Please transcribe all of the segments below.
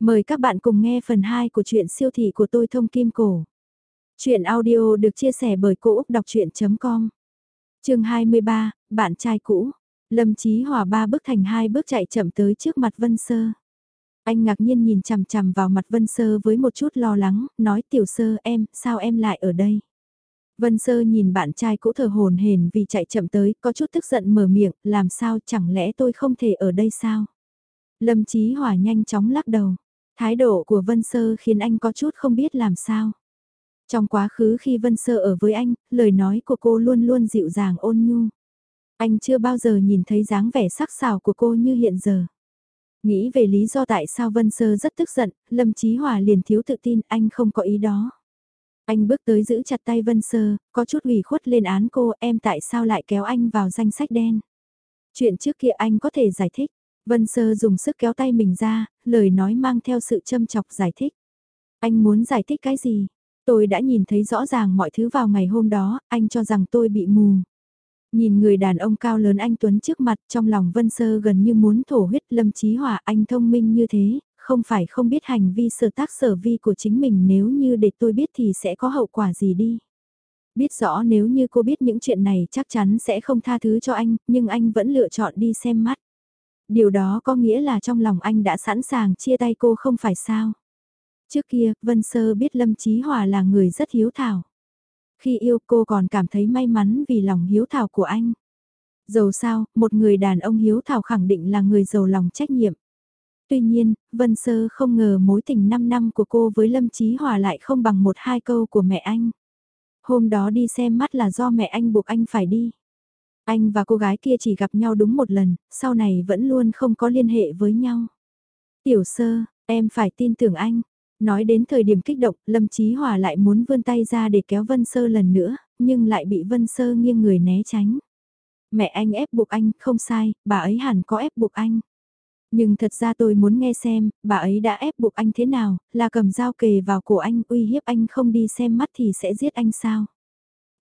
Mời các bạn cùng nghe phần 2 của truyện siêu thị của tôi thông kim cổ. Chuyện audio được chia sẻ bởi Cô Úc Đọc Chuyện.com Trường 23, bạn trai cũ. Lâm Chí Hòa ba bước thành hai bước chạy chậm tới trước mặt Vân Sơ. Anh ngạc nhiên nhìn chằm chằm vào mặt Vân Sơ với một chút lo lắng, nói tiểu sơ em, sao em lại ở đây? Vân Sơ nhìn bạn trai cũ thở hồn hển vì chạy chậm tới, có chút tức giận mở miệng, làm sao chẳng lẽ tôi không thể ở đây sao? Lâm Chí Hòa nhanh chóng lắc đầu. Thái độ của Vân Sơ khiến anh có chút không biết làm sao. Trong quá khứ khi Vân Sơ ở với anh, lời nói của cô luôn luôn dịu dàng ôn nhu. Anh chưa bao giờ nhìn thấy dáng vẻ sắc sảo của cô như hiện giờ. Nghĩ về lý do tại sao Vân Sơ rất tức giận, Lâm Chí Hòa liền thiếu tự tin anh không có ý đó. Anh bước tới giữ chặt tay Vân Sơ, có chút ủy khuất lên án cô em tại sao lại kéo anh vào danh sách đen. Chuyện trước kia anh có thể giải thích, Vân Sơ dùng sức kéo tay mình ra, lời nói mang theo sự châm chọc giải thích. Anh muốn giải thích cái gì? Tôi đã nhìn thấy rõ ràng mọi thứ vào ngày hôm đó, anh cho rằng tôi bị mù. Nhìn người đàn ông cao lớn anh Tuấn trước mặt trong lòng Vân Sơ gần như muốn thổ huyết lâm trí hỏa anh thông minh như thế, không phải không biết hành vi sở tác sở vi của chính mình nếu như để tôi biết thì sẽ có hậu quả gì đi. Biết rõ nếu như cô biết những chuyện này chắc chắn sẽ không tha thứ cho anh, nhưng anh vẫn lựa chọn đi xem mắt. Điều đó có nghĩa là trong lòng anh đã sẵn sàng chia tay cô không phải sao. Trước kia, Vân Sơ biết Lâm Chí Hòa là người rất hiếu thảo. Khi yêu cô còn cảm thấy may mắn vì lòng hiếu thảo của anh. Dầu sao, một người đàn ông hiếu thảo khẳng định là người giàu lòng trách nhiệm. Tuy nhiên, Vân Sơ không ngờ mối tình 5 năm của cô với Lâm Chí Hòa lại không bằng một hai câu của mẹ anh. Hôm đó đi xem mắt là do mẹ anh buộc anh phải đi. Anh và cô gái kia chỉ gặp nhau đúng một lần, sau này vẫn luôn không có liên hệ với nhau. Tiểu sơ, em phải tin tưởng anh. Nói đến thời điểm kích động, Lâm Chí Hòa lại muốn vươn tay ra để kéo Vân Sơ lần nữa, nhưng lại bị Vân Sơ nghiêng người né tránh. Mẹ anh ép buộc anh, không sai, bà ấy hẳn có ép buộc anh. Nhưng thật ra tôi muốn nghe xem, bà ấy đã ép buộc anh thế nào, là cầm dao kề vào cổ anh uy hiếp anh không đi xem mắt thì sẽ giết anh sao?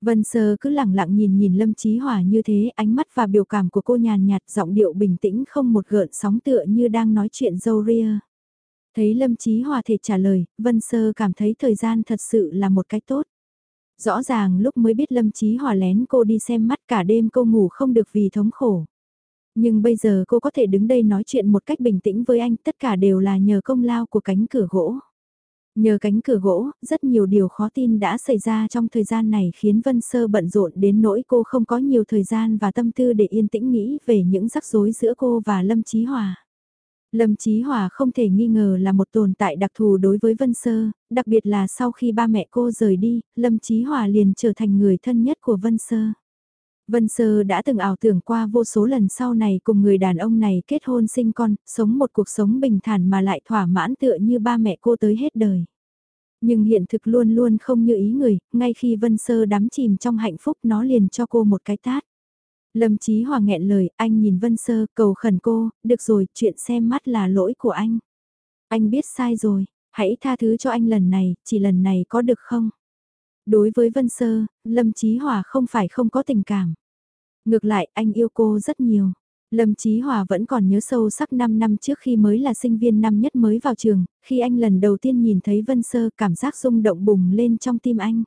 Vân Sơ cứ lặng lặng nhìn nhìn Lâm Chí Hòa như thế, ánh mắt và biểu cảm của cô nhàn nhạt, giọng điệu bình tĩnh không một gợn sóng tựa như đang nói chuyện dâu ria. Thấy Lâm Chí Hòa thể trả lời, Vân Sơ cảm thấy thời gian thật sự là một cái tốt. Rõ ràng lúc mới biết Lâm Chí Hòa lén cô đi xem mắt cả đêm cô ngủ không được vì thống khổ. Nhưng bây giờ cô có thể đứng đây nói chuyện một cách bình tĩnh với anh, tất cả đều là nhờ công lao của cánh cửa gỗ. Nhờ cánh cửa gỗ, rất nhiều điều khó tin đã xảy ra trong thời gian này khiến Vân Sơ bận rộn đến nỗi cô không có nhiều thời gian và tâm tư để yên tĩnh nghĩ về những rắc rối giữa cô và Lâm Chí Hòa. Lâm Chí Hòa không thể nghi ngờ là một tồn tại đặc thù đối với Vân Sơ, đặc biệt là sau khi ba mẹ cô rời đi, Lâm Chí Hòa liền trở thành người thân nhất của Vân Sơ. Vân Sơ đã từng ảo tưởng qua vô số lần sau này cùng người đàn ông này kết hôn sinh con, sống một cuộc sống bình thản mà lại thỏa mãn tựa như ba mẹ cô tới hết đời. Nhưng hiện thực luôn luôn không như ý người, ngay khi Vân Sơ đắm chìm trong hạnh phúc nó liền cho cô một cái tát. Lâm Chí Hòa nghẹn lời, anh nhìn Vân Sơ, cầu khẩn cô, được rồi, chuyện xem mắt là lỗi của anh. Anh biết sai rồi, hãy tha thứ cho anh lần này, chỉ lần này có được không? Đối với Vân Sơ, Lâm Chí Hòa không phải không có tình cảm. Ngược lại, anh yêu cô rất nhiều. Lâm Chí Hòa vẫn còn nhớ sâu sắc 5 năm trước khi mới là sinh viên năm nhất mới vào trường, khi anh lần đầu tiên nhìn thấy Vân Sơ cảm giác rung động bùng lên trong tim anh.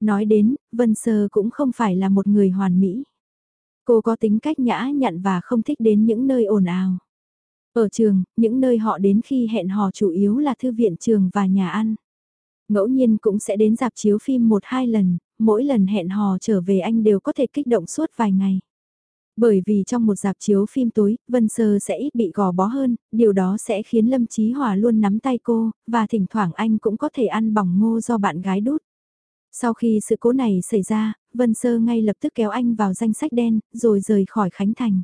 Nói đến, Vân Sơ cũng không phải là một người hoàn mỹ. Cô có tính cách nhã nhặn và không thích đến những nơi ồn ào. Ở trường, những nơi họ đến khi hẹn hò chủ yếu là thư viện trường và nhà ăn. Ngẫu nhiên cũng sẽ đến dạp chiếu phim một hai lần, mỗi lần hẹn hò trở về anh đều có thể kích động suốt vài ngày. Bởi vì trong một dạp chiếu phim tối, Vân Sơ sẽ ít bị gò bó hơn, điều đó sẽ khiến Lâm Chí Hòa luôn nắm tay cô, và thỉnh thoảng anh cũng có thể ăn bỏng ngô do bạn gái đút. Sau khi sự cố này xảy ra, Vân Sơ ngay lập tức kéo anh vào danh sách đen, rồi rời khỏi Khánh Thành.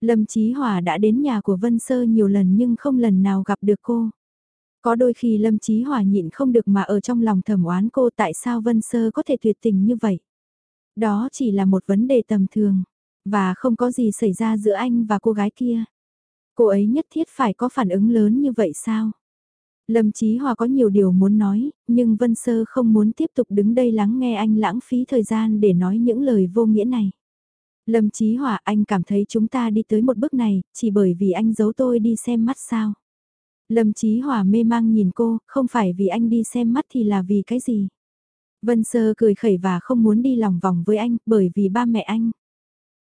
Lâm Chí Hòa đã đến nhà của Vân Sơ nhiều lần nhưng không lần nào gặp được cô. Có đôi khi Lâm Chí Hòa nhịn không được mà ở trong lòng thầm oán cô tại sao Vân Sơ có thể tuyệt tình như vậy. Đó chỉ là một vấn đề tầm thường, và không có gì xảy ra giữa anh và cô gái kia. Cô ấy nhất thiết phải có phản ứng lớn như vậy sao? Lâm Chí Hòa có nhiều điều muốn nói, nhưng Vân Sơ không muốn tiếp tục đứng đây lắng nghe anh lãng phí thời gian để nói những lời vô nghĩa này. Lâm Chí Hòa anh cảm thấy chúng ta đi tới một bước này, chỉ bởi vì anh giấu tôi đi xem mắt sao. Lâm Chí Hòa mê mang nhìn cô, không phải vì anh đi xem mắt thì là vì cái gì. Vân Sơ cười khẩy và không muốn đi lòng vòng với anh, bởi vì ba mẹ anh.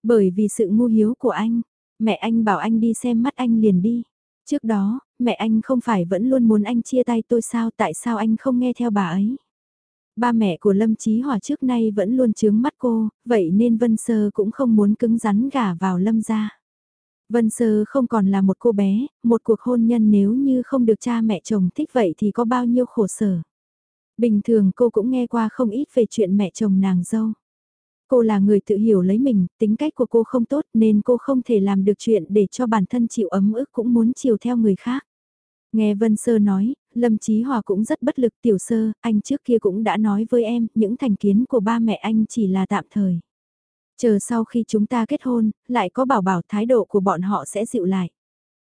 Bởi vì sự ngu hiếu của anh, mẹ anh bảo anh đi xem mắt anh liền đi. Trước đó, mẹ anh không phải vẫn luôn muốn anh chia tay tôi sao tại sao anh không nghe theo bà ấy. Ba mẹ của Lâm Chí Hòa trước nay vẫn luôn chướng mắt cô, vậy nên Vân Sơ cũng không muốn cứng rắn gả vào Lâm gia. Vân Sơ không còn là một cô bé, một cuộc hôn nhân nếu như không được cha mẹ chồng thích vậy thì có bao nhiêu khổ sở. Bình thường cô cũng nghe qua không ít về chuyện mẹ chồng nàng dâu. Cô là người tự hiểu lấy mình, tính cách của cô không tốt nên cô không thể làm được chuyện để cho bản thân chịu ấm ức cũng muốn chiều theo người khác. Nghe Vân Sơ nói, Lâm Chí Hòa cũng rất bất lực tiểu sơ, anh trước kia cũng đã nói với em, những thành kiến của ba mẹ anh chỉ là tạm thời. Chờ sau khi chúng ta kết hôn, lại có bảo bảo thái độ của bọn họ sẽ dịu lại.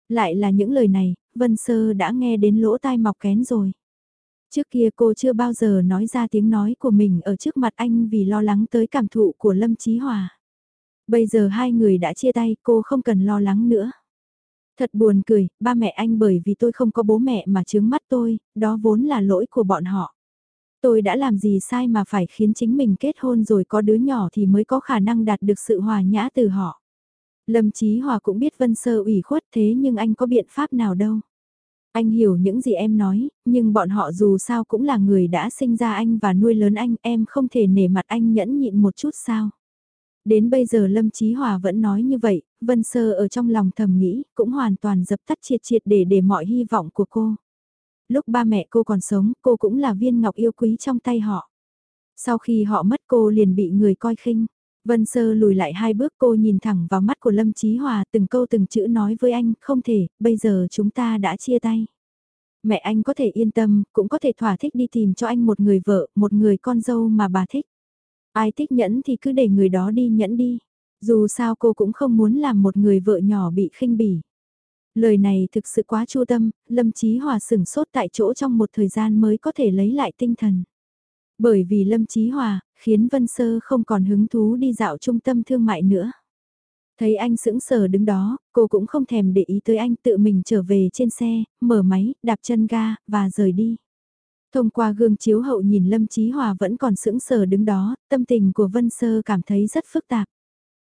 Lại là những lời này, Vân Sơ đã nghe đến lỗ tai mọc kén rồi. Trước kia cô chưa bao giờ nói ra tiếng nói của mình ở trước mặt anh vì lo lắng tới cảm thụ của Lâm Chí Hòa. Bây giờ hai người đã chia tay cô không cần lo lắng nữa. Thật buồn cười, ba mẹ anh bởi vì tôi không có bố mẹ mà chướng mắt tôi, đó vốn là lỗi của bọn họ. Tôi đã làm gì sai mà phải khiến chính mình kết hôn rồi có đứa nhỏ thì mới có khả năng đạt được sự hòa nhã từ họ. Lâm Chí Hòa cũng biết Vân Sơ ủy khuất thế nhưng anh có biện pháp nào đâu. Anh hiểu những gì em nói, nhưng bọn họ dù sao cũng là người đã sinh ra anh và nuôi lớn anh, em không thể nể mặt anh nhẫn nhịn một chút sao. Đến bây giờ Lâm Chí Hòa vẫn nói như vậy, Vân Sơ ở trong lòng thầm nghĩ, cũng hoàn toàn dập tắt triệt triệt để để mọi hy vọng của cô. Lúc ba mẹ cô còn sống, cô cũng là viên ngọc yêu quý trong tay họ. Sau khi họ mất cô liền bị người coi khinh. Vân Sơ lùi lại hai bước cô nhìn thẳng vào mắt của Lâm Chí Hòa từng câu từng chữ nói với anh, không thể, bây giờ chúng ta đã chia tay. Mẹ anh có thể yên tâm, cũng có thể thỏa thích đi tìm cho anh một người vợ, một người con dâu mà bà thích. Ai thích nhẫn thì cứ để người đó đi nhẫn đi. Dù sao cô cũng không muốn làm một người vợ nhỏ bị khinh bỉ. Lời này thực sự quá chu tâm, Lâm Chí Hòa sửng sốt tại chỗ trong một thời gian mới có thể lấy lại tinh thần. Bởi vì Lâm Chí Hòa, khiến Vân Sơ không còn hứng thú đi dạo trung tâm thương mại nữa. Thấy anh sững sờ đứng đó, cô cũng không thèm để ý tới anh tự mình trở về trên xe, mở máy, đạp chân ga, và rời đi. Thông qua gương chiếu hậu nhìn Lâm Chí Hòa vẫn còn sững sờ đứng đó, tâm tình của Vân Sơ cảm thấy rất phức tạp.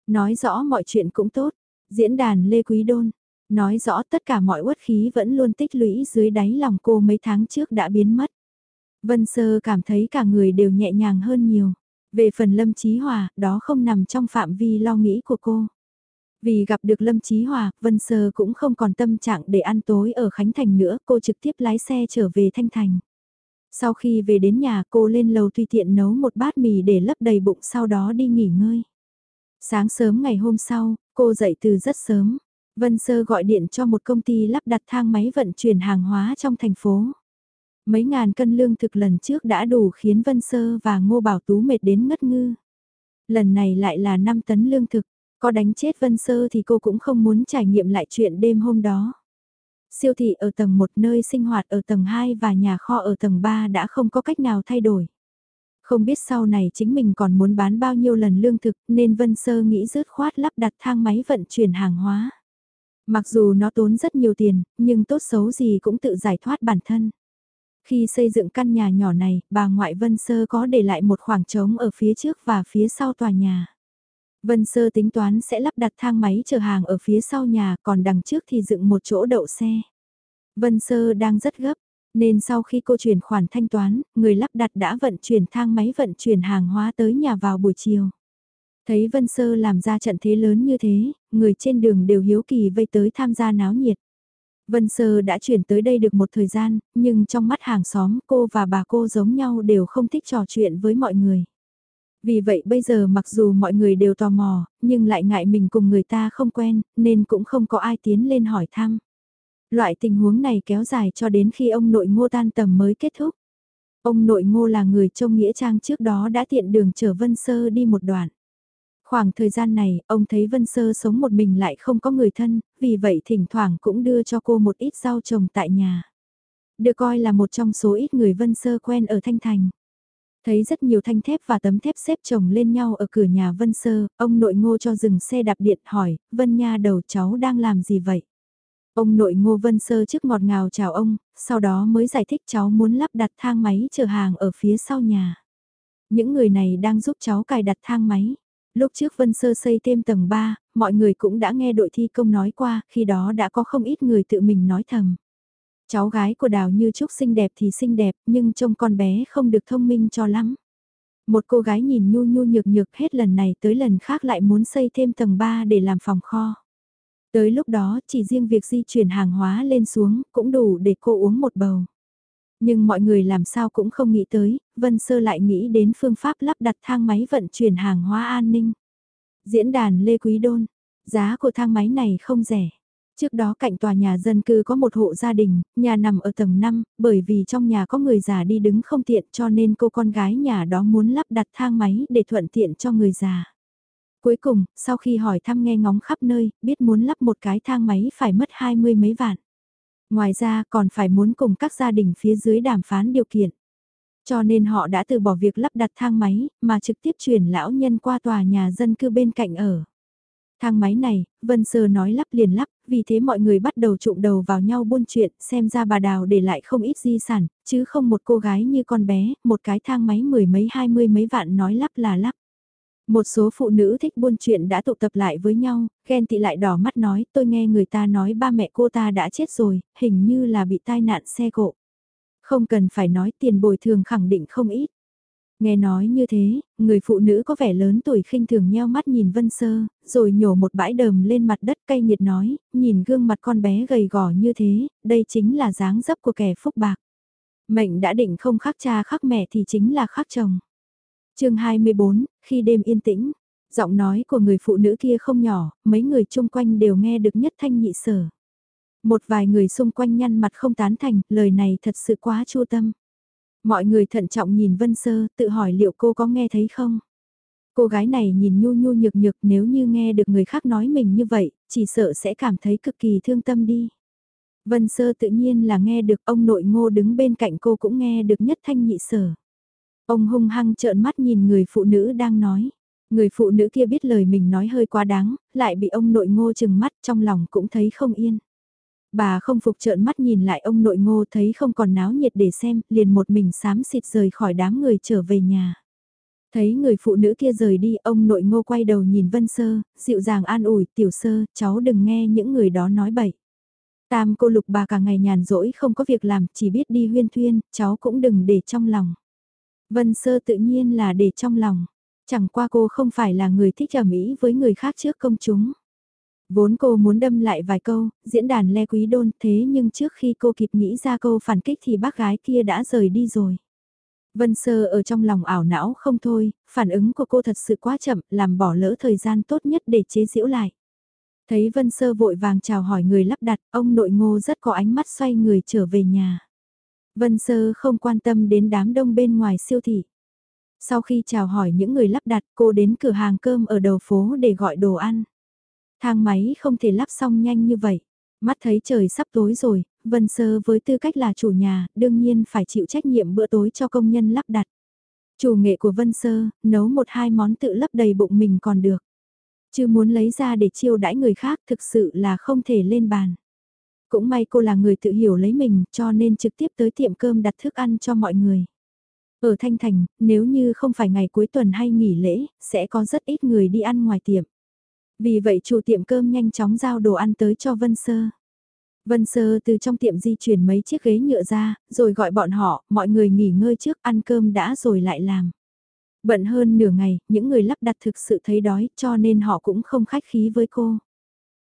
Nói rõ mọi chuyện cũng tốt, diễn đàn Lê Quý Đôn, nói rõ tất cả mọi uất khí vẫn luôn tích lũy dưới đáy lòng cô mấy tháng trước đã biến mất. Vân Sơ cảm thấy cả người đều nhẹ nhàng hơn nhiều. Về phần Lâm Chí Hòa, đó không nằm trong phạm vi lo nghĩ của cô. Vì gặp được Lâm Chí Hòa, Vân Sơ cũng không còn tâm trạng để ăn tối ở Khánh Thành nữa, cô trực tiếp lái xe trở về Thanh Thành. Sau khi về đến nhà cô lên lầu tùy tiện nấu một bát mì để lấp đầy bụng sau đó đi nghỉ ngơi. Sáng sớm ngày hôm sau, cô dậy từ rất sớm. Vân Sơ gọi điện cho một công ty lắp đặt thang máy vận chuyển hàng hóa trong thành phố. Mấy ngàn cân lương thực lần trước đã đủ khiến Vân Sơ và Ngô Bảo Tú mệt đến ngất ngư. Lần này lại là 5 tấn lương thực, có đánh chết Vân Sơ thì cô cũng không muốn trải nghiệm lại chuyện đêm hôm đó. Siêu thị ở tầng 1 nơi sinh hoạt ở tầng 2 và nhà kho ở tầng 3 đã không có cách nào thay đổi. Không biết sau này chính mình còn muốn bán bao nhiêu lần lương thực nên Vân Sơ nghĩ rớt khoát lắp đặt thang máy vận chuyển hàng hóa. Mặc dù nó tốn rất nhiều tiền, nhưng tốt xấu gì cũng tự giải thoát bản thân. Khi xây dựng căn nhà nhỏ này, bà ngoại Vân Sơ có để lại một khoảng trống ở phía trước và phía sau tòa nhà. Vân Sơ tính toán sẽ lắp đặt thang máy chở hàng ở phía sau nhà, còn đằng trước thì dựng một chỗ đậu xe. Vân Sơ đang rất gấp, nên sau khi cô chuyển khoản thanh toán, người lắp đặt đã vận chuyển thang máy vận chuyển hàng hóa tới nhà vào buổi chiều. Thấy Vân Sơ làm ra trận thế lớn như thế, người trên đường đều hiếu kỳ vây tới tham gia náo nhiệt. Vân Sơ đã chuyển tới đây được một thời gian, nhưng trong mắt hàng xóm cô và bà cô giống nhau đều không thích trò chuyện với mọi người. Vì vậy bây giờ mặc dù mọi người đều tò mò, nhưng lại ngại mình cùng người ta không quen, nên cũng không có ai tiến lên hỏi thăm. Loại tình huống này kéo dài cho đến khi ông nội ngô tan tầm mới kết thúc. Ông nội ngô là người trông nghĩa trang trước đó đã tiện đường chở Vân Sơ đi một đoạn. Khoảng thời gian này, ông thấy Vân Sơ sống một mình lại không có người thân, vì vậy thỉnh thoảng cũng đưa cho cô một ít rau trồng tại nhà. Được coi là một trong số ít người Vân Sơ quen ở Thanh Thành. Thấy rất nhiều thanh thép và tấm thép xếp chồng lên nhau ở cửa nhà Vân Sơ, ông nội ngô cho dừng xe đạp điện hỏi, Vân Nha đầu cháu đang làm gì vậy? Ông nội Ngô Vân Sơ trước ngọt ngào chào ông, sau đó mới giải thích cháu muốn lắp đặt thang máy chở hàng ở phía sau nhà. Những người này đang giúp cháu cài đặt thang máy. Lúc trước Vân Sơ xây thêm tầng 3, mọi người cũng đã nghe đội thi công nói qua, khi đó đã có không ít người tự mình nói thầm. Cháu gái của Đào Như Trúc xinh đẹp thì xinh đẹp, nhưng trông con bé không được thông minh cho lắm. Một cô gái nhìn nhu nhu nhược nhược hết lần này tới lần khác lại muốn xây thêm tầng 3 để làm phòng kho. Tới lúc đó chỉ riêng việc di chuyển hàng hóa lên xuống cũng đủ để cô uống một bầu. Nhưng mọi người làm sao cũng không nghĩ tới, Vân Sơ lại nghĩ đến phương pháp lắp đặt thang máy vận chuyển hàng hóa an ninh. Diễn đàn Lê Quý Đôn, giá của thang máy này không rẻ. Trước đó cạnh tòa nhà dân cư có một hộ gia đình, nhà nằm ở tầng 5, bởi vì trong nhà có người già đi đứng không tiện cho nên cô con gái nhà đó muốn lắp đặt thang máy để thuận tiện cho người già. Cuối cùng, sau khi hỏi thăm nghe ngóng khắp nơi, biết muốn lắp một cái thang máy phải mất hai mươi mấy vạn. Ngoài ra còn phải muốn cùng các gia đình phía dưới đàm phán điều kiện. Cho nên họ đã từ bỏ việc lắp đặt thang máy, mà trực tiếp chuyển lão nhân qua tòa nhà dân cư bên cạnh ở. Thang máy này, Vân Sơ nói lắp liền lắp, vì thế mọi người bắt đầu trụng đầu vào nhau buôn chuyện, xem ra bà Đào để lại không ít di sản, chứ không một cô gái như con bé, một cái thang máy mười mấy hai mươi mấy vạn nói lắp là lắp. Một số phụ nữ thích buôn chuyện đã tụ tập lại với nhau, ghen tị lại đỏ mắt nói tôi nghe người ta nói ba mẹ cô ta đã chết rồi, hình như là bị tai nạn xe cộ. Không cần phải nói tiền bồi thường khẳng định không ít. Nghe nói như thế, người phụ nữ có vẻ lớn tuổi khinh thường nheo mắt nhìn Vân Sơ, rồi nhổ một bãi đờm lên mặt đất cay nghiệt nói, nhìn gương mặt con bé gầy gò như thế, đây chính là dáng dấp của kẻ phúc bạc. Mệnh đã định không khác cha khác mẹ thì chính là khác chồng. chương 24, khi đêm yên tĩnh, giọng nói của người phụ nữ kia không nhỏ, mấy người chung quanh đều nghe được nhất thanh nhị sở. Một vài người xung quanh nhăn mặt không tán thành, lời này thật sự quá chua tâm. Mọi người thận trọng nhìn Vân Sơ, tự hỏi liệu cô có nghe thấy không? Cô gái này nhìn nhu nhu nhược nhược nếu như nghe được người khác nói mình như vậy, chỉ sợ sẽ cảm thấy cực kỳ thương tâm đi. Vân Sơ tự nhiên là nghe được ông nội ngô đứng bên cạnh cô cũng nghe được nhất thanh nhị sở. Ông hung hăng trợn mắt nhìn người phụ nữ đang nói. Người phụ nữ kia biết lời mình nói hơi quá đáng, lại bị ông nội ngô chừng mắt trong lòng cũng thấy không yên. Bà không phục trợn mắt nhìn lại ông nội ngô thấy không còn náo nhiệt để xem, liền một mình xám xịt rời khỏi đám người trở về nhà. Thấy người phụ nữ kia rời đi, ông nội ngô quay đầu nhìn Vân Sơ, dịu dàng an ủi, tiểu sơ, cháu đừng nghe những người đó nói bậy. Tam cô lục bà cả ngày nhàn rỗi không có việc làm, chỉ biết đi huyên thuyên, cháu cũng đừng để trong lòng. Vân Sơ tự nhiên là để trong lòng, chẳng qua cô không phải là người thích ẩm ý với người khác trước công chúng. Vốn cô muốn đâm lại vài câu, diễn đàn le quý đôn thế nhưng trước khi cô kịp nghĩ ra câu phản kích thì bác gái kia đã rời đi rồi. Vân Sơ ở trong lòng ảo não không thôi, phản ứng của cô thật sự quá chậm, làm bỏ lỡ thời gian tốt nhất để chế giễu lại. Thấy Vân Sơ vội vàng chào hỏi người lắp đặt, ông nội ngô rất có ánh mắt xoay người trở về nhà. Vân Sơ không quan tâm đến đám đông bên ngoài siêu thị. Sau khi chào hỏi những người lắp đặt, cô đến cửa hàng cơm ở đầu phố để gọi đồ ăn. Thang máy không thể lắp xong nhanh như vậy. Mắt thấy trời sắp tối rồi, Vân Sơ với tư cách là chủ nhà, đương nhiên phải chịu trách nhiệm bữa tối cho công nhân lắp đặt. Chủ nghệ của Vân Sơ, nấu một hai món tự lấp đầy bụng mình còn được. Chứ muốn lấy ra để chiêu đãi người khác thực sự là không thể lên bàn. Cũng may cô là người tự hiểu lấy mình cho nên trực tiếp tới tiệm cơm đặt thức ăn cho mọi người. Ở Thanh Thành, nếu như không phải ngày cuối tuần hay nghỉ lễ, sẽ có rất ít người đi ăn ngoài tiệm. Vì vậy chủ tiệm cơm nhanh chóng giao đồ ăn tới cho Vân Sơ. Vân Sơ từ trong tiệm di chuyển mấy chiếc ghế nhựa ra, rồi gọi bọn họ, mọi người nghỉ ngơi trước ăn cơm đã rồi lại làm. Bận hơn nửa ngày, những người lắp đặt thực sự thấy đói cho nên họ cũng không khách khí với cô.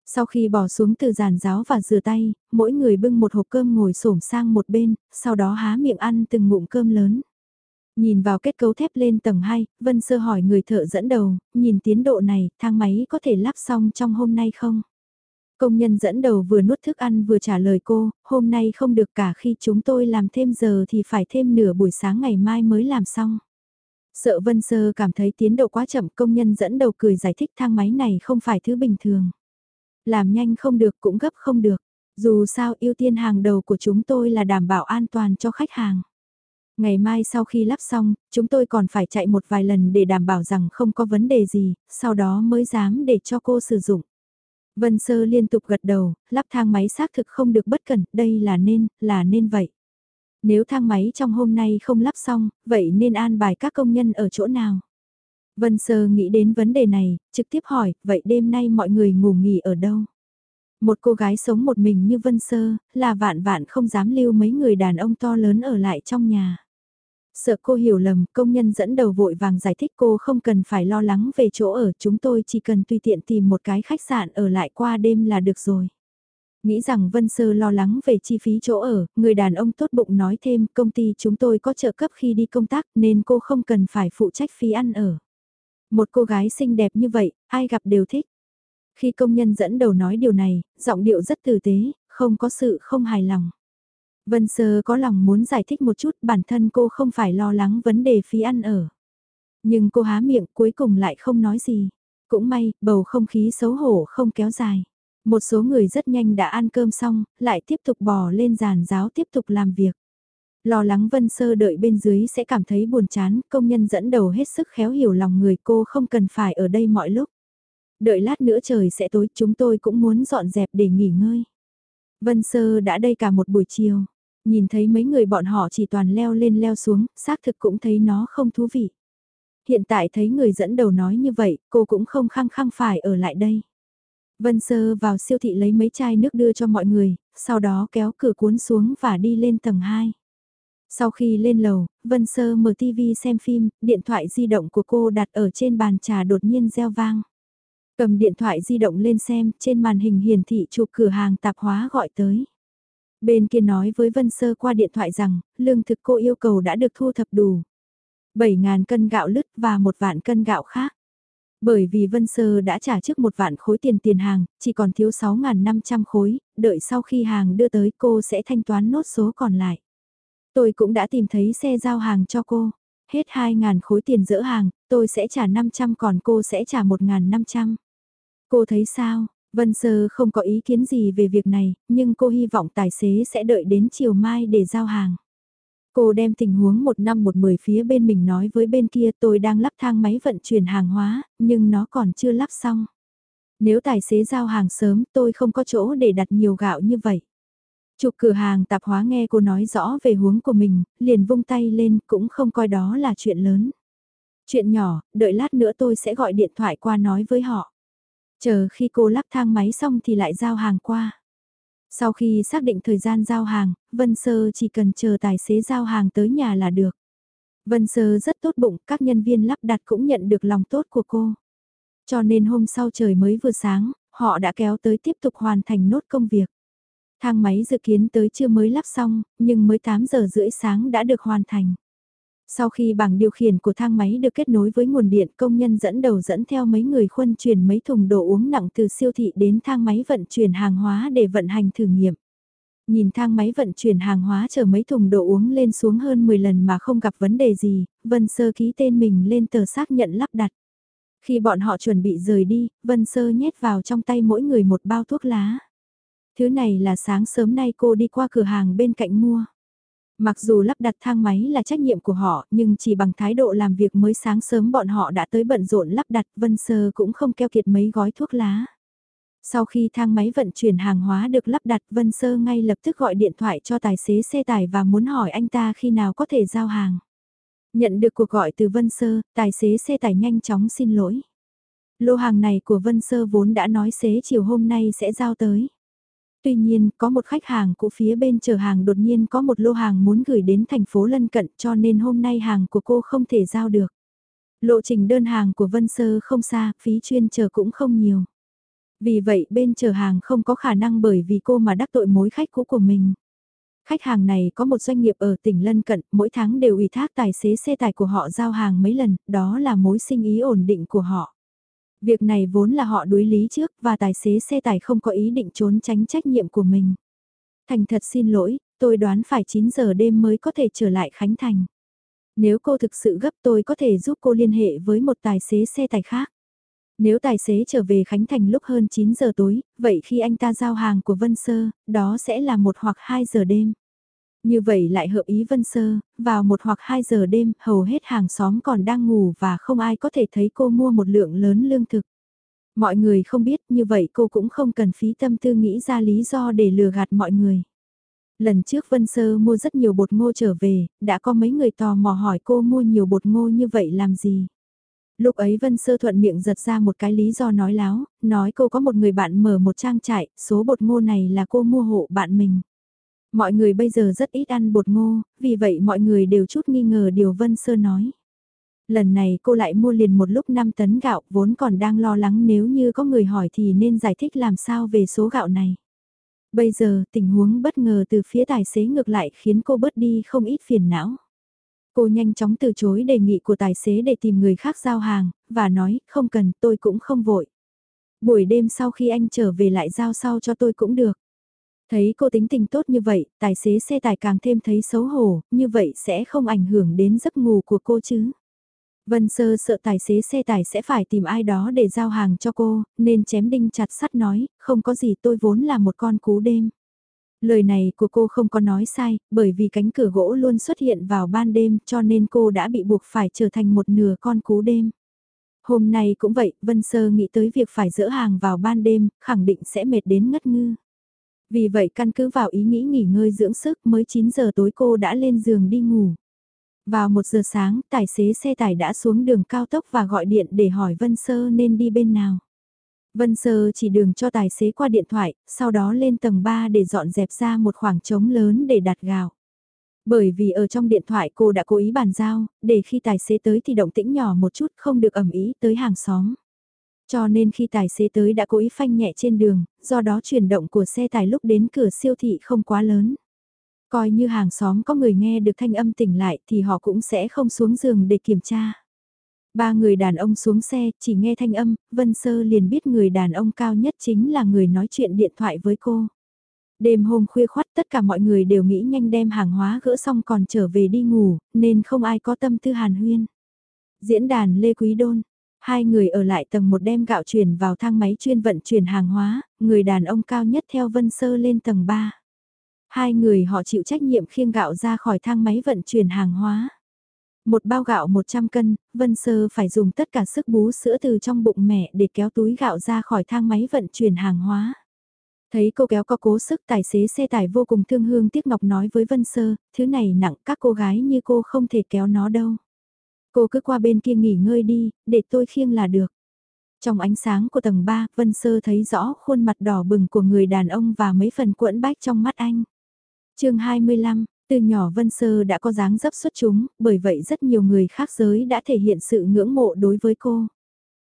Sau khi bỏ xuống từ giàn giáo và rửa tay, mỗi người bưng một hộp cơm ngồi xổm sang một bên, sau đó há miệng ăn từng ngụm cơm lớn. Nhìn vào kết cấu thép lên tầng 2, Vân Sơ hỏi người thợ dẫn đầu, nhìn tiến độ này, thang máy có thể lắp xong trong hôm nay không? Công nhân dẫn đầu vừa nuốt thức ăn vừa trả lời cô, hôm nay không được cả khi chúng tôi làm thêm giờ thì phải thêm nửa buổi sáng ngày mai mới làm xong. Sợ Vân Sơ cảm thấy tiến độ quá chậm công nhân dẫn đầu cười giải thích thang máy này không phải thứ bình thường. Làm nhanh không được cũng gấp không được. Dù sao ưu tiên hàng đầu của chúng tôi là đảm bảo an toàn cho khách hàng. Ngày mai sau khi lắp xong, chúng tôi còn phải chạy một vài lần để đảm bảo rằng không có vấn đề gì, sau đó mới dám để cho cô sử dụng. Vân Sơ liên tục gật đầu, lắp thang máy xác thực không được bất cẩn, đây là nên, là nên vậy. Nếu thang máy trong hôm nay không lắp xong, vậy nên an bài các công nhân ở chỗ nào? Vân Sơ nghĩ đến vấn đề này, trực tiếp hỏi, vậy đêm nay mọi người ngủ nghỉ ở đâu? Một cô gái sống một mình như Vân Sơ, là vạn vạn không dám lưu mấy người đàn ông to lớn ở lại trong nhà. Sợ cô hiểu lầm, công nhân dẫn đầu vội vàng giải thích cô không cần phải lo lắng về chỗ ở, chúng tôi chỉ cần tùy tiện tìm một cái khách sạn ở lại qua đêm là được rồi. Nghĩ rằng Vân Sơ lo lắng về chi phí chỗ ở, người đàn ông tốt bụng nói thêm công ty chúng tôi có trợ cấp khi đi công tác nên cô không cần phải phụ trách phí ăn ở. Một cô gái xinh đẹp như vậy, ai gặp đều thích. Khi công nhân dẫn đầu nói điều này, giọng điệu rất tử tế, không có sự không hài lòng. Vân Sơ có lòng muốn giải thích một chút bản thân cô không phải lo lắng vấn đề phí ăn ở. Nhưng cô há miệng cuối cùng lại không nói gì. Cũng may, bầu không khí xấu hổ không kéo dài. Một số người rất nhanh đã ăn cơm xong, lại tiếp tục bò lên giàn giáo tiếp tục làm việc. Lo lắng Vân Sơ đợi bên dưới sẽ cảm thấy buồn chán, công nhân dẫn đầu hết sức khéo hiểu lòng người cô không cần phải ở đây mọi lúc. Đợi lát nữa trời sẽ tối chúng tôi cũng muốn dọn dẹp để nghỉ ngơi. Vân Sơ đã đây cả một buổi chiều, nhìn thấy mấy người bọn họ chỉ toàn leo lên leo xuống, xác thực cũng thấy nó không thú vị. Hiện tại thấy người dẫn đầu nói như vậy, cô cũng không khăng khăng phải ở lại đây. Vân Sơ vào siêu thị lấy mấy chai nước đưa cho mọi người, sau đó kéo cửa cuốn xuống và đi lên tầng 2. Sau khi lên lầu, Vân Sơ mở TV xem phim, điện thoại di động của cô đặt ở trên bàn trà đột nhiên reo vang. Cầm điện thoại di động lên xem, trên màn hình hiển thị chụp cửa hàng tạp hóa gọi tới. Bên kia nói với Vân Sơ qua điện thoại rằng, lương thực cô yêu cầu đã được thu thập đủ. 7.000 cân gạo lứt và 1 vạn cân gạo khác. Bởi vì Vân Sơ đã trả trước 1 vạn khối tiền tiền hàng, chỉ còn thiếu 6.500 khối, đợi sau khi hàng đưa tới cô sẽ thanh toán nốt số còn lại. Tôi cũng đã tìm thấy xe giao hàng cho cô. Hết 2.000 khối tiền dỡ hàng, tôi sẽ trả 500 còn cô sẽ trả 1.500. Cô thấy sao? Vân Sơ không có ý kiến gì về việc này, nhưng cô hy vọng tài xế sẽ đợi đến chiều mai để giao hàng. Cô đem tình huống một năm một mười phía bên mình nói với bên kia tôi đang lắp thang máy vận chuyển hàng hóa, nhưng nó còn chưa lắp xong. Nếu tài xế giao hàng sớm tôi không có chỗ để đặt nhiều gạo như vậy. Chụp cửa hàng tạp hóa nghe cô nói rõ về huống của mình, liền vung tay lên cũng không coi đó là chuyện lớn. Chuyện nhỏ, đợi lát nữa tôi sẽ gọi điện thoại qua nói với họ. Chờ khi cô lắp thang máy xong thì lại giao hàng qua. Sau khi xác định thời gian giao hàng, Vân Sơ chỉ cần chờ tài xế giao hàng tới nhà là được. Vân Sơ rất tốt bụng, các nhân viên lắp đặt cũng nhận được lòng tốt của cô. Cho nên hôm sau trời mới vừa sáng, họ đã kéo tới tiếp tục hoàn thành nốt công việc. Thang máy dự kiến tới chưa mới lắp xong, nhưng mới 8 giờ rưỡi sáng đã được hoàn thành. Sau khi bảng điều khiển của thang máy được kết nối với nguồn điện công nhân dẫn đầu dẫn theo mấy người khuân chuyển mấy thùng đồ uống nặng từ siêu thị đến thang máy vận chuyển hàng hóa để vận hành thử nghiệm. Nhìn thang máy vận chuyển hàng hóa chở mấy thùng đồ uống lên xuống hơn 10 lần mà không gặp vấn đề gì, Vân Sơ ký tên mình lên tờ xác nhận lắp đặt. Khi bọn họ chuẩn bị rời đi, Vân Sơ nhét vào trong tay mỗi người một bao thuốc lá. Thứ này là sáng sớm nay cô đi qua cửa hàng bên cạnh mua. Mặc dù lắp đặt thang máy là trách nhiệm của họ, nhưng chỉ bằng thái độ làm việc mới sáng sớm bọn họ đã tới bận rộn lắp đặt, Vân Sơ cũng không keo kiệt mấy gói thuốc lá. Sau khi thang máy vận chuyển hàng hóa được lắp đặt, Vân Sơ ngay lập tức gọi điện thoại cho tài xế xe tải và muốn hỏi anh ta khi nào có thể giao hàng. Nhận được cuộc gọi từ Vân Sơ, tài xế xe tải nhanh chóng xin lỗi. Lô hàng này của Vân Sơ vốn đã nói xế chiều hôm nay sẽ giao tới. Tuy nhiên, có một khách hàng cũ phía bên chờ hàng đột nhiên có một lô hàng muốn gửi đến thành phố lân cận cho nên hôm nay hàng của cô không thể giao được. Lộ trình đơn hàng của Vân Sơ không xa, phí chuyên chờ cũng không nhiều. Vì vậy bên chờ hàng không có khả năng bởi vì cô mà đắc tội mối khách cũ của mình. Khách hàng này có một doanh nghiệp ở tỉnh Lân Cận, mỗi tháng đều ủy thác tài xế xe tải của họ giao hàng mấy lần, đó là mối sinh ý ổn định của họ. Việc này vốn là họ đối lý trước và tài xế xe tải không có ý định trốn tránh trách nhiệm của mình. Thành thật xin lỗi, tôi đoán phải 9 giờ đêm mới có thể trở lại Khánh Thành. Nếu cô thực sự gấp tôi có thể giúp cô liên hệ với một tài xế xe tải khác. Nếu tài xế trở về Khánh Thành lúc hơn 9 giờ tối, vậy khi anh ta giao hàng của Vân Sơ, đó sẽ là một hoặc 2 giờ đêm. Như vậy lại hợp ý Vân Sơ, vào một hoặc hai giờ đêm, hầu hết hàng xóm còn đang ngủ và không ai có thể thấy cô mua một lượng lớn lương thực. Mọi người không biết như vậy cô cũng không cần phí tâm tư nghĩ ra lý do để lừa gạt mọi người. Lần trước Vân Sơ mua rất nhiều bột ngô trở về, đã có mấy người tò mò hỏi cô mua nhiều bột ngô như vậy làm gì. Lúc ấy Vân Sơ thuận miệng giật ra một cái lý do nói láo, nói cô có một người bạn mở một trang trại, số bột ngô này là cô mua hộ bạn mình. Mọi người bây giờ rất ít ăn bột ngô, vì vậy mọi người đều chút nghi ngờ điều Vân Sơ nói. Lần này cô lại mua liền một lúc 5 tấn gạo vốn còn đang lo lắng nếu như có người hỏi thì nên giải thích làm sao về số gạo này. Bây giờ tình huống bất ngờ từ phía tài xế ngược lại khiến cô bớt đi không ít phiền não. Cô nhanh chóng từ chối đề nghị của tài xế để tìm người khác giao hàng, và nói không cần tôi cũng không vội. Buổi đêm sau khi anh trở về lại giao sau cho tôi cũng được. Thấy cô tính tình tốt như vậy, tài xế xe tải càng thêm thấy xấu hổ, như vậy sẽ không ảnh hưởng đến giấc ngủ của cô chứ. Vân Sơ sợ tài xế xe tải sẽ phải tìm ai đó để giao hàng cho cô, nên chém đinh chặt sắt nói, không có gì tôi vốn là một con cú đêm. Lời này của cô không có nói sai, bởi vì cánh cửa gỗ luôn xuất hiện vào ban đêm cho nên cô đã bị buộc phải trở thành một nửa con cú đêm. Hôm nay cũng vậy, Vân Sơ nghĩ tới việc phải dỡ hàng vào ban đêm, khẳng định sẽ mệt đến ngất ngư. Vì vậy căn cứ vào ý nghĩ nghỉ ngơi dưỡng sức mới 9 giờ tối cô đã lên giường đi ngủ. Vào 1 giờ sáng, tài xế xe tải đã xuống đường cao tốc và gọi điện để hỏi Vân Sơ nên đi bên nào. Vân Sơ chỉ đường cho tài xế qua điện thoại, sau đó lên tầng 3 để dọn dẹp ra một khoảng trống lớn để đặt gạo. Bởi vì ở trong điện thoại cô đã cố ý bàn giao, để khi tài xế tới thì động tĩnh nhỏ một chút không được ẩm ý tới hàng xóm. Cho nên khi tài xế tới đã cố ý phanh nhẹ trên đường, do đó chuyển động của xe tải lúc đến cửa siêu thị không quá lớn. Coi như hàng xóm có người nghe được thanh âm tỉnh lại thì họ cũng sẽ không xuống giường để kiểm tra. Ba người đàn ông xuống xe, chỉ nghe thanh âm, Vân Sơ liền biết người đàn ông cao nhất chính là người nói chuyện điện thoại với cô. Đêm hôm khuya khoắt tất cả mọi người đều nghĩ nhanh đem hàng hóa gỡ xong còn trở về đi ngủ, nên không ai có tâm tư hàn huyên. Diễn đàn Lê Quý Đôn, hai người ở lại tầng một đem gạo chuyển vào thang máy chuyên vận chuyển hàng hóa, người đàn ông cao nhất theo Vân Sơ lên tầng 3. Hai người họ chịu trách nhiệm khiêng gạo ra khỏi thang máy vận chuyển hàng hóa. Một bao gạo 100 cân, Vân Sơ phải dùng tất cả sức bú sữa từ trong bụng mẹ để kéo túi gạo ra khỏi thang máy vận chuyển hàng hóa. Thấy cô kéo có cố sức tài xế xe tải vô cùng thương hương tiếc ngọc nói với Vân Sơ, thứ này nặng các cô gái như cô không thể kéo nó đâu. Cô cứ qua bên kia nghỉ ngơi đi, để tôi khiêng là được. Trong ánh sáng của tầng 3, Vân Sơ thấy rõ khuôn mặt đỏ bừng của người đàn ông và mấy phần cuộn bách trong mắt anh chương 25, từ nhỏ Vân Sơ đã có dáng dấp xuất chúng, bởi vậy rất nhiều người khác giới đã thể hiện sự ngưỡng mộ đối với cô.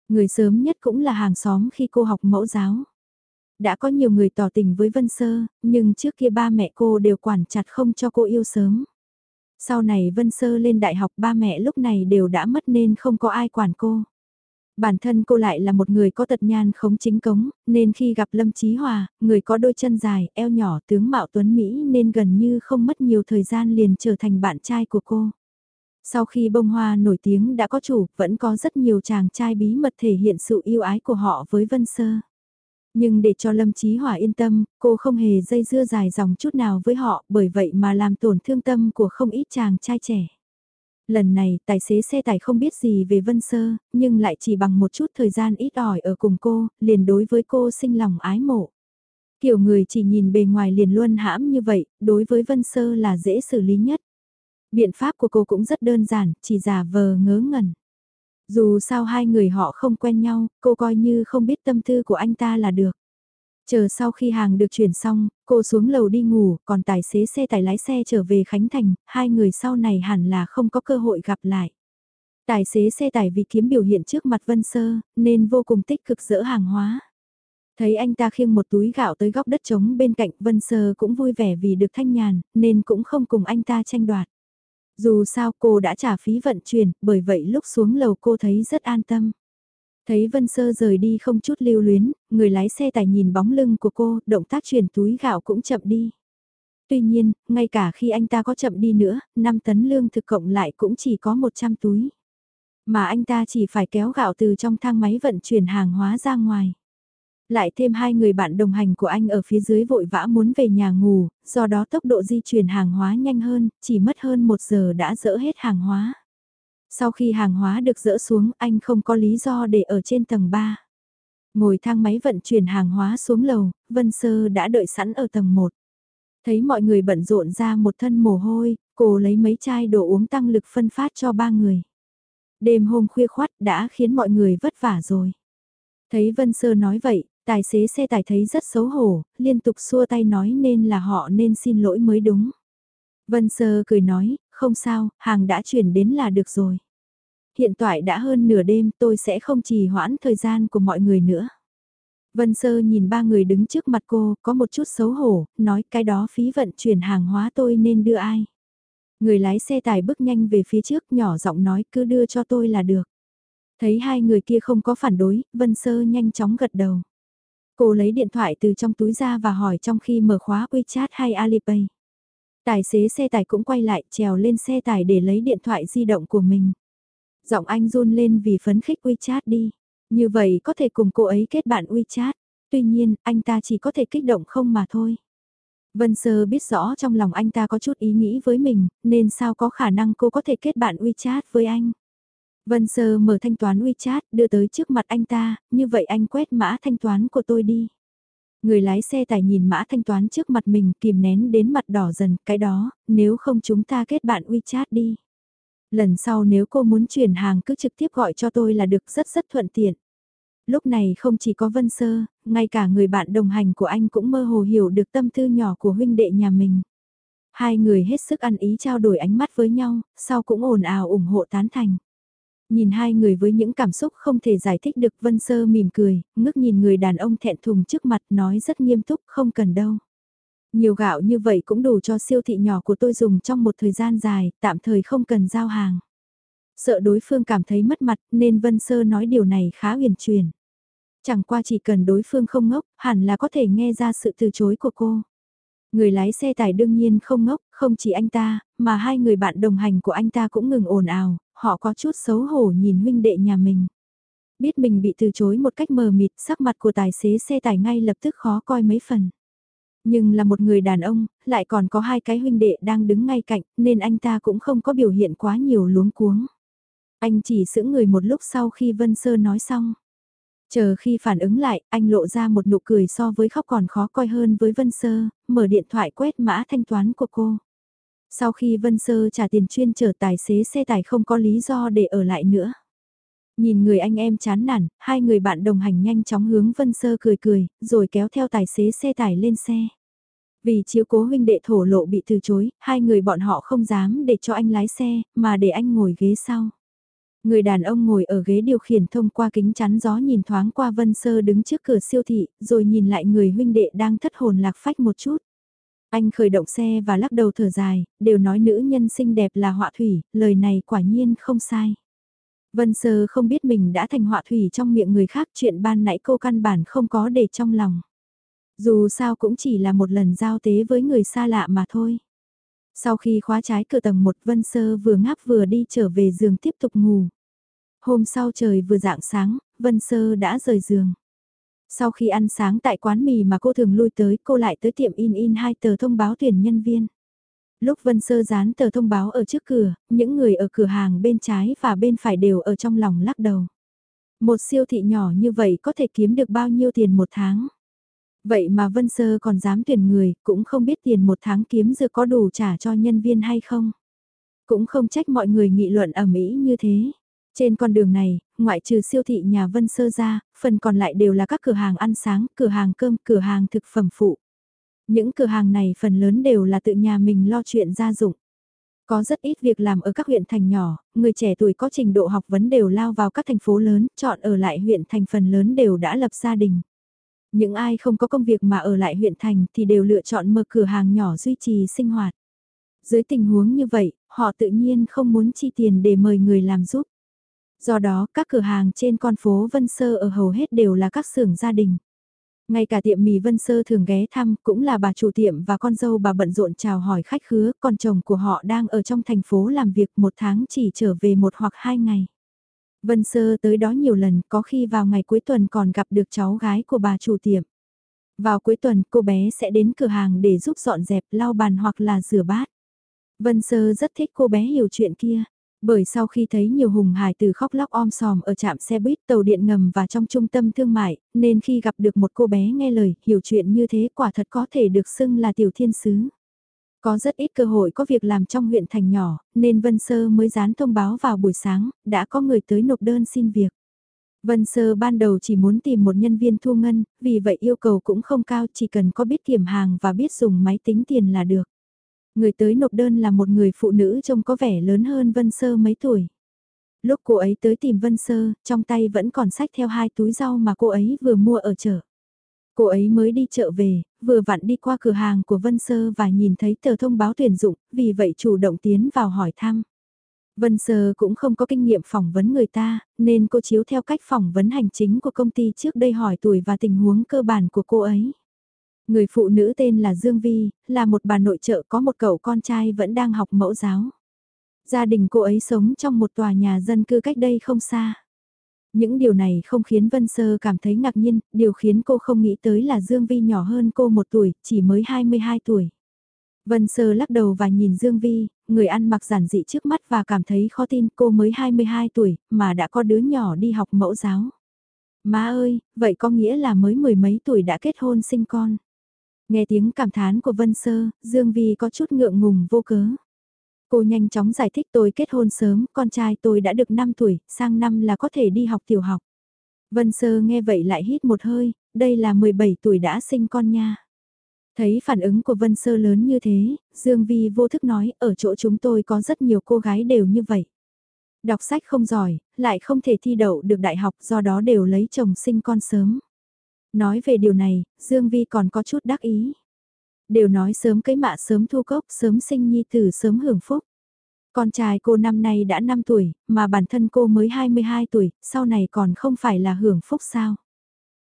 Người sớm nhất cũng là hàng xóm khi cô học mẫu giáo. Đã có nhiều người tỏ tình với Vân Sơ, nhưng trước kia ba mẹ cô đều quản chặt không cho cô yêu sớm. Sau này Vân Sơ lên đại học ba mẹ lúc này đều đã mất nên không có ai quản cô. Bản thân cô lại là một người có tật nhan khống chính cống, nên khi gặp Lâm Chí Hòa, người có đôi chân dài, eo nhỏ, tướng mạo tuấn Mỹ nên gần như không mất nhiều thời gian liền trở thành bạn trai của cô. Sau khi bông hoa nổi tiếng đã có chủ, vẫn có rất nhiều chàng trai bí mật thể hiện sự yêu ái của họ với Vân Sơ. Nhưng để cho Lâm Chí Hòa yên tâm, cô không hề dây dưa dài dòng chút nào với họ, bởi vậy mà làm tổn thương tâm của không ít chàng trai trẻ. Lần này, tài xế xe tải không biết gì về Vân Sơ, nhưng lại chỉ bằng một chút thời gian ít ỏi ở cùng cô, liền đối với cô sinh lòng ái mộ. Kiểu người chỉ nhìn bề ngoài liền luôn hãm như vậy, đối với Vân Sơ là dễ xử lý nhất. Biện pháp của cô cũng rất đơn giản, chỉ giả vờ ngớ ngẩn. Dù sao hai người họ không quen nhau, cô coi như không biết tâm tư của anh ta là được. Chờ sau khi hàng được chuyển xong, cô xuống lầu đi ngủ, còn tài xế xe tải lái xe trở về Khánh Thành, hai người sau này hẳn là không có cơ hội gặp lại. Tài xế xe tải vì kiếm biểu hiện trước mặt Vân Sơ, nên vô cùng tích cực dỡ hàng hóa. Thấy anh ta khiêng một túi gạo tới góc đất trống bên cạnh Vân Sơ cũng vui vẻ vì được thanh nhàn, nên cũng không cùng anh ta tranh đoạt. Dù sao cô đã trả phí vận chuyển, bởi vậy lúc xuống lầu cô thấy rất an tâm. Thấy Vân Sơ rời đi không chút lưu luyến, người lái xe tải nhìn bóng lưng của cô, động tác chuyển túi gạo cũng chậm đi. Tuy nhiên, ngay cả khi anh ta có chậm đi nữa, 5 tấn lương thực cộng lại cũng chỉ có 100 túi. Mà anh ta chỉ phải kéo gạo từ trong thang máy vận chuyển hàng hóa ra ngoài. Lại thêm hai người bạn đồng hành của anh ở phía dưới vội vã muốn về nhà ngủ, do đó tốc độ di chuyển hàng hóa nhanh hơn, chỉ mất hơn một giờ đã dỡ hết hàng hóa. Sau khi hàng hóa được dỡ xuống anh không có lý do để ở trên tầng 3. Ngồi thang máy vận chuyển hàng hóa xuống lầu, Vân Sơ đã đợi sẵn ở tầng 1. Thấy mọi người bận rộn ra một thân mồ hôi, cô lấy mấy chai đồ uống tăng lực phân phát cho ba người. Đêm hôm khuya khoát đã khiến mọi người vất vả rồi. Thấy Vân Sơ nói vậy, tài xế xe tải thấy rất xấu hổ, liên tục xua tay nói nên là họ nên xin lỗi mới đúng. Vân Sơ cười nói, không sao, hàng đã chuyển đến là được rồi. Hiện tại đã hơn nửa đêm tôi sẽ không trì hoãn thời gian của mọi người nữa. Vân Sơ nhìn ba người đứng trước mặt cô, có một chút xấu hổ, nói cái đó phí vận chuyển hàng hóa tôi nên đưa ai. Người lái xe tải bước nhanh về phía trước nhỏ giọng nói cứ đưa cho tôi là được. Thấy hai người kia không có phản đối, Vân Sơ nhanh chóng gật đầu. Cô lấy điện thoại từ trong túi ra và hỏi trong khi mở khóa WeChat hay Alipay. Tài xế xe tải cũng quay lại trèo lên xe tải để lấy điện thoại di động của mình. Giọng anh run lên vì phấn khích WeChat đi. Như vậy có thể cùng cô ấy kết bạn WeChat. Tuy nhiên, anh ta chỉ có thể kích động không mà thôi. Vân Sơ biết rõ trong lòng anh ta có chút ý nghĩ với mình, nên sao có khả năng cô có thể kết bạn WeChat với anh. Vân Sơ mở thanh toán WeChat đưa tới trước mặt anh ta, như vậy anh quét mã thanh toán của tôi đi. Người lái xe tải nhìn mã thanh toán trước mặt mình kìm nén đến mặt đỏ dần, cái đó, nếu không chúng ta kết bạn WeChat đi. Lần sau nếu cô muốn chuyển hàng cứ trực tiếp gọi cho tôi là được rất rất thuận tiện. Lúc này không chỉ có Vân Sơ, ngay cả người bạn đồng hành của anh cũng mơ hồ hiểu được tâm tư nhỏ của huynh đệ nhà mình. Hai người hết sức ăn ý trao đổi ánh mắt với nhau, sau cũng ồn ào ủng hộ tán thành. Nhìn hai người với những cảm xúc không thể giải thích được Vân Sơ mỉm cười, ngước nhìn người đàn ông thẹn thùng trước mặt nói rất nghiêm túc không cần đâu. Nhiều gạo như vậy cũng đủ cho siêu thị nhỏ của tôi dùng trong một thời gian dài, tạm thời không cần giao hàng. Sợ đối phương cảm thấy mất mặt nên Vân Sơ nói điều này khá huyền truyền. Chẳng qua chỉ cần đối phương không ngốc, hẳn là có thể nghe ra sự từ chối của cô. Người lái xe tải đương nhiên không ngốc, không chỉ anh ta, mà hai người bạn đồng hành của anh ta cũng ngừng ồn ào, họ có chút xấu hổ nhìn huynh đệ nhà mình. Biết mình bị từ chối một cách mờ mịt, sắc mặt của tài xế xe tải ngay lập tức khó coi mấy phần. Nhưng là một người đàn ông, lại còn có hai cái huynh đệ đang đứng ngay cạnh, nên anh ta cũng không có biểu hiện quá nhiều luống cuống. Anh chỉ sững người một lúc sau khi Vân Sơ nói xong. Chờ khi phản ứng lại, anh lộ ra một nụ cười so với khóc còn khó coi hơn với Vân Sơ, mở điện thoại quét mã thanh toán của cô. Sau khi Vân Sơ trả tiền chuyên chở tài xế xe tải không có lý do để ở lại nữa. Nhìn người anh em chán nản, hai người bạn đồng hành nhanh chóng hướng Vân Sơ cười cười, rồi kéo theo tài xế xe tải lên xe. Vì chiếu cố huynh đệ thổ lộ bị từ chối, hai người bọn họ không dám để cho anh lái xe, mà để anh ngồi ghế sau. Người đàn ông ngồi ở ghế điều khiển thông qua kính chắn gió nhìn thoáng qua Vân Sơ đứng trước cửa siêu thị, rồi nhìn lại người huynh đệ đang thất hồn lạc phách một chút. Anh khởi động xe và lắc đầu thở dài, đều nói nữ nhân xinh đẹp là họa thủy, lời này quả nhiên không sai. Vân Sơ không biết mình đã thành họa thủy trong miệng người khác chuyện ban nãy cô căn bản không có để trong lòng. Dù sao cũng chỉ là một lần giao tế với người xa lạ mà thôi. Sau khi khóa trái cửa tầng 1 Vân Sơ vừa ngáp vừa đi trở về giường tiếp tục ngủ. Hôm sau trời vừa dạng sáng, Vân Sơ đã rời giường. Sau khi ăn sáng tại quán mì mà cô thường lui tới, cô lại tới tiệm in in hai tờ thông báo tuyển nhân viên. Lúc Vân Sơ dán tờ thông báo ở trước cửa, những người ở cửa hàng bên trái và bên phải đều ở trong lòng lắc đầu. Một siêu thị nhỏ như vậy có thể kiếm được bao nhiêu tiền một tháng? Vậy mà Vân Sơ còn dám tuyển người, cũng không biết tiền một tháng kiếm dược có đủ trả cho nhân viên hay không. Cũng không trách mọi người nghị luận ở Mỹ như thế. Trên con đường này, ngoại trừ siêu thị nhà Vân Sơ ra, phần còn lại đều là các cửa hàng ăn sáng, cửa hàng cơm, cửa hàng thực phẩm phụ. Những cửa hàng này phần lớn đều là tự nhà mình lo chuyện gia dụng. Có rất ít việc làm ở các huyện thành nhỏ, người trẻ tuổi có trình độ học vấn đều lao vào các thành phố lớn, chọn ở lại huyện thành phần lớn đều đã lập gia đình. Những ai không có công việc mà ở lại huyện thành thì đều lựa chọn mở cửa hàng nhỏ duy trì sinh hoạt. Dưới tình huống như vậy, họ tự nhiên không muốn chi tiền để mời người làm giúp. Do đó, các cửa hàng trên con phố Vân Sơ ở hầu hết đều là các xưởng gia đình. Ngay cả tiệm mì Vân Sơ thường ghé thăm cũng là bà chủ tiệm và con dâu bà bận rộn chào hỏi khách khứa, còn chồng của họ đang ở trong thành phố làm việc một tháng chỉ trở về một hoặc hai ngày. Vân Sơ tới đó nhiều lần, có khi vào ngày cuối tuần còn gặp được cháu gái của bà chủ tiệm. Vào cuối tuần cô bé sẽ đến cửa hàng để giúp dọn dẹp lau bàn hoặc là rửa bát. Vân Sơ rất thích cô bé hiểu chuyện kia. Bởi sau khi thấy nhiều hùng hải từ khóc lóc om sòm ở trạm xe buýt tàu điện ngầm và trong trung tâm thương mại, nên khi gặp được một cô bé nghe lời, hiểu chuyện như thế quả thật có thể được xưng là tiểu thiên sứ. Có rất ít cơ hội có việc làm trong huyện thành nhỏ, nên Vân Sơ mới dán thông báo vào buổi sáng, đã có người tới nộp đơn xin việc. Vân Sơ ban đầu chỉ muốn tìm một nhân viên thu ngân, vì vậy yêu cầu cũng không cao chỉ cần có biết kiểm hàng và biết dùng máy tính tiền là được. Người tới nộp đơn là một người phụ nữ trông có vẻ lớn hơn Vân Sơ mấy tuổi. Lúc cô ấy tới tìm Vân Sơ, trong tay vẫn còn sách theo hai túi rau mà cô ấy vừa mua ở chợ. Cô ấy mới đi chợ về, vừa vặn đi qua cửa hàng của Vân Sơ và nhìn thấy tờ thông báo tuyển dụng, vì vậy chủ động tiến vào hỏi thăm. Vân Sơ cũng không có kinh nghiệm phỏng vấn người ta, nên cô chiếu theo cách phỏng vấn hành chính của công ty trước đây hỏi tuổi và tình huống cơ bản của cô ấy. Người phụ nữ tên là Dương Vi, là một bà nội trợ có một cậu con trai vẫn đang học mẫu giáo. Gia đình cô ấy sống trong một tòa nhà dân cư cách đây không xa. Những điều này không khiến Vân Sơ cảm thấy ngạc nhiên, điều khiến cô không nghĩ tới là Dương Vi nhỏ hơn cô một tuổi, chỉ mới 22 tuổi. Vân Sơ lắc đầu và nhìn Dương Vi, người ăn mặc giản dị trước mắt và cảm thấy khó tin cô mới 22 tuổi mà đã có đứa nhỏ đi học mẫu giáo. Má ơi, vậy có nghĩa là mới mười mấy tuổi đã kết hôn sinh con. Nghe tiếng cảm thán của Vân Sơ, Dương Vi có chút ngượng ngùng vô cớ. Cô nhanh chóng giải thích tôi kết hôn sớm, con trai tôi đã được 5 tuổi, sang năm là có thể đi học tiểu học. Vân Sơ nghe vậy lại hít một hơi, đây là 17 tuổi đã sinh con nha. Thấy phản ứng của Vân Sơ lớn như thế, Dương Vi vô thức nói, ở chỗ chúng tôi có rất nhiều cô gái đều như vậy. Đọc sách không giỏi, lại không thể thi đậu được đại học do đó đều lấy chồng sinh con sớm. Nói về điều này, Dương Vi còn có chút đắc ý. Đều nói sớm cấy mạ sớm thu cốc, sớm sinh nhi tử sớm hưởng phúc. Con trai cô năm nay đã 5 tuổi, mà bản thân cô mới 22 tuổi, sau này còn không phải là hưởng phúc sao.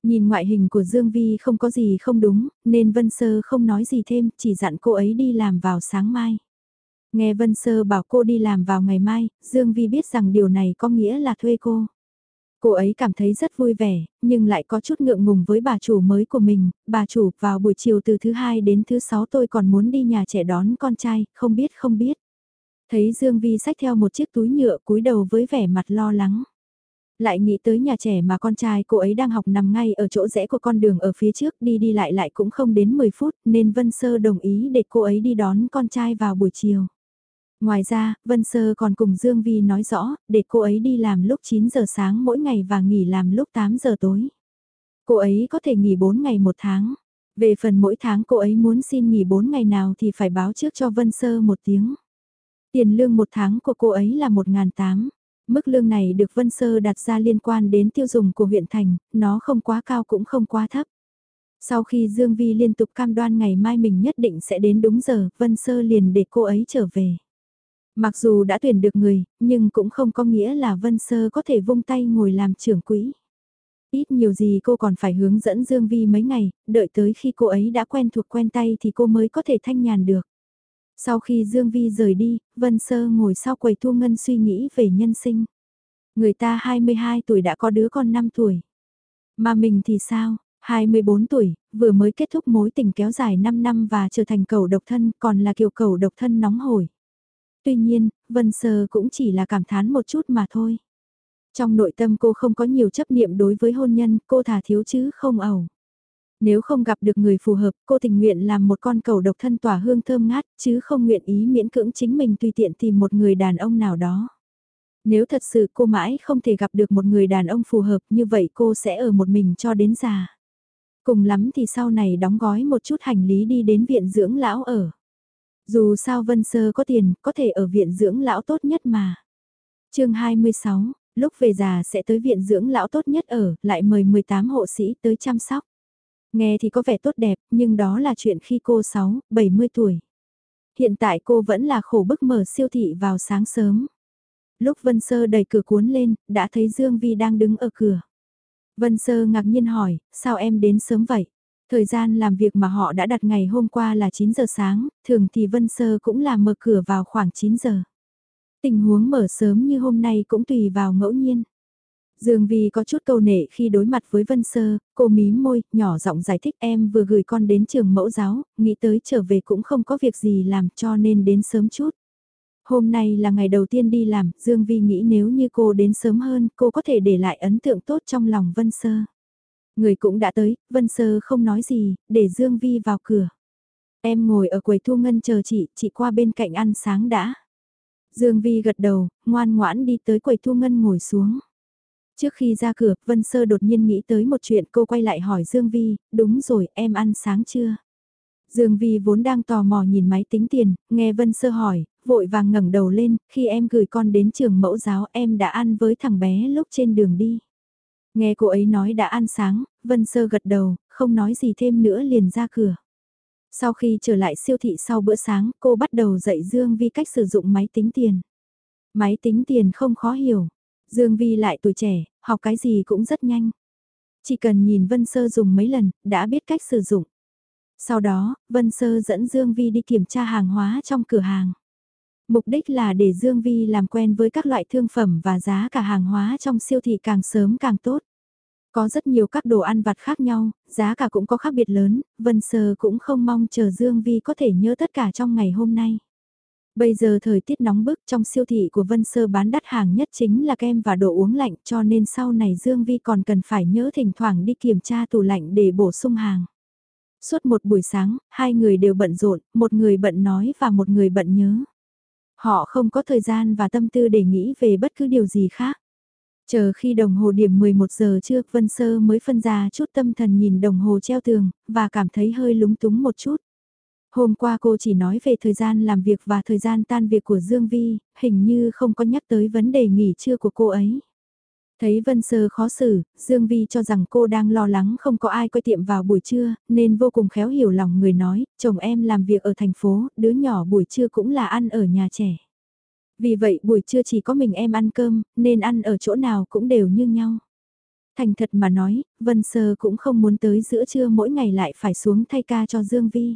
Nhìn ngoại hình của Dương Vi không có gì không đúng, nên Vân Sơ không nói gì thêm, chỉ dặn cô ấy đi làm vào sáng mai. Nghe Vân Sơ bảo cô đi làm vào ngày mai, Dương Vi biết rằng điều này có nghĩa là thuê cô. Cô ấy cảm thấy rất vui vẻ, nhưng lại có chút ngượng ngùng với bà chủ mới của mình, bà chủ vào buổi chiều từ thứ hai đến thứ sáu tôi còn muốn đi nhà trẻ đón con trai, không biết không biết. Thấy Dương Vi xách theo một chiếc túi nhựa cúi đầu với vẻ mặt lo lắng. Lại nghĩ tới nhà trẻ mà con trai cô ấy đang học nằm ngay ở chỗ rẽ của con đường ở phía trước đi đi lại lại cũng không đến 10 phút nên Vân Sơ đồng ý để cô ấy đi đón con trai vào buổi chiều. Ngoài ra, Vân Sơ còn cùng Dương Vi nói rõ, để cô ấy đi làm lúc 9 giờ sáng mỗi ngày và nghỉ làm lúc 8 giờ tối. Cô ấy có thể nghỉ 4 ngày một tháng. Về phần mỗi tháng cô ấy muốn xin nghỉ 4 ngày nào thì phải báo trước cho Vân Sơ một tiếng. Tiền lương một tháng của cô ấy là 1.800. Mức lương này được Vân Sơ đặt ra liên quan đến tiêu dùng của huyện thành, nó không quá cao cũng không quá thấp. Sau khi Dương Vi liên tục cam đoan ngày mai mình nhất định sẽ đến đúng giờ, Vân Sơ liền để cô ấy trở về. Mặc dù đã tuyển được người, nhưng cũng không có nghĩa là Vân Sơ có thể vung tay ngồi làm trưởng quỹ. Ít nhiều gì cô còn phải hướng dẫn Dương Vi mấy ngày, đợi tới khi cô ấy đã quen thuộc quen tay thì cô mới có thể thanh nhàn được. Sau khi Dương Vi rời đi, Vân Sơ ngồi sau quầy thu ngân suy nghĩ về nhân sinh. Người ta 22 tuổi đã có đứa con 5 tuổi. Mà mình thì sao? 24 tuổi, vừa mới kết thúc mối tình kéo dài 5 năm và trở thành cầu độc thân còn là kiểu cầu độc thân nóng hổi. Tuy nhiên, Vân Sơ cũng chỉ là cảm thán một chút mà thôi. Trong nội tâm cô không có nhiều chấp niệm đối với hôn nhân, cô thả thiếu chứ không ẩu. Nếu không gặp được người phù hợp, cô tình nguyện làm một con cầu độc thân tỏa hương thơm ngát, chứ không nguyện ý miễn cưỡng chính mình tùy tiện tìm một người đàn ông nào đó. Nếu thật sự cô mãi không thể gặp được một người đàn ông phù hợp như vậy cô sẽ ở một mình cho đến già. Cùng lắm thì sau này đóng gói một chút hành lý đi đến viện dưỡng lão ở. Dù sao Vân Sơ có tiền, có thể ở viện dưỡng lão tốt nhất mà. chương 26, lúc về già sẽ tới viện dưỡng lão tốt nhất ở, lại mời 18 hộ sĩ tới chăm sóc. Nghe thì có vẻ tốt đẹp, nhưng đó là chuyện khi cô 6, 70 tuổi. Hiện tại cô vẫn là khổ bức mở siêu thị vào sáng sớm. Lúc Vân Sơ đẩy cửa cuốn lên, đã thấy Dương Vi đang đứng ở cửa. Vân Sơ ngạc nhiên hỏi, sao em đến sớm vậy? Thời gian làm việc mà họ đã đặt ngày hôm qua là 9 giờ sáng, thường thì Vân Sơ cũng là mở cửa vào khoảng 9 giờ. Tình huống mở sớm như hôm nay cũng tùy vào ngẫu nhiên. Dương Vi có chút câu nệ khi đối mặt với Vân Sơ, cô mím môi, nhỏ giọng giải thích em vừa gửi con đến trường mẫu giáo, nghĩ tới trở về cũng không có việc gì làm cho nên đến sớm chút. Hôm nay là ngày đầu tiên đi làm, Dương Vi nghĩ nếu như cô đến sớm hơn, cô có thể để lại ấn tượng tốt trong lòng Vân Sơ. Người cũng đã tới, Vân Sơ không nói gì, để Dương Vi vào cửa. Em ngồi ở quầy thu ngân chờ chị, chị qua bên cạnh ăn sáng đã. Dương Vi gật đầu, ngoan ngoãn đi tới quầy thu ngân ngồi xuống. Trước khi ra cửa, Vân Sơ đột nhiên nghĩ tới một chuyện cô quay lại hỏi Dương Vi, đúng rồi, em ăn sáng chưa? Dương Vi vốn đang tò mò nhìn máy tính tiền, nghe Vân Sơ hỏi, vội vàng ngẩng đầu lên, khi em gửi con đến trường mẫu giáo em đã ăn với thằng bé lúc trên đường đi. Nghe cô ấy nói đã ăn sáng, Vân Sơ gật đầu, không nói gì thêm nữa liền ra cửa. Sau khi trở lại siêu thị sau bữa sáng, cô bắt đầu dạy Dương Vi cách sử dụng máy tính tiền. Máy tính tiền không khó hiểu. Dương Vi lại tuổi trẻ, học cái gì cũng rất nhanh. Chỉ cần nhìn Vân Sơ dùng mấy lần, đã biết cách sử dụng. Sau đó, Vân Sơ dẫn Dương Vi đi kiểm tra hàng hóa trong cửa hàng. Mục đích là để Dương Vi làm quen với các loại thương phẩm và giá cả hàng hóa trong siêu thị càng sớm càng tốt. Có rất nhiều các đồ ăn vặt khác nhau, giá cả cũng có khác biệt lớn, Vân Sơ cũng không mong chờ Dương Vi có thể nhớ tất cả trong ngày hôm nay. Bây giờ thời tiết nóng bức trong siêu thị của Vân Sơ bán đắt hàng nhất chính là kem và đồ uống lạnh cho nên sau này Dương Vi còn cần phải nhớ thỉnh thoảng đi kiểm tra tủ lạnh để bổ sung hàng. Suốt một buổi sáng, hai người đều bận rộn, một người bận nói và một người bận nhớ. Họ không có thời gian và tâm tư để nghĩ về bất cứ điều gì khác. Chờ khi đồng hồ điểm 11 giờ trưa, Vân Sơ mới phân ra chút tâm thần nhìn đồng hồ treo tường, và cảm thấy hơi lúng túng một chút. Hôm qua cô chỉ nói về thời gian làm việc và thời gian tan việc của Dương Vi, hình như không có nhắc tới vấn đề nghỉ trưa của cô ấy. Thấy Vân Sơ khó xử, Dương Vi cho rằng cô đang lo lắng không có ai coi tiệm vào buổi trưa, nên vô cùng khéo hiểu lòng người nói, chồng em làm việc ở thành phố, đứa nhỏ buổi trưa cũng là ăn ở nhà trẻ. Vì vậy buổi trưa chỉ có mình em ăn cơm, nên ăn ở chỗ nào cũng đều như nhau. Thành thật mà nói, Vân Sơ cũng không muốn tới giữa trưa mỗi ngày lại phải xuống thay ca cho Dương Vi.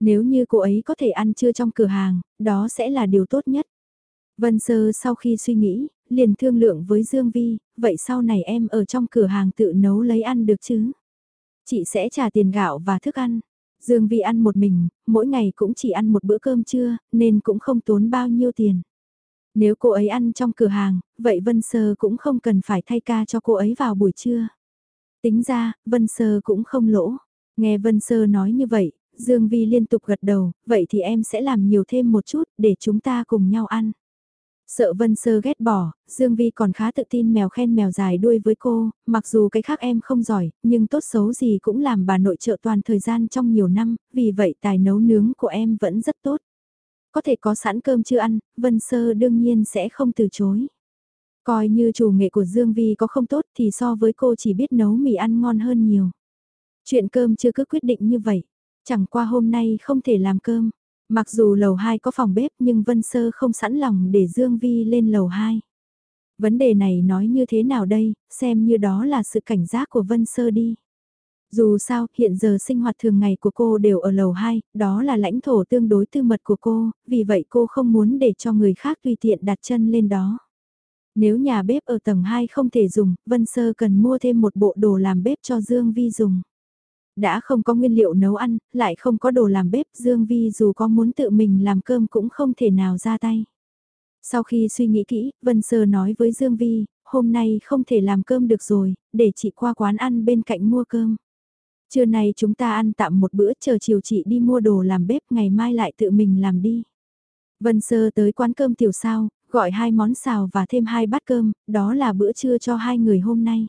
Nếu như cô ấy có thể ăn trưa trong cửa hàng, đó sẽ là điều tốt nhất. Vân Sơ sau khi suy nghĩ, liền thương lượng với Dương Vi, vậy sau này em ở trong cửa hàng tự nấu lấy ăn được chứ? Chị sẽ trả tiền gạo và thức ăn. Dương Vi ăn một mình, mỗi ngày cũng chỉ ăn một bữa cơm trưa, nên cũng không tốn bao nhiêu tiền. Nếu cô ấy ăn trong cửa hàng, vậy Vân Sơ cũng không cần phải thay ca cho cô ấy vào buổi trưa. Tính ra, Vân Sơ cũng không lỗ. Nghe Vân Sơ nói như vậy, Dương Vi liên tục gật đầu, vậy thì em sẽ làm nhiều thêm một chút để chúng ta cùng nhau ăn. Sợ Vân Sơ ghét bỏ, Dương Vi còn khá tự tin mèo khen mèo dài đuôi với cô, mặc dù cái khác em không giỏi, nhưng tốt xấu gì cũng làm bà nội trợ toàn thời gian trong nhiều năm, vì vậy tài nấu nướng của em vẫn rất tốt. Có thể có sẵn cơm chưa ăn, Vân Sơ đương nhiên sẽ không từ chối. Coi như chủ nghệ của Dương Vi có không tốt thì so với cô chỉ biết nấu mì ăn ngon hơn nhiều. Chuyện cơm chưa cứ quyết định như vậy, chẳng qua hôm nay không thể làm cơm. Mặc dù lầu 2 có phòng bếp nhưng Vân Sơ không sẵn lòng để Dương Vi lên lầu 2. Vấn đề này nói như thế nào đây, xem như đó là sự cảnh giác của Vân Sơ đi. Dù sao, hiện giờ sinh hoạt thường ngày của cô đều ở lầu 2, đó là lãnh thổ tương đối tư mật của cô, vì vậy cô không muốn để cho người khác tùy tiện đặt chân lên đó. Nếu nhà bếp ở tầng 2 không thể dùng, Vân Sơ cần mua thêm một bộ đồ làm bếp cho Dương Vi dùng. Đã không có nguyên liệu nấu ăn, lại không có đồ làm bếp, Dương Vi dù có muốn tự mình làm cơm cũng không thể nào ra tay. Sau khi suy nghĩ kỹ, Vân Sơ nói với Dương Vi, hôm nay không thể làm cơm được rồi, để chị qua quán ăn bên cạnh mua cơm. Trưa nay chúng ta ăn tạm một bữa chờ chiều chị đi mua đồ làm bếp ngày mai lại tự mình làm đi. Vân Sơ tới quán cơm tiểu sao, gọi hai món xào và thêm hai bát cơm, đó là bữa trưa cho hai người hôm nay.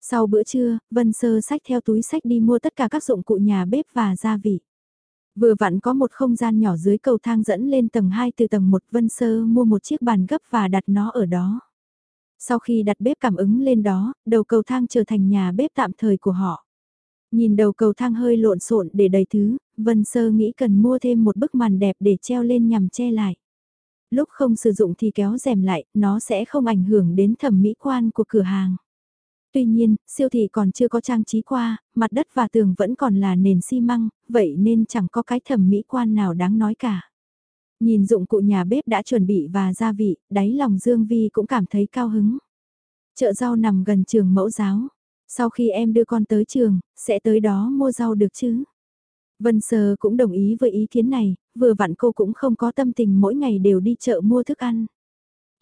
Sau bữa trưa, Vân Sơ sách theo túi sách đi mua tất cả các dụng cụ nhà bếp và gia vị. Vừa vặn có một không gian nhỏ dưới cầu thang dẫn lên tầng 2 từ tầng 1 Vân Sơ mua một chiếc bàn gấp và đặt nó ở đó. Sau khi đặt bếp cảm ứng lên đó, đầu cầu thang trở thành nhà bếp tạm thời của họ. Nhìn đầu cầu thang hơi lộn xộn để đầy thứ, Vân Sơ nghĩ cần mua thêm một bức màn đẹp để treo lên nhằm che lại. Lúc không sử dụng thì kéo rèm lại, nó sẽ không ảnh hưởng đến thẩm mỹ quan của cửa hàng. Tuy nhiên, siêu thị còn chưa có trang trí qua, mặt đất và tường vẫn còn là nền xi măng, vậy nên chẳng có cái thẩm mỹ quan nào đáng nói cả. Nhìn dụng cụ nhà bếp đã chuẩn bị và gia vị, đáy lòng Dương Vi cũng cảm thấy cao hứng. Chợ rau nằm gần trường mẫu giáo. Sau khi em đưa con tới trường, sẽ tới đó mua rau được chứ? Vân Sơ cũng đồng ý với ý kiến này, vừa vặn cô cũng không có tâm tình mỗi ngày đều đi chợ mua thức ăn.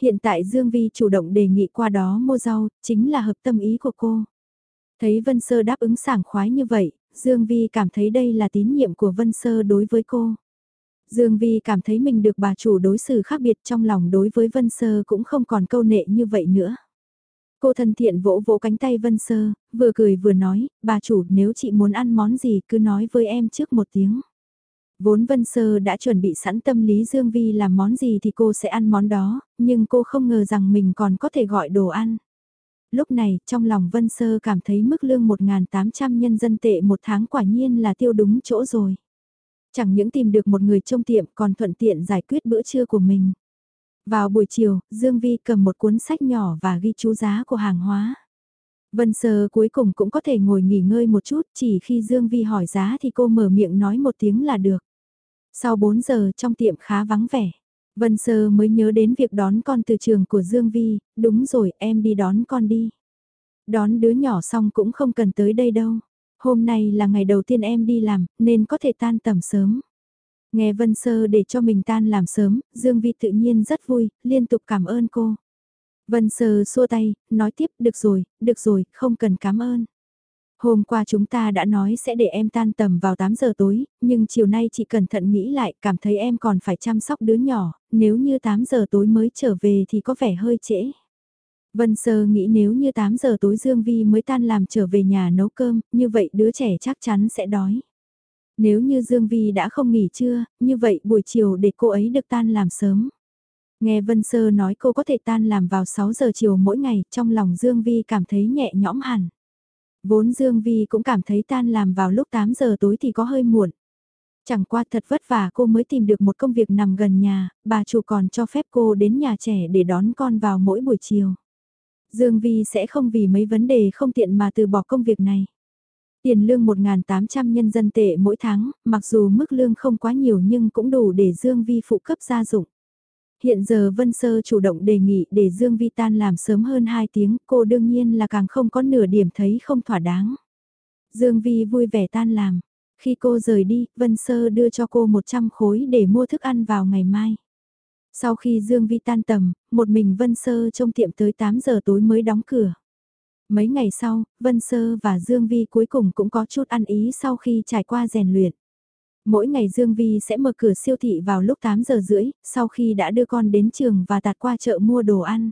Hiện tại Dương Vi chủ động đề nghị qua đó mua rau, chính là hợp tâm ý của cô. Thấy Vân Sơ đáp ứng sảng khoái như vậy, Dương Vi cảm thấy đây là tín nhiệm của Vân Sơ đối với cô. Dương Vi cảm thấy mình được bà chủ đối xử khác biệt trong lòng đối với Vân Sơ cũng không còn câu nệ như vậy nữa. Cô thân thiện vỗ vỗ cánh tay Vân Sơ, vừa cười vừa nói, bà chủ nếu chị muốn ăn món gì cứ nói với em trước một tiếng. Vốn Vân Sơ đã chuẩn bị sẵn tâm lý Dương Vi làm món gì thì cô sẽ ăn món đó, nhưng cô không ngờ rằng mình còn có thể gọi đồ ăn. Lúc này, trong lòng Vân Sơ cảm thấy mức lương 1.800 nhân dân tệ một tháng quả nhiên là tiêu đúng chỗ rồi. Chẳng những tìm được một người trông tiệm còn thuận tiện giải quyết bữa trưa của mình. Vào buổi chiều, Dương Vi cầm một cuốn sách nhỏ và ghi chú giá của hàng hóa. Vân Sơ cuối cùng cũng có thể ngồi nghỉ ngơi một chút, chỉ khi Dương Vi hỏi giá thì cô mở miệng nói một tiếng là được. Sau 4 giờ trong tiệm khá vắng vẻ, Vân Sơ mới nhớ đến việc đón con từ trường của Dương Vi, đúng rồi em đi đón con đi. Đón đứa nhỏ xong cũng không cần tới đây đâu. Hôm nay là ngày đầu tiên em đi làm, nên có thể tan tầm sớm. Nghe Vân Sơ để cho mình tan làm sớm, Dương Vi tự nhiên rất vui, liên tục cảm ơn cô. Vân Sơ xua tay, nói tiếp, được rồi, được rồi, không cần cảm ơn. Hôm qua chúng ta đã nói sẽ để em tan tầm vào 8 giờ tối, nhưng chiều nay chị cẩn thận nghĩ lại, cảm thấy em còn phải chăm sóc đứa nhỏ, nếu như 8 giờ tối mới trở về thì có vẻ hơi trễ. Vân Sơ nghĩ nếu như 8 giờ tối Dương Vi mới tan làm trở về nhà nấu cơm, như vậy đứa trẻ chắc chắn sẽ đói. Nếu như Dương Vi đã không nghỉ trưa, như vậy buổi chiều để cô ấy được tan làm sớm. Nghe Vân Sơ nói cô có thể tan làm vào 6 giờ chiều mỗi ngày, trong lòng Dương Vi cảm thấy nhẹ nhõm hẳn. Vốn Dương Vi cũng cảm thấy tan làm vào lúc 8 giờ tối thì có hơi muộn. Chẳng qua thật vất vả cô mới tìm được một công việc nằm gần nhà, bà chủ còn cho phép cô đến nhà trẻ để đón con vào mỗi buổi chiều. Dương Vi sẽ không vì mấy vấn đề không tiện mà từ bỏ công việc này. Tiền lương 1.800 nhân dân tệ mỗi tháng, mặc dù mức lương không quá nhiều nhưng cũng đủ để Dương Vi phụ cấp gia dụng. Hiện giờ Vân Sơ chủ động đề nghị để Dương Vi tan làm sớm hơn 2 tiếng, cô đương nhiên là càng không có nửa điểm thấy không thỏa đáng. Dương Vi vui vẻ tan làm. Khi cô rời đi, Vân Sơ đưa cho cô 100 khối để mua thức ăn vào ngày mai. Sau khi Dương Vi tan tầm, một mình Vân Sơ trông tiệm tới 8 giờ tối mới đóng cửa. Mấy ngày sau, Vân Sơ và Dương Vi cuối cùng cũng có chút ăn ý sau khi trải qua rèn luyện. Mỗi ngày Dương Vi sẽ mở cửa siêu thị vào lúc 8 giờ rưỡi, sau khi đã đưa con đến trường và tạt qua chợ mua đồ ăn.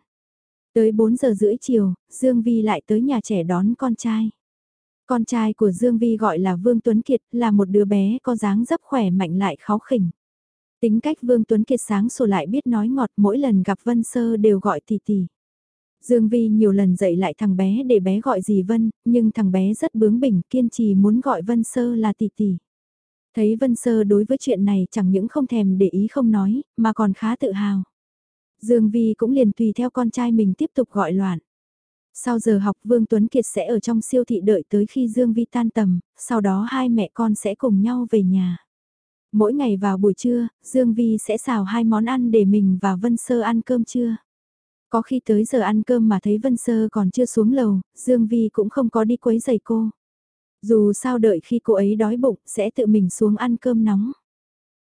Tới 4 giờ rưỡi chiều, Dương Vi lại tới nhà trẻ đón con trai. Con trai của Dương Vi gọi là Vương Tuấn Kiệt, là một đứa bé có dáng dấp khỏe mạnh lại kháu khỉnh. Tính cách Vương Tuấn Kiệt sáng sủa lại biết nói ngọt mỗi lần gặp Vân Sơ đều gọi tỷ tỷ. Dương Vi nhiều lần dạy lại thằng bé để bé gọi gì Vân, nhưng thằng bé rất bướng bỉnh kiên trì muốn gọi Vân Sơ là tỷ tỷ. Thấy Vân Sơ đối với chuyện này chẳng những không thèm để ý không nói, mà còn khá tự hào. Dương Vi cũng liền tùy theo con trai mình tiếp tục gọi loạn. Sau giờ học Vương Tuấn Kiệt sẽ ở trong siêu thị đợi tới khi Dương Vi tan tầm, sau đó hai mẹ con sẽ cùng nhau về nhà. Mỗi ngày vào buổi trưa, Dương Vi sẽ xào hai món ăn để mình và Vân Sơ ăn cơm trưa. Có khi tới giờ ăn cơm mà thấy Vân Sơ còn chưa xuống lầu, Dương Vi cũng không có đi quấy giày cô. Dù sao đợi khi cô ấy đói bụng sẽ tự mình xuống ăn cơm nóng.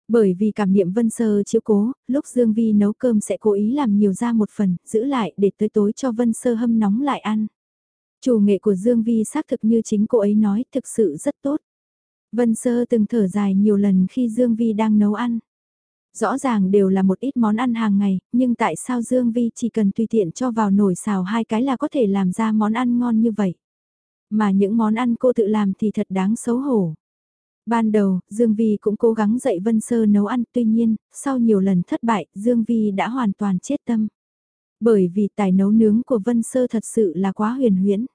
Bởi vì cảm niệm Vân Sơ chiếu cố, lúc Dương Vi nấu cơm sẽ cố ý làm nhiều ra một phần, giữ lại để tới tối cho Vân Sơ hâm nóng lại ăn. Chủ nghệ của Dương Vi xác thực như chính cô ấy nói thực sự rất tốt. Vân Sơ từng thở dài nhiều lần khi Dương Vi đang nấu ăn. Rõ ràng đều là một ít món ăn hàng ngày, nhưng tại sao Dương Vi chỉ cần tùy tiện cho vào nồi xào hai cái là có thể làm ra món ăn ngon như vậy? Mà những món ăn cô tự làm thì thật đáng xấu hổ. Ban đầu, Dương Vi cũng cố gắng dạy Vân Sơ nấu ăn, tuy nhiên, sau nhiều lần thất bại, Dương Vi đã hoàn toàn chết tâm. Bởi vì tài nấu nướng của Vân Sơ thật sự là quá huyền huyễn.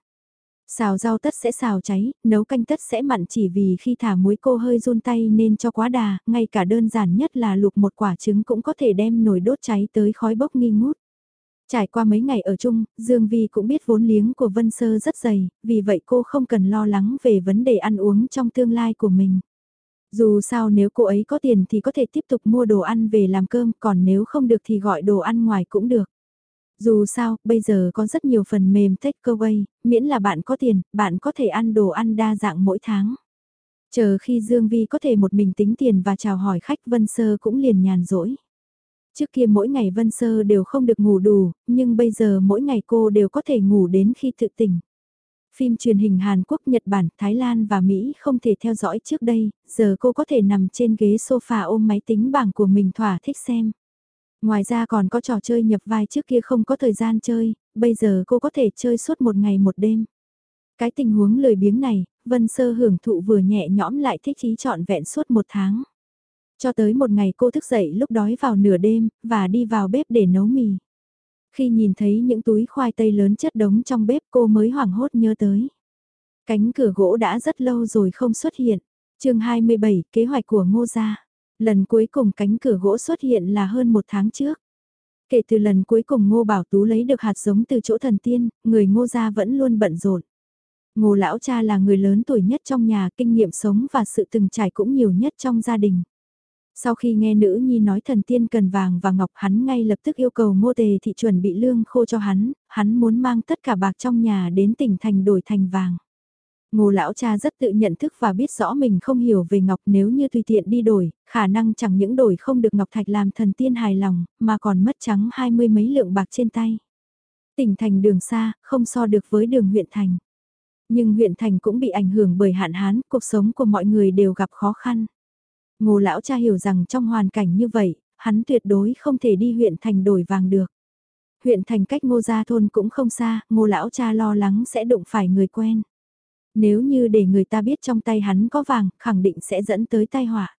Xào rau tất sẽ xào cháy, nấu canh tất sẽ mặn chỉ vì khi thả muối cô hơi run tay nên cho quá đà, ngay cả đơn giản nhất là luộc một quả trứng cũng có thể đem nồi đốt cháy tới khói bốc nghi ngút. Trải qua mấy ngày ở chung, Dương Vi cũng biết vốn liếng của Vân Sơ rất dày, vì vậy cô không cần lo lắng về vấn đề ăn uống trong tương lai của mình. Dù sao nếu cô ấy có tiền thì có thể tiếp tục mua đồ ăn về làm cơm, còn nếu không được thì gọi đồ ăn ngoài cũng được. Dù sao, bây giờ có rất nhiều phần mềm takeaway, miễn là bạn có tiền, bạn có thể ăn đồ ăn đa dạng mỗi tháng. Chờ khi Dương Vi có thể một mình tính tiền và chào hỏi khách Vân Sơ cũng liền nhàn rỗi. Trước kia mỗi ngày Vân Sơ đều không được ngủ đủ, nhưng bây giờ mỗi ngày cô đều có thể ngủ đến khi tự tỉnh. Phim truyền hình Hàn Quốc, Nhật Bản, Thái Lan và Mỹ không thể theo dõi trước đây, giờ cô có thể nằm trên ghế sofa ôm máy tính bảng của mình thỏa thích xem. Ngoài ra còn có trò chơi nhập vai trước kia không có thời gian chơi, bây giờ cô có thể chơi suốt một ngày một đêm. Cái tình huống lười biếng này, Vân Sơ hưởng thụ vừa nhẹ nhõm lại thích ý trọn vẹn suốt một tháng. Cho tới một ngày cô thức dậy lúc đói vào nửa đêm, và đi vào bếp để nấu mì. Khi nhìn thấy những túi khoai tây lớn chất đống trong bếp cô mới hoảng hốt nhớ tới. Cánh cửa gỗ đã rất lâu rồi không xuất hiện. chương 27, kế hoạch của ngô gia. Lần cuối cùng cánh cửa gỗ xuất hiện là hơn một tháng trước. Kể từ lần cuối cùng ngô bảo tú lấy được hạt giống từ chỗ thần tiên, người ngô gia vẫn luôn bận rộn. Ngô lão cha là người lớn tuổi nhất trong nhà, kinh nghiệm sống và sự từng trải cũng nhiều nhất trong gia đình. Sau khi nghe nữ nhi nói thần tiên cần vàng và ngọc hắn ngay lập tức yêu cầu ngô tề thị chuẩn bị lương khô cho hắn, hắn muốn mang tất cả bạc trong nhà đến tỉnh thành đổi thành vàng. Ngô lão cha rất tự nhận thức và biết rõ mình không hiểu về ngọc nếu như tùy tiện đi đổi, khả năng chẳng những đổi không được ngọc thạch làm thần tiên hài lòng, mà còn mất trắng hai mươi mấy lượng bạc trên tay. Tỉnh thành đường xa, không so được với đường huyện thành. Nhưng huyện thành cũng bị ảnh hưởng bởi hạn hán, cuộc sống của mọi người đều gặp khó khăn. Ngô lão cha hiểu rằng trong hoàn cảnh như vậy, hắn tuyệt đối không thể đi huyện thành đổi vàng được. Huyện thành cách ngô gia thôn cũng không xa, ngô lão cha lo lắng sẽ đụng phải người quen. Nếu như để người ta biết trong tay hắn có vàng, khẳng định sẽ dẫn tới tai họa.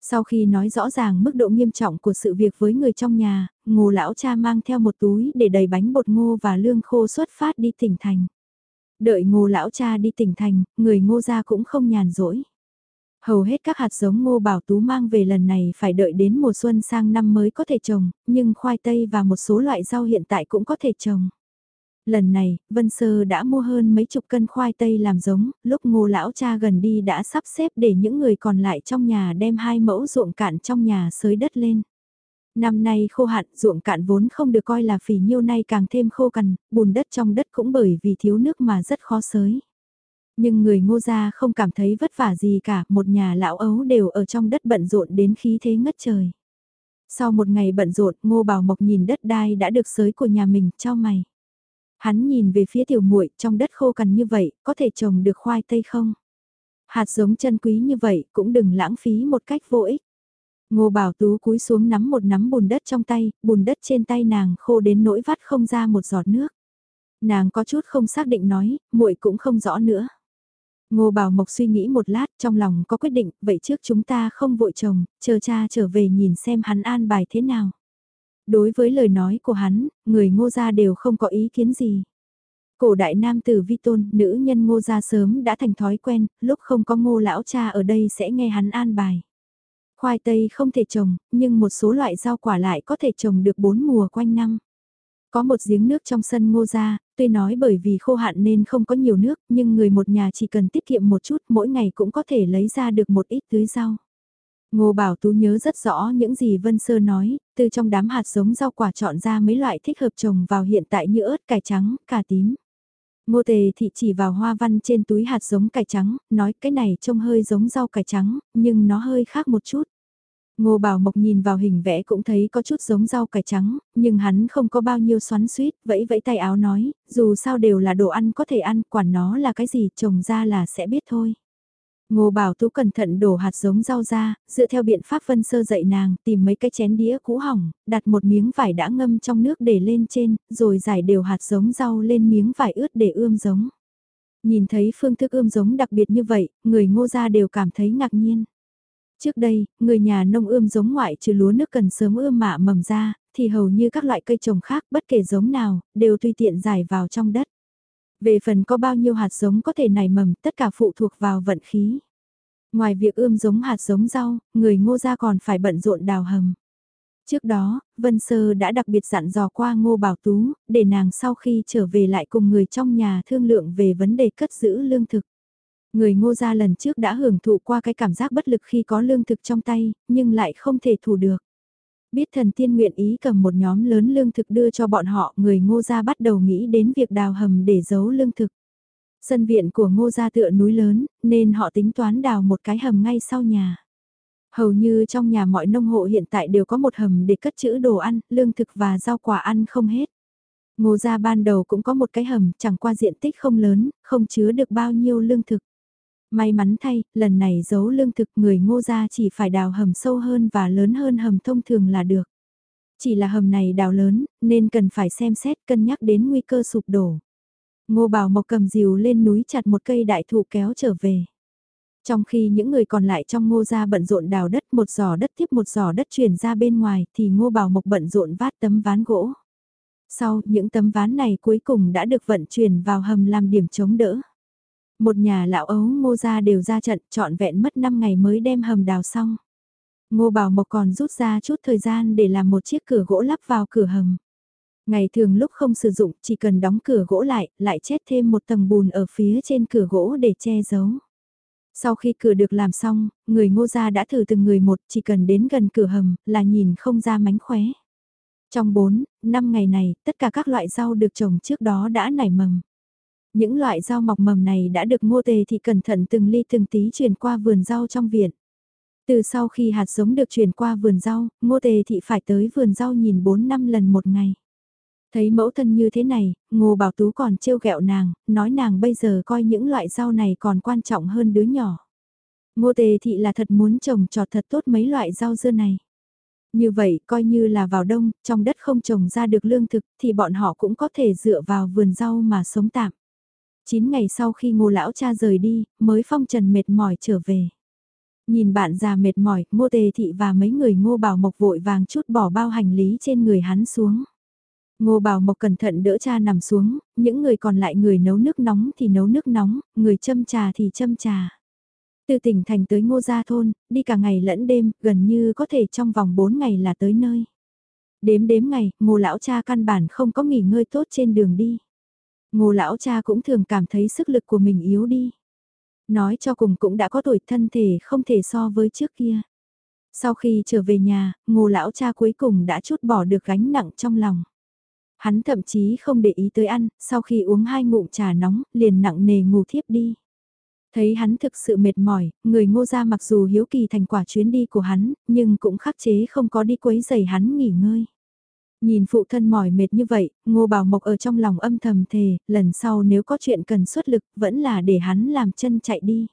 Sau khi nói rõ ràng mức độ nghiêm trọng của sự việc với người trong nhà, ngô lão cha mang theo một túi để đầy bánh bột ngô và lương khô xuất phát đi tỉnh thành. Đợi ngô lão cha đi tỉnh thành, người ngô gia cũng không nhàn rỗi. Hầu hết các hạt giống ngô bảo tú mang về lần này phải đợi đến mùa xuân sang năm mới có thể trồng, nhưng khoai tây và một số loại rau hiện tại cũng có thể trồng. Lần này, Vân Sơ đã mua hơn mấy chục cân khoai tây làm giống, lúc ngô lão cha gần đi đã sắp xếp để những người còn lại trong nhà đem hai mẫu ruộng cạn trong nhà sới đất lên. Năm nay khô hạn, ruộng cạn vốn không được coi là phì nhiêu nay càng thêm khô cằn, bùn đất trong đất cũng bởi vì thiếu nước mà rất khó sới. Nhưng người ngô gia không cảm thấy vất vả gì cả, một nhà lão ấu đều ở trong đất bận rộn đến khí thế ngất trời. Sau một ngày bận rộn, ngô bảo mộc nhìn đất đai đã được sới của nhà mình, cho mày. Hắn nhìn về phía tiểu muội trong đất khô cằn như vậy, có thể trồng được khoai tây không? Hạt giống chân quý như vậy, cũng đừng lãng phí một cách vô ích. Ngô Bảo Tú cúi xuống nắm một nắm bùn đất trong tay, bùn đất trên tay nàng khô đến nỗi vắt không ra một giọt nước. Nàng có chút không xác định nói, muội cũng không rõ nữa. Ngô Bảo Mộc suy nghĩ một lát, trong lòng có quyết định, vậy trước chúng ta không vội chồng, chờ cha trở về nhìn xem hắn an bài thế nào. Đối với lời nói của hắn, người ngô gia đều không có ý kiến gì. Cổ đại nam tử vi tôn, nữ nhân ngô gia sớm đã thành thói quen, lúc không có ngô lão cha ở đây sẽ nghe hắn an bài. Khoai tây không thể trồng, nhưng một số loại rau quả lại có thể trồng được bốn mùa quanh năm. Có một giếng nước trong sân ngô gia, tuy nói bởi vì khô hạn nên không có nhiều nước, nhưng người một nhà chỉ cần tiết kiệm một chút mỗi ngày cũng có thể lấy ra được một ít tưới rau. Ngô Bảo Tú nhớ rất rõ những gì Vân Sơ nói, từ trong đám hạt giống rau quả chọn ra mấy loại thích hợp trồng vào hiện tại như ớt, cải trắng, cà tím. Ngô Tề Thị chỉ vào hoa văn trên túi hạt giống cải trắng, nói cái này trông hơi giống rau cải trắng, nhưng nó hơi khác một chút. Ngô Bảo Mộc nhìn vào hình vẽ cũng thấy có chút giống rau cải trắng, nhưng hắn không có bao nhiêu xoắn suýt, vẫy vẫy tay áo nói, dù sao đều là đồ ăn có thể ăn, quản nó là cái gì, trồng ra là sẽ biết thôi. Ngô Bảo Tú cẩn thận đổ hạt giống rau ra, dựa theo biện pháp vân sơ dạy nàng, tìm mấy cái chén đĩa cũ hỏng, đặt một miếng vải đã ngâm trong nước để lên trên, rồi giải đều hạt giống rau lên miếng vải ướt để ươm giống. Nhìn thấy phương thức ươm giống đặc biệt như vậy, người ngô gia đều cảm thấy ngạc nhiên. Trước đây, người nhà nông ươm giống ngoại trừ lúa nước cần sớm ươm mạ mầm ra, thì hầu như các loại cây trồng khác bất kể giống nào, đều tùy tiện giải vào trong đất. Về phần có bao nhiêu hạt giống có thể nảy mầm, tất cả phụ thuộc vào vận khí. Ngoài việc ươm giống hạt giống rau, người ngô gia còn phải bận rộn đào hầm. Trước đó, Vân Sơ đã đặc biệt dặn dò qua Ngô Bảo Tú, để nàng sau khi trở về lại cùng người trong nhà thương lượng về vấn đề cất giữ lương thực. Người ngô gia lần trước đã hưởng thụ qua cái cảm giác bất lực khi có lương thực trong tay, nhưng lại không thể thủ được. Biết thần tiên nguyện ý cầm một nhóm lớn lương thực đưa cho bọn họ, người ngô gia bắt đầu nghĩ đến việc đào hầm để giấu lương thực. Sân viện của ngô gia tựa núi lớn, nên họ tính toán đào một cái hầm ngay sau nhà. Hầu như trong nhà mọi nông hộ hiện tại đều có một hầm để cất trữ đồ ăn, lương thực và rau quả ăn không hết. Ngô gia ban đầu cũng có một cái hầm, chẳng qua diện tích không lớn, không chứa được bao nhiêu lương thực. May mắn thay, lần này giấu lương thực người ngô gia chỉ phải đào hầm sâu hơn và lớn hơn hầm thông thường là được. Chỉ là hầm này đào lớn, nên cần phải xem xét cân nhắc đến nguy cơ sụp đổ. Ngô Bảo Mộc cầm dìu lên núi chặt một cây đại thụ kéo trở về. Trong khi những người còn lại trong ngô gia bận rộn đào đất một giỏ đất tiếp một giỏ đất chuyển ra bên ngoài thì ngô Bảo Mộc bận rộn vát tấm ván gỗ. Sau, những tấm ván này cuối cùng đã được vận chuyển vào hầm làm điểm chống đỡ. Một nhà lão ấu ngô gia đều ra trận trọn vẹn mất 5 ngày mới đem hầm đào xong. Ngô Bảo Mộc còn rút ra chút thời gian để làm một chiếc cửa gỗ lắp vào cửa hầm. Ngày thường lúc không sử dụng chỉ cần đóng cửa gỗ lại, lại chết thêm một tầng bùn ở phía trên cửa gỗ để che giấu. Sau khi cửa được làm xong, người ngô gia đã thử từng người một chỉ cần đến gần cửa hầm là nhìn không ra mánh khóe. Trong 4, 5 ngày này, tất cả các loại rau được trồng trước đó đã nảy mầm. Những loại rau mọc mầm này đã được ngô tề thì cẩn thận từng ly từng tí truyền qua vườn rau trong viện. Từ sau khi hạt giống được truyền qua vườn rau, ngô tề thị phải tới vườn rau nhìn 4 năm lần một ngày. Thấy mẫu thân như thế này, ngô bảo tú còn trêu ghẹo nàng, nói nàng bây giờ coi những loại rau này còn quan trọng hơn đứa nhỏ. Ngô tề thị là thật muốn trồng trọt thật tốt mấy loại rau dưa này. Như vậy, coi như là vào đông, trong đất không trồng ra được lương thực, thì bọn họ cũng có thể dựa vào vườn rau mà sống tạm. 9 ngày sau khi ngô lão cha rời đi, mới phong trần mệt mỏi trở về. Nhìn bạn già mệt mỏi, ngô tề thị và mấy người ngô bảo mộc vội vàng chút bỏ bao hành lý trên người hắn xuống. Ngô Bảo Mộc cẩn thận đỡ cha nằm xuống, những người còn lại người nấu nước nóng thì nấu nước nóng, người châm trà thì châm trà. Từ tỉnh thành tới Ngô Gia Thôn, đi cả ngày lẫn đêm, gần như có thể trong vòng 4 ngày là tới nơi. Đếm đếm ngày, Ngô Lão Cha căn bản không có nghỉ ngơi tốt trên đường đi. Ngô Lão Cha cũng thường cảm thấy sức lực của mình yếu đi. Nói cho cùng cũng đã có tuổi thân thể không thể so với trước kia. Sau khi trở về nhà, Ngô Lão Cha cuối cùng đã chút bỏ được gánh nặng trong lòng. Hắn thậm chí không để ý tới ăn, sau khi uống hai ngụm trà nóng, liền nặng nề ngủ thiếp đi. Thấy hắn thực sự mệt mỏi, người ngô gia mặc dù hiếu kỳ thành quả chuyến đi của hắn, nhưng cũng khắc chế không có đi quấy giày hắn nghỉ ngơi. Nhìn phụ thân mỏi mệt như vậy, ngô bảo mộc ở trong lòng âm thầm thề, lần sau nếu có chuyện cần xuất lực vẫn là để hắn làm chân chạy đi.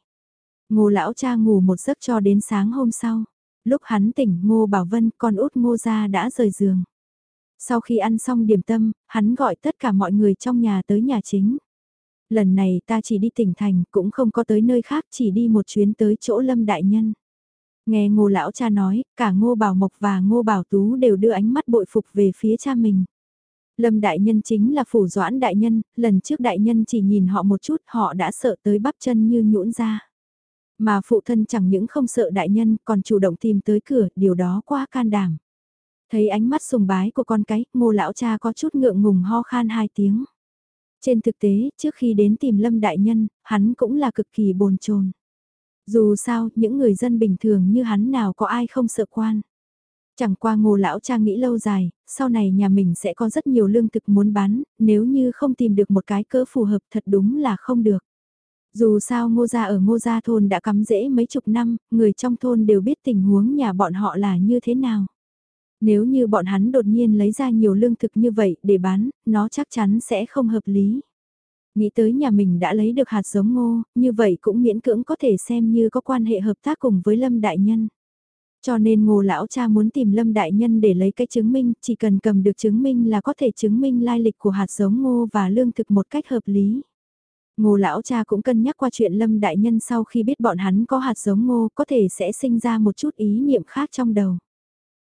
Ngô lão cha ngủ một giấc cho đến sáng hôm sau. Lúc hắn tỉnh ngô bảo vân con út ngô ra đã rời giường. Sau khi ăn xong điểm tâm, hắn gọi tất cả mọi người trong nhà tới nhà chính. Lần này ta chỉ đi tỉnh thành, cũng không có tới nơi khác, chỉ đi một chuyến tới chỗ Lâm Đại Nhân. Nghe ngô lão cha nói, cả ngô bảo mộc và ngô bảo tú đều đưa ánh mắt bội phục về phía cha mình. Lâm đại nhân chính là phủ doãn đại nhân, lần trước đại nhân chỉ nhìn họ một chút họ đã sợ tới bắp chân như nhũn ra. Mà phụ thân chẳng những không sợ đại nhân còn chủ động tìm tới cửa, điều đó quá can đảm. Thấy ánh mắt sùng bái của con cái, ngô lão cha có chút ngượng ngùng ho khan hai tiếng. Trên thực tế, trước khi đến tìm Lâm Đại Nhân, hắn cũng là cực kỳ bồn chồn. Dù sao, những người dân bình thường như hắn nào có ai không sợ quan. Chẳng qua ngô lão cha nghĩ lâu dài, sau này nhà mình sẽ có rất nhiều lương thực muốn bán, nếu như không tìm được một cái cỡ phù hợp thật đúng là không được. Dù sao ngô gia ở ngô gia thôn đã cắm rễ mấy chục năm, người trong thôn đều biết tình huống nhà bọn họ là như thế nào. Nếu như bọn hắn đột nhiên lấy ra nhiều lương thực như vậy để bán, nó chắc chắn sẽ không hợp lý. Nghĩ tới nhà mình đã lấy được hạt giống ngô, như vậy cũng miễn cưỡng có thể xem như có quan hệ hợp tác cùng với Lâm Đại Nhân. Cho nên ngô lão cha muốn tìm Lâm Đại Nhân để lấy cái chứng minh, chỉ cần cầm được chứng minh là có thể chứng minh lai lịch của hạt giống ngô và lương thực một cách hợp lý. Ngô lão cha cũng cân nhắc qua chuyện Lâm Đại Nhân sau khi biết bọn hắn có hạt giống ngô có thể sẽ sinh ra một chút ý niệm khác trong đầu.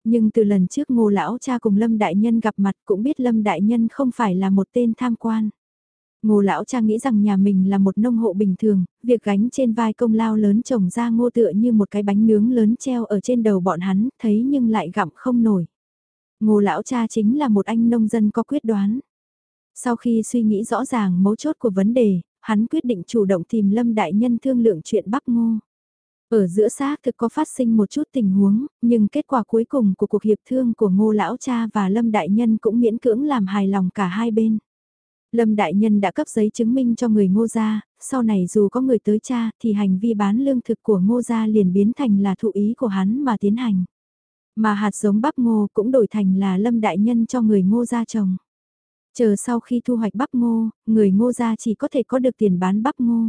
Nhưng từ lần trước ngô lão cha cùng Lâm Đại Nhân gặp mặt cũng biết Lâm Đại Nhân không phải là một tên tham quan. Ngô lão cha nghĩ rằng nhà mình là một nông hộ bình thường, việc gánh trên vai công lao lớn trồng ra ngô tựa như một cái bánh nướng lớn treo ở trên đầu bọn hắn, thấy nhưng lại gặm không nổi. Ngô lão cha chính là một anh nông dân có quyết đoán. Sau khi suy nghĩ rõ ràng mấu chốt của vấn đề, hắn quyết định chủ động tìm Lâm Đại Nhân thương lượng chuyện bắp ngô. Ở giữa xác thực có phát sinh một chút tình huống, nhưng kết quả cuối cùng của cuộc hiệp thương của ngô lão cha và lâm đại nhân cũng miễn cưỡng làm hài lòng cả hai bên. Lâm Đại Nhân đã cấp giấy chứng minh cho người ngô gia, sau này dù có người tới cha thì hành vi bán lương thực của ngô gia liền biến thành là thụ ý của hắn mà tiến hành. Mà hạt giống bắp ngô cũng đổi thành là Lâm Đại Nhân cho người ngô gia trồng. Chờ sau khi thu hoạch bắp ngô, người ngô gia chỉ có thể có được tiền bán bắp ngô.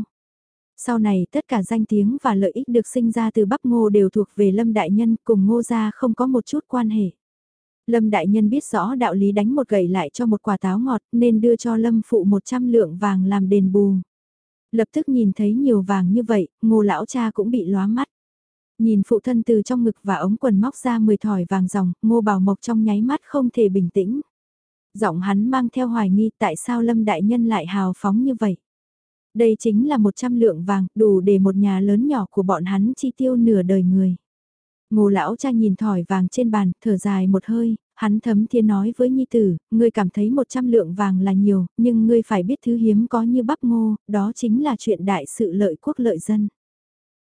Sau này tất cả danh tiếng và lợi ích được sinh ra từ bắp ngô đều thuộc về Lâm Đại Nhân cùng ngô gia không có một chút quan hệ. Lâm Đại Nhân biết rõ đạo lý đánh một gậy lại cho một quả táo ngọt nên đưa cho Lâm Phụ 100 lượng vàng làm đền bù. Lập tức nhìn thấy nhiều vàng như vậy, ngô lão cha cũng bị lóa mắt. Nhìn phụ thân từ trong ngực và ống quần móc ra 10 thỏi vàng dòng, ngô bảo mộc trong nháy mắt không thể bình tĩnh. Giọng hắn mang theo hoài nghi tại sao Lâm Đại Nhân lại hào phóng như vậy. Đây chính là 100 lượng vàng, đủ để một nhà lớn nhỏ của bọn hắn chi tiêu nửa đời người. Ngô lão cha nhìn thỏi vàng trên bàn, thở dài một hơi, hắn thấm thiên nói với nhi tử, ngươi cảm thấy 100 lượng vàng là nhiều, nhưng ngươi phải biết thứ hiếm có như bắp ngô, đó chính là chuyện đại sự lợi quốc lợi dân.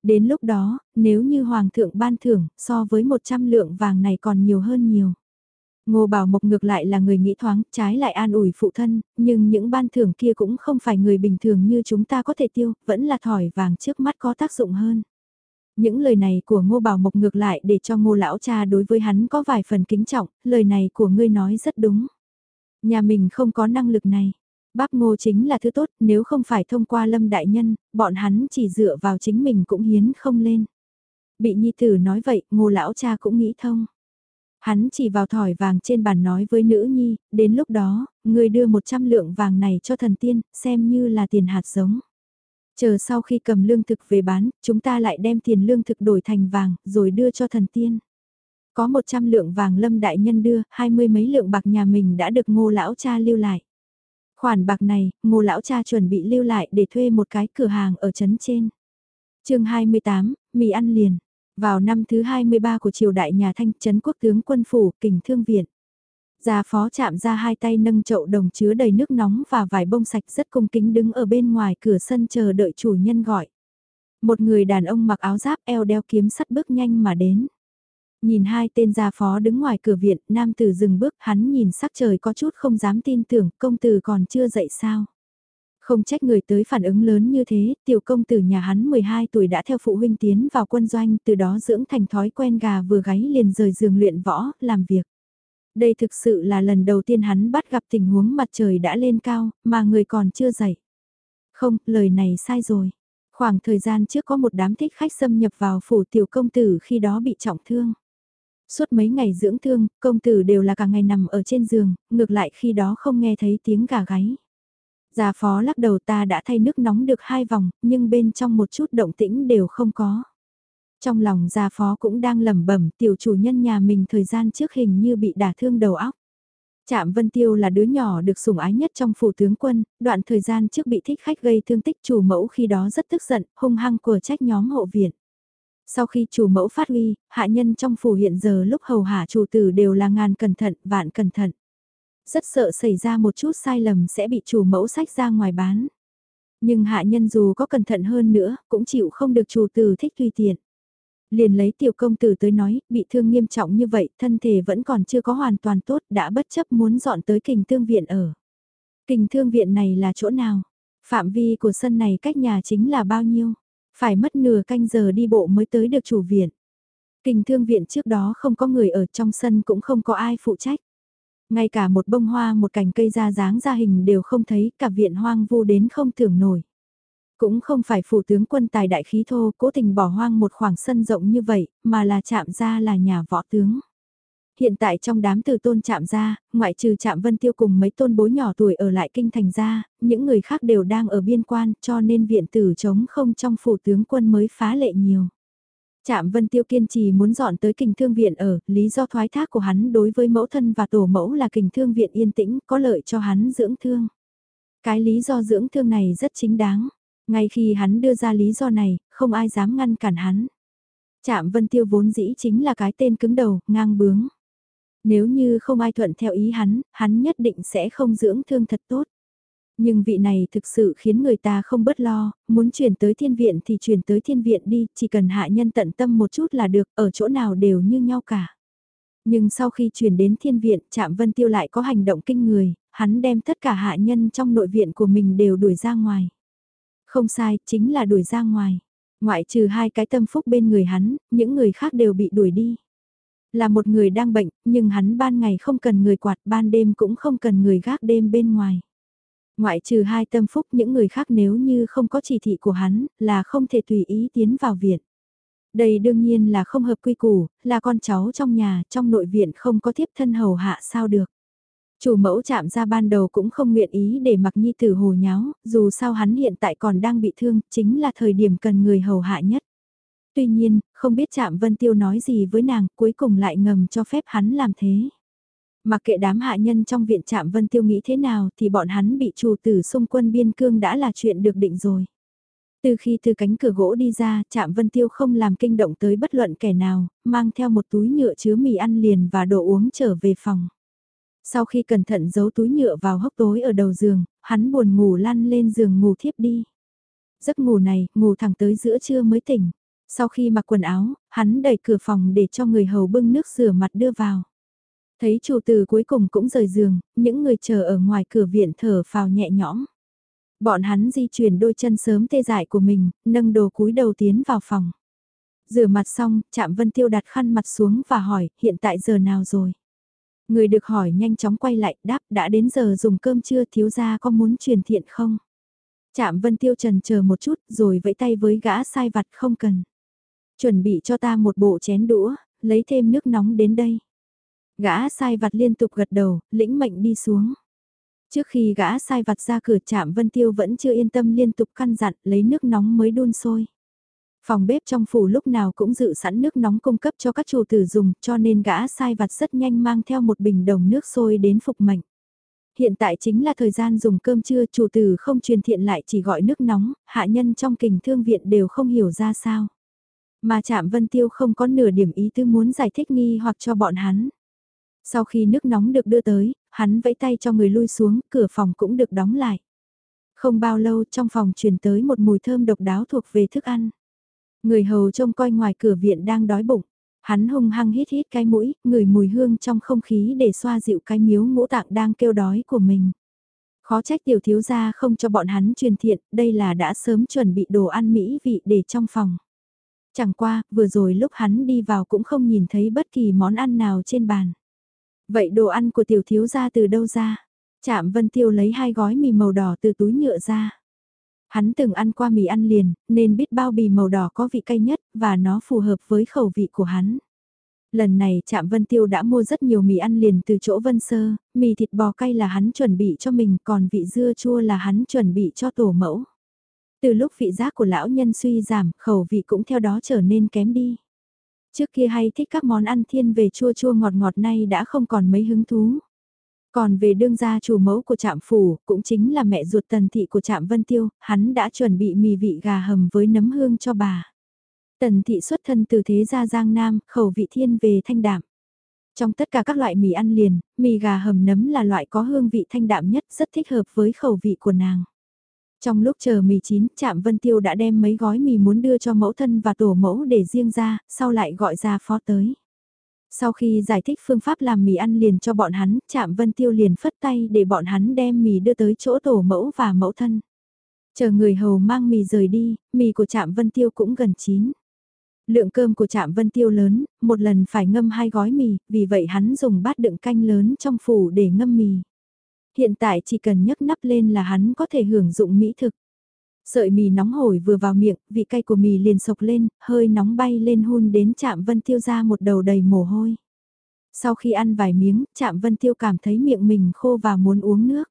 Đến lúc đó, nếu như hoàng thượng ban thưởng, so với 100 lượng vàng này còn nhiều hơn nhiều. Ngô Bảo Mộc ngược lại là người nghĩ thoáng, trái lại an ủi phụ thân, nhưng những ban thưởng kia cũng không phải người bình thường như chúng ta có thể tiêu, vẫn là thỏi vàng trước mắt có tác dụng hơn. Những lời này của Ngô Bảo Mộc ngược lại để cho Ngô Lão Cha đối với hắn có vài phần kính trọng, lời này của ngươi nói rất đúng. Nhà mình không có năng lực này. Bác Ngô chính là thứ tốt, nếu không phải thông qua Lâm Đại Nhân, bọn hắn chỉ dựa vào chính mình cũng hiến không lên. Bị Nhi Tử nói vậy, Ngô Lão Cha cũng nghĩ thông. Hắn chỉ vào thỏi vàng trên bàn nói với nữ nhi, đến lúc đó, người đưa 100 lượng vàng này cho thần tiên, xem như là tiền hạt giống. Chờ sau khi cầm lương thực về bán, chúng ta lại đem tiền lương thực đổi thành vàng, rồi đưa cho thần tiên. Có 100 lượng vàng lâm đại nhân đưa, hai mươi mấy lượng bạc nhà mình đã được ngô lão cha lưu lại. Khoản bạc này, ngô lão cha chuẩn bị lưu lại để thuê một cái cửa hàng ở trấn trên. chương 28, mì ăn liền. Vào năm thứ 23 của triều đại nhà Thanh trấn quốc tướng quân phủ, kình thương viện. Gia phó chạm ra hai tay nâng chậu đồng chứa đầy nước nóng và vài bông sạch rất cung kính đứng ở bên ngoài cửa sân chờ đợi chủ nhân gọi. Một người đàn ông mặc áo giáp eo đeo kiếm sắt bước nhanh mà đến. Nhìn hai tên gia phó đứng ngoài cửa viện, nam tử dừng bước, hắn nhìn sắc trời có chút không dám tin tưởng, công tử còn chưa dậy sao. Không trách người tới phản ứng lớn như thế, tiểu công tử nhà hắn 12 tuổi đã theo phụ huynh tiến vào quân doanh, từ đó dưỡng thành thói quen gà vừa gáy liền rời giường luyện võ, làm việc. Đây thực sự là lần đầu tiên hắn bắt gặp tình huống mặt trời đã lên cao, mà người còn chưa dậy. Không, lời này sai rồi. Khoảng thời gian trước có một đám thích khách xâm nhập vào phủ tiểu công tử khi đó bị trọng thương. Suốt mấy ngày dưỡng thương, công tử đều là cả ngày nằm ở trên giường, ngược lại khi đó không nghe thấy tiếng gà gáy. già phó lắc đầu ta đã thay nước nóng được hai vòng, nhưng bên trong một chút động tĩnh đều không có. Trong lòng gia phó cũng đang lẩm bẩm tiểu chủ nhân nhà mình thời gian trước hình như bị đả thương đầu óc. Trạm Vân Tiêu là đứa nhỏ được sủng ái nhất trong phủ tướng quân, đoạn thời gian trước bị thích khách gây thương tích chủ mẫu khi đó rất tức giận, hung hăng của trách nhóm hộ viện. Sau khi chủ mẫu phát huy, hạ nhân trong phủ hiện giờ lúc hầu hạ chủ tử đều là ngàn cẩn thận, vạn cẩn thận. Rất sợ xảy ra một chút sai lầm sẽ bị chủ mẫu sách ra ngoài bán. Nhưng hạ nhân dù có cẩn thận hơn nữa, cũng chịu không được chủ tử thích tùy tiện. Liền lấy tiểu công tử tới nói, bị thương nghiêm trọng như vậy, thân thể vẫn còn chưa có hoàn toàn tốt, đã bất chấp muốn dọn tới kình thương viện ở. Kình thương viện này là chỗ nào? Phạm vi của sân này cách nhà chính là bao nhiêu? Phải mất nửa canh giờ đi bộ mới tới được chủ viện. Kình thương viện trước đó không có người ở trong sân cũng không có ai phụ trách. Ngay cả một bông hoa một cành cây ra dáng ra hình đều không thấy, cả viện hoang vu đến không tưởng nổi. Cũng không phải phủ tướng quân tài đại khí thô cố tình bỏ hoang một khoảng sân rộng như vậy, mà là chạm ra là nhà võ tướng. Hiện tại trong đám từ tôn chạm ra, ngoại trừ chạm vân tiêu cùng mấy tôn bối nhỏ tuổi ở lại kinh thành ra, những người khác đều đang ở biên quan cho nên viện tử chống không trong phủ tướng quân mới phá lệ nhiều. Trạm Vân Tiêu kiên trì muốn dọn tới kình thương viện ở, lý do thoái thác của hắn đối với mẫu thân và tổ mẫu là kình thương viện yên tĩnh, có lợi cho hắn dưỡng thương. Cái lý do dưỡng thương này rất chính đáng. Ngay khi hắn đưa ra lý do này, không ai dám ngăn cản hắn. Trạm Vân Tiêu vốn dĩ chính là cái tên cứng đầu, ngang bướng. Nếu như không ai thuận theo ý hắn, hắn nhất định sẽ không dưỡng thương thật tốt. Nhưng vị này thực sự khiến người ta không bớt lo, muốn chuyển tới thiên viện thì chuyển tới thiên viện đi, chỉ cần hạ nhân tận tâm một chút là được, ở chỗ nào đều như nhau cả. Nhưng sau khi chuyển đến thiên viện, Trạm Vân Tiêu lại có hành động kinh người, hắn đem tất cả hạ nhân trong nội viện của mình đều đuổi ra ngoài. Không sai, chính là đuổi ra ngoài. Ngoại trừ hai cái tâm phúc bên người hắn, những người khác đều bị đuổi đi. Là một người đang bệnh, nhưng hắn ban ngày không cần người quạt, ban đêm cũng không cần người gác đêm bên ngoài. Ngoại trừ hai tâm phúc những người khác nếu như không có chỉ thị của hắn, là không thể tùy ý tiến vào viện. Đây đương nhiên là không hợp quy củ, là con cháu trong nhà, trong nội viện không có tiếp thân hầu hạ sao được. Chủ mẫu chạm ra ban đầu cũng không nguyện ý để mặc nhi tử hồ nháo, dù sao hắn hiện tại còn đang bị thương, chính là thời điểm cần người hầu hạ nhất. Tuy nhiên, không biết chạm Vân Tiêu nói gì với nàng, cuối cùng lại ngầm cho phép hắn làm thế. Mặc kệ đám hạ nhân trong viện chạm Vân Tiêu nghĩ thế nào thì bọn hắn bị chủ tử xung quân biên cương đã là chuyện được định rồi. Từ khi từ cánh cửa gỗ đi ra, chạm Vân Tiêu không làm kinh động tới bất luận kẻ nào, mang theo một túi nhựa chứa mì ăn liền và đồ uống trở về phòng. Sau khi cẩn thận giấu túi nhựa vào hốc tối ở đầu giường, hắn buồn ngủ lăn lên giường ngủ thiếp đi. Giấc ngủ này, ngủ thẳng tới giữa trưa mới tỉnh. Sau khi mặc quần áo, hắn đẩy cửa phòng để cho người hầu bưng nước rửa mặt đưa vào. Thấy chủ tử cuối cùng cũng rời giường, những người chờ ở ngoài cửa viện thở phào nhẹ nhõm. Bọn hắn di chuyển đôi chân sớm tê dại của mình, nâng đồ cúi đầu tiến vào phòng. Rửa mặt xong, chạm Vân Tiêu đặt khăn mặt xuống và hỏi, hiện tại giờ nào rồi? Người được hỏi nhanh chóng quay lại, đáp đã đến giờ dùng cơm chưa thiếu gia có muốn truyền thiện không? Chạm Vân Tiêu trần chờ một chút rồi vẫy tay với gã sai vặt không cần. Chuẩn bị cho ta một bộ chén đũa, lấy thêm nước nóng đến đây. Gã sai vặt liên tục gật đầu, lĩnh mệnh đi xuống. Trước khi gã sai vặt ra cửa chạm Vân Tiêu vẫn chưa yên tâm liên tục căn dặn lấy nước nóng mới đun sôi. Phòng bếp trong phủ lúc nào cũng dự sẵn nước nóng cung cấp cho các chủ tử dùng cho nên gã sai vặt rất nhanh mang theo một bình đồng nước sôi đến phục mệnh. Hiện tại chính là thời gian dùng cơm trưa chủ tử không truyền thiện lại chỉ gọi nước nóng, hạ nhân trong kình thương viện đều không hiểu ra sao. Mà chạm Vân Tiêu không có nửa điểm ý tư muốn giải thích nghi hoặc cho bọn hắn. Sau khi nước nóng được đưa tới, hắn vẫy tay cho người lui xuống, cửa phòng cũng được đóng lại. Không bao lâu trong phòng truyền tới một mùi thơm độc đáo thuộc về thức ăn. Người hầu trông coi ngoài cửa viện đang đói bụng. Hắn hung hăng hít hít cái mũi, ngửi mùi hương trong không khí để xoa dịu cái miếu ngũ tạng đang kêu đói của mình. Khó trách tiểu thiếu gia không cho bọn hắn truyền thiện, đây là đã sớm chuẩn bị đồ ăn mỹ vị để trong phòng. Chẳng qua, vừa rồi lúc hắn đi vào cũng không nhìn thấy bất kỳ món ăn nào trên bàn. Vậy đồ ăn của tiểu thiếu gia từ đâu ra? Chạm Vân Tiêu lấy hai gói mì màu đỏ từ túi nhựa ra. Hắn từng ăn qua mì ăn liền, nên biết bao bì màu đỏ có vị cay nhất, và nó phù hợp với khẩu vị của hắn. Lần này Trạm Vân Tiêu đã mua rất nhiều mì ăn liền từ chỗ Vân Sơ, mì thịt bò cay là hắn chuẩn bị cho mình, còn vị dưa chua là hắn chuẩn bị cho tổ mẫu. Từ lúc vị giác của lão nhân suy giảm, khẩu vị cũng theo đó trở nên kém đi. Trước kia hay thích các món ăn thiên về chua chua ngọt ngọt nay đã không còn mấy hứng thú. Còn về đương gia chủ mẫu của trạm phủ, cũng chính là mẹ ruột tần thị của trạm Vân Tiêu, hắn đã chuẩn bị mì vị gà hầm với nấm hương cho bà. Tần thị xuất thân từ thế gia Giang Nam, khẩu vị thiên về thanh đạm. Trong tất cả các loại mì ăn liền, mì gà hầm nấm là loại có hương vị thanh đạm nhất, rất thích hợp với khẩu vị của nàng. Trong lúc chờ mì chín, Trạm Vân Tiêu đã đem mấy gói mì muốn đưa cho mẫu thân và tổ mẫu để riêng ra, sau lại gọi ra phó tới. Sau khi giải thích phương pháp làm mì ăn liền cho bọn hắn, Trạm Vân Tiêu liền phất tay để bọn hắn đem mì đưa tới chỗ tổ mẫu và mẫu thân. Chờ người hầu mang mì rời đi, mì của Trạm Vân Tiêu cũng gần chín. Lượng cơm của Trạm Vân Tiêu lớn, một lần phải ngâm hai gói mì, vì vậy hắn dùng bát đựng canh lớn trong phủ để ngâm mì. Hiện tại chỉ cần nhấc nắp lên là hắn có thể hưởng dụng mỹ thực. Sợi mì nóng hổi vừa vào miệng, vị cay của mì liền sộc lên, hơi nóng bay lên hun đến chạm vân tiêu ra một đầu đầy mồ hôi. Sau khi ăn vài miếng, chạm vân tiêu cảm thấy miệng mình khô và muốn uống nước.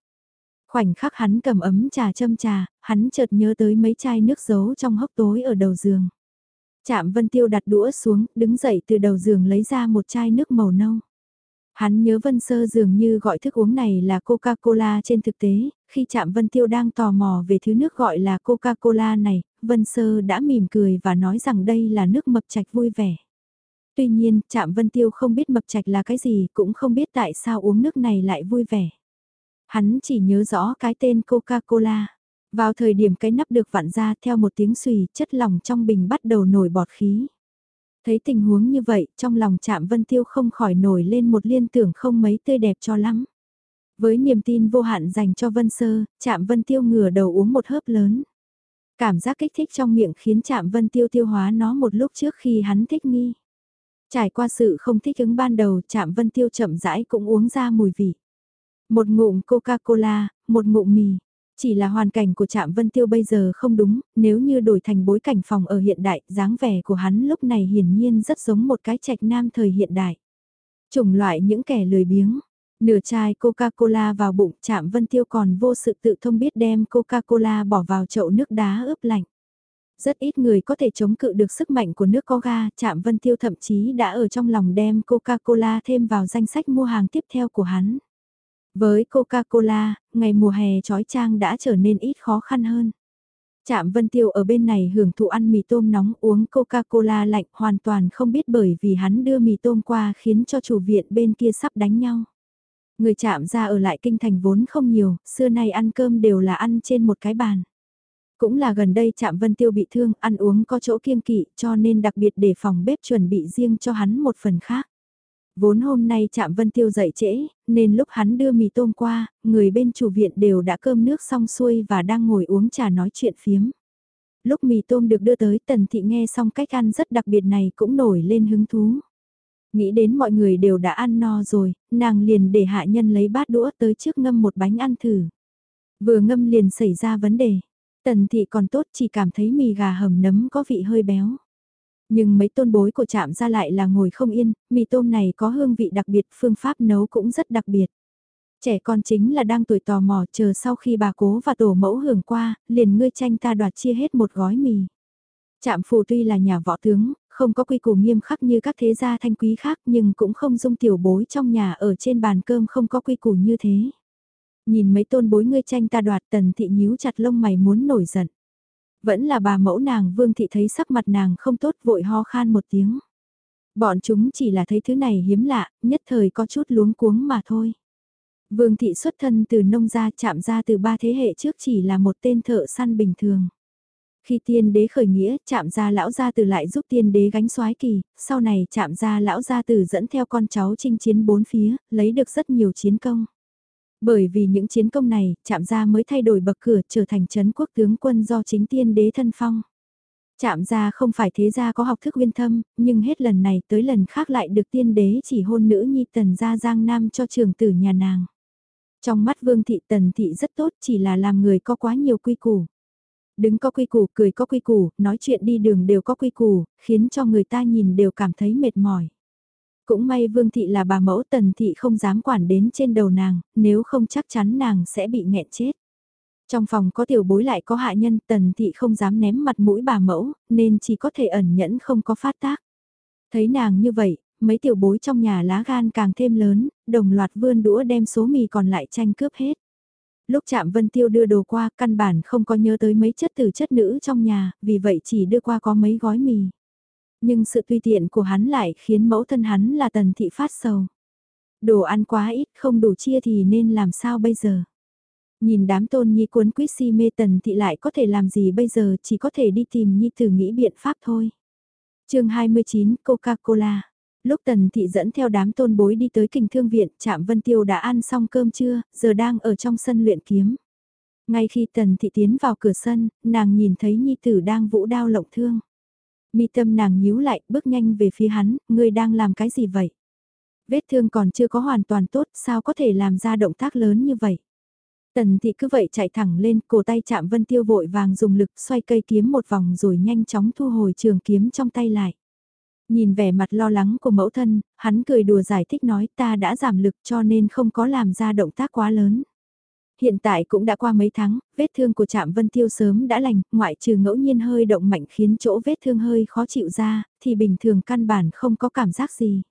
Khoảnh khắc hắn cầm ấm trà châm trà, hắn chợt nhớ tới mấy chai nước giấu trong hốc tối ở đầu giường. Chạm vân tiêu đặt đũa xuống, đứng dậy từ đầu giường lấy ra một chai nước màu nâu. Hắn nhớ Vân Sơ dường như gọi thức uống này là Coca-Cola trên thực tế, khi chạm Vân Tiêu đang tò mò về thứ nước gọi là Coca-Cola này, Vân Sơ đã mỉm cười và nói rằng đây là nước mập trạch vui vẻ. Tuy nhiên, chạm Vân Tiêu không biết mập trạch là cái gì, cũng không biết tại sao uống nước này lại vui vẻ. Hắn chỉ nhớ rõ cái tên Coca-Cola. Vào thời điểm cái nắp được vặn ra theo một tiếng xùy, chất lỏng trong bình bắt đầu nổi bọt khí. Thấy tình huống như vậy, trong lòng chạm Vân Tiêu không khỏi nổi lên một liên tưởng không mấy tươi đẹp cho lắm. Với niềm tin vô hạn dành cho Vân Sơ, chạm Vân Tiêu ngửa đầu uống một hớp lớn. Cảm giác kích thích trong miệng khiến chạm Vân Tiêu tiêu hóa nó một lúc trước khi hắn thích nghi. Trải qua sự không thích ứng ban đầu, chạm Vân Tiêu chậm rãi cũng uống ra mùi vị. Một ngụm Coca-Cola, một ngụm mì. Chỉ là hoàn cảnh của Trạm Vân Tiêu bây giờ không đúng, nếu như đổi thành bối cảnh phòng ở hiện đại, dáng vẻ của hắn lúc này hiển nhiên rất giống một cái trạch nam thời hiện đại. Chủng loại những kẻ lười biếng, nửa chai Coca-Cola vào bụng Trạm Vân Tiêu còn vô sự tự thông biết đem Coca-Cola bỏ vào chậu nước đá ướp lạnh. Rất ít người có thể chống cự được sức mạnh của nước có ga, Trạm Vân Tiêu thậm chí đã ở trong lòng đem Coca-Cola thêm vào danh sách mua hàng tiếp theo của hắn. Với Coca-Cola, ngày mùa hè trói trang đã trở nên ít khó khăn hơn. Trạm Vân Tiêu ở bên này hưởng thụ ăn mì tôm nóng uống Coca-Cola lạnh hoàn toàn không biết bởi vì hắn đưa mì tôm qua khiến cho chủ viện bên kia sắp đánh nhau. Người chạm ra ở lại kinh thành vốn không nhiều, xưa nay ăn cơm đều là ăn trên một cái bàn. Cũng là gần đây chạm Vân Tiêu bị thương, ăn uống có chỗ kiêng kỵ cho nên đặc biệt để phòng bếp chuẩn bị riêng cho hắn một phần khác. Vốn hôm nay chạm Vân Tiêu dậy trễ, nên lúc hắn đưa mì tôm qua, người bên chủ viện đều đã cơm nước xong xuôi và đang ngồi uống trà nói chuyện phiếm. Lúc mì tôm được đưa tới tần thị nghe xong cách ăn rất đặc biệt này cũng nổi lên hứng thú. Nghĩ đến mọi người đều đã ăn no rồi, nàng liền để hạ nhân lấy bát đũa tới trước ngâm một bánh ăn thử. Vừa ngâm liền xảy ra vấn đề. Tần thị còn tốt chỉ cảm thấy mì gà hầm nấm có vị hơi béo. Nhưng mấy tôn bối của chạm ra lại là ngồi không yên, mì tôm này có hương vị đặc biệt, phương pháp nấu cũng rất đặc biệt. Trẻ con chính là đang tuổi tò mò chờ sau khi bà cố và tổ mẫu hưởng qua, liền ngươi tranh ta đoạt chia hết một gói mì. Trạm phù tuy là nhà võ tướng, không có quy củ nghiêm khắc như các thế gia thanh quý khác nhưng cũng không dung tiểu bối trong nhà ở trên bàn cơm không có quy củ như thế. Nhìn mấy tôn bối ngươi tranh ta đoạt tần thị nhíu chặt lông mày muốn nổi giận. Vẫn là bà mẫu nàng Vương Thị thấy sắc mặt nàng không tốt vội ho khan một tiếng. Bọn chúng chỉ là thấy thứ này hiếm lạ, nhất thời có chút luống cuống mà thôi. Vương Thị xuất thân từ nông gia chạm ra từ ba thế hệ trước chỉ là một tên thợ săn bình thường. Khi tiên đế khởi nghĩa, chạm ra lão gia từ lại giúp tiên đế gánh soái kỳ, sau này chạm ra lão gia từ dẫn theo con cháu chinh chiến bốn phía, lấy được rất nhiều chiến công. Bởi vì những chiến công này, chạm gia mới thay đổi bậc cửa trở thành chấn quốc tướng quân do chính tiên đế thân phong. Chạm gia không phải thế gia có học thức uyên thâm, nhưng hết lần này tới lần khác lại được tiên đế chỉ hôn nữ nhi tần gia giang nam cho trường tử nhà nàng. Trong mắt vương thị tần thị rất tốt chỉ là làm người có quá nhiều quy củ. Đứng có quy củ, cười có quy củ, nói chuyện đi đường đều có quy củ, khiến cho người ta nhìn đều cảm thấy mệt mỏi. Cũng may Vương Thị là bà mẫu Tần Thị không dám quản đến trên đầu nàng, nếu không chắc chắn nàng sẽ bị nghẹn chết. Trong phòng có tiểu bối lại có hạ nhân Tần Thị không dám ném mặt mũi bà mẫu, nên chỉ có thể ẩn nhẫn không có phát tác. Thấy nàng như vậy, mấy tiểu bối trong nhà lá gan càng thêm lớn, đồng loạt vươn đũa đem số mì còn lại tranh cướp hết. Lúc chạm Vân Tiêu đưa đồ qua, căn bản không có nhớ tới mấy chất tử chất nữ trong nhà, vì vậy chỉ đưa qua có mấy gói mì. Nhưng sự tùy tiện của hắn lại khiến mẫu thân hắn là tần thị phát sầu. Đồ ăn quá ít không đủ chia thì nên làm sao bây giờ? Nhìn đám tôn nhi cuốn quýt si mê tần thị lại có thể làm gì bây giờ chỉ có thể đi tìm nhi thử nghĩ biện pháp thôi. chương 29 Coca-Cola Lúc tần thị dẫn theo đám tôn bối đi tới kinh thương viện, Trạm Vân Tiêu đã ăn xong cơm trưa, giờ đang ở trong sân luyện kiếm. Ngay khi tần thị tiến vào cửa sân, nàng nhìn thấy nhi tử đang vũ đao lộng thương. Mi tâm nàng nhíu lại, bước nhanh về phía hắn, ngươi đang làm cái gì vậy? Vết thương còn chưa có hoàn toàn tốt, sao có thể làm ra động tác lớn như vậy? Tần thị cứ vậy chạy thẳng lên, cổ tay chạm vân tiêu vội vàng dùng lực xoay cây kiếm một vòng rồi nhanh chóng thu hồi trường kiếm trong tay lại. Nhìn vẻ mặt lo lắng của mẫu thân, hắn cười đùa giải thích nói ta đã giảm lực cho nên không có làm ra động tác quá lớn hiện tại cũng đã qua mấy tháng, vết thương của Trạm Vân Tiêu sớm đã lành, ngoại trừ ngẫu nhiên hơi động mạnh khiến chỗ vết thương hơi khó chịu ra, thì bình thường căn bản không có cảm giác gì.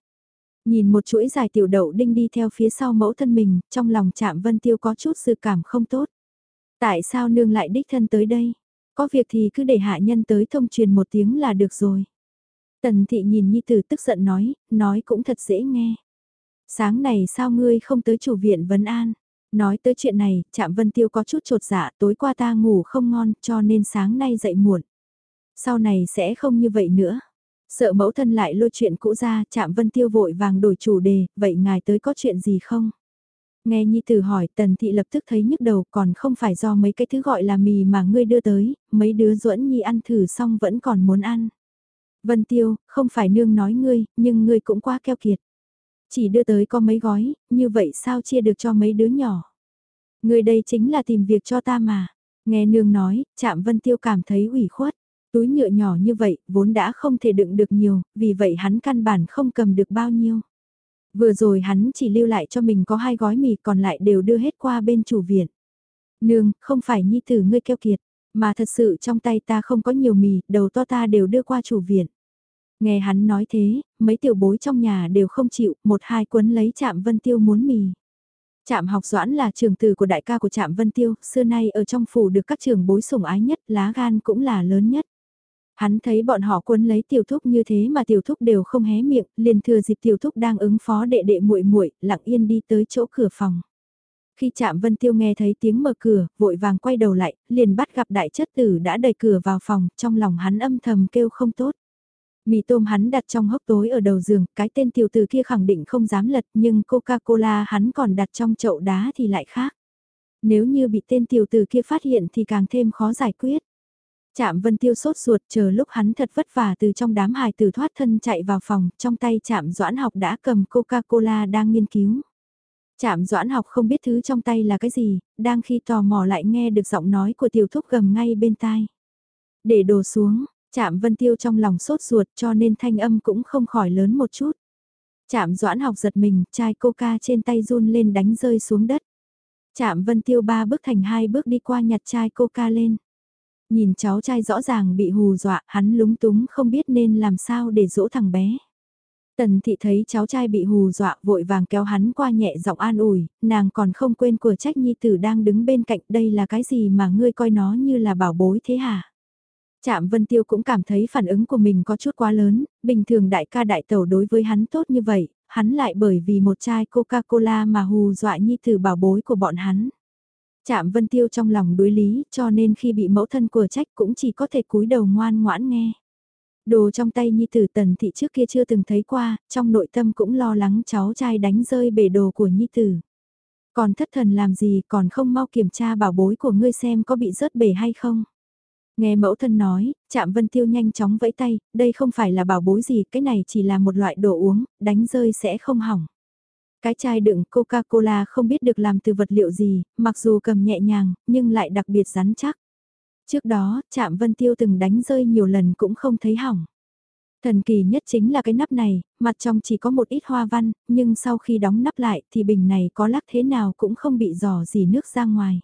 Nhìn một chuỗi dài tiểu đậu đinh đi theo phía sau mẫu thân mình, trong lòng Trạm Vân Tiêu có chút sự cảm không tốt. Tại sao nương lại đích thân tới đây? Có việc thì cứ để hạ nhân tới thông truyền một tiếng là được rồi. Tần thị nhìn Nhi Tử tức giận nói, nói cũng thật dễ nghe. Sáng này sao ngươi không tới chủ viện vấn an? Nói tới chuyện này, Trạm Vân Tiêu có chút trột dạ tối qua ta ngủ không ngon cho nên sáng nay dậy muộn. Sau này sẽ không như vậy nữa. Sợ mẫu thân lại lôi chuyện cũ ra, chạm vân tiêu vội vàng đổi chủ đề, vậy ngài tới có chuyện gì không? Nghe Nhi Tử hỏi Tần Thị lập tức thấy nhức đầu còn không phải do mấy cái thứ gọi là mì mà ngươi đưa tới, mấy đứa duẫn Nhi ăn thử xong vẫn còn muốn ăn. Vân Tiêu, không phải nương nói ngươi, nhưng ngươi cũng quá keo kiệt. Chỉ đưa tới có mấy gói, như vậy sao chia được cho mấy đứa nhỏ? người đây chính là tìm việc cho ta mà. Nghe nương nói, chạm Vân Tiêu cảm thấy ủy khuất. Túi nhựa nhỏ như vậy, vốn đã không thể đựng được nhiều, vì vậy hắn căn bản không cầm được bao nhiêu. Vừa rồi hắn chỉ lưu lại cho mình có hai gói mì còn lại đều đưa hết qua bên chủ viện. Nương, không phải nhi tử ngươi keo kiệt, mà thật sự trong tay ta không có nhiều mì, đầu to ta đều đưa qua chủ viện. Nghe hắn nói thế, mấy tiểu bối trong nhà đều không chịu, một hai quấn lấy chạm vân tiêu muốn mì. Trạm học doãn là trường tử của đại ca của Trạm Vân Tiêu, xưa nay ở trong phủ được các trường bối sủng ái nhất, lá gan cũng là lớn nhất. Hắn thấy bọn họ quấn lấy tiểu thúc như thế mà tiểu thúc đều không hé miệng, liền thừa dịp tiểu thúc đang ứng phó đệ đệ muội muội, lặng yên đi tới chỗ cửa phòng. Khi Trạm Vân Tiêu nghe thấy tiếng mở cửa, vội vàng quay đầu lại, liền bắt gặp đại chất tử đã đẩy cửa vào phòng, trong lòng hắn âm thầm kêu không tốt. Mì tôm hắn đặt trong hốc tối ở đầu giường, cái tên tiểu tử kia khẳng định không dám lật nhưng Coca-Cola hắn còn đặt trong chậu đá thì lại khác. Nếu như bị tên tiểu tử kia phát hiện thì càng thêm khó giải quyết. Chạm Vân Tiêu sốt ruột chờ lúc hắn thật vất vả từ trong đám hài tử thoát thân chạy vào phòng, trong tay chạm doãn học đã cầm Coca-Cola đang nghiên cứu. Chạm doãn học không biết thứ trong tay là cái gì, đang khi tò mò lại nghe được giọng nói của tiểu thúc gầm ngay bên tai. Để đồ xuống, chạm Vân Tiêu trong lòng sốt ruột cho nên thanh âm cũng không khỏi lớn một chút. Chạm doãn học giật mình, chai coca trên tay run lên đánh rơi xuống đất. Chạm Vân Tiêu ba bước thành hai bước đi qua nhặt chai coca lên. Nhìn cháu trai rõ ràng bị hù dọa, hắn lúng túng không biết nên làm sao để dỗ thằng bé. Tần thị thấy cháu trai bị hù dọa vội vàng kéo hắn qua nhẹ giọng an ủi, nàng còn không quên của trách nhi tử đang đứng bên cạnh đây là cái gì mà ngươi coi nó như là bảo bối thế hả? Trạm Vân Tiêu cũng cảm thấy phản ứng của mình có chút quá lớn, bình thường đại ca đại tẩu đối với hắn tốt như vậy, hắn lại bởi vì một chai Coca-Cola mà hù dọa nhi tử bảo bối của bọn hắn. Trạm Vân Tiêu trong lòng đối lý, cho nên khi bị mẫu thân của trách cũng chỉ có thể cúi đầu ngoan ngoãn nghe. Đồ trong tay Nhi Tử Tần Thị trước kia chưa từng thấy qua, trong nội tâm cũng lo lắng cháu trai đánh rơi bể đồ của Nhi Tử. Còn thất thần làm gì còn không mau kiểm tra bảo bối của ngươi xem có bị rớt bể hay không. Nghe mẫu thân nói, chạm Vân Tiêu nhanh chóng vẫy tay, đây không phải là bảo bối gì, cái này chỉ là một loại đồ uống, đánh rơi sẽ không hỏng. Cái chai đựng Coca-Cola không biết được làm từ vật liệu gì, mặc dù cầm nhẹ nhàng, nhưng lại đặc biệt rắn chắc. Trước đó, chạm Vân Tiêu từng đánh rơi nhiều lần cũng không thấy hỏng. Thần kỳ nhất chính là cái nắp này, mặt trong chỉ có một ít hoa văn, nhưng sau khi đóng nắp lại thì bình này có lắc thế nào cũng không bị dò gì nước ra ngoài.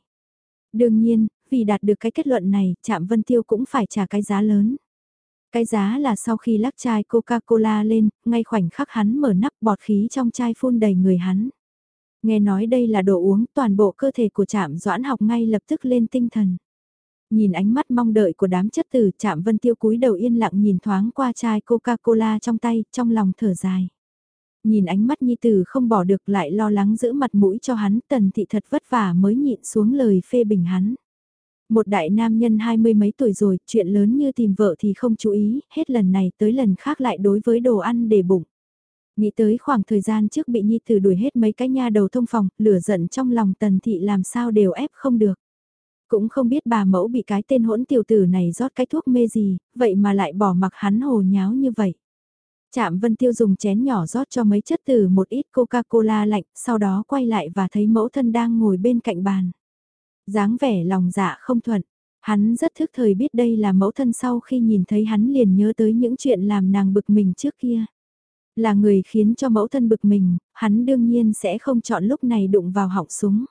Đương nhiên, vì đạt được cái kết luận này, chạm Vân Tiêu cũng phải trả cái giá lớn. Cái giá là sau khi lắc chai Coca-Cola lên, ngay khoảnh khắc hắn mở nắp bọt khí trong chai phun đầy người hắn. Nghe nói đây là đồ uống, toàn bộ cơ thể của trạm doãn học ngay lập tức lên tinh thần. Nhìn ánh mắt mong đợi của đám chất tử chạm vân tiêu cúi đầu yên lặng nhìn thoáng qua chai Coca-Cola trong tay, trong lòng thở dài. Nhìn ánh mắt nhi tử không bỏ được lại lo lắng giữ mặt mũi cho hắn, tần thị thật vất vả mới nhịn xuống lời phê bình hắn. Một đại nam nhân hai mươi mấy tuổi rồi, chuyện lớn như tìm vợ thì không chú ý, hết lần này tới lần khác lại đối với đồ ăn để bụng. Nghĩ tới khoảng thời gian trước bị Nhi Tử đuổi hết mấy cái nha đầu thông phòng, lửa giận trong lòng tần thị làm sao đều ép không được. Cũng không biết bà mẫu bị cái tên hỗn tiểu tử này rót cái thuốc mê gì, vậy mà lại bỏ mặc hắn hồ nháo như vậy. Chạm Vân Tiêu dùng chén nhỏ rót cho mấy chất tử một ít Coca-Cola lạnh, sau đó quay lại và thấy mẫu thân đang ngồi bên cạnh bàn dáng vẻ lòng dạ không thuận. Hắn rất thức thời biết đây là mẫu thân sau khi nhìn thấy hắn liền nhớ tới những chuyện làm nàng bực mình trước kia. Là người khiến cho mẫu thân bực mình, hắn đương nhiên sẽ không chọn lúc này đụng vào họng súng.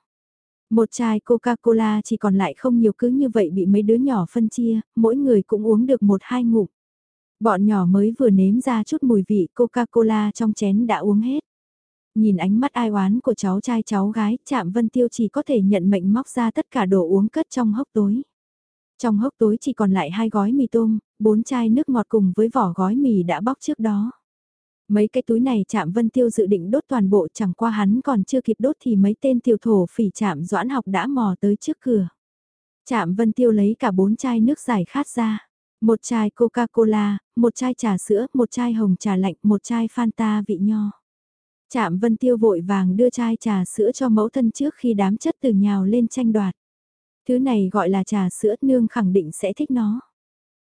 Một chai Coca-Cola chỉ còn lại không nhiều cứ như vậy bị mấy đứa nhỏ phân chia, mỗi người cũng uống được một hai ngụm. Bọn nhỏ mới vừa nếm ra chút mùi vị Coca-Cola trong chén đã uống hết. Nhìn ánh mắt ai oán của cháu trai cháu gái, chạm Vân Tiêu chỉ có thể nhận mệnh móc ra tất cả đồ uống cất trong hốc tối. Trong hốc tối chỉ còn lại hai gói mì tôm, bốn chai nước ngọt cùng với vỏ gói mì đã bóc trước đó. Mấy cái túi này chạm Vân Tiêu dự định đốt toàn bộ chẳng qua hắn còn chưa kịp đốt thì mấy tên tiểu thổ phỉ chạm doãn học đã mò tới trước cửa. Chạm Vân Tiêu lấy cả bốn chai nước giải khát ra. Một chai Coca-Cola, một chai trà sữa, một chai hồng trà lạnh, một chai Fanta vị nho. Trạm Vân Tiêu vội vàng đưa chai trà sữa cho mẫu thân trước khi đám chất từ nhào lên tranh đoạt. Thứ này gọi là trà sữa, nương khẳng định sẽ thích nó.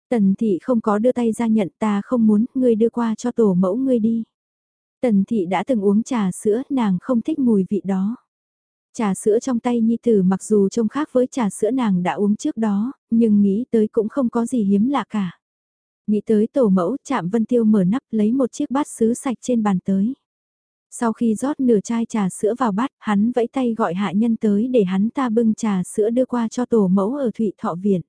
Tần thị không có đưa tay ra nhận ta không muốn, ngươi đưa qua cho tổ mẫu ngươi đi. Tần thị đã từng uống trà sữa, nàng không thích mùi vị đó. Trà sữa trong tay Nhi Tử mặc dù trông khác với trà sữa nàng đã uống trước đó, nhưng nghĩ tới cũng không có gì hiếm lạ cả. Nghĩ tới tổ mẫu, chạm Vân Tiêu mở nắp lấy một chiếc bát sứ sạch trên bàn tới. Sau khi rót nửa chai trà sữa vào bát, hắn vẫy tay gọi hạ nhân tới để hắn ta bưng trà sữa đưa qua cho tổ mẫu ở Thụy Thọ Viện.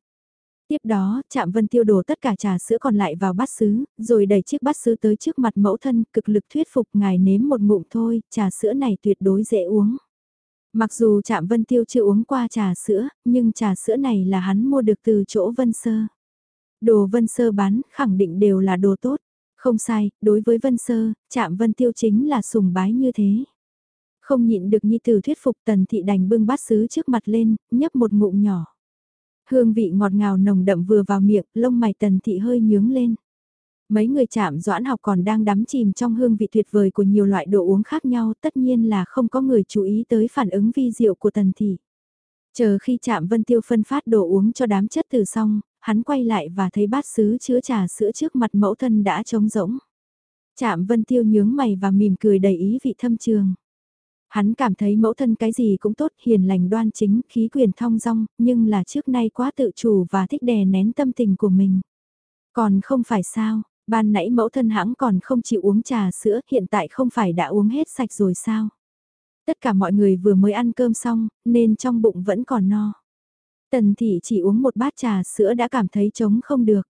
Tiếp đó, chạm vân tiêu đổ tất cả trà sữa còn lại vào bát sứ, rồi đẩy chiếc bát sứ tới trước mặt mẫu thân, cực lực thuyết phục ngài nếm một ngụm thôi, trà sữa này tuyệt đối dễ uống. Mặc dù chạm vân tiêu chưa uống qua trà sữa, nhưng trà sữa này là hắn mua được từ chỗ vân sơ. Đồ vân sơ bán, khẳng định đều là đồ tốt. Không sai, đối với vân sơ, chạm vân tiêu chính là sùng bái như thế. Không nhịn được nhi tử thuyết phục tần thị đành bưng bát sứ trước mặt lên, nhấp một ngụm nhỏ. Hương vị ngọt ngào nồng đậm vừa vào miệng, lông mày tần thị hơi nhướng lên. Mấy người chạm doãn học còn đang đắm chìm trong hương vị tuyệt vời của nhiều loại đồ uống khác nhau, tất nhiên là không có người chú ý tới phản ứng vi diệu của tần thị. Chờ khi chạm vân tiêu phân phát đồ uống cho đám chất từ xong, hắn quay lại và thấy bát sứ chứa trà sữa trước mặt mẫu thân đã trống rỗng. Chạm vân tiêu nhướng mày và mỉm cười đầy ý vị thâm trường. Hắn cảm thấy mẫu thân cái gì cũng tốt, hiền lành đoan chính, khí quyền thong dong, nhưng là trước nay quá tự chủ và thích đè nén tâm tình của mình. Còn không phải sao, ban nãy mẫu thân hãng còn không chịu uống trà sữa, hiện tại không phải đã uống hết sạch rồi sao? Tất cả mọi người vừa mới ăn cơm xong, nên trong bụng vẫn còn no. Tần thị chỉ uống một bát trà sữa đã cảm thấy trống không được.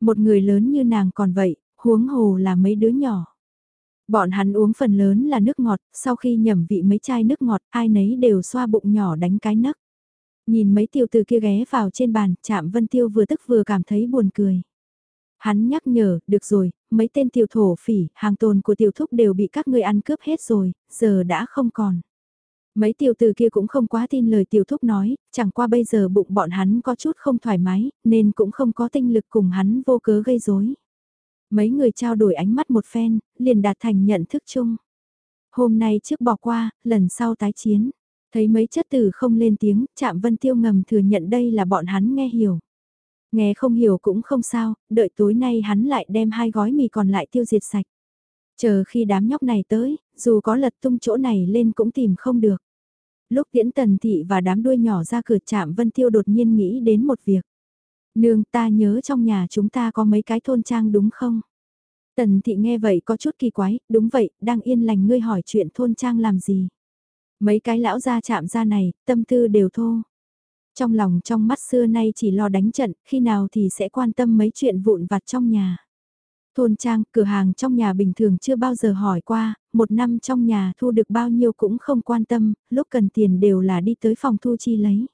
Một người lớn như nàng còn vậy, huống hồ là mấy đứa nhỏ. Bọn hắn uống phần lớn là nước ngọt, sau khi nhẩm vị mấy chai nước ngọt, ai nấy đều xoa bụng nhỏ đánh cái nấc. Nhìn mấy tiểu từ kia ghé vào trên bàn, chạm Vân Tiêu vừa tức vừa cảm thấy buồn cười. Hắn nhắc nhở, được rồi, mấy tên tiểu thổ phỉ, hàng tồn của tiểu thúc đều bị các ngươi ăn cướp hết rồi, giờ đã không còn. Mấy tiểu tử kia cũng không quá tin lời tiểu thúc nói, chẳng qua bây giờ bụng bọn hắn có chút không thoải mái, nên cũng không có tinh lực cùng hắn vô cớ gây rối. Mấy người trao đổi ánh mắt một phen, liền đạt thành nhận thức chung. Hôm nay trước bỏ qua, lần sau tái chiến. Thấy mấy chất tử không lên tiếng, chạm vân tiêu ngầm thừa nhận đây là bọn hắn nghe hiểu. Nghe không hiểu cũng không sao, đợi tối nay hắn lại đem hai gói mì còn lại tiêu diệt sạch. Chờ khi đám nhóc này tới, dù có lật tung chỗ này lên cũng tìm không được. Lúc tiễn tần thị và đám đuôi nhỏ ra cửa chạm Vân Tiêu đột nhiên nghĩ đến một việc. Nương ta nhớ trong nhà chúng ta có mấy cái thôn trang đúng không? Tần thị nghe vậy có chút kỳ quái, đúng vậy, đang yên lành ngươi hỏi chuyện thôn trang làm gì? Mấy cái lão gia chạm ra này, tâm tư đều thô. Trong lòng trong mắt xưa nay chỉ lo đánh trận, khi nào thì sẽ quan tâm mấy chuyện vụn vặt trong nhà. Thôn trang, cửa hàng trong nhà bình thường chưa bao giờ hỏi qua, một năm trong nhà thu được bao nhiêu cũng không quan tâm, lúc cần tiền đều là đi tới phòng thu chi lấy.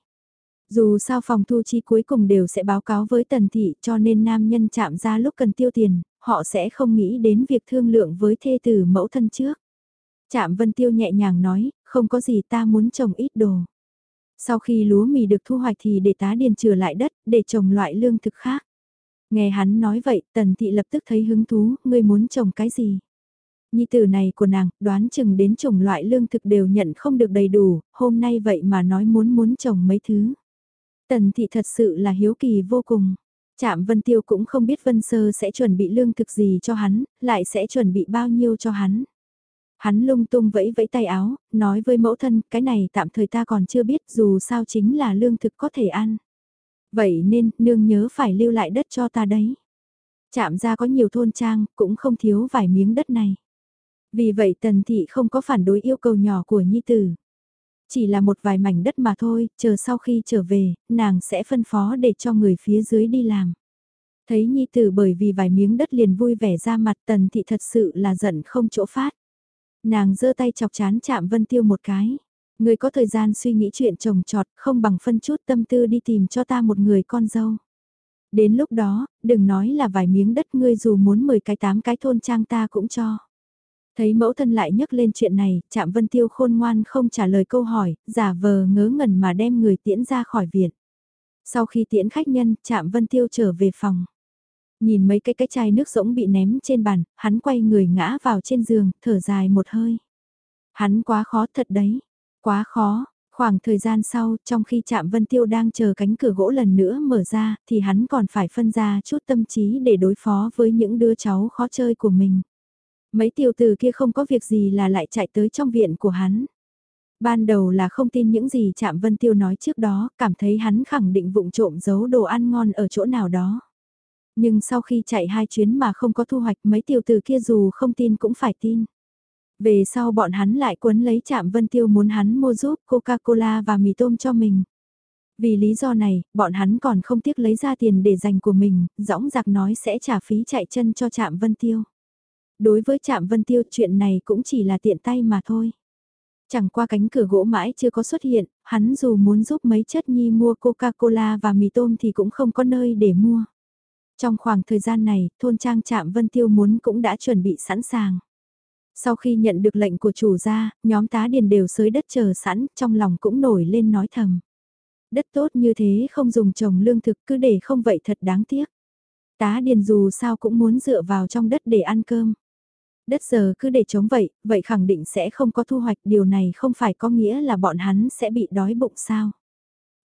Dù sao phòng thu chi cuối cùng đều sẽ báo cáo với tần thị cho nên nam nhân chạm ra lúc cần tiêu tiền, họ sẽ không nghĩ đến việc thương lượng với thê tử mẫu thân trước. Chạm Vân Tiêu nhẹ nhàng nói, không có gì ta muốn trồng ít đồ. Sau khi lúa mì được thu hoạch thì để tá điền trừ lại đất, để trồng loại lương thực khác. Nghe hắn nói vậy, tần thị lập tức thấy hứng thú, ngươi muốn trồng cái gì? Nhi tử này của nàng, đoán chừng đến chủng loại lương thực đều nhận không được đầy đủ, hôm nay vậy mà nói muốn muốn trồng mấy thứ. Tần thị thật sự là hiếu kỳ vô cùng. Trạm Vân Tiêu cũng không biết Vân Sơ sẽ chuẩn bị lương thực gì cho hắn, lại sẽ chuẩn bị bao nhiêu cho hắn. Hắn lung tung vẫy vẫy tay áo, nói với mẫu thân, cái này tạm thời ta còn chưa biết dù sao chính là lương thực có thể ăn. Vậy nên, nương nhớ phải lưu lại đất cho ta đấy. Chạm ra có nhiều thôn trang, cũng không thiếu vài miếng đất này. Vì vậy tần thị không có phản đối yêu cầu nhỏ của nhi tử. Chỉ là một vài mảnh đất mà thôi, chờ sau khi trở về, nàng sẽ phân phó để cho người phía dưới đi làm. Thấy nhi tử bởi vì vài miếng đất liền vui vẻ ra mặt tần thị thật sự là giận không chỗ phát. Nàng giơ tay chọc chán chạm vân tiêu một cái. Người có thời gian suy nghĩ chuyện trồng trọt không bằng phân chút tâm tư đi tìm cho ta một người con dâu. Đến lúc đó, đừng nói là vài miếng đất ngươi dù muốn 10 cái 8 cái thôn trang ta cũng cho. Thấy mẫu thân lại nhắc lên chuyện này, chạm vân tiêu khôn ngoan không trả lời câu hỏi, giả vờ ngớ ngẩn mà đem người tiễn ra khỏi viện. Sau khi tiễn khách nhân, chạm vân tiêu trở về phòng. Nhìn mấy cái cái chai nước rỗng bị ném trên bàn, hắn quay người ngã vào trên giường, thở dài một hơi. Hắn quá khó thật đấy, quá khó, khoảng thời gian sau, trong khi Trạm Vân Tiêu đang chờ cánh cửa gỗ lần nữa mở ra, thì hắn còn phải phân ra chút tâm trí để đối phó với những đứa cháu khó chơi của mình. Mấy tiểu tử kia không có việc gì là lại chạy tới trong viện của hắn. Ban đầu là không tin những gì Trạm Vân Tiêu nói trước đó, cảm thấy hắn khẳng định vụng trộm giấu đồ ăn ngon ở chỗ nào đó. Nhưng sau khi chạy hai chuyến mà không có thu hoạch mấy tiểu tử kia dù không tin cũng phải tin. Về sau bọn hắn lại quấn lấy Trạm Vân Tiêu muốn hắn mua giúp Coca-Cola và mì tôm cho mình. Vì lý do này, bọn hắn còn không tiếc lấy ra tiền để dành của mình, dõng dạc nói sẽ trả phí chạy chân cho Trạm Vân Tiêu. Đối với Trạm Vân Tiêu chuyện này cũng chỉ là tiện tay mà thôi. Chẳng qua cánh cửa gỗ mãi chưa có xuất hiện, hắn dù muốn giúp mấy chất nhi mua Coca-Cola và mì tôm thì cũng không có nơi để mua. Trong khoảng thời gian này, thôn trang trạm Vân Tiêu muốn cũng đã chuẩn bị sẵn sàng. Sau khi nhận được lệnh của chủ gia, nhóm tá điền đều sới đất chờ sẵn, trong lòng cũng nổi lên nói thầm. Đất tốt như thế không dùng trồng lương thực cứ để không vậy thật đáng tiếc. Tá điền dù sao cũng muốn dựa vào trong đất để ăn cơm. Đất giờ cứ để chống vậy, vậy khẳng định sẽ không có thu hoạch điều này không phải có nghĩa là bọn hắn sẽ bị đói bụng sao.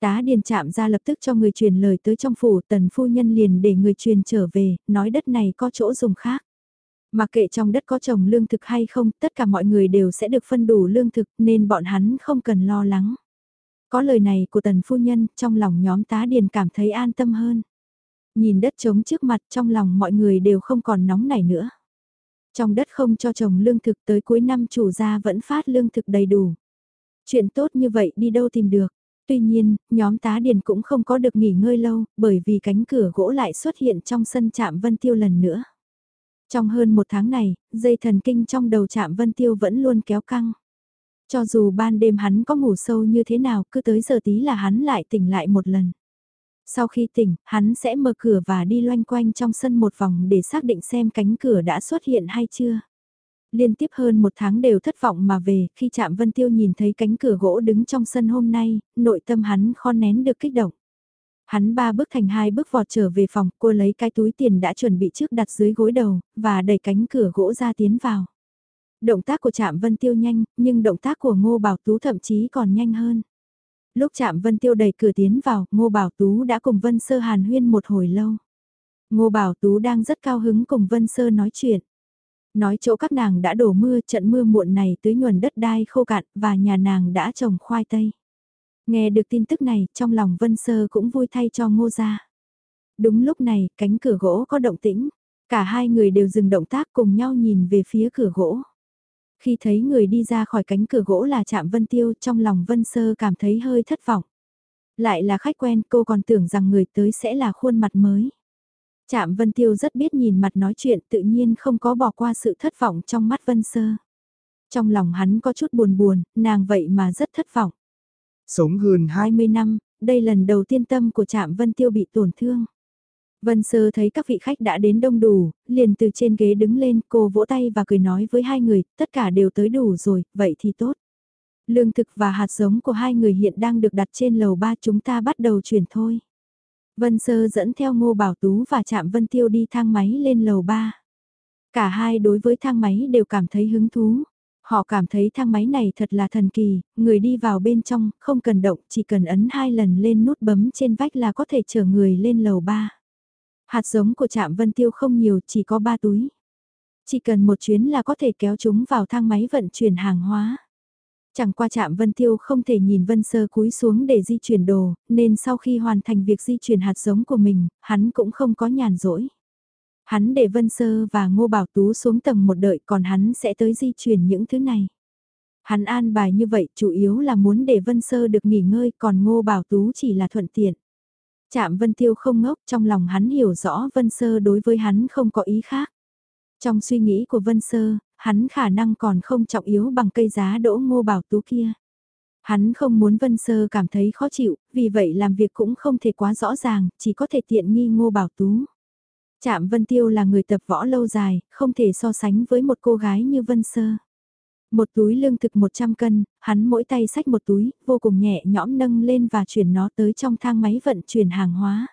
Tá điền chạm ra lập tức cho người truyền lời tới trong phủ tần phu nhân liền để người truyền trở về, nói đất này có chỗ dùng khác. Mà kệ trong đất có trồng lương thực hay không, tất cả mọi người đều sẽ được phân đủ lương thực nên bọn hắn không cần lo lắng. Có lời này của tần phu nhân, trong lòng nhóm tá điền cảm thấy an tâm hơn. Nhìn đất trống trước mặt trong lòng mọi người đều không còn nóng nảy nữa. Trong đất không cho trồng lương thực tới cuối năm chủ gia vẫn phát lương thực đầy đủ. Chuyện tốt như vậy đi đâu tìm được. Tuy nhiên, nhóm tá điền cũng không có được nghỉ ngơi lâu, bởi vì cánh cửa gỗ lại xuất hiện trong sân trạm Vân Tiêu lần nữa. Trong hơn một tháng này, dây thần kinh trong đầu trạm Vân Tiêu vẫn luôn kéo căng. Cho dù ban đêm hắn có ngủ sâu như thế nào, cứ tới giờ tí là hắn lại tỉnh lại một lần. Sau khi tỉnh, hắn sẽ mở cửa và đi loanh quanh trong sân một vòng để xác định xem cánh cửa đã xuất hiện hay chưa. Liên tiếp hơn một tháng đều thất vọng mà về, khi chạm Vân Tiêu nhìn thấy cánh cửa gỗ đứng trong sân hôm nay, nội tâm hắn khó nén được kích động. Hắn ba bước thành hai bước vọt trở về phòng, cô lấy cái túi tiền đã chuẩn bị trước đặt dưới gối đầu, và đẩy cánh cửa gỗ ra tiến vào. Động tác của Trạm Vân Tiêu nhanh, nhưng động tác của Ngô Bảo Tú thậm chí còn nhanh hơn. Lúc chạm Vân Tiêu đẩy cửa tiến vào, Ngô Bảo Tú đã cùng Vân Sơ hàn huyên một hồi lâu. Ngô Bảo Tú đang rất cao hứng cùng Vân Sơ nói chuyện. Nói chỗ các nàng đã đổ mưa, trận mưa muộn này tưới nhuần đất đai khô cạn và nhà nàng đã trồng khoai tây. Nghe được tin tức này, trong lòng Vân Sơ cũng vui thay cho Ngô gia. Đúng lúc này, cánh cửa gỗ có động tĩnh. Cả hai người đều dừng động tác cùng nhau nhìn về phía cửa gỗ. Khi thấy người đi ra khỏi cánh cửa gỗ là chạm Vân Tiêu trong lòng Vân Sơ cảm thấy hơi thất vọng. Lại là khách quen cô còn tưởng rằng người tới sẽ là khuôn mặt mới. Chạm Vân Tiêu rất biết nhìn mặt nói chuyện tự nhiên không có bỏ qua sự thất vọng trong mắt Vân Sơ. Trong lòng hắn có chút buồn buồn, nàng vậy mà rất thất vọng. Sống hơn 20 năm, đây lần đầu tiên tâm của Trạm Vân Tiêu bị tổn thương. Vân Sơ thấy các vị khách đã đến đông đủ, liền từ trên ghế đứng lên cô vỗ tay và cười nói với hai người, tất cả đều tới đủ rồi, vậy thì tốt. Lương thực và hạt giống của hai người hiện đang được đặt trên lầu ba chúng ta bắt đầu chuyển thôi. Vân Sơ dẫn theo Ngô Bảo Tú và Trạm Vân Tiêu đi thang máy lên lầu ba. Cả hai đối với thang máy đều cảm thấy hứng thú. Họ cảm thấy thang máy này thật là thần kỳ, người đi vào bên trong, không cần động, chỉ cần ấn hai lần lên nút bấm trên vách là có thể chở người lên lầu ba. Hạt giống của trạm Vân Tiêu không nhiều, chỉ có 3 túi. Chỉ cần một chuyến là có thể kéo chúng vào thang máy vận chuyển hàng hóa. Chẳng qua chạm Vân Tiêu không thể nhìn Vân Sơ cúi xuống để di chuyển đồ, nên sau khi hoàn thành việc di chuyển hạt giống của mình, hắn cũng không có nhàn rỗi. Hắn để Vân Sơ và Ngô Bảo Tú xuống tầng một đợi còn hắn sẽ tới di chuyển những thứ này. Hắn an bài như vậy chủ yếu là muốn để Vân Sơ được nghỉ ngơi còn Ngô Bảo Tú chỉ là thuận tiện. Chạm Vân Tiêu không ngốc trong lòng hắn hiểu rõ Vân Sơ đối với hắn không có ý khác. Trong suy nghĩ của Vân Sơ, hắn khả năng còn không trọng yếu bằng cây giá đỗ ngô bảo tú kia. Hắn không muốn Vân Sơ cảm thấy khó chịu, vì vậy làm việc cũng không thể quá rõ ràng, chỉ có thể tiện nghi ngô bảo tú. trạm Vân Tiêu là người tập võ lâu dài, không thể so sánh với một cô gái như Vân Sơ. Một túi lương thực 100 cân, hắn mỗi tay xách một túi, vô cùng nhẹ nhõm nâng lên và chuyển nó tới trong thang máy vận chuyển hàng hóa.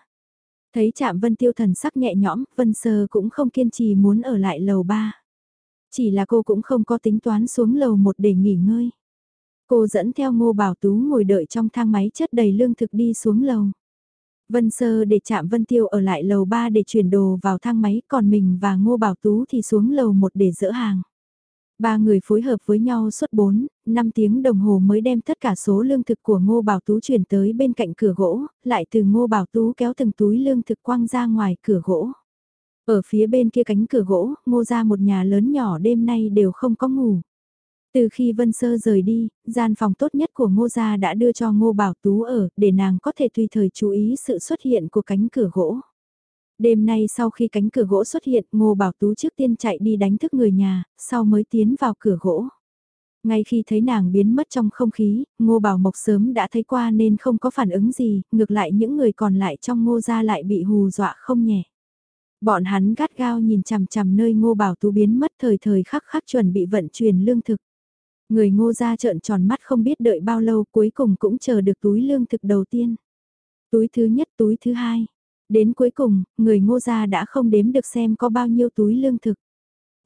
Thấy chạm Vân Tiêu thần sắc nhẹ nhõm, Vân Sơ cũng không kiên trì muốn ở lại lầu ba. Chỉ là cô cũng không có tính toán xuống lầu một để nghỉ ngơi. Cô dẫn theo Ngô Bảo Tú ngồi đợi trong thang máy chất đầy lương thực đi xuống lầu. Vân Sơ để chạm Vân Tiêu ở lại lầu 3 để chuyển đồ vào thang máy, còn mình và Ngô Bảo Tú thì xuống lầu 1 để dỡ hàng. Ba người phối hợp với nhau suốt 4, 5 tiếng đồng hồ mới đem tất cả số lương thực của Ngô Bảo Tú chuyển tới bên cạnh cửa gỗ, lại từ Ngô Bảo Tú kéo từng túi lương thực quăng ra ngoài cửa gỗ. Ở phía bên kia cánh cửa gỗ, Ngô ra một nhà lớn nhỏ đêm nay đều không có ngủ. Từ khi Vân Sơ rời đi, gian phòng tốt nhất của Ngô Gia đã đưa cho Ngô Bảo Tú ở, để nàng có thể tùy thời chú ý sự xuất hiện của cánh cửa gỗ. Đêm nay sau khi cánh cửa gỗ xuất hiện, Ngô Bảo Tú trước tiên chạy đi đánh thức người nhà, sau mới tiến vào cửa gỗ. Ngay khi thấy nàng biến mất trong không khí, Ngô Bảo Mộc sớm đã thấy qua nên không có phản ứng gì, ngược lại những người còn lại trong Ngô Gia lại bị hù dọa không nhẹ. Bọn hắn gắt gao nhìn chằm chằm nơi Ngô Bảo Tú biến mất thời thời khắc khắc chuẩn bị vận chuyển lương thực. Người ngô gia trợn tròn mắt không biết đợi bao lâu cuối cùng cũng chờ được túi lương thực đầu tiên. Túi thứ nhất túi thứ hai. Đến cuối cùng, người ngô gia đã không đếm được xem có bao nhiêu túi lương thực.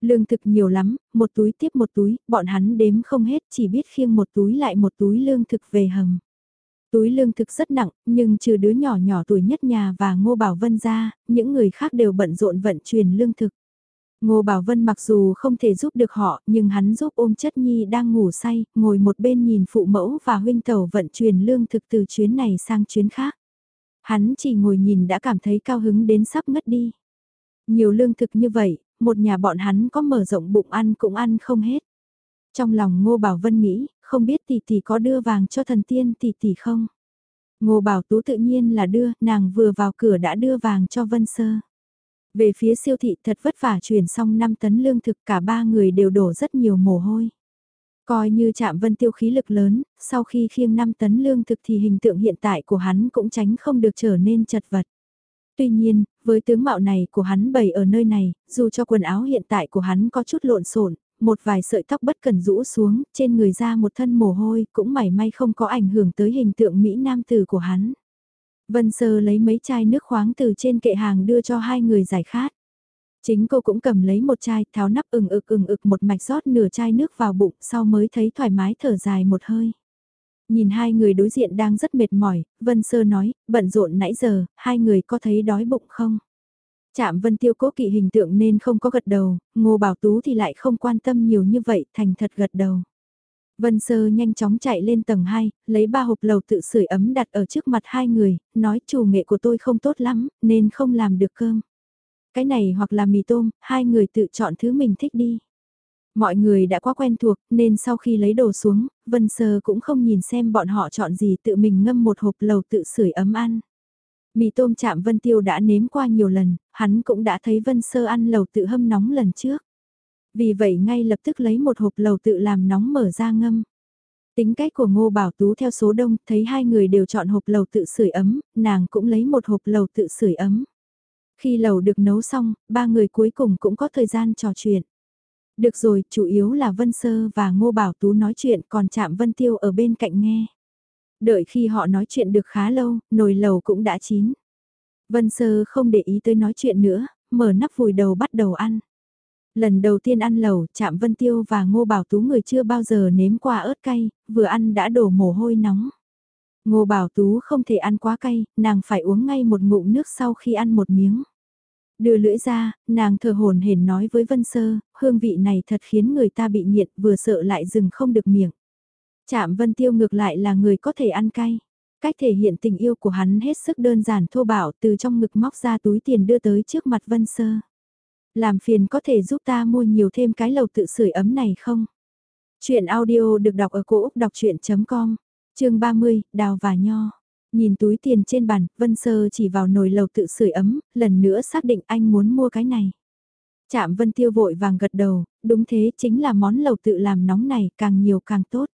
Lương thực nhiều lắm, một túi tiếp một túi, bọn hắn đếm không hết chỉ biết khiêng một túi lại một túi lương thực về hầm. Túi lương thực rất nặng, nhưng trừ đứa nhỏ nhỏ tuổi nhất nhà và Ngô Bảo Vân ra, những người khác đều bận rộn vận chuyển lương thực. Ngô Bảo Vân mặc dù không thể giúp được họ, nhưng hắn giúp ôm chất nhi đang ngủ say, ngồi một bên nhìn phụ mẫu và huynh tẩu vận chuyển lương thực từ chuyến này sang chuyến khác. Hắn chỉ ngồi nhìn đã cảm thấy cao hứng đến sắp ngất đi. Nhiều lương thực như vậy, một nhà bọn hắn có mở rộng bụng ăn cũng ăn không hết. Trong lòng Ngô Bảo Vân nghĩ, không biết tỷ tỷ có đưa vàng cho thần tiên tỷ tỷ không? Ngô Bảo Tú tự nhiên là đưa, nàng vừa vào cửa đã đưa vàng cho Vân Sơ. Về phía siêu thị thật vất vả chuyển xong 5 tấn lương thực cả ba người đều đổ rất nhiều mồ hôi. Coi như chạm vân tiêu khí lực lớn, sau khi khiêng 5 tấn lương thực thì hình tượng hiện tại của hắn cũng tránh không được trở nên chật vật. Tuy nhiên, với tướng mạo này của hắn bày ở nơi này, dù cho quần áo hiện tại của hắn có chút lộn xộn, một vài sợi tóc bất cần rũ xuống, trên người ra một thân mồ hôi cũng mảy may không có ảnh hưởng tới hình tượng Mỹ Nam tử của hắn. Vân Sơ lấy mấy chai nước khoáng từ trên kệ hàng đưa cho hai người giải khát. Chính cô cũng cầm lấy một chai tháo nắp ừng ực ừng ực một mạch rót nửa chai nước vào bụng sau mới thấy thoải mái thở dài một hơi. Nhìn hai người đối diện đang rất mệt mỏi, Vân Sơ nói, bận rộn nãy giờ, hai người có thấy đói bụng không? Chạm Vân Tiêu cố kỵ hình tượng nên không có gật đầu, Ngô Bảo Tú thì lại không quan tâm nhiều như vậy, thành thật gật đầu. Vân Sơ nhanh chóng chạy lên tầng 2, lấy ba hộp lầu tự sưởi ấm đặt ở trước mặt hai người, nói chủ nghệ của tôi không tốt lắm, nên không làm được cơm. Cái này hoặc là mì tôm, hai người tự chọn thứ mình thích đi. Mọi người đã quá quen thuộc, nên sau khi lấy đồ xuống, Vân Sơ cũng không nhìn xem bọn họ chọn gì tự mình ngâm một hộp lầu tự sưởi ấm ăn. Mì tôm chạm Vân Tiêu đã nếm qua nhiều lần, hắn cũng đã thấy Vân Sơ ăn lầu tự hâm nóng lần trước. Vì vậy ngay lập tức lấy một hộp lầu tự làm nóng mở ra ngâm. Tính cách của Ngô Bảo Tú theo số đông, thấy hai người đều chọn hộp lầu tự sưởi ấm, nàng cũng lấy một hộp lầu tự sưởi ấm. Khi lầu được nấu xong, ba người cuối cùng cũng có thời gian trò chuyện. Được rồi, chủ yếu là Vân Sơ và Ngô Bảo Tú nói chuyện còn chạm Vân Tiêu ở bên cạnh nghe. Đợi khi họ nói chuyện được khá lâu, nồi lầu cũng đã chín. Vân Sơ không để ý tới nói chuyện nữa, mở nắp vùi đầu bắt đầu ăn. Lần đầu tiên ăn lẩu, chạm Vân Tiêu và Ngô Bảo Tú người chưa bao giờ nếm qua ớt cay, vừa ăn đã đổ mồ hôi nóng. Ngô Bảo Tú không thể ăn quá cay, nàng phải uống ngay một ngụm nước sau khi ăn một miếng. Đưa lưỡi ra, nàng thờ hồn hển nói với Vân Sơ, hương vị này thật khiến người ta bị nghiện vừa sợ lại dừng không được miệng. Chạm Vân Tiêu ngược lại là người có thể ăn cay. Cách thể hiện tình yêu của hắn hết sức đơn giản thô Bảo từ trong ngực móc ra túi tiền đưa tới trước mặt Vân Sơ. Làm phiền có thể giúp ta mua nhiều thêm cái lầu tự sưởi ấm này không? Chuyện audio được đọc ở cổ Úc đọc chuyện.com, chương 30, Đào và Nho. Nhìn túi tiền trên bàn, Vân Sơ chỉ vào nồi lầu tự sưởi ấm, lần nữa xác định anh muốn mua cái này. Chạm Vân Tiêu vội vàng gật đầu, đúng thế chính là món lầu tự làm nóng này càng nhiều càng tốt.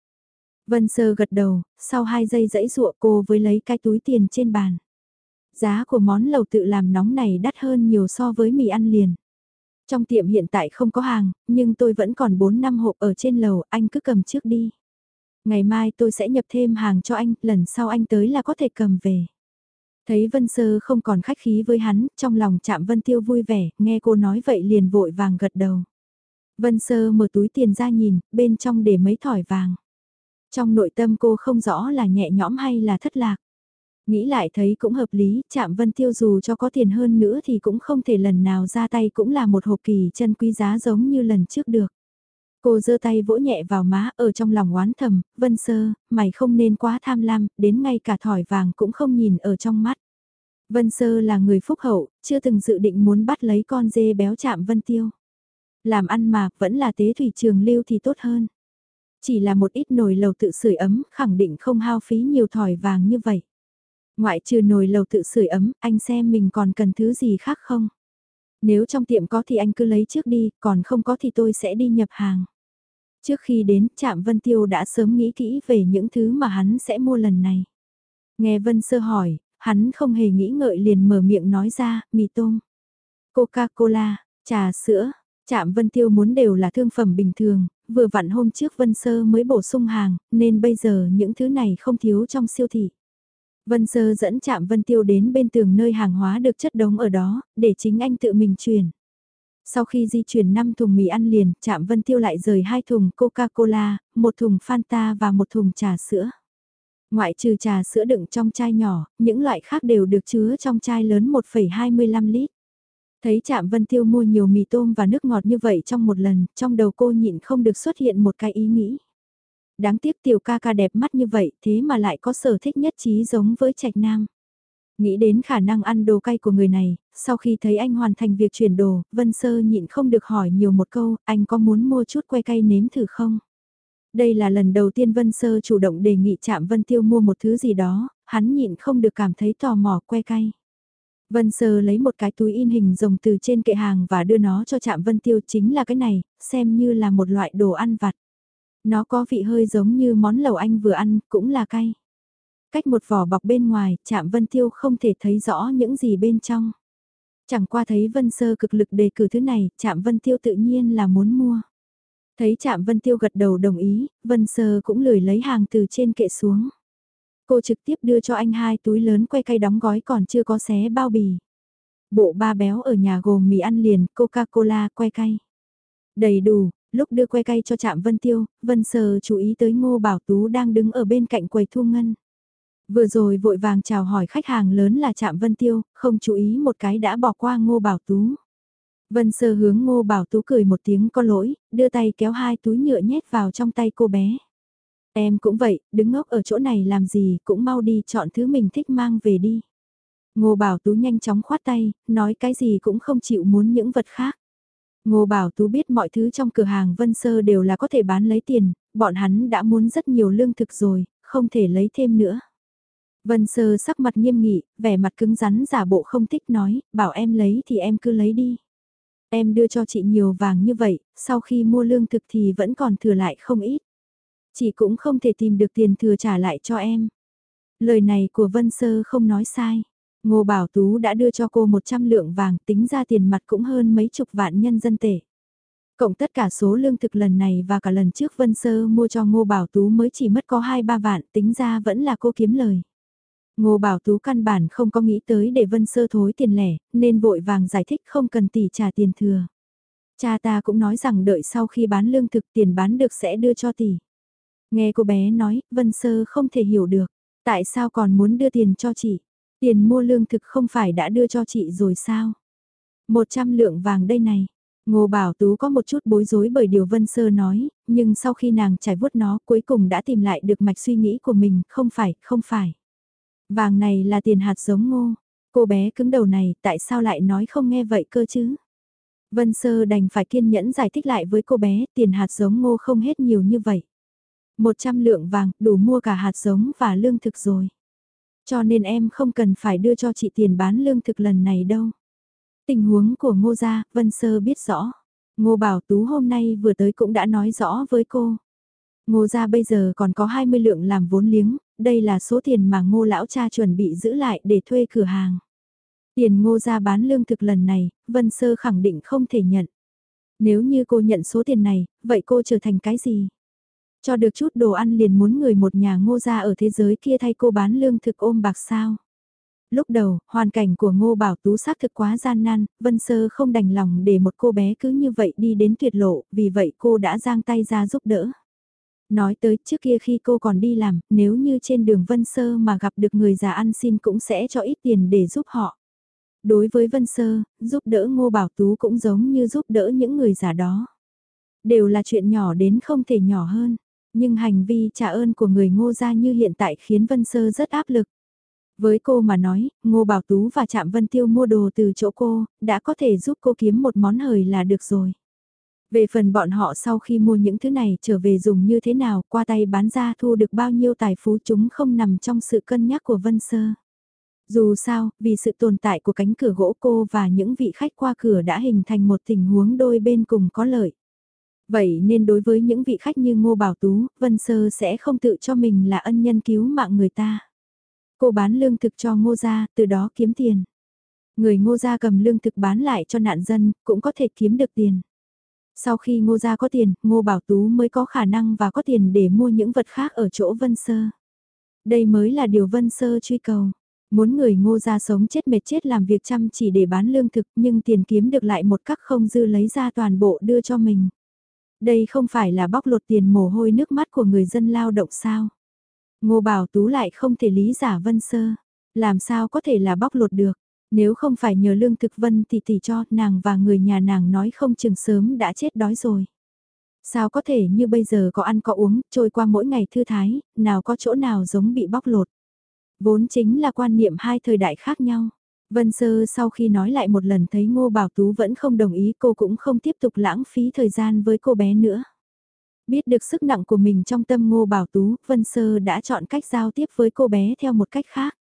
Vân Sơ gật đầu, sau 2 giây dãy dụa cô với lấy cái túi tiền trên bàn. Giá của món lầu tự làm nóng này đắt hơn nhiều so với mì ăn liền. Trong tiệm hiện tại không có hàng, nhưng tôi vẫn còn 4 năm hộp ở trên lầu, anh cứ cầm trước đi. Ngày mai tôi sẽ nhập thêm hàng cho anh, lần sau anh tới là có thể cầm về. Thấy Vân Sơ không còn khách khí với hắn, trong lòng chạm Vân Tiêu vui vẻ, nghe cô nói vậy liền vội vàng gật đầu. Vân Sơ mở túi tiền ra nhìn, bên trong để mấy thỏi vàng. Trong nội tâm cô không rõ là nhẹ nhõm hay là thất lạc. Nghĩ lại thấy cũng hợp lý, chạm Vân Tiêu dù cho có tiền hơn nữa thì cũng không thể lần nào ra tay cũng là một hộp kỳ chân quý giá giống như lần trước được. Cô giơ tay vỗ nhẹ vào má ở trong lòng oán thầm, Vân Sơ, mày không nên quá tham lam, đến ngay cả thỏi vàng cũng không nhìn ở trong mắt. Vân Sơ là người phúc hậu, chưa từng dự định muốn bắt lấy con dê béo chạm Vân Tiêu. Làm ăn mà, vẫn là tế thủy trường lưu thì tốt hơn. Chỉ là một ít nồi lầu tự sưởi ấm, khẳng định không hao phí nhiều thỏi vàng như vậy. Ngoại trừ nồi lầu tự sưởi ấm, anh xem mình còn cần thứ gì khác không? Nếu trong tiệm có thì anh cứ lấy trước đi, còn không có thì tôi sẽ đi nhập hàng. Trước khi đến, Trạm Vân Tiêu đã sớm nghĩ kỹ về những thứ mà hắn sẽ mua lần này. Nghe Vân Sơ hỏi, hắn không hề nghĩ ngợi liền mở miệng nói ra, mì tôm, Coca-Cola, trà sữa, Trạm Vân Tiêu muốn đều là thương phẩm bình thường, vừa vặn hôm trước Vân Sơ mới bổ sung hàng, nên bây giờ những thứ này không thiếu trong siêu thị. Vân Sơ dẫn Trạm Vân Tiêu đến bên tường nơi hàng hóa được chất đống ở đó, để chính anh tự mình chuyển. Sau khi di chuyển 5 thùng mì ăn liền, Trạm Vân Tiêu lại rời hai thùng Coca-Cola, một thùng Fanta và một thùng trà sữa. Ngoại trừ trà sữa đựng trong chai nhỏ, những loại khác đều được chứa trong chai lớn 1,25 lít. Thấy Trạm Vân Tiêu mua nhiều mì tôm và nước ngọt như vậy trong một lần, trong đầu cô nhịn không được xuất hiện một cái ý nghĩ. Đáng tiếc tiểu ca ca đẹp mắt như vậy thế mà lại có sở thích nhất trí giống với trạch nam. Nghĩ đến khả năng ăn đồ cay của người này, sau khi thấy anh hoàn thành việc chuyển đồ, Vân Sơ nhịn không được hỏi nhiều một câu, anh có muốn mua chút que cay nếm thử không? Đây là lần đầu tiên Vân Sơ chủ động đề nghị chạm Vân Tiêu mua một thứ gì đó, hắn nhịn không được cảm thấy tò mò que cay. Vân Sơ lấy một cái túi in hình rồng từ trên kệ hàng và đưa nó cho chạm Vân Tiêu chính là cái này, xem như là một loại đồ ăn vặt. Nó có vị hơi giống như món lẩu anh vừa ăn, cũng là cay. Cách một vỏ bọc bên ngoài, chạm Vân Tiêu không thể thấy rõ những gì bên trong. Chẳng qua thấy Vân Sơ cực lực đề cử thứ này, chạm Vân Tiêu tự nhiên là muốn mua. Thấy chạm Vân Tiêu gật đầu đồng ý, Vân Sơ cũng lười lấy hàng từ trên kệ xuống. Cô trực tiếp đưa cho anh hai túi lớn que cây đóng gói còn chưa có xé bao bì. Bộ ba béo ở nhà gồm mì ăn liền, Coca-Cola, que cay. Đầy đủ, lúc đưa que cay cho Trạm Vân Tiêu, Vân Sơ chú ý tới Ngô Bảo Tú đang đứng ở bên cạnh quầy thu ngân. Vừa rồi vội vàng chào hỏi khách hàng lớn là Trạm Vân Tiêu, không chú ý một cái đã bỏ qua Ngô Bảo Tú. Vân Sơ hướng Ngô Bảo Tú cười một tiếng có lỗi, đưa tay kéo hai túi nhựa nhét vào trong tay cô bé. Em cũng vậy, đứng ngốc ở chỗ này làm gì, cũng mau đi chọn thứ mình thích mang về đi. Ngô Bảo Tú nhanh chóng khoát tay, nói cái gì cũng không chịu muốn những vật khác. Ngô Bảo Tú biết mọi thứ trong cửa hàng Vân Sơ đều là có thể bán lấy tiền, bọn hắn đã muốn rất nhiều lương thực rồi, không thể lấy thêm nữa. Vân Sơ sắc mặt nghiêm nghị, vẻ mặt cứng rắn giả bộ không thích nói, bảo em lấy thì em cứ lấy đi. Em đưa cho chị nhiều vàng như vậy, sau khi mua lương thực thì vẫn còn thừa lại không ít. Chị cũng không thể tìm được tiền thừa trả lại cho em. Lời này của Vân Sơ không nói sai. Ngô Bảo Tú đã đưa cho cô 100 lượng vàng tính ra tiền mặt cũng hơn mấy chục vạn nhân dân tệ. Cộng tất cả số lương thực lần này và cả lần trước Vân Sơ mua cho Ngô Bảo Tú mới chỉ mất có 2-3 vạn tính ra vẫn là cô kiếm lời. Ngô Bảo Tú căn bản không có nghĩ tới để Vân Sơ thối tiền lẻ, nên vội vàng giải thích không cần tỷ trả tiền thừa. Cha ta cũng nói rằng đợi sau khi bán lương thực tiền bán được sẽ đưa cho tỷ. Nghe cô bé nói, Vân Sơ không thể hiểu được, tại sao còn muốn đưa tiền cho chị? Tiền mua lương thực không phải đã đưa cho chị rồi sao? Một trăm lượng vàng đây này. Ngô Bảo Tú có một chút bối rối bởi điều Vân Sơ nói, nhưng sau khi nàng trải vuốt nó cuối cùng đã tìm lại được mạch suy nghĩ của mình, không phải, không phải. Vàng này là tiền hạt giống ngô. Cô bé cứng đầu này tại sao lại nói không nghe vậy cơ chứ? Vân Sơ đành phải kiên nhẫn giải thích lại với cô bé tiền hạt giống ngô không hết nhiều như vậy. 100 lượng vàng đủ mua cả hạt giống và lương thực rồi. Cho nên em không cần phải đưa cho chị tiền bán lương thực lần này đâu. Tình huống của ngô gia, Vân Sơ biết rõ. Ngô Bảo Tú hôm nay vừa tới cũng đã nói rõ với cô. Ngô gia bây giờ còn có 20 lượng làm vốn liếng, đây là số tiền mà ngô lão cha chuẩn bị giữ lại để thuê cửa hàng. Tiền ngô gia bán lương thực lần này, Vân Sơ khẳng định không thể nhận. Nếu như cô nhận số tiền này, vậy cô trở thành cái gì? Cho được chút đồ ăn liền muốn người một nhà ngô gia ở thế giới kia thay cô bán lương thực ôm bạc sao? Lúc đầu, hoàn cảnh của Ngô Bảo Tú xác thực quá gian nan, Vân Sơ không đành lòng để một cô bé cứ như vậy đi đến tuyệt lộ, vì vậy cô đã giang tay ra giúp đỡ. Nói tới trước kia khi cô còn đi làm, nếu như trên đường Vân Sơ mà gặp được người già ăn xin cũng sẽ cho ít tiền để giúp họ. Đối với Vân Sơ, giúp đỡ Ngô Bảo Tú cũng giống như giúp đỡ những người già đó. Đều là chuyện nhỏ đến không thể nhỏ hơn, nhưng hành vi trả ơn của người Ngô gia như hiện tại khiến Vân Sơ rất áp lực. Với cô mà nói, Ngô Bảo Tú và Trạm Vân Tiêu mua đồ từ chỗ cô, đã có thể giúp cô kiếm một món hời là được rồi. Về phần bọn họ sau khi mua những thứ này trở về dùng như thế nào, qua tay bán ra thu được bao nhiêu tài phú chúng không nằm trong sự cân nhắc của Vân Sơ. Dù sao, vì sự tồn tại của cánh cửa gỗ cô và những vị khách qua cửa đã hình thành một tình huống đôi bên cùng có lợi. Vậy nên đối với những vị khách như Ngô Bảo Tú, Vân Sơ sẽ không tự cho mình là ân nhân cứu mạng người ta. Cô bán lương thực cho Ngô Gia, từ đó kiếm tiền. Người Ngô Gia cầm lương thực bán lại cho nạn dân, cũng có thể kiếm được tiền. Sau khi Ngô Gia có tiền, Ngô Bảo Tú mới có khả năng và có tiền để mua những vật khác ở chỗ Vân Sơ. Đây mới là điều Vân Sơ truy cầu. Muốn người Ngô Gia sống chết mệt chết làm việc chăm chỉ để bán lương thực nhưng tiền kiếm được lại một cách không dư lấy ra toàn bộ đưa cho mình. Đây không phải là bóc lột tiền mồ hôi nước mắt của người dân lao động sao. Ngô Bảo Tú lại không thể lý giả Vân Sơ. Làm sao có thể là bóc lột được. Nếu không phải nhờ lương thực Vân thì tỷ cho nàng và người nhà nàng nói không chừng sớm đã chết đói rồi. Sao có thể như bây giờ có ăn có uống, trôi qua mỗi ngày thư thái, nào có chỗ nào giống bị bóc lột. Vốn chính là quan niệm hai thời đại khác nhau. Vân Sơ sau khi nói lại một lần thấy Ngô Bảo Tú vẫn không đồng ý cô cũng không tiếp tục lãng phí thời gian với cô bé nữa. Biết được sức nặng của mình trong tâm Ngô Bảo Tú, Vân Sơ đã chọn cách giao tiếp với cô bé theo một cách khác.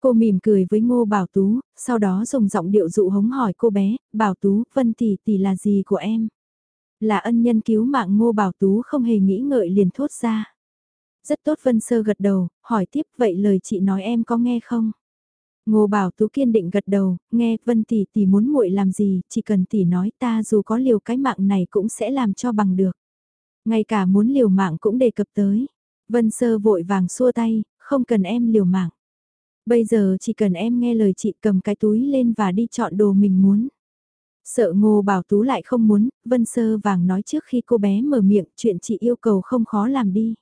Cô mỉm cười với Ngô Bảo Tú, sau đó dùng giọng điệu dụ hống hỏi cô bé, Bảo Tú, Vân tỷ tỷ là gì của em? Là ân nhân cứu mạng Ngô Bảo Tú không hề nghĩ ngợi liền thốt ra. Rất tốt Vân Sơ gật đầu, hỏi tiếp vậy lời chị nói em có nghe không? Ngô Bảo Tú kiên định gật đầu, nghe Vân tỷ tỷ muốn muội làm gì, chỉ cần tỷ nói ta dù có liều cái mạng này cũng sẽ làm cho bằng được. Ngay cả muốn liều mạng cũng đề cập tới. Vân Sơ vội vàng xua tay, không cần em liều mạng. Bây giờ chỉ cần em nghe lời chị cầm cái túi lên và đi chọn đồ mình muốn. Sợ ngô bảo tú lại không muốn, Vân Sơ vàng nói trước khi cô bé mở miệng chuyện chị yêu cầu không khó làm đi.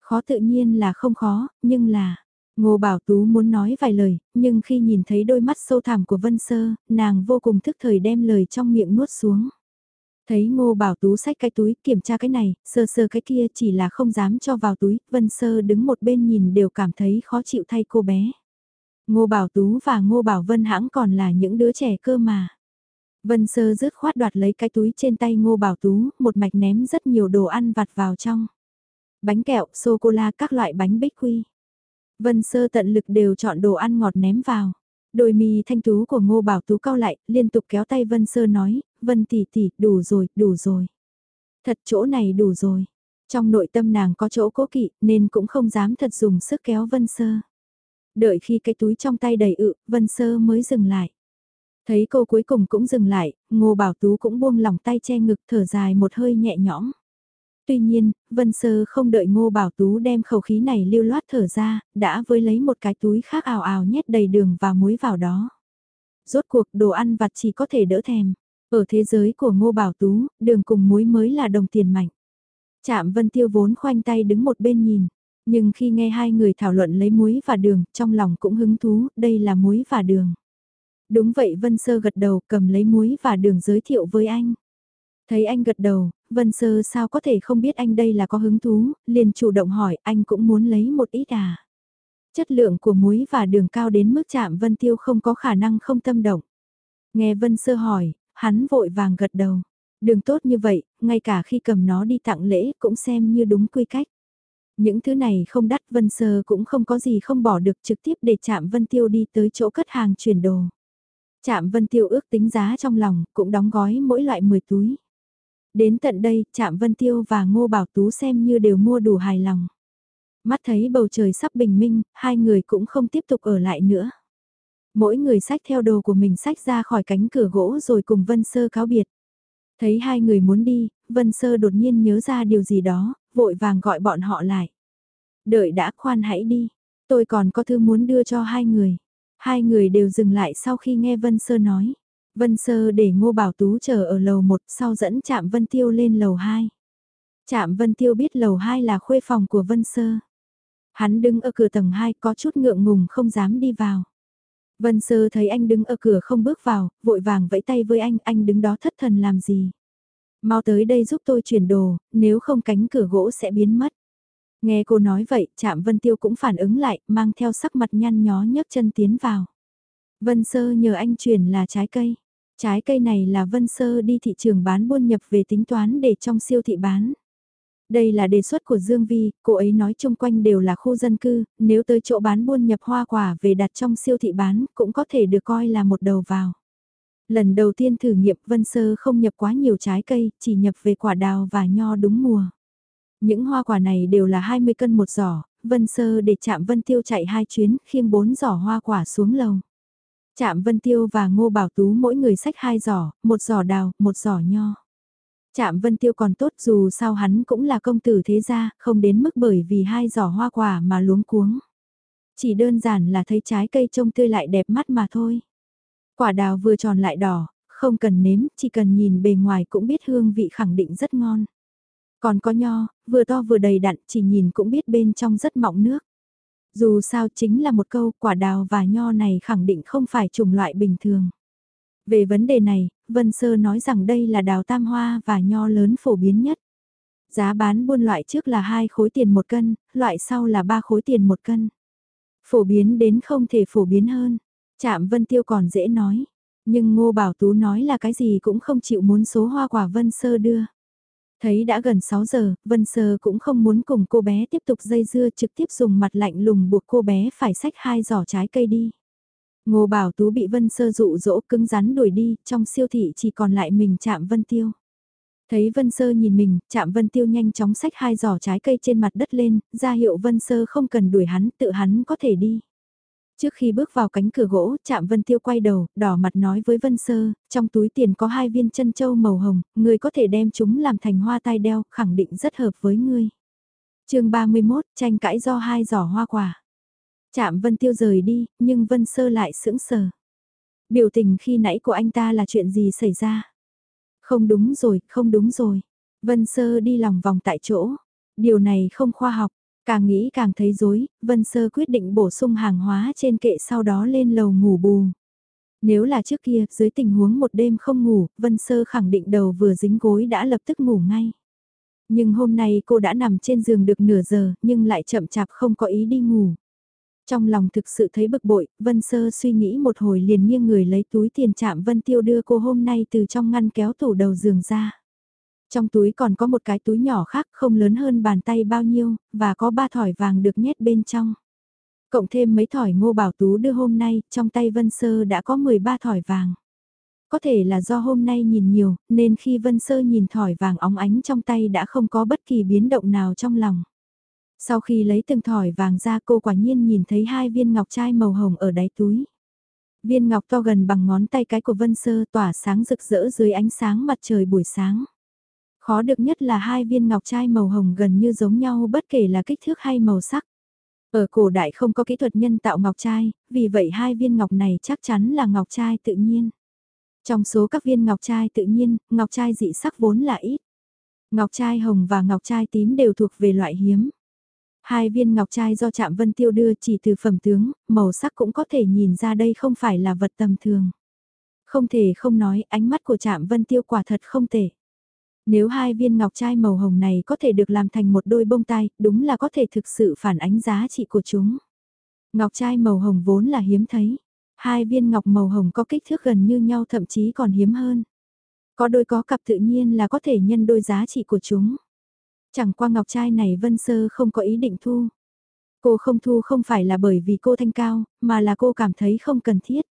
Khó tự nhiên là không khó, nhưng là... Ngô Bảo Tú muốn nói vài lời, nhưng khi nhìn thấy đôi mắt sâu thẳm của Vân Sơ, nàng vô cùng thức thời đem lời trong miệng nuốt xuống. Thấy Ngô Bảo Tú xách cái túi kiểm tra cái này, sơ sơ cái kia chỉ là không dám cho vào túi, Vân Sơ đứng một bên nhìn đều cảm thấy khó chịu thay cô bé. Ngô Bảo Tú và Ngô Bảo Vân hãng còn là những đứa trẻ cơ mà. Vân Sơ rứt khoát đoạt lấy cái túi trên tay Ngô Bảo Tú, một mạch ném rất nhiều đồ ăn vặt vào trong. Bánh kẹo, sô-cô-la các loại bánh bích quy. Vân Sơ tận lực đều chọn đồ ăn ngọt ném vào. Đôi mi thanh tú của Ngô Bảo Tú cao lại, liên tục kéo tay Vân Sơ nói, Vân tỷ tỷ, đủ rồi, đủ rồi. Thật chỗ này đủ rồi. Trong nội tâm nàng có chỗ cố kỵ, nên cũng không dám thật dùng sức kéo Vân Sơ. Đợi khi cái túi trong tay đầy ự, Vân Sơ mới dừng lại. Thấy cô cuối cùng cũng dừng lại, Ngô Bảo Tú cũng buông lỏng tay che ngực thở dài một hơi nhẹ nhõm. Tuy nhiên, Vân Sơ không đợi Ngô Bảo Tú đem khẩu khí này lưu loát thở ra, đã với lấy một cái túi khác ảo ảo nhét đầy đường và muối vào đó. Rốt cuộc đồ ăn vặt chỉ có thể đỡ thèm. Ở thế giới của Ngô Bảo Tú, đường cùng muối mới là đồng tiền mạnh. Chạm Vân Tiêu vốn khoanh tay đứng một bên nhìn, nhưng khi nghe hai người thảo luận lấy muối và đường, trong lòng cũng hứng thú, đây là muối và đường. Đúng vậy Vân Sơ gật đầu cầm lấy muối và đường giới thiệu với anh. Thấy anh gật đầu, Vân Sơ sao có thể không biết anh đây là có hứng thú, liền chủ động hỏi anh cũng muốn lấy một ít à. Chất lượng của muối và đường cao đến mức chạm Vân Tiêu không có khả năng không tâm động. Nghe Vân Sơ hỏi, hắn vội vàng gật đầu. Đường tốt như vậy, ngay cả khi cầm nó đi tặng lễ cũng xem như đúng quy cách. Những thứ này không đắt Vân Sơ cũng không có gì không bỏ được trực tiếp để chạm Vân Tiêu đi tới chỗ cất hàng chuyển đồ. Chạm Vân Tiêu ước tính giá trong lòng, cũng đóng gói mỗi loại 10 túi. Đến tận đây, Trạm Vân Tiêu và Ngô Bảo Tú xem như đều mua đủ hài lòng. Mắt thấy bầu trời sắp bình minh, hai người cũng không tiếp tục ở lại nữa. Mỗi người sách theo đồ của mình sách ra khỏi cánh cửa gỗ rồi cùng Vân Sơ cáo biệt. Thấy hai người muốn đi, Vân Sơ đột nhiên nhớ ra điều gì đó, vội vàng gọi bọn họ lại. Đợi đã khoan hãy đi, tôi còn có thư muốn đưa cho hai người. Hai người đều dừng lại sau khi nghe Vân Sơ nói. Vân Sơ để Ngô Bảo Tú chờ ở lầu 1 sau dẫn Trạm Vân Tiêu lên lầu 2. Trạm Vân Tiêu biết lầu 2 là khuê phòng của Vân Sơ. Hắn đứng ở cửa tầng 2 có chút ngượng ngùng không dám đi vào. Vân Sơ thấy anh đứng ở cửa không bước vào, vội vàng vẫy tay với anh, anh đứng đó thất thần làm gì. Mau tới đây giúp tôi chuyển đồ, nếu không cánh cửa gỗ sẽ biến mất. Nghe cô nói vậy, Trạm Vân Tiêu cũng phản ứng lại, mang theo sắc mặt nhăn nhó nhấc chân tiến vào. Vân Sơ nhờ anh chuyển là trái cây. Trái cây này là Vân Sơ đi thị trường bán buôn nhập về tính toán để trong siêu thị bán. Đây là đề xuất của Dương Vi, cô ấy nói chung quanh đều là khu dân cư, nếu tới chỗ bán buôn nhập hoa quả về đặt trong siêu thị bán cũng có thể được coi là một đầu vào. Lần đầu tiên thử nghiệm Vân Sơ không nhập quá nhiều trái cây, chỉ nhập về quả đào và nho đúng mùa. Những hoa quả này đều là 20 cân một giỏ, Vân Sơ để chạm Vân Tiêu chạy hai chuyến, khiêng bốn giỏ hoa quả xuống lầu. Chạm Vân Tiêu và Ngô Bảo Tú mỗi người sách hai giỏ, một giỏ đào, một giỏ nho. Chạm Vân Tiêu còn tốt dù sao hắn cũng là công tử thế gia, không đến mức bởi vì hai giỏ hoa quả mà luống cuống. Chỉ đơn giản là thấy trái cây trông tươi lại đẹp mắt mà thôi. Quả đào vừa tròn lại đỏ, không cần nếm, chỉ cần nhìn bề ngoài cũng biết hương vị khẳng định rất ngon. Còn có nho, vừa to vừa đầy đặn, chỉ nhìn cũng biết bên trong rất mọng nước. Dù sao chính là một câu quả đào và nho này khẳng định không phải chủng loại bình thường. Về vấn đề này, Vân Sơ nói rằng đây là đào tam hoa và nho lớn phổ biến nhất. Giá bán buôn loại trước là 2 khối tiền một cân, loại sau là 3 khối tiền một cân. Phổ biến đến không thể phổ biến hơn. Chạm Vân Tiêu còn dễ nói. Nhưng Ngô Bảo Tú nói là cái gì cũng không chịu muốn số hoa quả Vân Sơ đưa. Thấy đã gần 6 giờ, Vân Sơ cũng không muốn cùng cô bé tiếp tục dây dưa trực tiếp dùng mặt lạnh lùng buộc cô bé phải xách hai giỏ trái cây đi. Ngô Bảo Tú bị Vân Sơ dụ dỗ cứng rắn đuổi đi, trong siêu thị chỉ còn lại mình chạm Vân Tiêu. Thấy Vân Sơ nhìn mình, chạm Vân Tiêu nhanh chóng xách hai giỏ trái cây trên mặt đất lên, ra hiệu Vân Sơ không cần đuổi hắn, tự hắn có thể đi. Trước khi bước vào cánh cửa gỗ, chạm Vân Tiêu quay đầu, đỏ mặt nói với Vân Sơ, trong túi tiền có hai viên chân châu màu hồng, người có thể đem chúng làm thành hoa tai đeo, khẳng định rất hợp với ngươi. chương 31, tranh cãi do hai giỏ hoa quả. Chạm Vân Tiêu rời đi, nhưng Vân Sơ lại sững sờ. Biểu tình khi nãy của anh ta là chuyện gì xảy ra? Không đúng rồi, không đúng rồi. Vân Sơ đi lòng vòng tại chỗ. Điều này không khoa học. Càng nghĩ càng thấy dối, Vân Sơ quyết định bổ sung hàng hóa trên kệ sau đó lên lầu ngủ bù. Nếu là trước kia, dưới tình huống một đêm không ngủ, Vân Sơ khẳng định đầu vừa dính gối đã lập tức ngủ ngay. Nhưng hôm nay cô đã nằm trên giường được nửa giờ, nhưng lại chậm chạp không có ý đi ngủ. Trong lòng thực sự thấy bực bội, Vân Sơ suy nghĩ một hồi liền nghiêng người lấy túi tiền chạm Vân Tiêu đưa cô hôm nay từ trong ngăn kéo tủ đầu giường ra. Trong túi còn có một cái túi nhỏ khác không lớn hơn bàn tay bao nhiêu, và có ba thỏi vàng được nhét bên trong. Cộng thêm mấy thỏi ngô bảo tú đưa hôm nay, trong tay Vân Sơ đã có 13 thỏi vàng. Có thể là do hôm nay nhìn nhiều, nên khi Vân Sơ nhìn thỏi vàng óng ánh trong tay đã không có bất kỳ biến động nào trong lòng. Sau khi lấy từng thỏi vàng ra cô quả nhiên nhìn thấy hai viên ngọc trai màu hồng ở đáy túi. Viên ngọc to gần bằng ngón tay cái của Vân Sơ tỏa sáng rực rỡ dưới ánh sáng mặt trời buổi sáng. Khó được nhất là hai viên ngọc trai màu hồng gần như giống nhau bất kể là kích thước hay màu sắc. Ở cổ đại không có kỹ thuật nhân tạo ngọc trai, vì vậy hai viên ngọc này chắc chắn là ngọc trai tự nhiên. Trong số các viên ngọc trai tự nhiên, ngọc trai dị sắc vốn là ít. Ngọc trai hồng và ngọc trai tím đều thuộc về loại hiếm. Hai viên ngọc trai do Trạm Vân Tiêu đưa chỉ từ phẩm tướng, màu sắc cũng có thể nhìn ra đây không phải là vật tầm thường. Không thể không nói, ánh mắt của Trạm Vân Tiêu quả thật không tệ. Nếu hai viên ngọc trai màu hồng này có thể được làm thành một đôi bông tai, đúng là có thể thực sự phản ánh giá trị của chúng. Ngọc trai màu hồng vốn là hiếm thấy. Hai viên ngọc màu hồng có kích thước gần như nhau thậm chí còn hiếm hơn. Có đôi có cặp tự nhiên là có thể nhân đôi giá trị của chúng. Chẳng qua ngọc trai này Vân Sơ không có ý định thu. Cô không thu không phải là bởi vì cô thanh cao, mà là cô cảm thấy không cần thiết.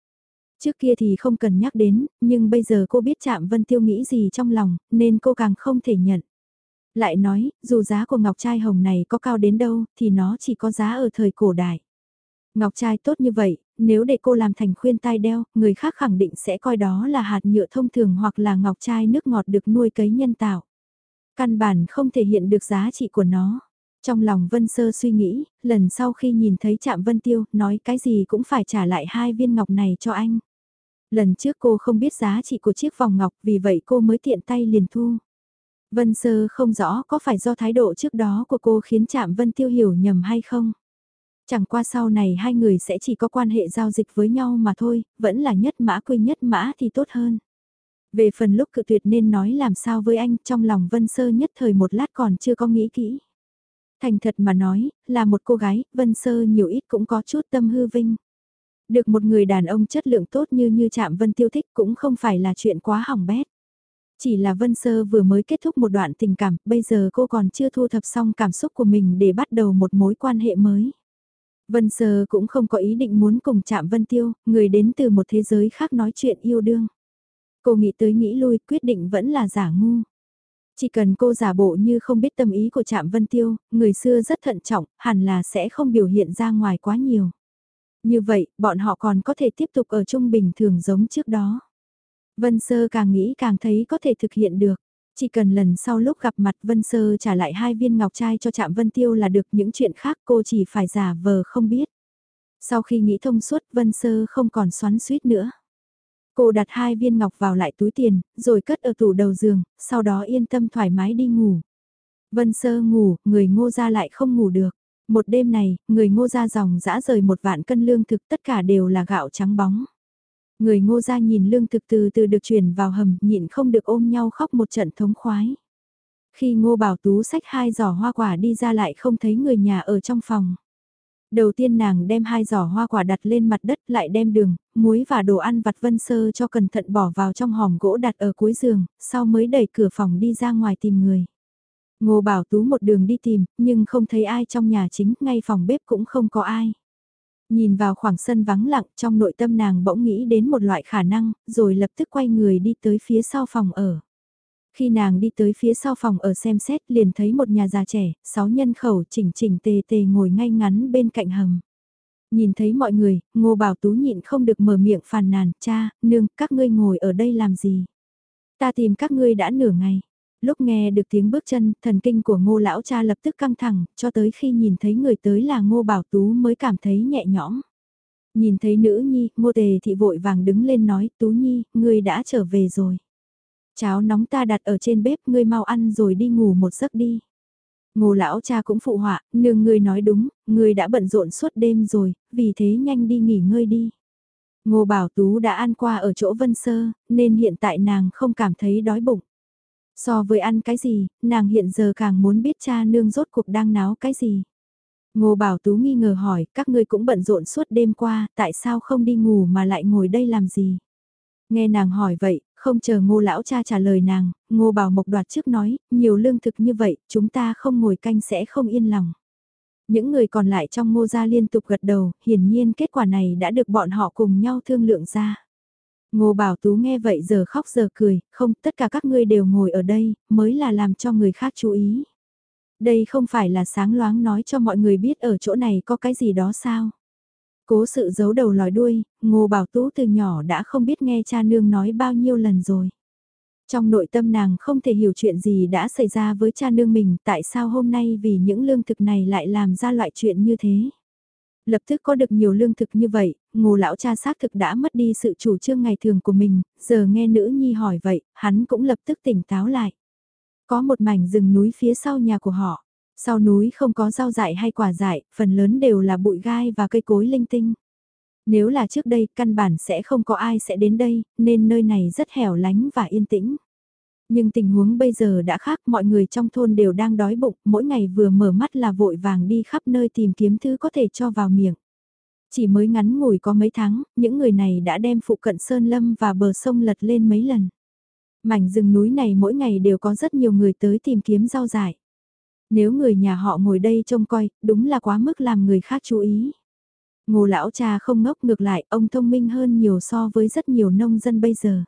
Trước kia thì không cần nhắc đến, nhưng bây giờ cô biết chạm Vân Tiêu nghĩ gì trong lòng, nên cô càng không thể nhận. Lại nói, dù giá của ngọc trai hồng này có cao đến đâu, thì nó chỉ có giá ở thời cổ đại. Ngọc trai tốt như vậy, nếu để cô làm thành khuyên tai đeo, người khác khẳng định sẽ coi đó là hạt nhựa thông thường hoặc là ngọc trai nước ngọt được nuôi cấy nhân tạo. Căn bản không thể hiện được giá trị của nó. Trong lòng Vân Sơ suy nghĩ, lần sau khi nhìn thấy Trạm Vân Tiêu, nói cái gì cũng phải trả lại hai viên ngọc này cho anh. Lần trước cô không biết giá trị của chiếc vòng ngọc, vì vậy cô mới tiện tay liền thu. Vân Sơ không rõ có phải do thái độ trước đó của cô khiến Trạm Vân Tiêu hiểu nhầm hay không. Chẳng qua sau này hai người sẽ chỉ có quan hệ giao dịch với nhau mà thôi, vẫn là nhất mã quy nhất mã thì tốt hơn. Về phần lúc cự tuyệt nên nói làm sao với anh trong lòng Vân Sơ nhất thời một lát còn chưa có nghĩ kỹ. Thành thật mà nói, là một cô gái, Vân Sơ nhiều ít cũng có chút tâm hư vinh. Được một người đàn ông chất lượng tốt như như chạm Vân Tiêu thích cũng không phải là chuyện quá hỏng bét. Chỉ là Vân Sơ vừa mới kết thúc một đoạn tình cảm, bây giờ cô còn chưa thu thập xong cảm xúc của mình để bắt đầu một mối quan hệ mới. Vân Sơ cũng không có ý định muốn cùng chạm Vân Tiêu, người đến từ một thế giới khác nói chuyện yêu đương. Cô nghĩ tới nghĩ lui quyết định vẫn là giả ngu. Chỉ cần cô giả bộ như không biết tâm ý của Trạm Vân Tiêu, người xưa rất thận trọng, hẳn là sẽ không biểu hiện ra ngoài quá nhiều. Như vậy, bọn họ còn có thể tiếp tục ở chung bình thường giống trước đó. Vân Sơ càng nghĩ càng thấy có thể thực hiện được. Chỉ cần lần sau lúc gặp mặt Vân Sơ trả lại hai viên ngọc trai cho Trạm Vân Tiêu là được những chuyện khác cô chỉ phải giả vờ không biết. Sau khi nghĩ thông suốt Vân Sơ không còn xoắn suýt nữa. Cô đặt hai viên ngọc vào lại túi tiền, rồi cất ở tủ đầu giường, sau đó yên tâm thoải mái đi ngủ. Vân Sơ ngủ, người ngô ra lại không ngủ được. Một đêm này, người ngô ra dòng dã rời một vạn cân lương thực tất cả đều là gạo trắng bóng. Người ngô ra nhìn lương thực từ từ được chuyển vào hầm, nhịn không được ôm nhau khóc một trận thống khoái. Khi ngô bảo tú xách hai giỏ hoa quả đi ra lại không thấy người nhà ở trong phòng. Đầu tiên nàng đem hai giỏ hoa quả đặt lên mặt đất lại đem đường, muối và đồ ăn vặt vân sơ cho cẩn thận bỏ vào trong hòm gỗ đặt ở cuối giường, sau mới đẩy cửa phòng đi ra ngoài tìm người. Ngô Bảo Tú một đường đi tìm, nhưng không thấy ai trong nhà chính, ngay phòng bếp cũng không có ai. Nhìn vào khoảng sân vắng lặng trong nội tâm nàng bỗng nghĩ đến một loại khả năng, rồi lập tức quay người đi tới phía sau phòng ở. Khi nàng đi tới phía sau phòng ở xem xét liền thấy một nhà già trẻ, sáu nhân khẩu chỉnh chỉnh tề tề ngồi ngay ngắn bên cạnh hầm. Nhìn thấy mọi người, ngô bảo tú nhịn không được mở miệng phàn nàn, cha, nương, các ngươi ngồi ở đây làm gì? Ta tìm các ngươi đã nửa ngày. Lúc nghe được tiếng bước chân, thần kinh của ngô lão cha lập tức căng thẳng, cho tới khi nhìn thấy người tới là ngô bảo tú mới cảm thấy nhẹ nhõm. Nhìn thấy nữ nhi, ngô tề thị vội vàng đứng lên nói, tú nhi, ngươi đã trở về rồi. Cháo nóng ta đặt ở trên bếp ngươi mau ăn rồi đi ngủ một giấc đi. Ngô lão cha cũng phụ họa, nương ngươi nói đúng, ngươi đã bận rộn suốt đêm rồi, vì thế nhanh đi nghỉ ngơi đi. Ngô Bảo Tú đã ăn qua ở chỗ Vân Sơ, nên hiện tại nàng không cảm thấy đói bụng. So với ăn cái gì, nàng hiện giờ càng muốn biết cha nương rốt cuộc đang náo cái gì. Ngô Bảo Tú nghi ngờ hỏi, các ngươi cũng bận rộn suốt đêm qua, tại sao không đi ngủ mà lại ngồi đây làm gì? Nghe nàng hỏi vậy, không chờ ngô lão cha trả lời nàng, ngô bảo mộc đoạt trước nói, nhiều lương thực như vậy, chúng ta không ngồi canh sẽ không yên lòng. Những người còn lại trong ngô gia liên tục gật đầu, hiển nhiên kết quả này đã được bọn họ cùng nhau thương lượng ra. Ngô Bảo Tú nghe vậy giờ khóc giờ cười, không tất cả các ngươi đều ngồi ở đây, mới là làm cho người khác chú ý. Đây không phải là sáng loáng nói cho mọi người biết ở chỗ này có cái gì đó sao. Cố sự giấu đầu lòi đuôi, Ngô Bảo Tú từ nhỏ đã không biết nghe cha nương nói bao nhiêu lần rồi. Trong nội tâm nàng không thể hiểu chuyện gì đã xảy ra với cha nương mình, tại sao hôm nay vì những lương thực này lại làm ra loại chuyện như thế. Lập tức có được nhiều lương thực như vậy, ngô lão cha xác thực đã mất đi sự chủ trương ngày thường của mình, giờ nghe nữ nhi hỏi vậy, hắn cũng lập tức tỉnh táo lại. Có một mảnh rừng núi phía sau nhà của họ, sau núi không có rau dại hay quả dại, phần lớn đều là bụi gai và cây cối linh tinh. Nếu là trước đây, căn bản sẽ không có ai sẽ đến đây, nên nơi này rất hẻo lánh và yên tĩnh. Nhưng tình huống bây giờ đã khác, mọi người trong thôn đều đang đói bụng, mỗi ngày vừa mở mắt là vội vàng đi khắp nơi tìm kiếm thứ có thể cho vào miệng. Chỉ mới ngắn ngủi có mấy tháng, những người này đã đem phụ cận Sơn Lâm và bờ sông lật lên mấy lần. Mảnh rừng núi này mỗi ngày đều có rất nhiều người tới tìm kiếm rau dại. Nếu người nhà họ ngồi đây trông coi, đúng là quá mức làm người khác chú ý. Ngô lão cha không ngốc ngược lại, ông thông minh hơn nhiều so với rất nhiều nông dân bây giờ.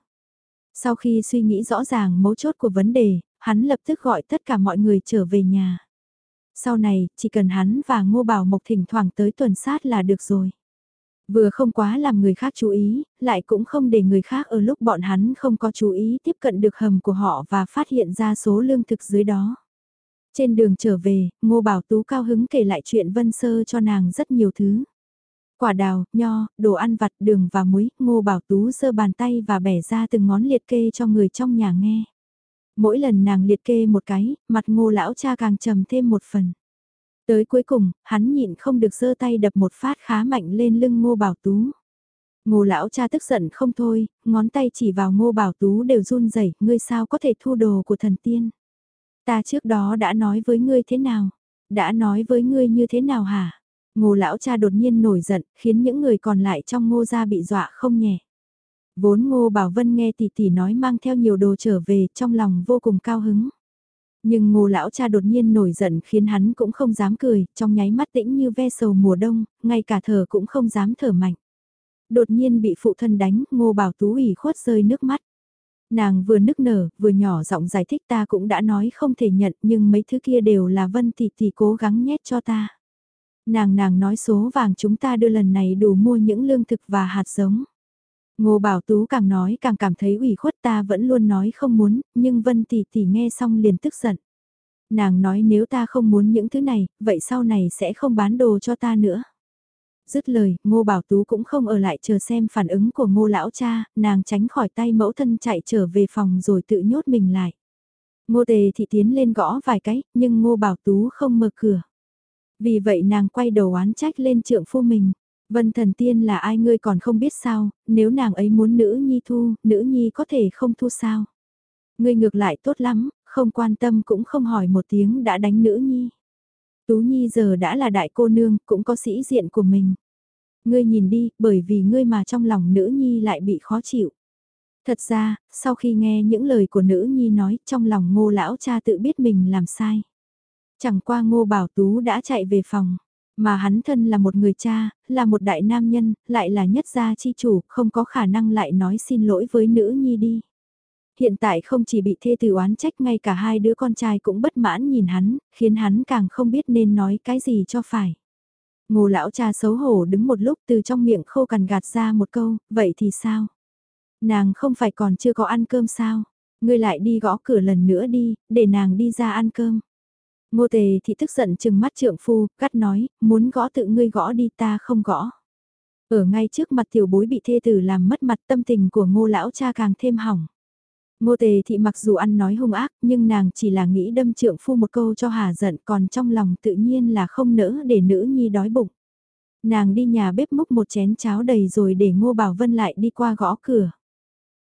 Sau khi suy nghĩ rõ ràng mấu chốt của vấn đề, hắn lập tức gọi tất cả mọi người trở về nhà. Sau này, chỉ cần hắn và Ngô Bảo Mộc thỉnh thoảng tới tuần sát là được rồi. Vừa không quá làm người khác chú ý, lại cũng không để người khác ở lúc bọn hắn không có chú ý tiếp cận được hầm của họ và phát hiện ra số lương thực dưới đó. Trên đường trở về, Ngô Bảo Tú cao hứng kể lại chuyện Vân Sơ cho nàng rất nhiều thứ. Quả đào, nho, đồ ăn vặt, đường và muối, Ngô Bảo Tú giơ bàn tay và bẻ ra từng ngón liệt kê cho người trong nhà nghe. Mỗi lần nàng liệt kê một cái, mặt ngô lão cha càng trầm thêm một phần. Tới cuối cùng, hắn nhịn không được giơ tay đập một phát khá mạnh lên lưng ngô bảo tú. Ngô lão cha tức giận không thôi, ngón tay chỉ vào ngô bảo tú đều run rẩy ngươi sao có thể thu đồ của thần tiên. Ta trước đó đã nói với ngươi thế nào? Đã nói với ngươi như thế nào hả? Ngô lão cha đột nhiên nổi giận, khiến những người còn lại trong ngô gia bị dọa không nhẹ. Vốn ngô bảo vân nghe tỷ tỷ nói mang theo nhiều đồ trở về, trong lòng vô cùng cao hứng. Nhưng ngô lão cha đột nhiên nổi giận khiến hắn cũng không dám cười, trong nháy mắt tĩnh như ve sầu mùa đông, ngay cả thở cũng không dám thở mạnh. Đột nhiên bị phụ thân đánh, ngô bảo tú ủy khuất rơi nước mắt. Nàng vừa nức nở, vừa nhỏ giọng giải thích ta cũng đã nói không thể nhận nhưng mấy thứ kia đều là vân tỷ tỷ cố gắng nhét cho ta. Nàng nàng nói số vàng chúng ta đưa lần này đủ mua những lương thực và hạt giống. Ngô Bảo Tú càng nói càng cảm thấy ủy khuất ta vẫn luôn nói không muốn, nhưng Vân Tỷ Tỷ nghe xong liền tức giận. Nàng nói nếu ta không muốn những thứ này, vậy sau này sẽ không bán đồ cho ta nữa. Dứt lời, Ngô Bảo Tú cũng không ở lại chờ xem phản ứng của Ngô Lão Cha, nàng tránh khỏi tay mẫu thân chạy trở về phòng rồi tự nhốt mình lại. Ngô Tề thì tiến lên gõ vài cái, nhưng Ngô Bảo Tú không mở cửa. Vì vậy nàng quay đầu oán trách lên trượng phu mình. Vân thần tiên là ai ngươi còn không biết sao, nếu nàng ấy muốn nữ nhi thu, nữ nhi có thể không thu sao. Ngươi ngược lại tốt lắm, không quan tâm cũng không hỏi một tiếng đã đánh nữ nhi. Tú nhi giờ đã là đại cô nương, cũng có sĩ diện của mình. Ngươi nhìn đi, bởi vì ngươi mà trong lòng nữ nhi lại bị khó chịu. Thật ra, sau khi nghe những lời của nữ nhi nói, trong lòng ngô lão cha tự biết mình làm sai. Chẳng qua ngô bảo tú đã chạy về phòng. Mà hắn thân là một người cha, là một đại nam nhân, lại là nhất gia chi chủ, không có khả năng lại nói xin lỗi với nữ nhi đi. Hiện tại không chỉ bị thê tử oán trách ngay cả hai đứa con trai cũng bất mãn nhìn hắn, khiến hắn càng không biết nên nói cái gì cho phải. Ngô lão cha xấu hổ đứng một lúc từ trong miệng khô cằn gạt ra một câu, vậy thì sao? Nàng không phải còn chưa có ăn cơm sao? Ngươi lại đi gõ cửa lần nữa đi, để nàng đi ra ăn cơm. Ngô tề thì tức giận chừng mắt trượng phu, cắt nói, muốn gõ tự ngươi gõ đi ta không gõ. Ở ngay trước mặt tiểu bối bị thê tử làm mất mặt tâm tình của ngô lão cha càng thêm hỏng. Ngô tề thị mặc dù ăn nói hung ác nhưng nàng chỉ là nghĩ đâm trượng phu một câu cho hà giận còn trong lòng tự nhiên là không nỡ để nữ nhi đói bụng. Nàng đi nhà bếp múc một chén cháo đầy rồi để Ngô Bảo Vân lại đi qua gõ cửa.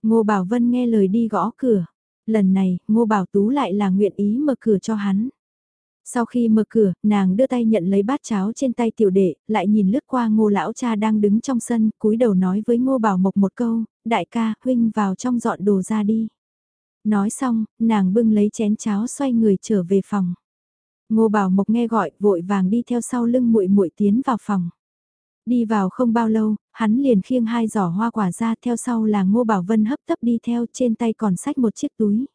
Ngô Bảo Vân nghe lời đi gõ cửa. Lần này, Ngô Bảo Tú lại là nguyện ý mở cửa cho hắn. Sau khi mở cửa, nàng đưa tay nhận lấy bát cháo trên tay tiểu đệ, lại nhìn lướt qua ngô lão cha đang đứng trong sân, cúi đầu nói với ngô bảo mộc một câu, đại ca, huynh vào trong dọn đồ ra đi. Nói xong, nàng bưng lấy chén cháo xoay người trở về phòng. Ngô Bảo Mộc nghe gọi, vội vàng đi theo sau lưng muội muội tiến vào phòng. Đi vào không bao lâu, hắn liền khiêng hai giỏ hoa quả ra theo sau là Ngô Bảo Vân hấp tấp đi theo trên tay còn sách một chiếc túi.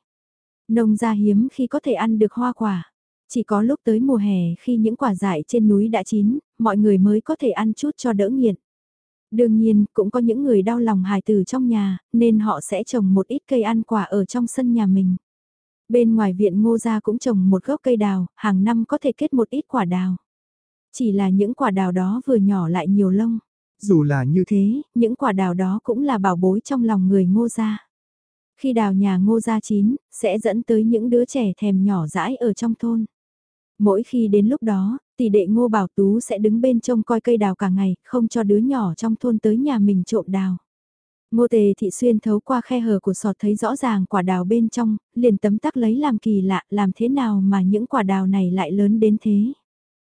Nông gia hiếm khi có thể ăn được hoa quả. Chỉ có lúc tới mùa hè khi những quả dại trên núi đã chín, mọi người mới có thể ăn chút cho đỡ nghiện. Đương nhiên, cũng có những người đau lòng hài tử trong nhà, nên họ sẽ trồng một ít cây ăn quả ở trong sân nhà mình. Bên ngoài viện ngô gia cũng trồng một gốc cây đào, hàng năm có thể kết một ít quả đào. Chỉ là những quả đào đó vừa nhỏ lại nhiều lông. Dù là như thế, những quả đào đó cũng là bảo bối trong lòng người ngô gia. Khi đào nhà ngô gia chín, sẽ dẫn tới những đứa trẻ thèm nhỏ dãi ở trong thôn. Mỗi khi đến lúc đó, tỷ đệ ngô bảo tú sẽ đứng bên trông coi cây đào cả ngày, không cho đứa nhỏ trong thôn tới nhà mình trộm đào. Ngô tề thị xuyên thấu qua khe hở của sọt thấy rõ ràng quả đào bên trong, liền tấm tắc lấy làm kỳ lạ, làm thế nào mà những quả đào này lại lớn đến thế.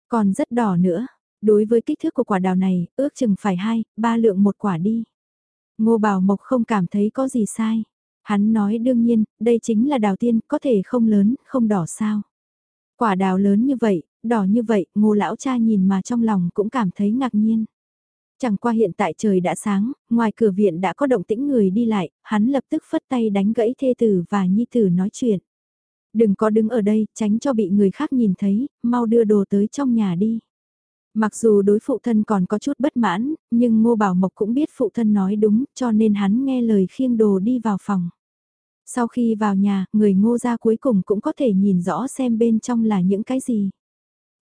Còn rất đỏ nữa, đối với kích thước của quả đào này, ước chừng phải 2, 3 lượng một quả đi. Ngô Bảo Mộc không cảm thấy có gì sai. Hắn nói đương nhiên, đây chính là đào tiên, có thể không lớn, không đỏ sao. Quả đào lớn như vậy, đỏ như vậy, ngô lão cha nhìn mà trong lòng cũng cảm thấy ngạc nhiên. Chẳng qua hiện tại trời đã sáng, ngoài cửa viện đã có động tĩnh người đi lại, hắn lập tức phất tay đánh gãy thê tử và nhi tử nói chuyện. Đừng có đứng ở đây, tránh cho bị người khác nhìn thấy, mau đưa đồ tới trong nhà đi. Mặc dù đối phụ thân còn có chút bất mãn, nhưng Ngô Bảo Mộc cũng biết phụ thân nói đúng, cho nên hắn nghe lời khiêng đồ đi vào phòng. Sau khi vào nhà, người ngô gia cuối cùng cũng có thể nhìn rõ xem bên trong là những cái gì.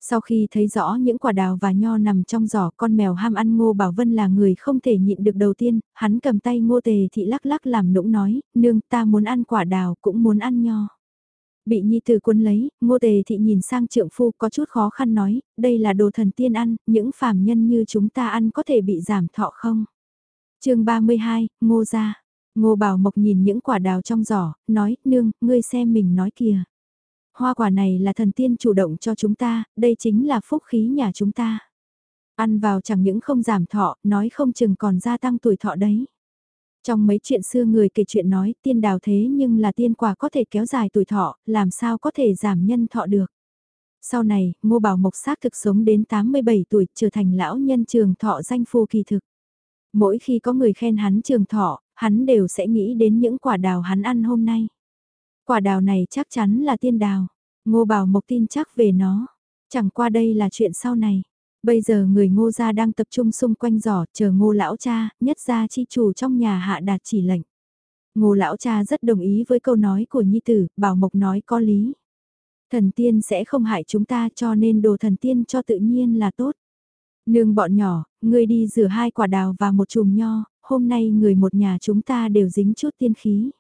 Sau khi thấy rõ những quả đào và nho nằm trong giỏ con mèo ham ăn Ngô Bảo Vân là người không thể nhịn được đầu tiên, hắn cầm tay Ngô Tề Thị lắc lắc làm nũng nói, nương ta muốn ăn quả đào cũng muốn ăn nho. Bị nhi tử quân lấy, Ngô Tề Thị nhìn sang trượng phu có chút khó khăn nói, đây là đồ thần tiên ăn, những phàm nhân như chúng ta ăn có thể bị giảm thọ không? chương 32, Ngô gia. Ngô Bảo Mộc nhìn những quả đào trong giỏ, nói, nương, ngươi xem mình nói kìa. Hoa quả này là thần tiên chủ động cho chúng ta, đây chính là phúc khí nhà chúng ta. Ăn vào chẳng những không giảm thọ, nói không chừng còn gia tăng tuổi thọ đấy. Trong mấy chuyện xưa người kể chuyện nói tiên đào thế nhưng là tiên quả có thể kéo dài tuổi thọ, làm sao có thể giảm nhân thọ được. Sau này, Ngô Bảo Mộc xác thực sống đến 87 tuổi trở thành lão nhân trường thọ danh phu kỳ thực. Mỗi khi có người khen hắn trường thọ, hắn đều sẽ nghĩ đến những quả đào hắn ăn hôm nay. Quả đào này chắc chắn là tiên đào. Ngô Bảo Mộc tin chắc về nó. Chẳng qua đây là chuyện sau này. Bây giờ người ngô gia đang tập trung xung quanh giỏ chờ ngô lão cha, nhất gia chi chủ trong nhà hạ đạt chỉ lệnh. Ngô lão cha rất đồng ý với câu nói của nhi tử, bảo mộc nói có lý. Thần tiên sẽ không hại chúng ta cho nên đồ thần tiên cho tự nhiên là tốt. Nương bọn nhỏ, người đi rửa hai quả đào và một chùm nho, hôm nay người một nhà chúng ta đều dính chút tiên khí.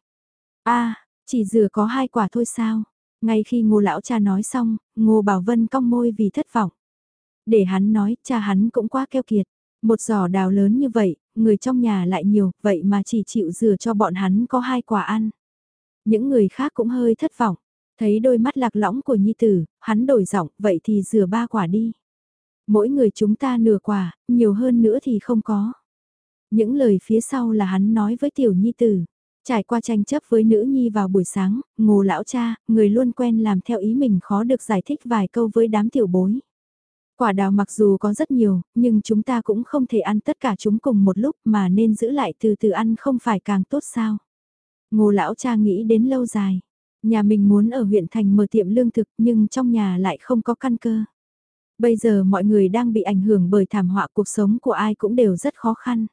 a chỉ rửa có hai quả thôi sao? Ngay khi ngô lão cha nói xong, ngô bảo vân cong môi vì thất vọng. Để hắn nói, cha hắn cũng quá keo kiệt. Một giỏ đào lớn như vậy, người trong nhà lại nhiều, vậy mà chỉ chịu rửa cho bọn hắn có hai quả ăn. Những người khác cũng hơi thất vọng. Thấy đôi mắt lạc lõng của nhi tử, hắn đổi giọng, vậy thì rửa ba quả đi. Mỗi người chúng ta nửa quả, nhiều hơn nữa thì không có. Những lời phía sau là hắn nói với tiểu nhi tử. Trải qua tranh chấp với nữ nhi vào buổi sáng, ngô lão cha, người luôn quen làm theo ý mình khó được giải thích vài câu với đám tiểu bối. Quả đào mặc dù có rất nhiều, nhưng chúng ta cũng không thể ăn tất cả chúng cùng một lúc mà nên giữ lại từ từ ăn không phải càng tốt sao. Ngô lão cha nghĩ đến lâu dài. Nhà mình muốn ở huyện thành mở tiệm lương thực nhưng trong nhà lại không có căn cơ. Bây giờ mọi người đang bị ảnh hưởng bởi thảm họa cuộc sống của ai cũng đều rất khó khăn.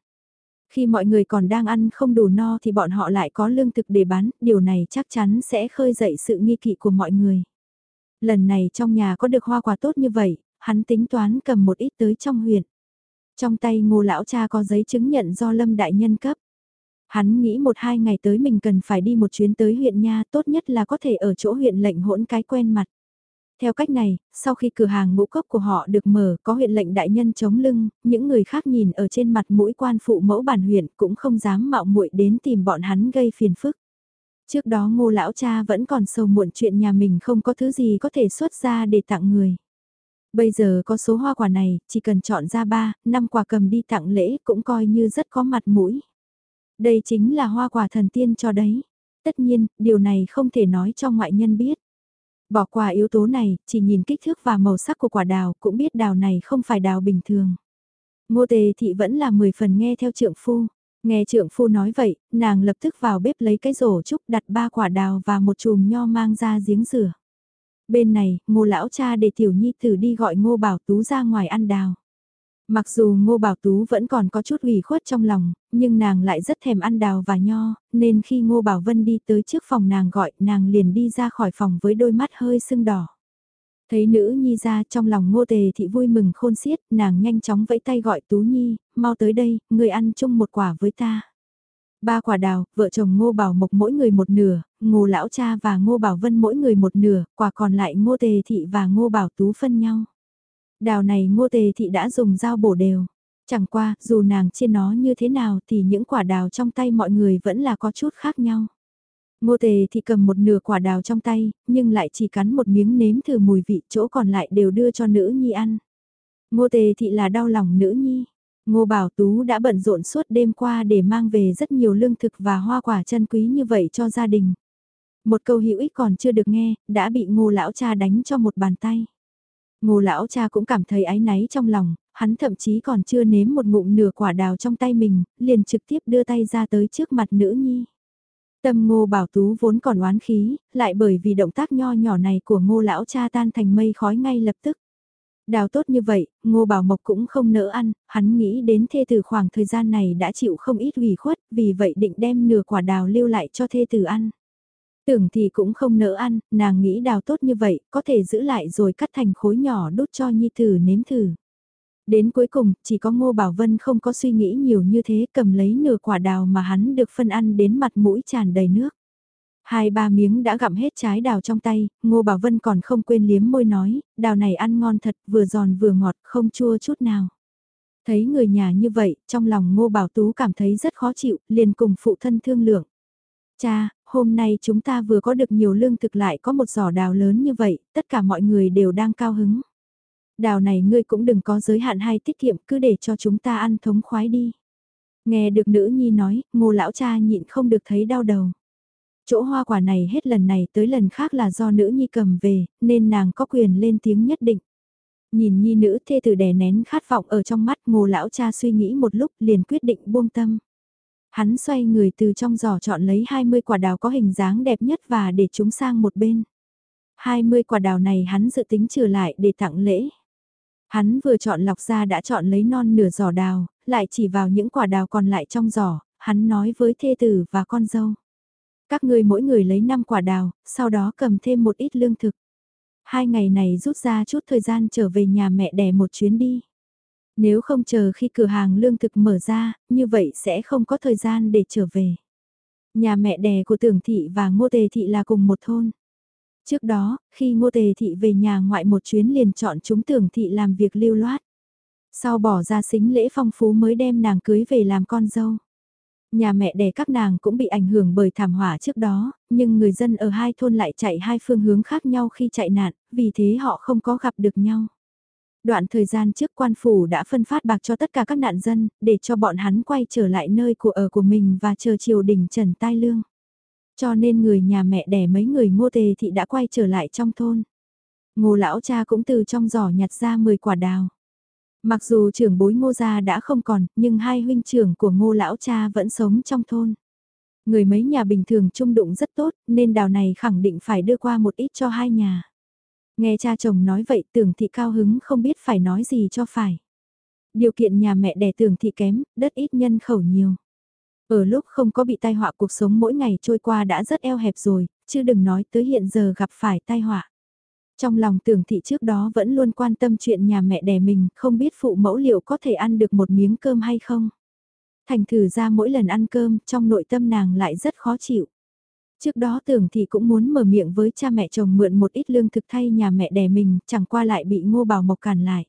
Khi mọi người còn đang ăn không đủ no thì bọn họ lại có lương thực để bán, điều này chắc chắn sẽ khơi dậy sự nghi kỵ của mọi người. Lần này trong nhà có được hoa quả tốt như vậy, hắn tính toán cầm một ít tới trong huyện. Trong tay ngô lão cha có giấy chứng nhận do Lâm Đại Nhân cấp. Hắn nghĩ một hai ngày tới mình cần phải đi một chuyến tới huyện nha tốt nhất là có thể ở chỗ huyện lệnh hỗn cái quen mặt. Theo cách này, sau khi cửa hàng ngũ cốc của họ được mở có huyện lệnh đại nhân chống lưng, những người khác nhìn ở trên mặt mũi quan phụ mẫu bản huyện cũng không dám mạo muội đến tìm bọn hắn gây phiền phức. Trước đó ngô lão cha vẫn còn sầu muộn chuyện nhà mình không có thứ gì có thể xuất ra để tặng người. Bây giờ có số hoa quả này, chỉ cần chọn ra 3, 5 quả cầm đi tặng lễ cũng coi như rất có mặt mũi. Đây chính là hoa quả thần tiên cho đấy. Tất nhiên, điều này không thể nói cho ngoại nhân biết. Bỏ qua yếu tố này, chỉ nhìn kích thước và màu sắc của quả đào cũng biết đào này không phải đào bình thường. Ngô tề thị vẫn là 10 phần nghe theo trượng phu. Nghe trượng phu nói vậy, nàng lập tức vào bếp lấy cái rổ trúc đặt ba quả đào và một chùm nho mang ra giếng rửa. Bên này, ngô lão cha để tiểu nhi tử đi gọi ngô bảo tú ra ngoài ăn đào. Mặc dù ngô bảo tú vẫn còn có chút ủy khuất trong lòng, nhưng nàng lại rất thèm ăn đào và nho, nên khi ngô bảo vân đi tới trước phòng nàng gọi nàng liền đi ra khỏi phòng với đôi mắt hơi sưng đỏ. Thấy nữ nhi ra trong lòng ngô tề thị vui mừng khôn xiết, nàng nhanh chóng vẫy tay gọi tú nhi, mau tới đây, người ăn chung một quả với ta. Ba quả đào, vợ chồng Ngô Bảo Mộc mỗi người một nửa, Ngô Lão Cha và Ngô Bảo Vân mỗi người một nửa, quả còn lại Ngô Tề Thị và Ngô Bảo Tú phân nhau. Đào này Ngô Tề Thị đã dùng dao bổ đều. Chẳng qua, dù nàng chia nó như thế nào thì những quả đào trong tay mọi người vẫn là có chút khác nhau. Ngô Tề Thị cầm một nửa quả đào trong tay, nhưng lại chỉ cắn một miếng nếm thử mùi vị chỗ còn lại đều đưa cho nữ nhi ăn. Ngô Tề Thị là đau lòng nữ nhi. Ngô Bảo Tú đã bận rộn suốt đêm qua để mang về rất nhiều lương thực và hoa quả chân quý như vậy cho gia đình. Một câu hữu ích còn chưa được nghe, đã bị ngô lão cha đánh cho một bàn tay. Ngô lão cha cũng cảm thấy áy náy trong lòng, hắn thậm chí còn chưa nếm một ngụm nửa quả đào trong tay mình, liền trực tiếp đưa tay ra tới trước mặt nữ nhi. Tâm ngô bảo tú vốn còn oán khí, lại bởi vì động tác nho nhỏ này của ngô lão cha tan thành mây khói ngay lập tức. Đào tốt như vậy, Ngô Bảo Mộc cũng không nỡ ăn, hắn nghĩ đến thê tử khoảng thời gian này đã chịu không ít ủy khuất, vì vậy định đem nửa quả đào lưu lại cho thê tử ăn. Tưởng thì cũng không nỡ ăn, nàng nghĩ đào tốt như vậy, có thể giữ lại rồi cắt thành khối nhỏ đút cho nhi tử nếm thử. Đến cuối cùng, chỉ có Ngô Bảo Vân không có suy nghĩ nhiều như thế cầm lấy nửa quả đào mà hắn được phân ăn đến mặt mũi tràn đầy nước. Hai ba miếng đã gặm hết trái đào trong tay, Ngô Bảo Vân còn không quên liếm môi nói, đào này ăn ngon thật, vừa giòn vừa ngọt, không chua chút nào. Thấy người nhà như vậy, trong lòng Ngô Bảo Tú cảm thấy rất khó chịu, liền cùng phụ thân thương lượng. Cha, hôm nay chúng ta vừa có được nhiều lương thực lại có một giỏ đào lớn như vậy, tất cả mọi người đều đang cao hứng. Đào này ngươi cũng đừng có giới hạn hay tiết kiệm cứ để cho chúng ta ăn thống khoái đi. Nghe được nữ nhi nói, ngô lão cha nhịn không được thấy đau đầu. Chỗ hoa quả này hết lần này tới lần khác là do nữ nhi cầm về, nên nàng có quyền lên tiếng nhất định. Nhìn nhi nữ thê tử đè nén khát vọng ở trong mắt ngô lão cha suy nghĩ một lúc liền quyết định buông tâm. Hắn xoay người từ trong giỏ chọn lấy 20 quả đào có hình dáng đẹp nhất và để chúng sang một bên. 20 quả đào này hắn dự tính trừ lại để tặng lễ. Hắn vừa chọn lọc ra đã chọn lấy non nửa giỏ đào, lại chỉ vào những quả đào còn lại trong giỏ, hắn nói với thê tử và con dâu. Các ngươi mỗi người lấy 5 quả đào, sau đó cầm thêm một ít lương thực. Hai ngày này rút ra chút thời gian trở về nhà mẹ đẻ một chuyến đi. Nếu không chờ khi cửa hàng lương thực mở ra, như vậy sẽ không có thời gian để trở về. Nhà mẹ đẻ của tưởng thị và ngô tề thị là cùng một thôn. Trước đó, khi ngô tề thị về nhà ngoại một chuyến liền chọn chúng tưởng thị làm việc lưu loát. Sau bỏ ra xính lễ phong phú mới đem nàng cưới về làm con dâu. Nhà mẹ đẻ các nàng cũng bị ảnh hưởng bởi thảm họa trước đó, nhưng người dân ở hai thôn lại chạy hai phương hướng khác nhau khi chạy nạn, vì thế họ không có gặp được nhau. Đoạn thời gian trước quan phủ đã phân phát bạc cho tất cả các nạn dân, để cho bọn hắn quay trở lại nơi của ở của mình và chờ triều đình trần tai lương. Cho nên người nhà mẹ đẻ mấy người ngô tề thị đã quay trở lại trong thôn. Ngô lão cha cũng từ trong giỏ nhặt ra 10 quả đào. Mặc dù trưởng bối ngô gia đã không còn, nhưng hai huynh trưởng của ngô lão cha vẫn sống trong thôn. Người mấy nhà bình thường chung đụng rất tốt, nên đào này khẳng định phải đưa qua một ít cho hai nhà. Nghe cha chồng nói vậy tưởng thị cao hứng không biết phải nói gì cho phải. Điều kiện nhà mẹ đẻ tưởng thị kém, đất ít nhân khẩu nhiều. Ở lúc không có bị tai họa cuộc sống mỗi ngày trôi qua đã rất eo hẹp rồi, chứ đừng nói tới hiện giờ gặp phải tai họa. Trong lòng tưởng thị trước đó vẫn luôn quan tâm chuyện nhà mẹ đẻ mình, không biết phụ mẫu liệu có thể ăn được một miếng cơm hay không. Thành thử ra mỗi lần ăn cơm, trong nội tâm nàng lại rất khó chịu. Trước đó tưởng thì cũng muốn mở miệng với cha mẹ chồng mượn một ít lương thực thay nhà mẹ đẻ mình, chẳng qua lại bị ngô bảo mộc cản lại.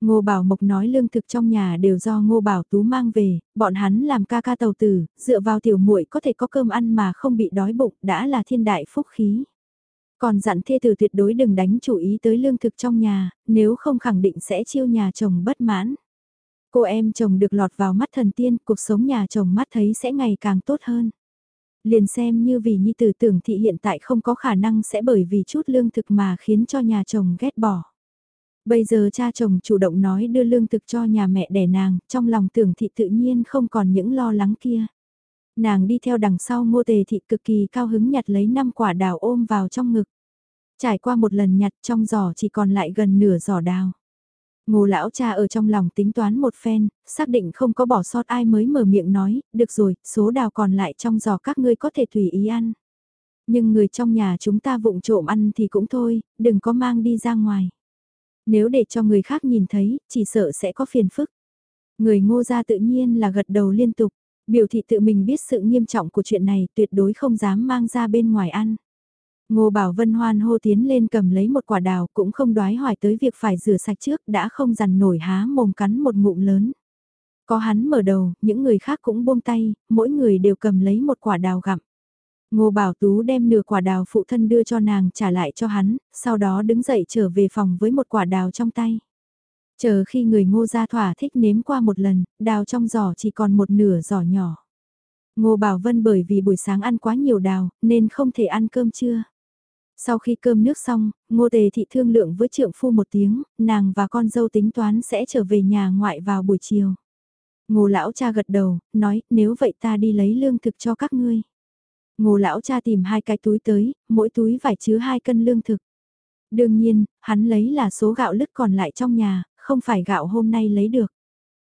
Ngô Bảo Mộc nói lương thực trong nhà đều do Ngô Bảo Tú mang về, bọn hắn làm ca ca tàu tử, dựa vào tiểu muội có thể có cơm ăn mà không bị đói bụng đã là thiên đại phúc khí. Còn dặn thê tử tuyệt đối đừng đánh chủ ý tới lương thực trong nhà, nếu không khẳng định sẽ chiêu nhà chồng bất mãn. Cô em chồng được lọt vào mắt thần tiên, cuộc sống nhà chồng mắt thấy sẽ ngày càng tốt hơn. Liền xem như vì nhi tử tưởng thị hiện tại không có khả năng sẽ bởi vì chút lương thực mà khiến cho nhà chồng ghét bỏ. Bây giờ cha chồng chủ động nói đưa lương thực cho nhà mẹ đẻ nàng, trong lòng tưởng thị tự nhiên không còn những lo lắng kia. Nàng đi theo đằng sau ngô tề thị cực kỳ cao hứng nhặt lấy 5 quả đào ôm vào trong ngực. Trải qua một lần nhặt trong giỏ chỉ còn lại gần nửa giỏ đào. Ngô lão cha ở trong lòng tính toán một phen, xác định không có bỏ sót ai mới mở miệng nói, được rồi, số đào còn lại trong giò các ngươi có thể tùy ý ăn. Nhưng người trong nhà chúng ta vụng trộm ăn thì cũng thôi, đừng có mang đi ra ngoài. Nếu để cho người khác nhìn thấy, chỉ sợ sẽ có phiền phức. Người ngô gia tự nhiên là gật đầu liên tục, biểu thị tự mình biết sự nghiêm trọng của chuyện này tuyệt đối không dám mang ra bên ngoài ăn. Ngô Bảo Vân hoan hô tiến lên cầm lấy một quả đào cũng không đoái hỏi tới việc phải rửa sạch trước đã không dằn nổi há mồm cắn một ngụm lớn. Có hắn mở đầu, những người khác cũng buông tay, mỗi người đều cầm lấy một quả đào gặm. Ngô Bảo Tú đem nửa quả đào phụ thân đưa cho nàng trả lại cho hắn, sau đó đứng dậy trở về phòng với một quả đào trong tay. Chờ khi người ngô ra thỏa thích nếm qua một lần, đào trong giỏ chỉ còn một nửa giỏ nhỏ. Ngô Bảo Vân bởi vì buổi sáng ăn quá nhiều đào, nên không thể ăn cơm trưa. Sau khi cơm nước xong, ngô tề thị thương lượng với trượng phu một tiếng, nàng và con dâu tính toán sẽ trở về nhà ngoại vào buổi chiều. Ngô lão cha gật đầu, nói nếu vậy ta đi lấy lương thực cho các ngươi. Ngô lão cha tìm hai cái túi tới, mỗi túi phải chứa hai cân lương thực. Đương nhiên, hắn lấy là số gạo lứt còn lại trong nhà, không phải gạo hôm nay lấy được.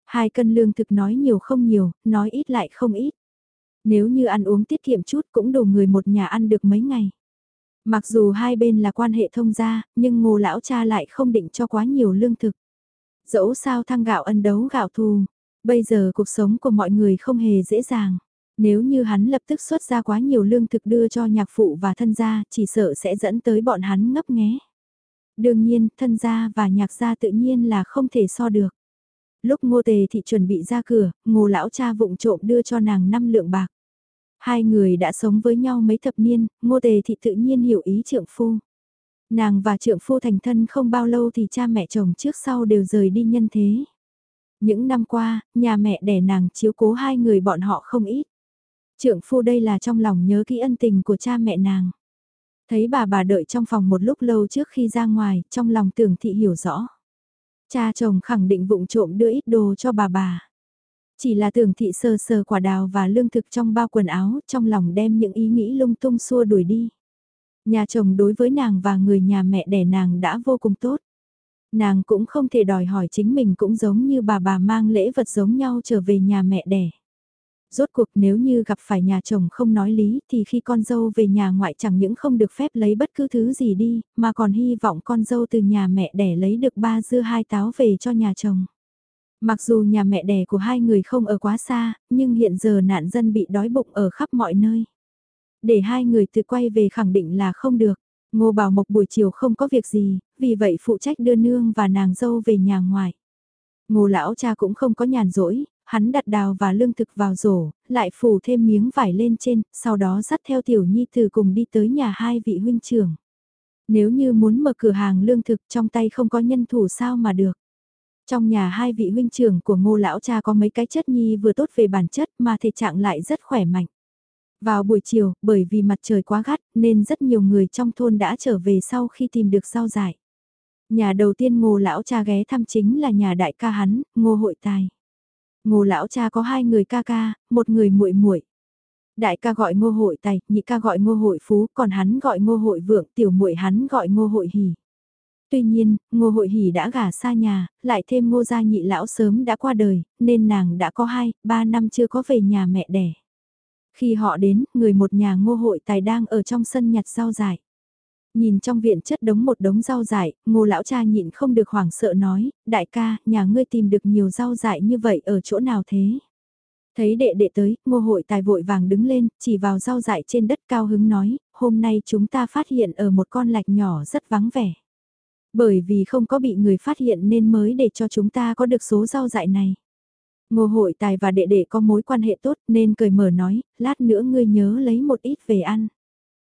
Hai cân lương thực nói nhiều không nhiều, nói ít lại không ít. Nếu như ăn uống tiết kiệm chút cũng đủ người một nhà ăn được mấy ngày. Mặc dù hai bên là quan hệ thông gia, nhưng ngô lão cha lại không định cho quá nhiều lương thực. Dẫu sao thăng gạo ân đấu gạo thù, bây giờ cuộc sống của mọi người không hề dễ dàng. Nếu như hắn lập tức xuất ra quá nhiều lương thực đưa cho nhạc phụ và thân gia, chỉ sợ sẽ dẫn tới bọn hắn ngấp nghé. Đương nhiên, thân gia và nhạc gia tự nhiên là không thể so được. Lúc ngô tề thị chuẩn bị ra cửa, ngô lão cha vụng trộm đưa cho nàng 5 lượng bạc. Hai người đã sống với nhau mấy thập niên, ngô tề thị tự nhiên hiểu ý trượng phu. Nàng và trượng phu thành thân không bao lâu thì cha mẹ chồng trước sau đều rời đi nhân thế. Những năm qua, nhà mẹ đẻ nàng chiếu cố hai người bọn họ không ít. Trượng phu đây là trong lòng nhớ kỹ ân tình của cha mẹ nàng. Thấy bà bà đợi trong phòng một lúc lâu trước khi ra ngoài, trong lòng tưởng thị hiểu rõ. Cha chồng khẳng định vụng trộm đưa ít đồ cho bà bà. Chỉ là tưởng thị sờ sờ quả đào và lương thực trong bao quần áo, trong lòng đem những ý nghĩ lung tung xua đuổi đi. Nhà chồng đối với nàng và người nhà mẹ đẻ nàng đã vô cùng tốt. Nàng cũng không thể đòi hỏi chính mình cũng giống như bà bà mang lễ vật giống nhau trở về nhà mẹ đẻ. Rốt cuộc nếu như gặp phải nhà chồng không nói lý thì khi con dâu về nhà ngoại chẳng những không được phép lấy bất cứ thứ gì đi, mà còn hy vọng con dâu từ nhà mẹ đẻ lấy được ba dưa hai táo về cho nhà chồng. Mặc dù nhà mẹ đẻ của hai người không ở quá xa, nhưng hiện giờ nạn dân bị đói bụng ở khắp mọi nơi. Để hai người tự quay về khẳng định là không được. Ngô Bảo Mộc buổi chiều không có việc gì, vì vậy phụ trách đưa nương và nàng dâu về nhà ngoài. Ngô lão cha cũng không có nhàn rỗi, hắn đặt đào và lương thực vào rổ, lại phủ thêm miếng vải lên trên, sau đó dắt theo tiểu nhi từ cùng đi tới nhà hai vị huynh trưởng. Nếu như muốn mở cửa hàng lương thực trong tay không có nhân thủ sao mà được. Trong nhà hai vị huynh trưởng của ngô lão cha có mấy cái chất nhi vừa tốt về bản chất mà thể trạng lại rất khỏe mạnh. Vào buổi chiều, bởi vì mặt trời quá gắt nên rất nhiều người trong thôn đã trở về sau khi tìm được rau dại. Nhà đầu tiên ngô lão cha ghé thăm chính là nhà đại ca hắn, ngô hội tài. Ngô lão cha có hai người ca ca, một người muội muội. Đại ca gọi ngô hội tài, nhị ca gọi ngô hội phú, còn hắn gọi ngô hội vượng, tiểu muội hắn gọi ngô hội hỉ. Tuy nhiên, ngô hội hỉ đã gả xa nhà, lại thêm ngô gia nhị lão sớm đã qua đời, nên nàng đã có hai, ba năm chưa có về nhà mẹ đẻ. Khi họ đến, người một nhà ngô hội tài đang ở trong sân nhặt rau dại. Nhìn trong viện chất đống một đống rau dại, ngô lão cha nhịn không được hoảng sợ nói, đại ca, nhà ngươi tìm được nhiều rau dại như vậy ở chỗ nào thế? Thấy đệ đệ tới, ngô hội tài vội vàng đứng lên, chỉ vào rau dại trên đất cao hứng nói, hôm nay chúng ta phát hiện ở một con lạch nhỏ rất vắng vẻ. Bởi vì không có bị người phát hiện nên mới để cho chúng ta có được số rau dại này. Ngô hội tài và đệ đệ có mối quan hệ tốt nên cười mở nói, lát nữa ngươi nhớ lấy một ít về ăn.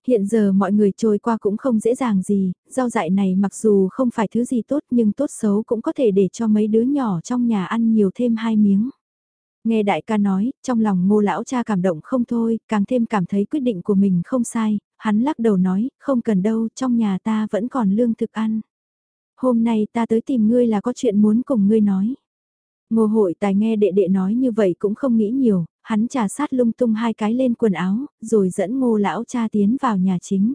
Hiện giờ mọi người trôi qua cũng không dễ dàng gì, rau dại này mặc dù không phải thứ gì tốt nhưng tốt xấu cũng có thể để cho mấy đứa nhỏ trong nhà ăn nhiều thêm hai miếng. Nghe đại ca nói, trong lòng ngô lão cha cảm động không thôi, càng thêm cảm thấy quyết định của mình không sai, hắn lắc đầu nói, không cần đâu, trong nhà ta vẫn còn lương thực ăn. Hôm nay ta tới tìm ngươi là có chuyện muốn cùng ngươi nói. Ngô hội tài nghe đệ đệ nói như vậy cũng không nghĩ nhiều, hắn trà sát lung tung hai cái lên quần áo, rồi dẫn ngô lão cha tiến vào nhà chính.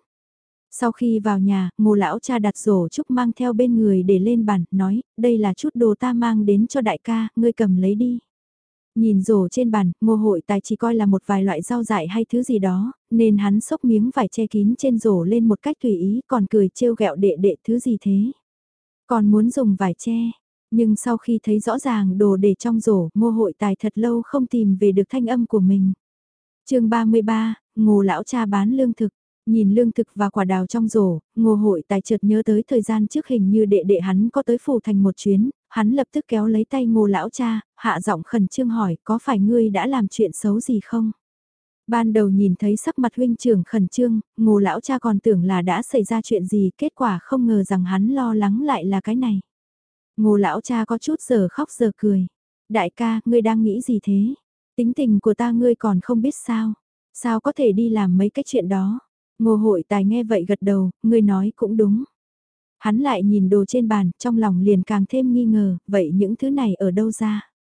Sau khi vào nhà, ngô lão cha đặt rổ trúc mang theo bên người để lên bàn, nói, đây là chút đồ ta mang đến cho đại ca, ngươi cầm lấy đi. Nhìn rổ trên bàn, ngô hội tài chỉ coi là một vài loại rau dại hay thứ gì đó, nên hắn xốc miếng vải che kín trên rổ lên một cách tùy ý, còn cười trêu ghẹo đệ đệ thứ gì thế. Còn muốn dùng vải che, nhưng sau khi thấy rõ ràng đồ để trong rổ, ngô hội tài thật lâu không tìm về được thanh âm của mình. chương 33, ngô lão cha bán lương thực. Nhìn lương thực và quả đào trong rổ, ngô hội tài chợt nhớ tới thời gian trước hình như đệ đệ hắn có tới phủ thành một chuyến, hắn lập tức kéo lấy tay ngô lão cha, hạ giọng khẩn trương hỏi có phải ngươi đã làm chuyện xấu gì không? Ban đầu nhìn thấy sắc mặt huynh trưởng khẩn trương, ngô lão cha còn tưởng là đã xảy ra chuyện gì, kết quả không ngờ rằng hắn lo lắng lại là cái này. Ngô lão cha có chút giờ khóc giờ cười. Đại ca, ngươi đang nghĩ gì thế? Tính tình của ta ngươi còn không biết sao? Sao có thể đi làm mấy cái chuyện đó? Ngô hội tài nghe vậy gật đầu, ngươi nói cũng đúng. Hắn lại nhìn đồ trên bàn, trong lòng liền càng thêm nghi ngờ, vậy những thứ này ở đâu ra?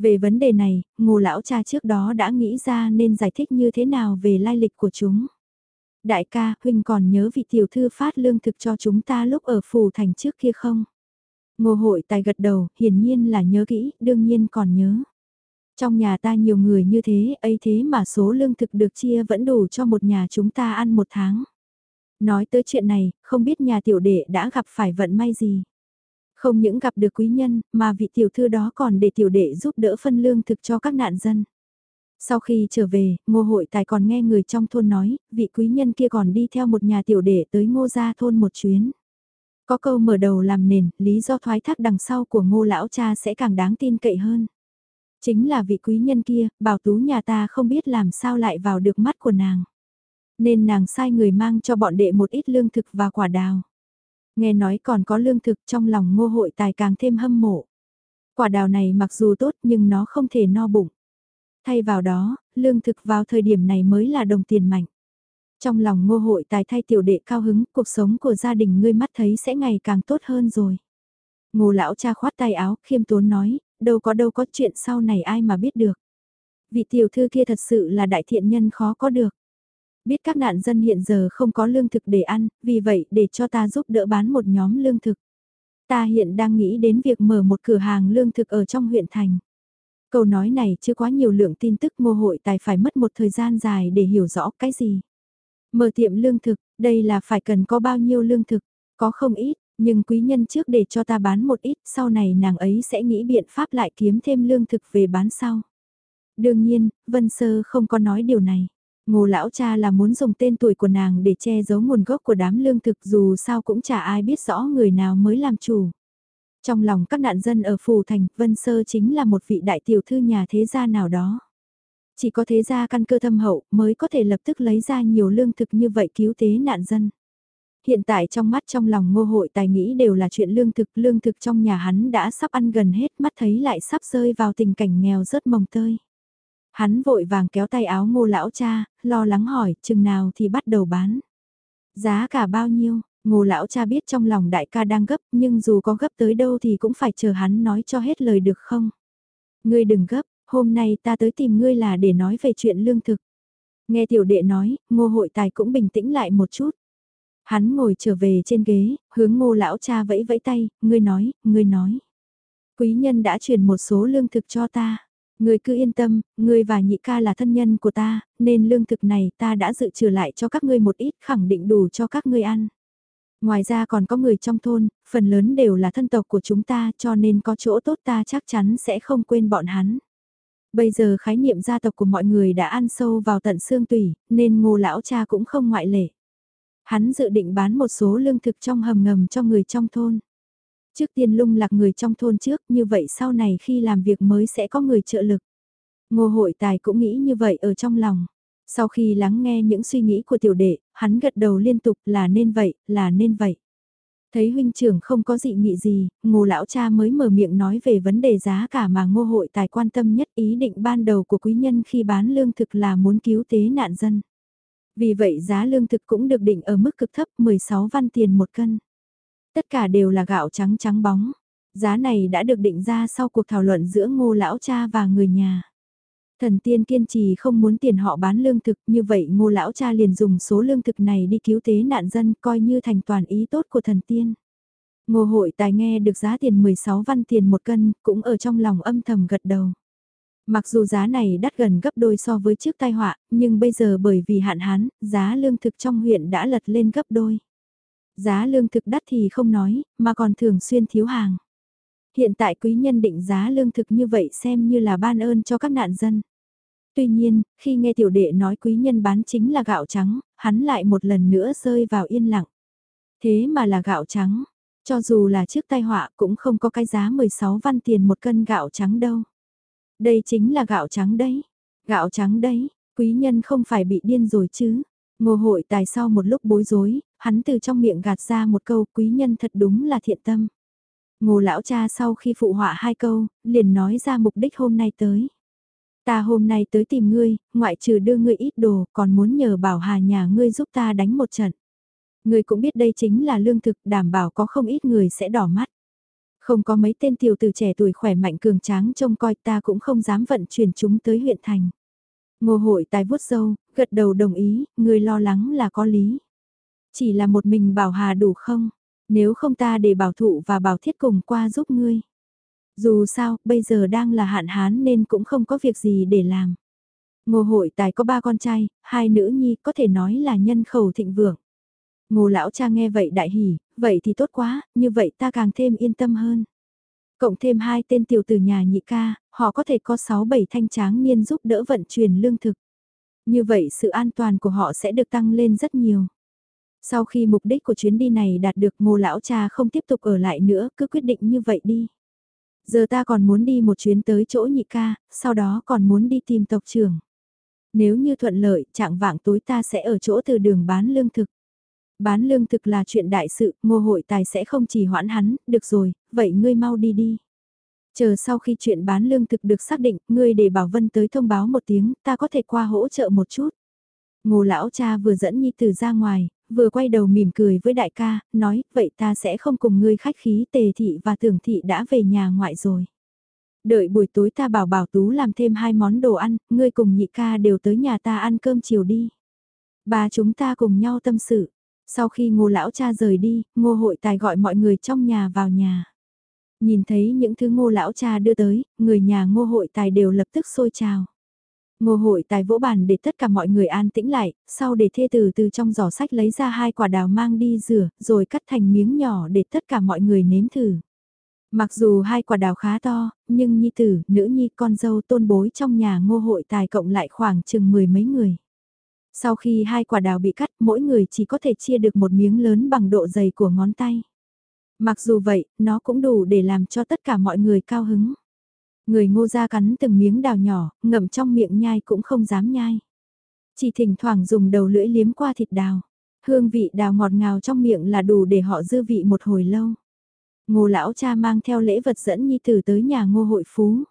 Về vấn đề này, ngô lão cha trước đó đã nghĩ ra nên giải thích như thế nào về lai lịch của chúng. Đại ca, huynh còn nhớ vị tiểu thư phát lương thực cho chúng ta lúc ở phủ thành trước kia không? Ngô hội tài gật đầu, hiển nhiên là nhớ kỹ, đương nhiên còn nhớ. Trong nhà ta nhiều người như thế, ấy thế mà số lương thực được chia vẫn đủ cho một nhà chúng ta ăn một tháng. Nói tới chuyện này, không biết nhà tiểu đệ đã gặp phải vận may gì. Không những gặp được quý nhân, mà vị tiểu thư đó còn để tiểu đệ giúp đỡ phân lương thực cho các nạn dân. Sau khi trở về, ngô hội tài còn nghe người trong thôn nói, vị quý nhân kia còn đi theo một nhà tiểu đệ tới ngô gia thôn một chuyến. Có câu mở đầu làm nền, lý do thoái thác đằng sau của ngô lão cha sẽ càng đáng tin cậy hơn. Chính là vị quý nhân kia, bảo tú nhà ta không biết làm sao lại vào được mắt của nàng. Nên nàng sai người mang cho bọn đệ một ít lương thực và quả đào. Nghe nói còn có lương thực trong lòng ngô hội tài càng thêm hâm mộ. Quả đào này mặc dù tốt nhưng nó không thể no bụng. Thay vào đó, lương thực vào thời điểm này mới là đồng tiền mạnh. Trong lòng ngô hội tài thay tiểu đệ cao hứng, cuộc sống của gia đình ngươi mắt thấy sẽ ngày càng tốt hơn rồi. Ngô lão cha khoát tay áo, khiêm tốn nói, đâu có đâu có chuyện sau này ai mà biết được. Vị tiểu thư kia thật sự là đại thiện nhân khó có được. Biết các nạn dân hiện giờ không có lương thực để ăn, vì vậy để cho ta giúp đỡ bán một nhóm lương thực. Ta hiện đang nghĩ đến việc mở một cửa hàng lương thực ở trong huyện thành. Câu nói này chưa quá nhiều lượng tin tức mô hội tài phải mất một thời gian dài để hiểu rõ cái gì. Mở tiệm lương thực, đây là phải cần có bao nhiêu lương thực, có không ít, nhưng quý nhân trước để cho ta bán một ít, sau này nàng ấy sẽ nghĩ biện pháp lại kiếm thêm lương thực về bán sau. Đương nhiên, Vân Sơ không có nói điều này. Ngô lão cha là muốn dùng tên tuổi của nàng để che giấu nguồn gốc của đám lương thực dù sao cũng chả ai biết rõ người nào mới làm chủ. Trong lòng các nạn dân ở Phù Thành, Vân Sơ chính là một vị đại tiểu thư nhà thế gia nào đó. Chỉ có thế gia căn cơ thâm hậu mới có thể lập tức lấy ra nhiều lương thực như vậy cứu tế nạn dân. Hiện tại trong mắt trong lòng ngô hội tài nghĩ đều là chuyện lương thực, lương thực trong nhà hắn đã sắp ăn gần hết mắt thấy lại sắp rơi vào tình cảnh nghèo rớt mồng tơi. Hắn vội vàng kéo tay áo ngô lão cha, lo lắng hỏi, chừng nào thì bắt đầu bán. Giá cả bao nhiêu, ngô lão cha biết trong lòng đại ca đang gấp, nhưng dù có gấp tới đâu thì cũng phải chờ hắn nói cho hết lời được không. Ngươi đừng gấp, hôm nay ta tới tìm ngươi là để nói về chuyện lương thực. Nghe tiểu đệ nói, ngô hội tài cũng bình tĩnh lại một chút. Hắn ngồi trở về trên ghế, hướng ngô lão cha vẫy vẫy tay, ngươi nói, ngươi nói. Quý nhân đã truyền một số lương thực cho ta. Ngươi cứ yên tâm, ngươi và nhị ca là thân nhân của ta, nên lương thực này ta đã dự trừ lại cho các ngươi một ít khẳng định đủ cho các ngươi ăn. Ngoài ra còn có người trong thôn, phần lớn đều là thân tộc của chúng ta cho nên có chỗ tốt ta chắc chắn sẽ không quên bọn hắn. Bây giờ khái niệm gia tộc của mọi người đã ăn sâu vào tận xương tủy, nên ngô lão cha cũng không ngoại lệ. Hắn dự định bán một số lương thực trong hầm ngầm cho người trong thôn. Trước tiên lung lạc người trong thôn trước, như vậy sau này khi làm việc mới sẽ có người trợ lực. Ngô hội tài cũng nghĩ như vậy ở trong lòng. Sau khi lắng nghe những suy nghĩ của tiểu đệ, hắn gật đầu liên tục là nên vậy, là nên vậy. Thấy huynh trưởng không có dị nghị gì, ngô lão cha mới mở miệng nói về vấn đề giá cả mà ngô hội tài quan tâm nhất ý định ban đầu của quý nhân khi bán lương thực là muốn cứu tế nạn dân. Vì vậy giá lương thực cũng được định ở mức cực thấp 16 văn tiền một cân. Tất cả đều là gạo trắng trắng bóng. Giá này đã được định ra sau cuộc thảo luận giữa ngô lão cha và người nhà. Thần tiên kiên trì không muốn tiền họ bán lương thực như vậy ngô lão cha liền dùng số lương thực này đi cứu tế nạn dân coi như thành toàn ý tốt của thần tiên. Ngô hội tài nghe được giá tiền 16 văn tiền một cân cũng ở trong lòng âm thầm gật đầu. Mặc dù giá này đắt gần gấp đôi so với trước tai họa, nhưng bây giờ bởi vì hạn hán, giá lương thực trong huyện đã lật lên gấp đôi. Giá lương thực đắt thì không nói, mà còn thường xuyên thiếu hàng. Hiện tại quý nhân định giá lương thực như vậy xem như là ban ơn cho các nạn dân. Tuy nhiên, khi nghe tiểu đệ nói quý nhân bán chính là gạo trắng, hắn lại một lần nữa rơi vào yên lặng. Thế mà là gạo trắng, cho dù là trước tai họa cũng không có cái giá 16 văn tiền một cân gạo trắng đâu. Đây chính là gạo trắng đấy. Gạo trắng đấy, quý nhân không phải bị điên rồi chứ. Ngô hội tài sau một lúc bối rối, hắn từ trong miệng gạt ra một câu quý nhân thật đúng là thiện tâm. Ngô lão cha sau khi phụ họa hai câu, liền nói ra mục đích hôm nay tới. Ta hôm nay tới tìm ngươi, ngoại trừ đưa ngươi ít đồ, còn muốn nhờ bảo hà nhà ngươi giúp ta đánh một trận. Ngươi cũng biết đây chính là lương thực đảm bảo có không ít người sẽ đỏ mắt. Không có mấy tên tiểu tử trẻ tuổi khỏe mạnh cường tráng trông coi ta cũng không dám vận chuyển chúng tới huyện thành. Ngô hội tài vuốt dâu, gật đầu đồng ý, người lo lắng là có lý. Chỉ là một mình bảo hà đủ không? Nếu không ta để bảo thụ và bảo thiết cùng qua giúp ngươi. Dù sao, bây giờ đang là hạn hán nên cũng không có việc gì để làm. Ngô hội tài có ba con trai, hai nữ nhi có thể nói là nhân khẩu thịnh vượng. Ngô lão cha nghe vậy đại hỉ, vậy thì tốt quá, như vậy ta càng thêm yên tâm hơn. Cộng thêm hai tên tiểu tử nhà nhị ca, họ có thể có 6-7 thanh tráng niên giúp đỡ vận chuyển lương thực. Như vậy sự an toàn của họ sẽ được tăng lên rất nhiều. Sau khi mục đích của chuyến đi này đạt được ngô lão cha không tiếp tục ở lại nữa, cứ quyết định như vậy đi. Giờ ta còn muốn đi một chuyến tới chỗ nhị ca, sau đó còn muốn đi tìm tộc trưởng. Nếu như thuận lợi, trạng vạng tối ta sẽ ở chỗ từ đường bán lương thực. Bán lương thực là chuyện đại sự, ngô hội tài sẽ không chỉ hoãn hắn, được rồi, vậy ngươi mau đi đi. Chờ sau khi chuyện bán lương thực được xác định, ngươi để Bảo Vân tới thông báo một tiếng, ta có thể qua hỗ trợ một chút. Ngô lão cha vừa dẫn Nhi Tử ra ngoài, vừa quay đầu mỉm cười với đại ca, nói, vậy ta sẽ không cùng ngươi khách khí tề thị và tưởng thị đã về nhà ngoại rồi. Đợi buổi tối ta bảo bảo tú làm thêm hai món đồ ăn, ngươi cùng nhị ca đều tới nhà ta ăn cơm chiều đi. Bà chúng ta cùng nhau tâm sự. Sau khi ngô lão cha rời đi, ngô hội tài gọi mọi người trong nhà vào nhà. Nhìn thấy những thứ ngô lão cha đưa tới, người nhà ngô hội tài đều lập tức sôi trào. Ngô hội tài vỗ bàn để tất cả mọi người an tĩnh lại, sau để thê tử từ trong giỏ sách lấy ra hai quả đào mang đi rửa, rồi cắt thành miếng nhỏ để tất cả mọi người nếm thử. Mặc dù hai quả đào khá to, nhưng nhi tử, nữ nhi, con dâu tôn bối trong nhà ngô hội tài cộng lại khoảng chừng mười mấy người. Sau khi hai quả đào bị cắt, mỗi người chỉ có thể chia được một miếng lớn bằng độ dày của ngón tay. Mặc dù vậy, nó cũng đủ để làm cho tất cả mọi người cao hứng. Người ngô ra cắn từng miếng đào nhỏ, ngậm trong miệng nhai cũng không dám nhai. Chỉ thỉnh thoảng dùng đầu lưỡi liếm qua thịt đào. Hương vị đào ngọt ngào trong miệng là đủ để họ dư vị một hồi lâu. Ngô lão cha mang theo lễ vật dẫn nhi tử tới nhà ngô hội phú.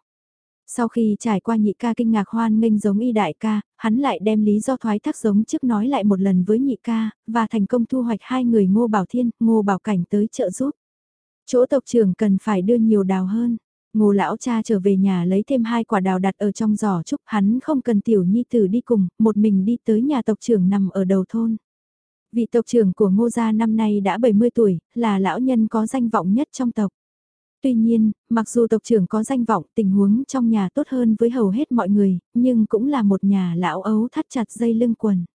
Sau khi trải qua nhị ca kinh ngạc hoan nghênh giống y đại ca, hắn lại đem lý do thoái thác giống trước nói lại một lần với nhị ca, và thành công thu hoạch hai người ngô bảo thiên, ngô bảo cảnh tới trợ giúp. Chỗ tộc trưởng cần phải đưa nhiều đào hơn. Ngô lão cha trở về nhà lấy thêm hai quả đào đặt ở trong giỏ chúc hắn không cần tiểu nhi tử đi cùng, một mình đi tới nhà tộc trưởng nằm ở đầu thôn. Vị tộc trưởng của ngô gia năm nay đã 70 tuổi, là lão nhân có danh vọng nhất trong tộc. Tuy nhiên, mặc dù tộc trưởng có danh vọng tình huống trong nhà tốt hơn với hầu hết mọi người, nhưng cũng là một nhà lão ấu thắt chặt dây lưng quần.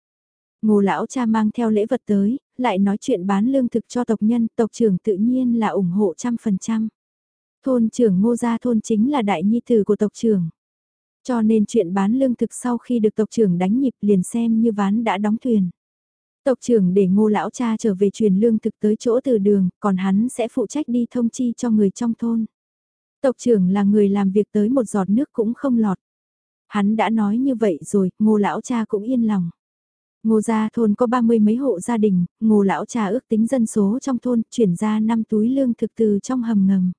Ngô lão cha mang theo lễ vật tới, lại nói chuyện bán lương thực cho tộc nhân, tộc trưởng tự nhiên là ủng hộ trăm phần trăm. Thôn trưởng ngô gia thôn chính là đại nhi tử của tộc trưởng. Cho nên chuyện bán lương thực sau khi được tộc trưởng đánh nhịp liền xem như ván đã đóng thuyền. Tộc trưởng để ngô lão cha trở về truyền lương thực tới chỗ từ đường, còn hắn sẽ phụ trách đi thông chi cho người trong thôn. Tộc trưởng là người làm việc tới một giọt nước cũng không lọt. Hắn đã nói như vậy rồi, ngô lão cha cũng yên lòng. Ngô gia thôn có ba mươi mấy hộ gia đình, ngô lão cha ước tính dân số trong thôn chuyển ra năm túi lương thực từ trong hầm ngầm.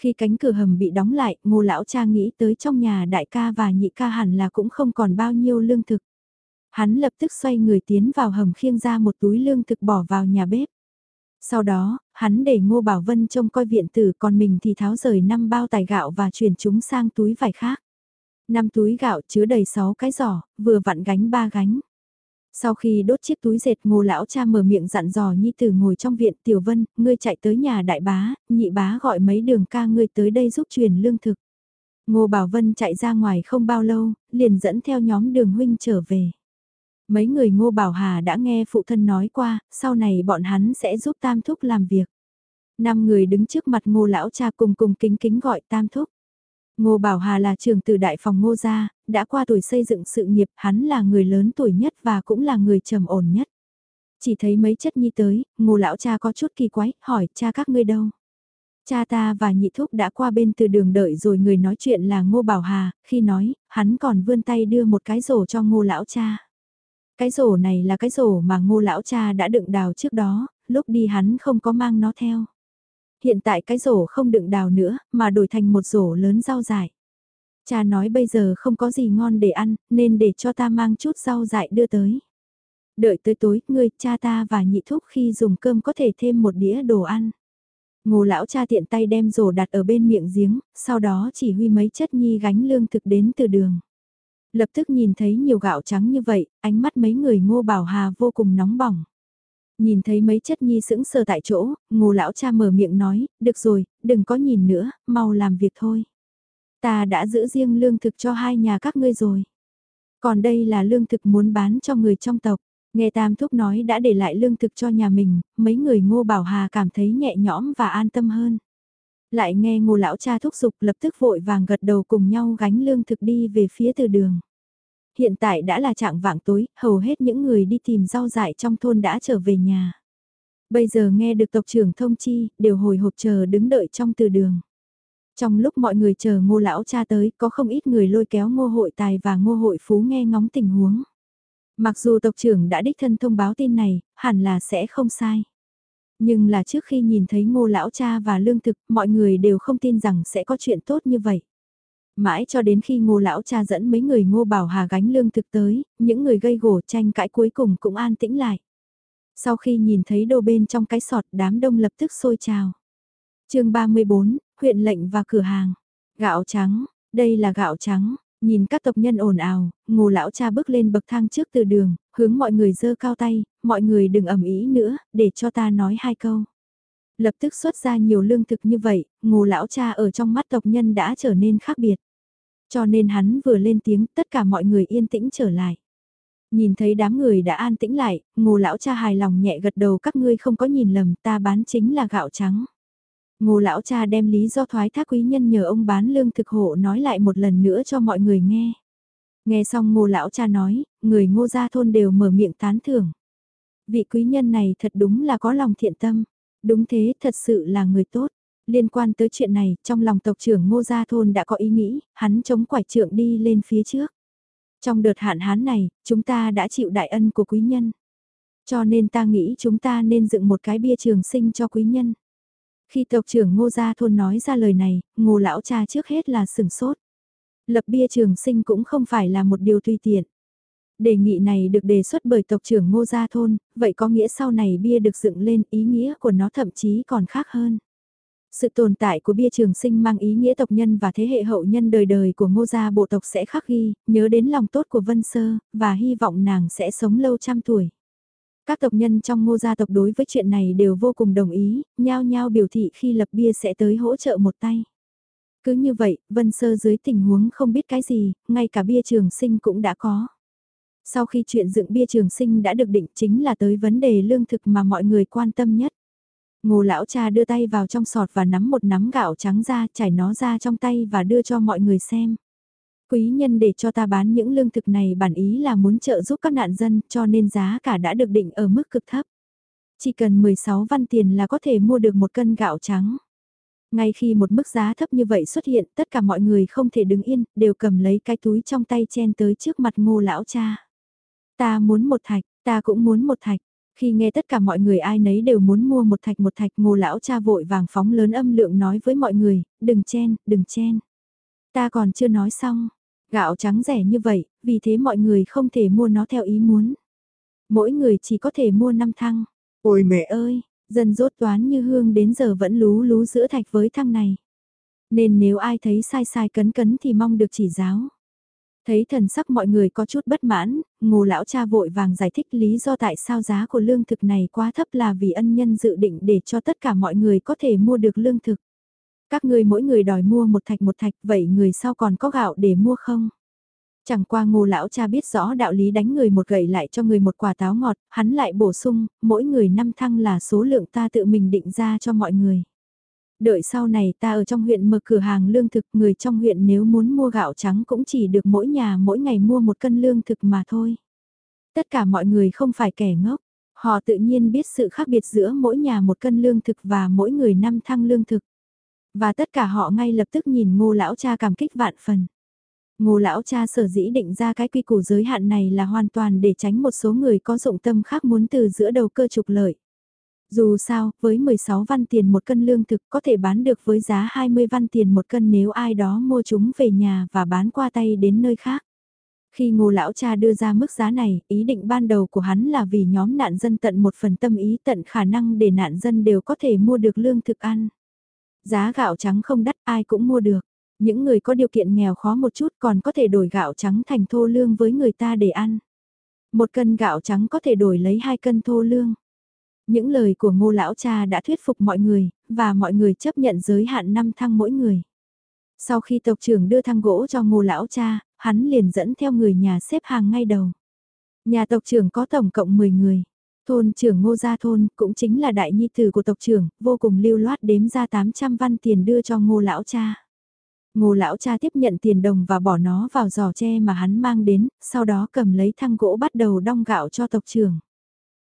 Khi cánh cửa hầm bị đóng lại, ngô lão cha nghĩ tới trong nhà đại ca và nhị ca hẳn là cũng không còn bao nhiêu lương thực. Hắn lập tức xoay người tiến vào hầm khiêng ra một túi lương thực bỏ vào nhà bếp. Sau đó, hắn để Ngô Bảo Vân trông coi viện tử còn mình thì tháo rời năm bao tài gạo và chuyển chúng sang túi vải khác. Năm túi gạo chứa đầy 6 cái giỏ, vừa vặn gánh ba gánh. Sau khi đốt chiếc túi dệt ngô lão cha mở miệng dặn dò nhi tử ngồi trong viện tiểu vân, ngươi chạy tới nhà đại bá, nhị bá gọi mấy đường ca ngươi tới đây giúp truyền lương thực. Ngô Bảo Vân chạy ra ngoài không bao lâu, liền dẫn theo nhóm đường huynh trở về. Mấy người Ngô Bảo Hà đã nghe phụ thân nói qua, sau này bọn hắn sẽ giúp Tam Thúc làm việc. Năm người đứng trước mặt Ngô Lão cha cùng cùng kính kính gọi Tam Thúc. Ngô Bảo Hà là trường từ đại phòng Ngô gia, đã qua tuổi xây dựng sự nghiệp, hắn là người lớn tuổi nhất và cũng là người trầm ổn nhất. Chỉ thấy mấy chất nhi tới, Ngô lão cha có chút kỳ quái, hỏi cha các ngươi đâu? Cha ta và nhị thúc đã qua bên từ đường đợi rồi người nói chuyện là Ngô Bảo Hà, khi nói, hắn còn vươn tay đưa một cái rổ cho Ngô lão cha. Cái rổ này là cái rổ mà ngô lão cha đã đựng đào trước đó, lúc đi hắn không có mang nó theo. Hiện tại cái rổ không đựng đào nữa, mà đổi thành một rổ lớn rau dại. Cha nói bây giờ không có gì ngon để ăn, nên để cho ta mang chút rau dại đưa tới. Đợi tới tối, ngươi, cha ta và nhị thúc khi dùng cơm có thể thêm một đĩa đồ ăn. Ngô lão cha tiện tay đem rổ đặt ở bên miệng giếng, sau đó chỉ huy mấy chất nhi gánh lương thực đến từ đường. Lập tức nhìn thấy nhiều gạo trắng như vậy, ánh mắt mấy người ngô bảo hà vô cùng nóng bỏng. Nhìn thấy mấy chất nhi sững sờ tại chỗ, ngô lão cha mở miệng nói, được rồi, đừng có nhìn nữa, mau làm việc thôi. Ta đã giữ riêng lương thực cho hai nhà các ngươi rồi. Còn đây là lương thực muốn bán cho người trong tộc. Nghe Tam Thúc nói đã để lại lương thực cho nhà mình, mấy người ngô bảo hà cảm thấy nhẹ nhõm và an tâm hơn. Lại nghe ngô lão cha thúc giục lập tức vội vàng gật đầu cùng nhau gánh lương thực đi về phía từ đường. Hiện tại đã là trạng vạng tối, hầu hết những người đi tìm rau dại trong thôn đã trở về nhà. Bây giờ nghe được tộc trưởng thông chi, đều hồi hộp chờ đứng đợi trong từ đường. Trong lúc mọi người chờ ngô lão cha tới, có không ít người lôi kéo ngô hội tài và ngô hội phú nghe ngóng tình huống. Mặc dù tộc trưởng đã đích thân thông báo tin này, hẳn là sẽ không sai. Nhưng là trước khi nhìn thấy ngô lão cha và lương thực, mọi người đều không tin rằng sẽ có chuyện tốt như vậy. Mãi cho đến khi ngô lão cha dẫn mấy người ngô bảo hà gánh lương thực tới, những người gây gổ tranh cãi cuối cùng cũng an tĩnh lại. Sau khi nhìn thấy đồ bên trong cái sọt đám đông lập tức sôi trào. chương 34, huyện lệnh và cửa hàng. Gạo trắng, đây là gạo trắng, nhìn các tộc nhân ồn ào, ngô lão cha bước lên bậc thang trước từ đường, hướng mọi người giơ cao tay, mọi người đừng ẩm ý nữa, để cho ta nói hai câu. Lập tức xuất ra nhiều lương thực như vậy, ngô lão cha ở trong mắt tộc nhân đã trở nên khác biệt. Cho nên hắn vừa lên tiếng tất cả mọi người yên tĩnh trở lại. Nhìn thấy đám người đã an tĩnh lại, ngô lão cha hài lòng nhẹ gật đầu các ngươi không có nhìn lầm ta bán chính là gạo trắng. Ngô lão cha đem lý do thoái thác quý nhân nhờ ông bán lương thực hộ nói lại một lần nữa cho mọi người nghe. Nghe xong ngô lão cha nói, người ngô gia thôn đều mở miệng tán thưởng. Vị quý nhân này thật đúng là có lòng thiện tâm. Đúng thế, thật sự là người tốt. Liên quan tới chuyện này, trong lòng tộc trưởng ngô gia thôn đã có ý nghĩ, hắn chống quải trượng đi lên phía trước. Trong đợt hạn hán này, chúng ta đã chịu đại ân của quý nhân. Cho nên ta nghĩ chúng ta nên dựng một cái bia trường sinh cho quý nhân. Khi tộc trưởng ngô gia thôn nói ra lời này, ngô lão cha trước hết là sừng sốt. Lập bia trường sinh cũng không phải là một điều tùy tiện. Đề nghị này được đề xuất bởi tộc trưởng ngô gia thôn, vậy có nghĩa sau này bia được dựng lên ý nghĩa của nó thậm chí còn khác hơn. Sự tồn tại của bia trường sinh mang ý nghĩa tộc nhân và thế hệ hậu nhân đời đời của ngô gia bộ tộc sẽ khắc ghi, nhớ đến lòng tốt của Vân Sơ, và hy vọng nàng sẽ sống lâu trăm tuổi. Các tộc nhân trong ngô gia tộc đối với chuyện này đều vô cùng đồng ý, nhao nhao biểu thị khi lập bia sẽ tới hỗ trợ một tay. Cứ như vậy, Vân Sơ dưới tình huống không biết cái gì, ngay cả bia trường sinh cũng đã có. Sau khi chuyện dựng bia trường sinh đã được định chính là tới vấn đề lương thực mà mọi người quan tâm nhất. Ngô lão cha đưa tay vào trong sọt và nắm một nắm gạo trắng ra, chảy nó ra trong tay và đưa cho mọi người xem. Quý nhân để cho ta bán những lương thực này bản ý là muốn trợ giúp các nạn dân cho nên giá cả đã được định ở mức cực thấp. Chỉ cần 16 văn tiền là có thể mua được một cân gạo trắng. Ngay khi một mức giá thấp như vậy xuất hiện tất cả mọi người không thể đứng yên, đều cầm lấy cái túi trong tay chen tới trước mặt ngô lão cha. Ta muốn một thạch, ta cũng muốn một thạch. Khi nghe tất cả mọi người ai nấy đều muốn mua một thạch một thạch ngô lão cha vội vàng phóng lớn âm lượng nói với mọi người, đừng chen, đừng chen. Ta còn chưa nói xong, gạo trắng rẻ như vậy, vì thế mọi người không thể mua nó theo ý muốn. Mỗi người chỉ có thể mua 5 thăng. Ôi mẹ ơi, dân rốt toán như hương đến giờ vẫn lú lú giữa thạch với thăng này. Nên nếu ai thấy sai sai cấn cấn thì mong được chỉ giáo. Thấy thần sắc mọi người có chút bất mãn, ngô lão cha vội vàng giải thích lý do tại sao giá của lương thực này quá thấp là vì ân nhân dự định để cho tất cả mọi người có thể mua được lương thực. Các ngươi mỗi người đòi mua một thạch một thạch vậy người sau còn có gạo để mua không? Chẳng qua ngô lão cha biết rõ đạo lý đánh người một gậy lại cho người một quả táo ngọt, hắn lại bổ sung, mỗi người năm thăng là số lượng ta tự mình định ra cho mọi người. Đợi sau này ta ở trong huyện mở cửa hàng lương thực, người trong huyện nếu muốn mua gạo trắng cũng chỉ được mỗi nhà mỗi ngày mua một cân lương thực mà thôi. Tất cả mọi người không phải kẻ ngốc, họ tự nhiên biết sự khác biệt giữa mỗi nhà một cân lương thực và mỗi người năm thăng lương thực. Và tất cả họ ngay lập tức nhìn ngô lão cha cảm kích vạn phần. Ngô lão cha sở dĩ định ra cái quy củ giới hạn này là hoàn toàn để tránh một số người có dụng tâm khác muốn từ giữa đầu cơ trục lợi. Dù sao, với 16 văn tiền một cân lương thực có thể bán được với giá 20 văn tiền một cân nếu ai đó mua chúng về nhà và bán qua tay đến nơi khác. Khi ngô lão cha đưa ra mức giá này, ý định ban đầu của hắn là vì nhóm nạn dân tận một phần tâm ý tận khả năng để nạn dân đều có thể mua được lương thực ăn. Giá gạo trắng không đắt ai cũng mua được. Những người có điều kiện nghèo khó một chút còn có thể đổi gạo trắng thành thô lương với người ta để ăn. Một cân gạo trắng có thể đổi lấy hai cân thô lương. Những lời của ngô lão cha đã thuyết phục mọi người, và mọi người chấp nhận giới hạn năm thăng mỗi người. Sau khi tộc trưởng đưa thăng gỗ cho ngô lão cha, hắn liền dẫn theo người nhà xếp hàng ngay đầu. Nhà tộc trưởng có tổng cộng 10 người. Thôn trưởng ngô gia thôn cũng chính là đại nhi tử của tộc trưởng, vô cùng lưu loát đếm ra 800 văn tiền đưa cho ngô lão cha. Ngô lão cha tiếp nhận tiền đồng và bỏ nó vào giò tre mà hắn mang đến, sau đó cầm lấy thăng gỗ bắt đầu đong gạo cho tộc trưởng.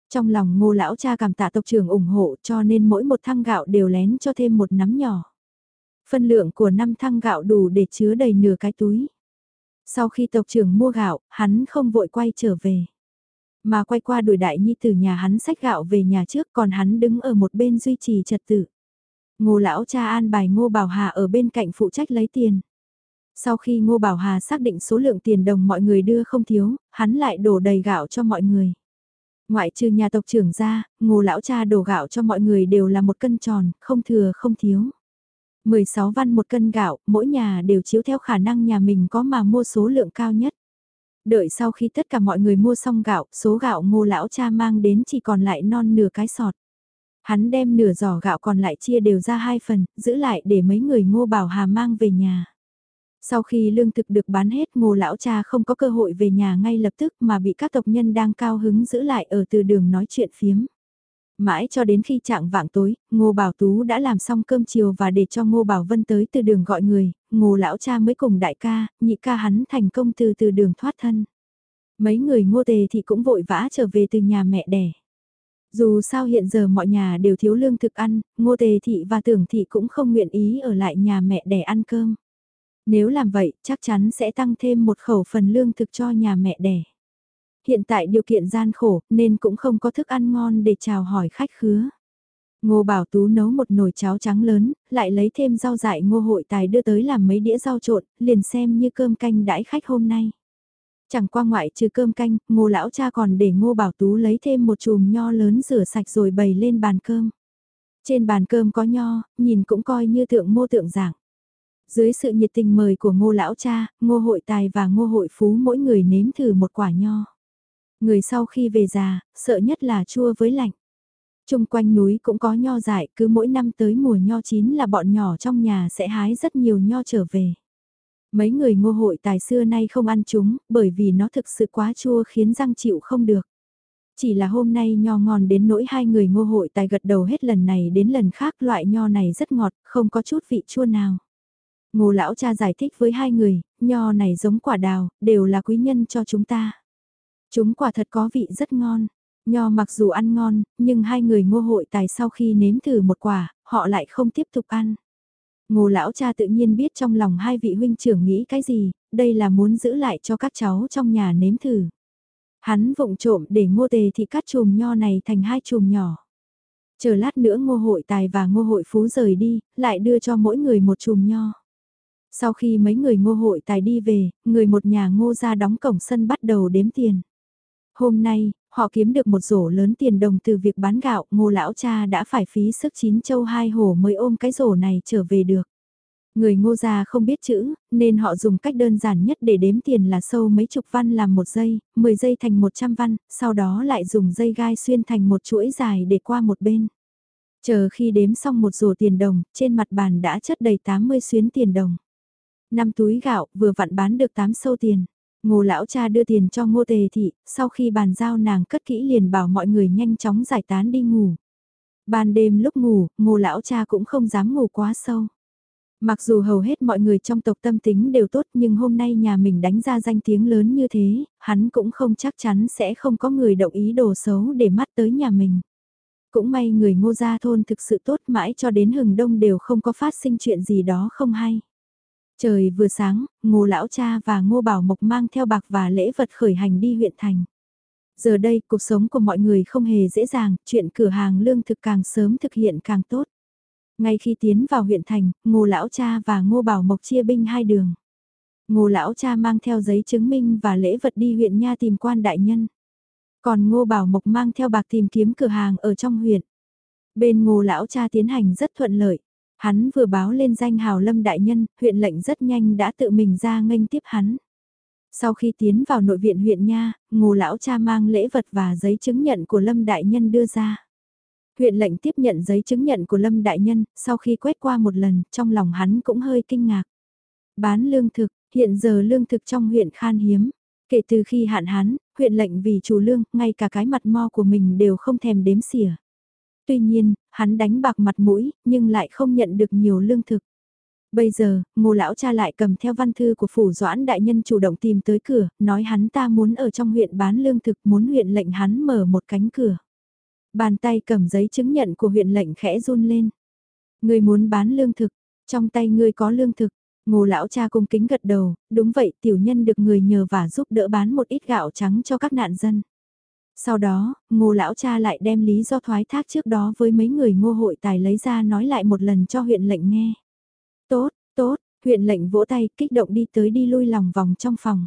Trong lòng ngô lão cha cảm tạ tộc trưởng ủng hộ cho nên mỗi một thăng gạo đều lén cho thêm một nắm nhỏ. Phân lượng của năm thăng gạo đủ để chứa đầy nửa cái túi. Sau khi tộc trưởng mua gạo, hắn không vội quay trở về. Mà quay qua đuổi đại nhi từ nhà hắn sách gạo về nhà trước còn hắn đứng ở một bên duy trì trật tự. Ngô lão cha an bài Ngô Bảo Hà ở bên cạnh phụ trách lấy tiền. Sau khi Ngô Bảo Hà xác định số lượng tiền đồng mọi người đưa không thiếu, hắn lại đổ đầy gạo cho mọi người. Ngoại trừ nhà tộc trưởng ra, Ngô lão cha đổ gạo cho mọi người đều là một cân tròn, không thừa không thiếu. 16 văn một cân gạo, mỗi nhà đều chiếu theo khả năng nhà mình có mà mua số lượng cao nhất. Đợi sau khi tất cả mọi người mua xong gạo, số gạo ngô lão cha mang đến chỉ còn lại non nửa cái sọt. Hắn đem nửa giỏ gạo còn lại chia đều ra hai phần, giữ lại để mấy người ngô bảo hà mang về nhà. Sau khi lương thực được bán hết ngô lão cha không có cơ hội về nhà ngay lập tức mà bị các tộc nhân đang cao hứng giữ lại ở từ đường nói chuyện phiếm. Mãi cho đến khi trạng vạng tối, Ngô Bảo Tú đã làm xong cơm chiều và để cho Ngô Bảo Vân tới từ đường gọi người, Ngô lão cha mới cùng đại ca, nhị ca hắn thành công từ từ đường thoát thân. Mấy người Ngô Tề thì cũng vội vã trở về từ nhà mẹ đẻ. Dù sao hiện giờ mọi nhà đều thiếu lương thực ăn, Ngô Tề Thị và Tưởng Thị cũng không nguyện ý ở lại nhà mẹ đẻ ăn cơm. Nếu làm vậy, chắc chắn sẽ tăng thêm một khẩu phần lương thực cho nhà mẹ đẻ hiện tại điều kiện gian khổ nên cũng không có thức ăn ngon để chào hỏi khách khứa. Ngô Bảo Tú nấu một nồi cháo trắng lớn, lại lấy thêm rau dại ngô hội tài đưa tới làm mấy đĩa rau trộn, liền xem như cơm canh đãi khách hôm nay. Chẳng qua ngoại trừ cơm canh, ngô lão cha còn để ngô Bảo Tú lấy thêm một chùm nho lớn rửa sạch rồi bày lên bàn cơm. Trên bàn cơm có nho, nhìn cũng coi như tượng mô tượng dạng. Dưới sự nhiệt tình mời của ngô lão cha, ngô hội tài và ngô hội phú mỗi người nếm thử một quả nho. Người sau khi về già, sợ nhất là chua với lạnh. Trung quanh núi cũng có nho dại, cứ mỗi năm tới mùa nho chín là bọn nhỏ trong nhà sẽ hái rất nhiều nho trở về. Mấy người ngô hội tài xưa nay không ăn chúng, bởi vì nó thực sự quá chua khiến răng chịu không được. Chỉ là hôm nay nho ngon đến nỗi hai người ngô hội tài gật đầu hết lần này đến lần khác loại nho này rất ngọt, không có chút vị chua nào. Ngô lão cha giải thích với hai người, nho này giống quả đào, đều là quý nhân cho chúng ta. Chúng quả thật có vị rất ngon. Nho mặc dù ăn ngon, nhưng hai người ngô hội tài sau khi nếm thử một quả, họ lại không tiếp tục ăn. Ngô lão cha tự nhiên biết trong lòng hai vị huynh trưởng nghĩ cái gì, đây là muốn giữ lại cho các cháu trong nhà nếm thử. Hắn vụng trộm để ngô tề thì cắt chùm nho này thành hai chùm nhỏ. Chờ lát nữa ngô hội tài và ngô hội phú rời đi, lại đưa cho mỗi người một chùm nho. Sau khi mấy người ngô hội tài đi về, người một nhà ngô ra đóng cổng sân bắt đầu đếm tiền. Hôm nay, họ kiếm được một rổ lớn tiền đồng từ việc bán gạo, ngô lão cha đã phải phí sức chín châu hai hổ mới ôm cái rổ này trở về được. Người ngô già không biết chữ, nên họ dùng cách đơn giản nhất để đếm tiền là sâu mấy chục văn làm một giây, 10 giây thành 100 văn, sau đó lại dùng dây gai xuyên thành một chuỗi dài để qua một bên. Chờ khi đếm xong một rổ tiền đồng, trên mặt bàn đã chất đầy 80 xuyến tiền đồng. năm túi gạo vừa vặn bán được 8 sâu tiền. Ngô lão cha đưa tiền cho ngô tề thị, sau khi bàn giao nàng cất kỹ liền bảo mọi người nhanh chóng giải tán đi ngủ. Ban đêm lúc ngủ, ngô lão cha cũng không dám ngủ quá sâu. Mặc dù hầu hết mọi người trong tộc tâm tính đều tốt nhưng hôm nay nhà mình đánh ra danh tiếng lớn như thế, hắn cũng không chắc chắn sẽ không có người động ý đồ xấu để mắt tới nhà mình. Cũng may người ngô gia thôn thực sự tốt mãi cho đến hừng đông đều không có phát sinh chuyện gì đó không hay. Trời vừa sáng, ngô lão cha và ngô bảo mộc mang theo bạc và lễ vật khởi hành đi huyện thành. Giờ đây, cuộc sống của mọi người không hề dễ dàng, chuyện cửa hàng lương thực càng sớm thực hiện càng tốt. Ngay khi tiến vào huyện thành, ngô lão cha và ngô bảo mộc chia binh hai đường. Ngô lão cha mang theo giấy chứng minh và lễ vật đi huyện nha tìm quan đại nhân. Còn ngô bảo mộc mang theo bạc tìm kiếm cửa hàng ở trong huyện. Bên ngô lão cha tiến hành rất thuận lợi. Hắn vừa báo lên danh hào lâm đại nhân, huyện lệnh rất nhanh đã tự mình ra nghênh tiếp hắn. Sau khi tiến vào nội viện huyện nha, ngô lão cha mang lễ vật và giấy chứng nhận của lâm đại nhân đưa ra. Huyện lệnh tiếp nhận giấy chứng nhận của Lâm Đại Nhân, sau khi quét qua một lần, trong lòng hắn cũng hơi kinh ngạc. Bán lương thực, hiện giờ lương thực trong huyện khan hiếm. Kể từ khi hạn hán, huyện lệnh vì chủ lương, ngay cả cái mặt mo của mình đều không thèm đếm xỉa. Tuy nhiên, hắn đánh bạc mặt mũi, nhưng lại không nhận được nhiều lương thực. Bây giờ, ngô lão cha lại cầm theo văn thư của phủ doãn đại nhân chủ động tìm tới cửa, nói hắn ta muốn ở trong huyện bán lương thực, muốn huyện lệnh hắn mở một cánh cửa. Bàn tay cầm giấy chứng nhận của huyện lệnh khẽ run lên. Người muốn bán lương thực, trong tay ngươi có lương thực. Ngô lão cha cung kính gật đầu, đúng vậy tiểu nhân được người nhờ và giúp đỡ bán một ít gạo trắng cho các nạn dân. Sau đó, ngô lão cha lại đem lý do thoái thác trước đó với mấy người ngô hội tài lấy ra nói lại một lần cho huyện lệnh nghe. Tốt, tốt, huyện lệnh vỗ tay kích động đi tới đi lui lòng vòng trong phòng.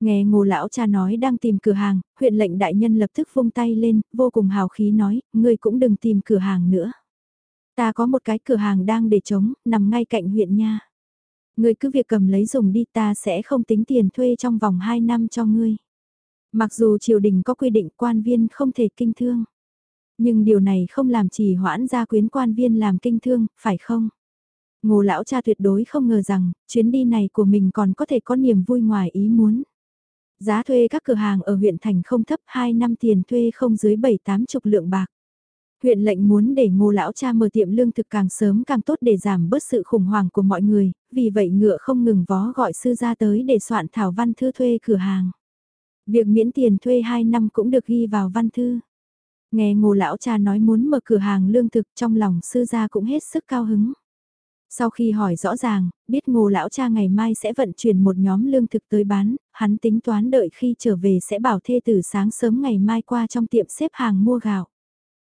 Nghe ngô lão cha nói đang tìm cửa hàng, huyện lệnh đại nhân lập tức vung tay lên, vô cùng hào khí nói, ngươi cũng đừng tìm cửa hàng nữa. Ta có một cái cửa hàng đang để trống, nằm ngay cạnh huyện nha. Ngươi cứ việc cầm lấy dùng đi ta sẽ không tính tiền thuê trong vòng 2 năm cho ngươi. Mặc dù triều đình có quy định quan viên không thể kinh thương. Nhưng điều này không làm trì hoãn gia quyến quan viên làm kinh thương, phải không? Ngô lão cha tuyệt đối không ngờ rằng, chuyến đi này của mình còn có thể có niềm vui ngoài ý muốn. Giá thuê các cửa hàng ở huyện thành không thấp 2 năm tiền thuê không dưới 7-8 chục lượng bạc. Huyện lệnh muốn để ngô lão cha mở tiệm lương thực càng sớm càng tốt để giảm bớt sự khủng hoảng của mọi người, vì vậy ngựa không ngừng vó gọi sư ra tới để soạn thảo văn thư thuê cửa hàng. Việc miễn tiền thuê 2 năm cũng được ghi vào văn thư. Nghe ngô lão cha nói muốn mở cửa hàng lương thực trong lòng sư gia cũng hết sức cao hứng. Sau khi hỏi rõ ràng, biết ngô lão cha ngày mai sẽ vận chuyển một nhóm lương thực tới bán, hắn tính toán đợi khi trở về sẽ bảo thê tử sáng sớm ngày mai qua trong tiệm xếp hàng mua gạo.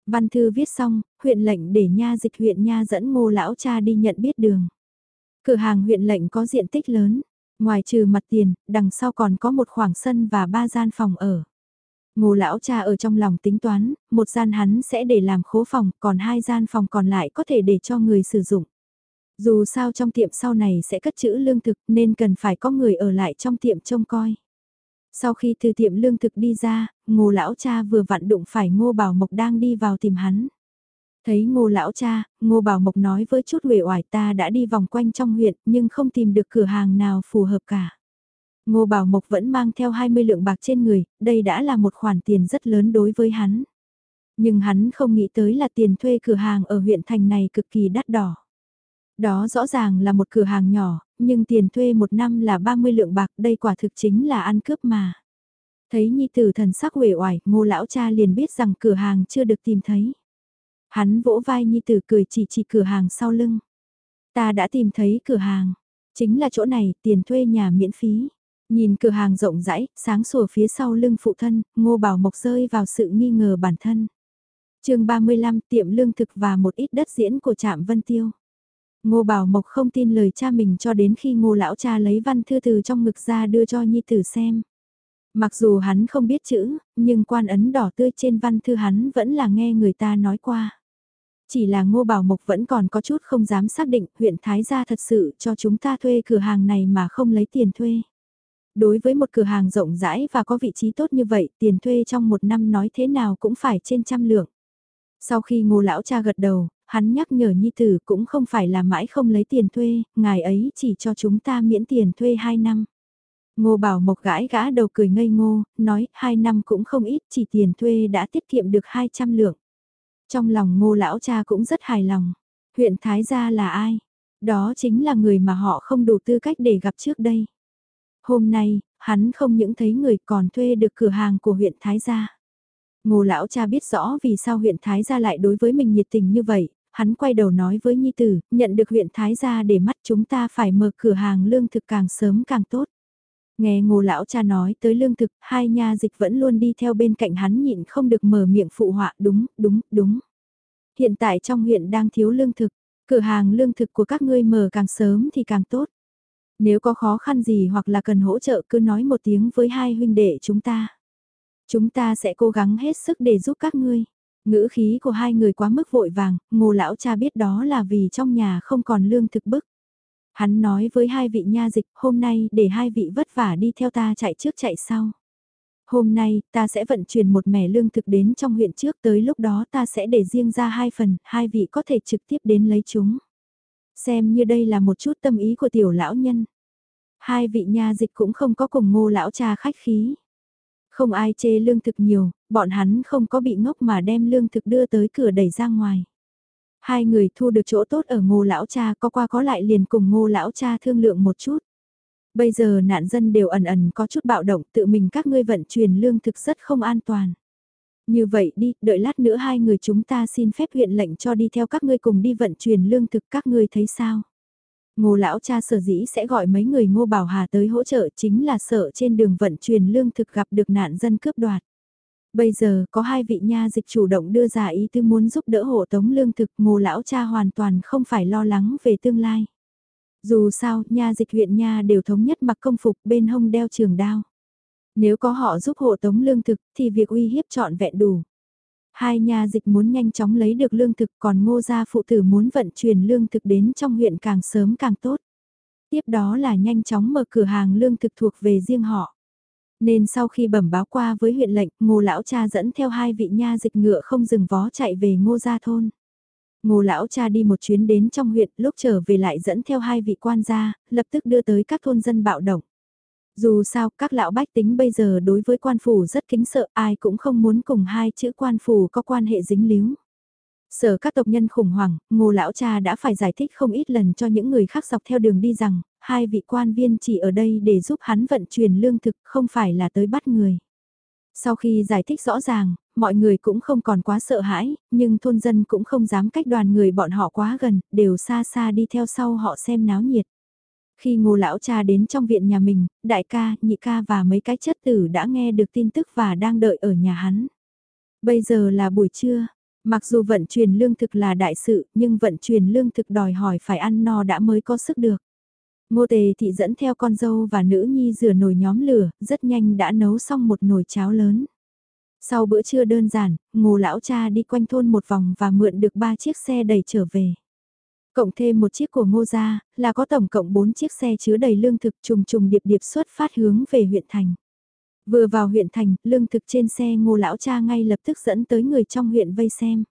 Văn thư viết xong, huyện lệnh để nha dịch huyện nha dẫn ngô lão cha đi nhận biết đường. Cửa hàng huyện lệnh có diện tích lớn, ngoài trừ mặt tiền, đằng sau còn có một khoảng sân và ba gian phòng ở. Ngô lão cha ở trong lòng tính toán, một gian hắn sẽ để làm khố phòng, còn hai gian phòng còn lại có thể để cho người sử dụng. Dù sao trong tiệm sau này sẽ cất trữ lương thực nên cần phải có người ở lại trong tiệm trông coi. Sau khi từ tiệm lương thực đi ra, ngô lão cha vừa vặn đụng phải ngô bảo mộc đang đi vào tìm hắn. Thấy ngô lão cha, ngô bảo mộc nói với chút huệ oải ta đã đi vòng quanh trong huyện nhưng không tìm được cửa hàng nào phù hợp cả. Ngô bảo mộc vẫn mang theo 20 lượng bạc trên người, đây đã là một khoản tiền rất lớn đối với hắn. Nhưng hắn không nghĩ tới là tiền thuê cửa hàng ở huyện thành này cực kỳ đắt đỏ. Đó rõ ràng là một cửa hàng nhỏ, nhưng tiền thuê một năm là 30 lượng bạc, đây quả thực chính là ăn cướp mà. Thấy nhi tử thần sắc uể oải, ngô lão cha liền biết rằng cửa hàng chưa được tìm thấy. Hắn vỗ vai nhi tử cười chỉ chỉ cửa hàng sau lưng. Ta đã tìm thấy cửa hàng, chính là chỗ này, tiền thuê nhà miễn phí. Nhìn cửa hàng rộng rãi, sáng sủa phía sau lưng phụ thân, ngô bảo mộc rơi vào sự nghi ngờ bản thân. chương 35 tiệm lương thực và một ít đất diễn của trạm Vân Tiêu. Ngô Bảo Mộc không tin lời cha mình cho đến khi ngô lão cha lấy văn thư từ trong ngực ra đưa cho Nhi Tử xem. Mặc dù hắn không biết chữ, nhưng quan ấn đỏ tươi trên văn thư hắn vẫn là nghe người ta nói qua. Chỉ là Ngô Bảo Mộc vẫn còn có chút không dám xác định huyện Thái Gia thật sự cho chúng ta thuê cửa hàng này mà không lấy tiền thuê. Đối với một cửa hàng rộng rãi và có vị trí tốt như vậy, tiền thuê trong một năm nói thế nào cũng phải trên trăm lượng. Sau khi ngô lão cha gật đầu, hắn nhắc nhở Nhi Tử cũng không phải là mãi không lấy tiền thuê, ngài ấy chỉ cho chúng ta miễn tiền thuê 2 năm. Ngô Bảo Mộc gãi gã đầu cười ngây ngô, nói 2 năm cũng không ít, chỉ tiền thuê đã tiết kiệm được 200 lượng. Trong lòng ngô lão cha cũng rất hài lòng. Huyện Thái Gia là ai? Đó chính là người mà họ không đủ tư cách để gặp trước đây. Hôm nay, hắn không những thấy người còn thuê được cửa hàng của huyện Thái Gia. Ngô lão cha biết rõ vì sao huyện Thái Gia lại đối với mình nhiệt tình như vậy, hắn quay đầu nói với Nhi Tử, nhận được huyện Thái gia để mắt chúng ta phải mở cửa hàng lương thực càng sớm càng tốt. Nghe ngô lão cha nói tới lương thực, hai nha dịch vẫn luôn đi theo bên cạnh hắn nhịn không được mở miệng phụ họa đúng, đúng, đúng. Hiện tại trong huyện đang thiếu lương thực, cửa hàng lương thực của các ngươi mở càng sớm thì càng tốt. Nếu có khó khăn gì hoặc là cần hỗ trợ cứ nói một tiếng với hai huynh đệ chúng ta. Chúng ta sẽ cố gắng hết sức để giúp các ngươi. Ngữ khí của hai người quá mức vội vàng, ngô lão cha biết đó là vì trong nhà không còn lương thực bức. Hắn nói với hai vị nha dịch, hôm nay để hai vị vất vả đi theo ta chạy trước chạy sau. Hôm nay, ta sẽ vận chuyển một mẻ lương thực đến trong huyện trước tới lúc đó ta sẽ để riêng ra hai phần, hai vị có thể trực tiếp đến lấy chúng. Xem như đây là một chút tâm ý của tiểu lão nhân. Hai vị nha dịch cũng không có cùng ngô lão cha khách khí. Không ai chê lương thực nhiều, bọn hắn không có bị ngốc mà đem lương thực đưa tới cửa đẩy ra ngoài. Hai người thu được chỗ tốt ở ngô lão cha có qua có lại liền cùng ngô lão cha thương lượng một chút. Bây giờ nạn dân đều ẩn ẩn có chút bạo động tự mình các ngươi vận chuyển lương thực rất không an toàn. Như vậy đi, đợi lát nữa hai người chúng ta xin phép huyện lệnh cho đi theo các ngươi cùng đi vận chuyển lương thực các ngươi thấy sao? Ngô lão cha sở dĩ sẽ gọi mấy người ngô bảo hà tới hỗ trợ chính là sợ trên đường vận chuyển lương thực gặp được nạn dân cướp đoạt. Bây giờ có hai vị nha dịch chủ động đưa ra ý tư muốn giúp đỡ hộ tống lương thực ngô lão cha hoàn toàn không phải lo lắng về tương lai. Dù sao, nha dịch huyện nha đều thống nhất mặc công phục bên hông đeo trường đao. Nếu có họ giúp hộ tống lương thực thì việc uy hiếp trọn vẹn đủ. Hai nhà dịch muốn nhanh chóng lấy được lương thực còn ngô gia phụ tử muốn vận chuyển lương thực đến trong huyện càng sớm càng tốt. Tiếp đó là nhanh chóng mở cửa hàng lương thực thuộc về riêng họ. Nên sau khi bẩm báo qua với huyện lệnh, ngô lão cha dẫn theo hai vị nha dịch ngựa không dừng vó chạy về ngô gia thôn. Ngô lão cha đi một chuyến đến trong huyện, lúc trở về lại dẫn theo hai vị quan gia, lập tức đưa tới các thôn dân bạo động. Dù sao, các lão bách tính bây giờ đối với quan phủ rất kính sợ, ai cũng không muốn cùng hai chữ quan phủ có quan hệ dính líu. Sở các tộc nhân khủng hoảng, ngô lão cha đã phải giải thích không ít lần cho những người khác dọc theo đường đi rằng, hai vị quan viên chỉ ở đây để giúp hắn vận chuyển lương thực, không phải là tới bắt người. Sau khi giải thích rõ ràng, mọi người cũng không còn quá sợ hãi, nhưng thôn dân cũng không dám cách đoàn người bọn họ quá gần, đều xa xa đi theo sau họ xem náo nhiệt. Khi ngô lão cha đến trong viện nhà mình, đại ca, nhị ca và mấy cái chất tử đã nghe được tin tức và đang đợi ở nhà hắn. Bây giờ là buổi trưa, mặc dù vận chuyển lương thực là đại sự, nhưng vận chuyển lương thực đòi hỏi phải ăn no đã mới có sức được. Ngô tề thị dẫn theo con dâu và nữ nhi rửa nồi nhóm lửa, rất nhanh đã nấu xong một nồi cháo lớn. Sau bữa trưa đơn giản, ngô lão cha đi quanh thôn một vòng và mượn được ba chiếc xe đẩy trở về. Cộng thêm một chiếc của ngô gia, là có tổng cộng 4 chiếc xe chứa đầy lương thực trùng trùng điệp điệp xuất phát hướng về huyện thành. Vừa vào huyện thành, lương thực trên xe ngô lão cha ngay lập tức dẫn tới người trong huyện vây xem.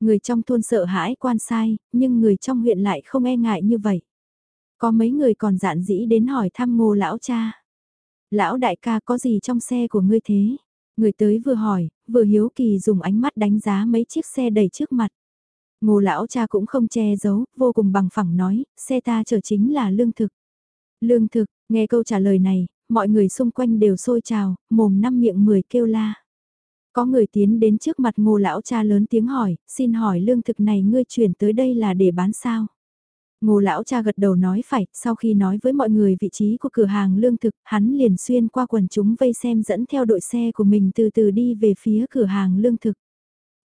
Người trong thôn sợ hãi quan sai, nhưng người trong huyện lại không e ngại như vậy. Có mấy người còn dạn dĩ đến hỏi thăm ngô lão cha. Lão đại ca có gì trong xe của ngươi thế? Người tới vừa hỏi, vừa hiếu kỳ dùng ánh mắt đánh giá mấy chiếc xe đầy trước mặt. Ngô lão cha cũng không che giấu, vô cùng bằng phẳng nói, xe ta chở chính là lương thực. Lương thực, nghe câu trả lời này, mọi người xung quanh đều sôi trào, mồm năm miệng mười kêu la. Có người tiến đến trước mặt ngô lão cha lớn tiếng hỏi, xin hỏi lương thực này ngươi chuyển tới đây là để bán sao? Ngô lão cha gật đầu nói phải, sau khi nói với mọi người vị trí của cửa hàng lương thực, hắn liền xuyên qua quần chúng vây xem dẫn theo đội xe của mình từ từ đi về phía cửa hàng lương thực.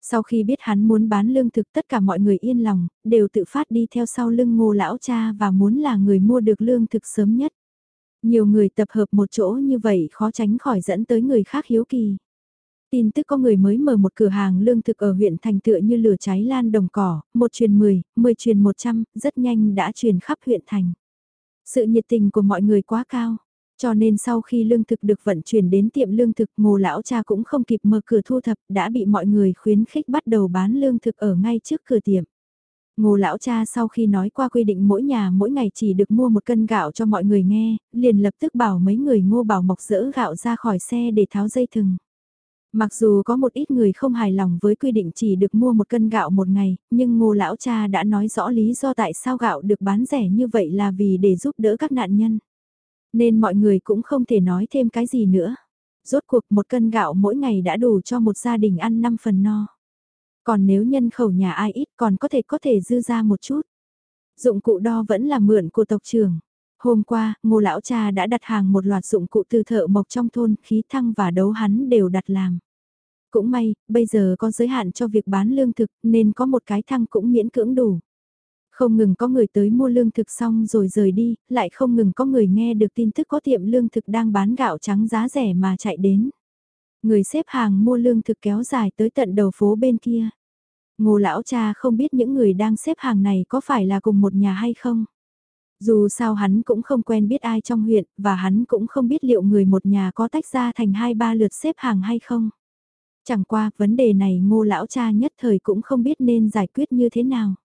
Sau khi biết hắn muốn bán lương thực tất cả mọi người yên lòng, đều tự phát đi theo sau lưng ngô lão cha và muốn là người mua được lương thực sớm nhất. Nhiều người tập hợp một chỗ như vậy khó tránh khỏi dẫn tới người khác hiếu kỳ. Tin tức có người mới mở một cửa hàng lương thực ở huyện thành tựa như lửa cháy lan đồng cỏ, một truyền 10, 10 truyền 100, rất nhanh đã truyền khắp huyện thành. Sự nhiệt tình của mọi người quá cao. Cho nên sau khi lương thực được vận chuyển đến tiệm lương thực ngô lão cha cũng không kịp mở cửa thu thập đã bị mọi người khuyến khích bắt đầu bán lương thực ở ngay trước cửa tiệm. Ngô lão cha sau khi nói qua quy định mỗi nhà mỗi ngày chỉ được mua một cân gạo cho mọi người nghe, liền lập tức bảo mấy người ngô bảo mọc dỡ gạo ra khỏi xe để tháo dây thừng. Mặc dù có một ít người không hài lòng với quy định chỉ được mua một cân gạo một ngày, nhưng ngô lão cha đã nói rõ lý do tại sao gạo được bán rẻ như vậy là vì để giúp đỡ các nạn nhân. Nên mọi người cũng không thể nói thêm cái gì nữa. Rốt cuộc một cân gạo mỗi ngày đã đủ cho một gia đình ăn 5 phần no. Còn nếu nhân khẩu nhà ai ít còn có thể có thể dư ra một chút. Dụng cụ đo vẫn là mượn của tộc trưởng. Hôm qua, ngô lão cha đã đặt hàng một loạt dụng cụ từ thợ mộc trong thôn, khí thăng và đấu hắn đều đặt làm. Cũng may, bây giờ có giới hạn cho việc bán lương thực nên có một cái thăng cũng miễn cưỡng đủ. Không ngừng có người tới mua lương thực xong rồi rời đi, lại không ngừng có người nghe được tin tức có tiệm lương thực đang bán gạo trắng giá rẻ mà chạy đến. Người xếp hàng mua lương thực kéo dài tới tận đầu phố bên kia. Ngô lão cha không biết những người đang xếp hàng này có phải là cùng một nhà hay không. Dù sao hắn cũng không quen biết ai trong huyện, và hắn cũng không biết liệu người một nhà có tách ra thành hai ba lượt xếp hàng hay không. Chẳng qua, vấn đề này ngô lão cha nhất thời cũng không biết nên giải quyết như thế nào.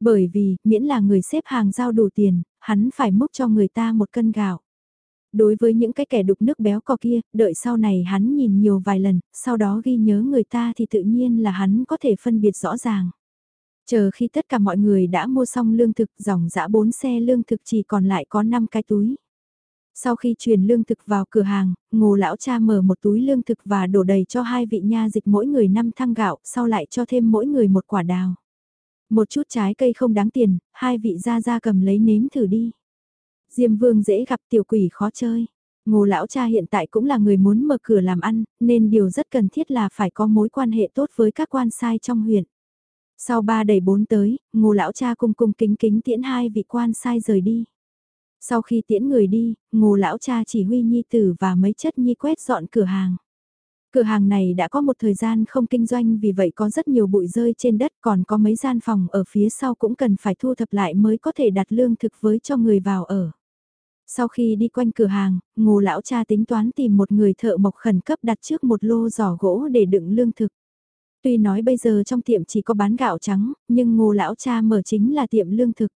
Bởi vì, miễn là người xếp hàng giao đủ tiền, hắn phải múc cho người ta một cân gạo. Đối với những cái kẻ đục nước béo cò kia, đợi sau này hắn nhìn nhiều vài lần, sau đó ghi nhớ người ta thì tự nhiên là hắn có thể phân biệt rõ ràng. Chờ khi tất cả mọi người đã mua xong lương thực dòng dã 4 xe lương thực chỉ còn lại có 5 cái túi. Sau khi truyền lương thực vào cửa hàng, ngô lão cha mở một túi lương thực và đổ đầy cho hai vị nha dịch mỗi người 5 thăng gạo, sau lại cho thêm mỗi người một quả đào. Một chút trái cây không đáng tiền, hai vị ra ra cầm lấy nếm thử đi. Diêm vương dễ gặp tiểu quỷ khó chơi. Ngô lão cha hiện tại cũng là người muốn mở cửa làm ăn, nên điều rất cần thiết là phải có mối quan hệ tốt với các quan sai trong huyện. Sau ba đầy bốn tới, ngô lão cha cung cung kính kính tiễn hai vị quan sai rời đi. Sau khi tiễn người đi, ngô lão cha chỉ huy nhi tử và mấy chất nhi quét dọn cửa hàng. Cửa hàng này đã có một thời gian không kinh doanh vì vậy có rất nhiều bụi rơi trên đất còn có mấy gian phòng ở phía sau cũng cần phải thu thập lại mới có thể đặt lương thực với cho người vào ở. Sau khi đi quanh cửa hàng, ngô lão cha tính toán tìm một người thợ mộc khẩn cấp đặt trước một lô giỏ gỗ để đựng lương thực. Tuy nói bây giờ trong tiệm chỉ có bán gạo trắng, nhưng ngô lão cha mở chính là tiệm lương thực.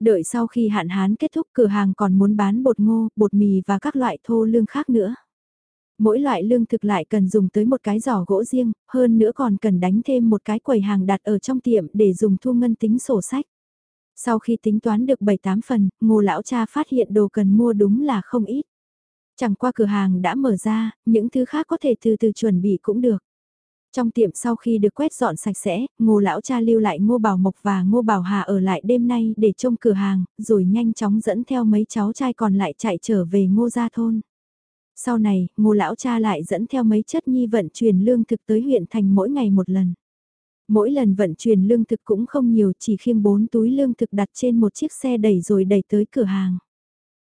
Đợi sau khi hạn hán kết thúc cửa hàng còn muốn bán bột ngô, bột mì và các loại thô lương khác nữa. Mỗi loại lương thực lại cần dùng tới một cái giỏ gỗ riêng, hơn nữa còn cần đánh thêm một cái quầy hàng đặt ở trong tiệm để dùng thu ngân tính sổ sách. Sau khi tính toán được 7-8 phần, ngô lão cha phát hiện đồ cần mua đúng là không ít. Chẳng qua cửa hàng đã mở ra, những thứ khác có thể từ từ chuẩn bị cũng được. Trong tiệm sau khi được quét dọn sạch sẽ, ngô lão cha lưu lại ngô bảo mộc và ngô bảo hà ở lại đêm nay để trông cửa hàng, rồi nhanh chóng dẫn theo mấy cháu trai còn lại chạy trở về ngô gia thôn. Sau này, ngô lão cha lại dẫn theo mấy chất nhi vận chuyển lương thực tới huyện thành mỗi ngày một lần. Mỗi lần vận chuyển lương thực cũng không nhiều chỉ khiêng bốn túi lương thực đặt trên một chiếc xe đẩy rồi đẩy tới cửa hàng.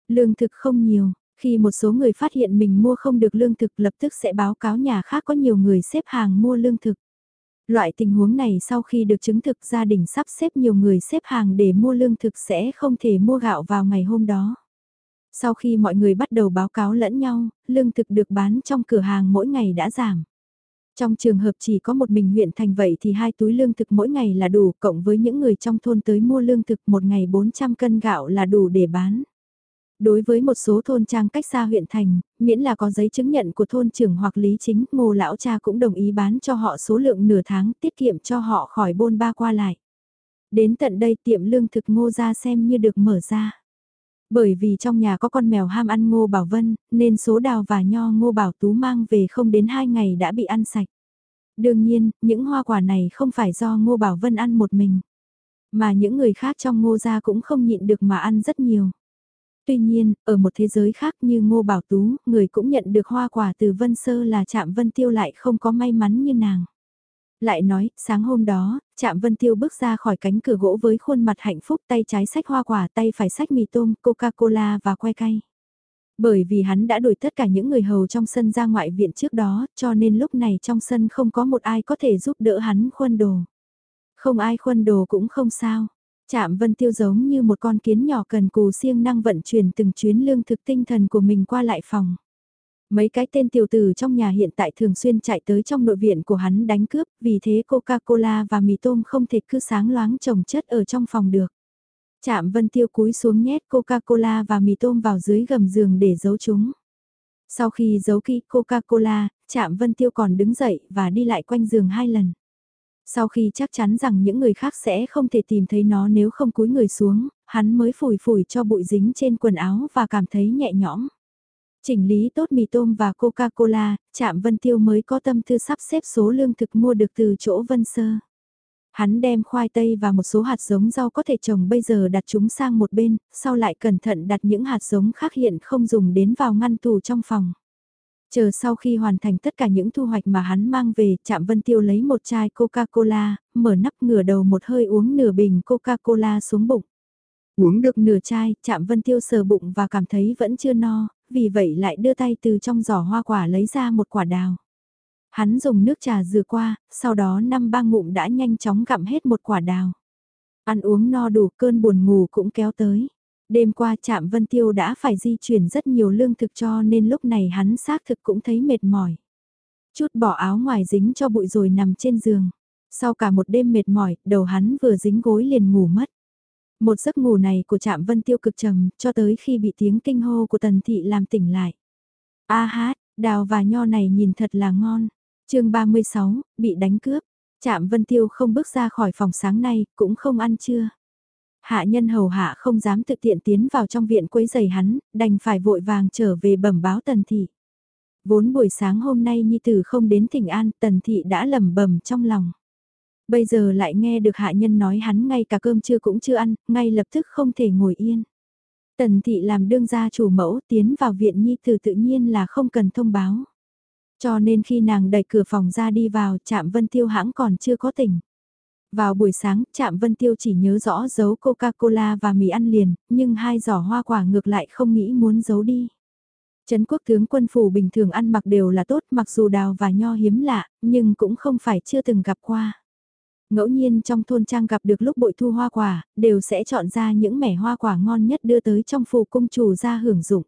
Lương thực không nhiều, khi một số người phát hiện mình mua không được lương thực lập tức sẽ báo cáo nhà khác có nhiều người xếp hàng mua lương thực. Loại tình huống này sau khi được chứng thực gia đình sắp xếp nhiều người xếp hàng để mua lương thực sẽ không thể mua gạo vào ngày hôm đó. Sau khi mọi người bắt đầu báo cáo lẫn nhau, lương thực được bán trong cửa hàng mỗi ngày đã giảm. Trong trường hợp chỉ có một mình huyện thành vậy thì hai túi lương thực mỗi ngày là đủ cộng với những người trong thôn tới mua lương thực một ngày 400 cân gạo là đủ để bán. Đối với một số thôn trang cách xa huyện thành, miễn là có giấy chứng nhận của thôn trưởng hoặc lý chính, ngô lão cha cũng đồng ý bán cho họ số lượng nửa tháng tiết kiệm cho họ khỏi bôn ba qua lại. Đến tận đây tiệm lương thực ngô ra xem như được mở ra. Bởi vì trong nhà có con mèo ham ăn ngô bảo vân, nên số đào và nho ngô bảo tú mang về không đến 2 ngày đã bị ăn sạch. Đương nhiên, những hoa quả này không phải do ngô bảo vân ăn một mình. Mà những người khác trong ngô gia cũng không nhịn được mà ăn rất nhiều. Tuy nhiên, ở một thế giới khác như Ngô Bảo Tú, người cũng nhận được hoa quả từ Vân Sơ là Trạm Vân Tiêu lại không có may mắn như nàng. Lại nói, sáng hôm đó, Trạm Vân Tiêu bước ra khỏi cánh cửa gỗ với khuôn mặt hạnh phúc tay trái sách hoa quả tay phải sách mì tôm, Coca-Cola và que cay. Bởi vì hắn đã đuổi tất cả những người hầu trong sân ra ngoại viện trước đó, cho nên lúc này trong sân không có một ai có thể giúp đỡ hắn khuân đồ. Không ai khuân đồ cũng không sao. Trạm Vân Tiêu giống như một con kiến nhỏ cần cù siêng năng vận chuyển từng chuyến lương thực tinh thần của mình qua lại phòng. Mấy cái tên tiểu tử trong nhà hiện tại thường xuyên chạy tới trong nội viện của hắn đánh cướp, vì thế Coca-Cola và mì tôm không thể cứ sáng loáng trồng chất ở trong phòng được. chạm Vân Tiêu cúi xuống nhét Coca-Cola và mì tôm vào dưới gầm giường để giấu chúng. Sau khi giấu kỹ Coca-Cola, chạm Vân Tiêu còn đứng dậy và đi lại quanh giường hai lần. Sau khi chắc chắn rằng những người khác sẽ không thể tìm thấy nó nếu không cúi người xuống, hắn mới phủi phủi cho bụi dính trên quần áo và cảm thấy nhẹ nhõm. Chỉnh lý tốt mì tôm và Coca-Cola, chạm Vân Tiêu mới có tâm tư sắp xếp số lương thực mua được từ chỗ Vân Sơ. Hắn đem khoai tây và một số hạt giống rau có thể trồng bây giờ đặt chúng sang một bên, sau lại cẩn thận đặt những hạt giống khác hiện không dùng đến vào ngăn tủ trong phòng. Chờ sau khi hoàn thành tất cả những thu hoạch mà hắn mang về, Trạm Vân Tiêu lấy một chai Coca-Cola, mở nắp ngửa đầu một hơi uống nửa bình Coca-Cola xuống bụng. Uống được nửa chai, Trạm Vân Tiêu sờ bụng và cảm thấy vẫn chưa no, vì vậy lại đưa tay từ trong giỏ hoa quả lấy ra một quả đào. Hắn dùng nước trà rửa qua, sau đó năm ba ngụm đã nhanh chóng gặm hết một quả đào. Ăn uống no đủ cơn buồn ngủ cũng kéo tới. Đêm qua Trạm Vân Tiêu đã phải di chuyển rất nhiều lương thực cho nên lúc này hắn xác thực cũng thấy mệt mỏi. Chút bỏ áo ngoài dính cho bụi rồi nằm trên giường. Sau cả một đêm mệt mỏi, đầu hắn vừa dính gối liền ngủ mất. Một giấc ngủ này của Trạm Vân Tiêu cực trầm, cho tới khi bị tiếng kinh hô của Tần Thị làm tỉnh lại. A hát, đào và nho này nhìn thật là ngon. chương 36, bị đánh cướp. Trạm Vân Tiêu không bước ra khỏi phòng sáng nay, cũng không ăn trưa. Hạ nhân hầu hạ không dám tự tiện tiến vào trong viện quấy giày hắn, đành phải vội vàng trở về bẩm báo Tần Thị. Vốn buổi sáng hôm nay Nhi Tử không đến thỉnh an, Tần Thị đã lẩm bẩm trong lòng. Bây giờ lại nghe được hạ nhân nói hắn ngay cả cơm trưa cũng chưa ăn, ngay lập tức không thể ngồi yên. Tần thị làm đương gia chủ mẫu tiến vào viện nhi từ tự nhiên là không cần thông báo. Cho nên khi nàng đẩy cửa phòng ra đi vào, chạm vân tiêu hãng còn chưa có tỉnh. Vào buổi sáng, chạm vân tiêu chỉ nhớ rõ giấu Coca-Cola và mì ăn liền, nhưng hai giỏ hoa quả ngược lại không nghĩ muốn giấu đi. Trấn quốc tướng quân phủ bình thường ăn mặc đều là tốt mặc dù đào và nho hiếm lạ, nhưng cũng không phải chưa từng gặp qua. Ngẫu nhiên trong thôn trang gặp được lúc bội thu hoa quả, đều sẽ chọn ra những mẻ hoa quả ngon nhất đưa tới trong phủ cung chủ ra hưởng dụng.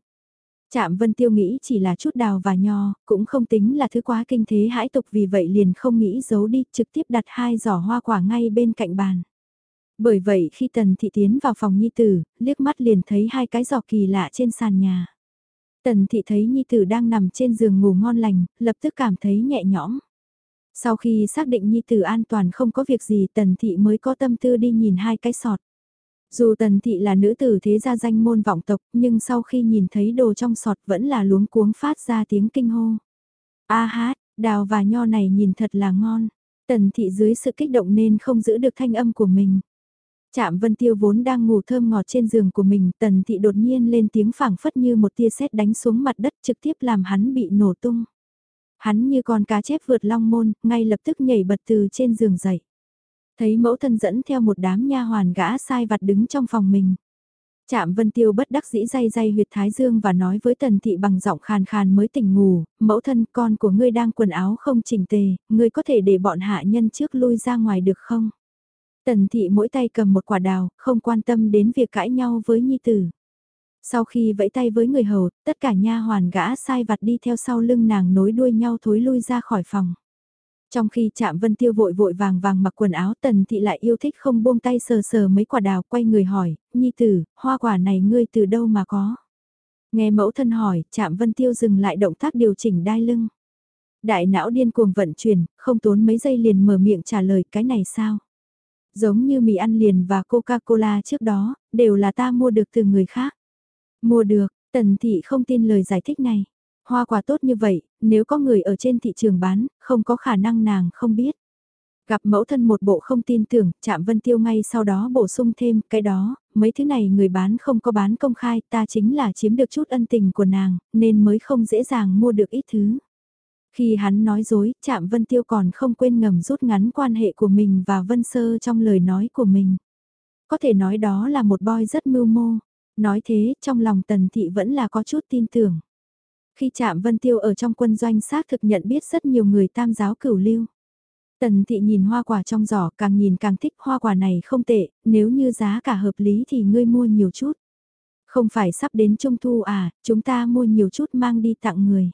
Trạm Vân Tiêu nghĩ chỉ là chút đào và nho, cũng không tính là thứ quá kinh thế hãi tục vì vậy liền không nghĩ giấu đi, trực tiếp đặt hai giỏ hoa quả ngay bên cạnh bàn. Bởi vậy khi Tần Thị tiến vào phòng Nhi Tử, liếc mắt liền thấy hai cái giỏ kỳ lạ trên sàn nhà. Tần Thị thấy Nhi Tử đang nằm trên giường ngủ ngon lành, lập tức cảm thấy nhẹ nhõm. Sau khi xác định Nhi Tử an toàn không có việc gì Tần Thị mới có tâm tư đi nhìn hai cái sọt. Dù Tần Thị là nữ tử thế gia danh môn vọng tộc nhưng sau khi nhìn thấy đồ trong sọt vẫn là luống cuống phát ra tiếng kinh hô. A hát, đào và nho này nhìn thật là ngon. Tần Thị dưới sự kích động nên không giữ được thanh âm của mình. Trạm Vân Tiêu vốn đang ngủ thơm ngọt trên giường của mình, Tần Thị đột nhiên lên tiếng phảng phất như một tia sét đánh xuống mặt đất trực tiếp làm hắn bị nổ tung. Hắn như con cá chép vượt long môn, ngay lập tức nhảy bật từ trên giường dậy. Thấy mẫu thân dẫn theo một đám nha hoàn gã sai vặt đứng trong phòng mình. Trạm Vân Tiêu bất đắc dĩ day day huyệt thái dương và nói với Tần Thị bằng giọng khàn khàn mới tỉnh ngủ, mẫu thân con của ngươi đang quần áo không chỉnh tề, ngươi có thể để bọn hạ nhân trước lui ra ngoài được không? Tần Thị mỗi tay cầm một quả đào, không quan tâm đến việc cãi nhau với Nhi Tử. Sau khi vẫy tay với người hầu, tất cả nha hoàn gã sai vặt đi theo sau lưng nàng nối đuôi nhau thối lui ra khỏi phòng. Trong khi chạm vân tiêu vội vội vàng vàng mặc quần áo tần thị lại yêu thích không buông tay sờ sờ mấy quả đào quay người hỏi, nhi tử, hoa quả này ngươi từ đâu mà có? Nghe mẫu thân hỏi, chạm vân tiêu dừng lại động tác điều chỉnh đai lưng. Đại não điên cuồng vận chuyển, không tốn mấy giây liền mở miệng trả lời cái này sao? Giống như mì ăn liền và Coca-Cola trước đó, đều là ta mua được từ người khác. Mua được, tần thị không tin lời giải thích này. Hoa quả tốt như vậy, nếu có người ở trên thị trường bán, không có khả năng nàng không biết. Gặp mẫu thân một bộ không tin tưởng, chạm vân tiêu ngay sau đó bổ sung thêm cái đó, mấy thứ này người bán không có bán công khai, ta chính là chiếm được chút ân tình của nàng, nên mới không dễ dàng mua được ít thứ. Khi hắn nói dối, chạm vân tiêu còn không quên ngầm rút ngắn quan hệ của mình và vân sơ trong lời nói của mình. Có thể nói đó là một boy rất mưu mô, Nói thế, trong lòng tần thị vẫn là có chút tin tưởng. Khi chạm Vân Tiêu ở trong quân doanh xác thực nhận biết rất nhiều người tam giáo cửu lưu. Tần thị nhìn hoa quả trong giỏ càng nhìn càng thích hoa quả này không tệ, nếu như giá cả hợp lý thì ngươi mua nhiều chút. Không phải sắp đến trung thu à, chúng ta mua nhiều chút mang đi tặng người.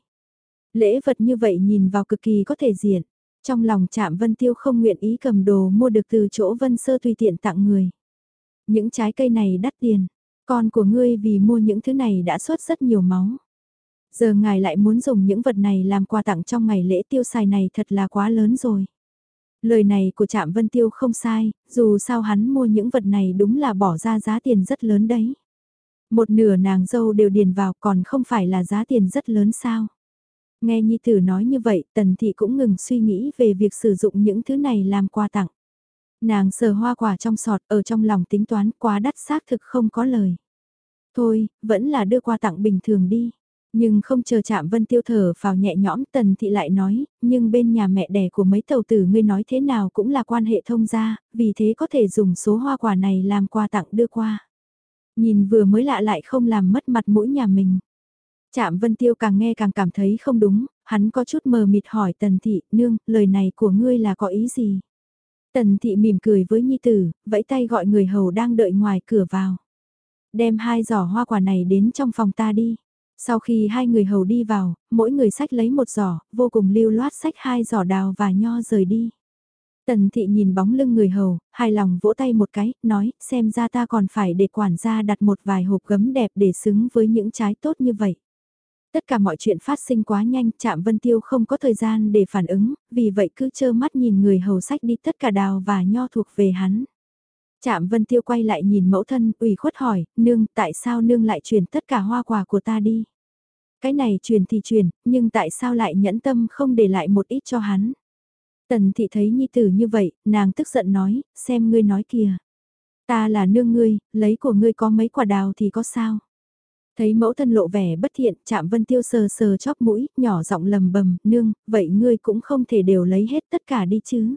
Lễ vật như vậy nhìn vào cực kỳ có thể diện. Trong lòng chạm Vân Tiêu không nguyện ý cầm đồ mua được từ chỗ Vân Sơ tùy tiện tặng người. Những trái cây này đắt tiền, con của ngươi vì mua những thứ này đã xuất rất nhiều máu. Giờ ngài lại muốn dùng những vật này làm quà tặng trong ngày lễ tiêu xài này thật là quá lớn rồi. Lời này của Trạm Vân Tiêu không sai, dù sao hắn mua những vật này đúng là bỏ ra giá tiền rất lớn đấy. Một nửa nàng dâu đều điền vào còn không phải là giá tiền rất lớn sao. Nghe Nhi Tử nói như vậy, Tần Thị cũng ngừng suy nghĩ về việc sử dụng những thứ này làm quà tặng. Nàng sờ hoa quả trong sọt ở trong lòng tính toán quá đắt xác thực không có lời. Thôi, vẫn là đưa qua tặng bình thường đi. Nhưng không chờ chạm vân tiêu thở vào nhẹ nhõm tần thị lại nói, nhưng bên nhà mẹ đẻ của mấy tàu tử ngươi nói thế nào cũng là quan hệ thông gia, vì thế có thể dùng số hoa quả này làm quà tặng đưa qua. Nhìn vừa mới lạ lại không làm mất mặt mũi nhà mình. Chạm vân tiêu càng nghe càng cảm thấy không đúng, hắn có chút mờ mịt hỏi tần thị, nương, lời này của ngươi là có ý gì? Tần thị mỉm cười với nhi tử, vẫy tay gọi người hầu đang đợi ngoài cửa vào. đem hai giỏ hoa quả này đến trong phòng ta đi. Sau khi hai người hầu đi vào, mỗi người sách lấy một giỏ, vô cùng lưu loát sách hai giỏ đào và nho rời đi. Tần thị nhìn bóng lưng người hầu, hài lòng vỗ tay một cái, nói, xem ra ta còn phải để quản gia đặt một vài hộp gấm đẹp để xứng với những trái tốt như vậy. Tất cả mọi chuyện phát sinh quá nhanh, chạm Vân Tiêu không có thời gian để phản ứng, vì vậy cứ trơ mắt nhìn người hầu sách đi tất cả đào và nho thuộc về hắn. Chạm Vân Tiêu quay lại nhìn mẫu thân, ủy khuất hỏi, nương, tại sao nương lại truyền tất cả hoa quả của ta đi? Cái này truyền thì truyền, nhưng tại sao lại nhẫn tâm không để lại một ít cho hắn? Tần thị thấy nhi tử như vậy, nàng tức giận nói, xem ngươi nói kìa. Ta là nương ngươi, lấy của ngươi có mấy quả đào thì có sao? Thấy mẫu thân lộ vẻ bất thiện, chạm vân tiêu sờ sờ chóp mũi, nhỏ giọng lầm bầm, nương, vậy ngươi cũng không thể đều lấy hết tất cả đi chứ.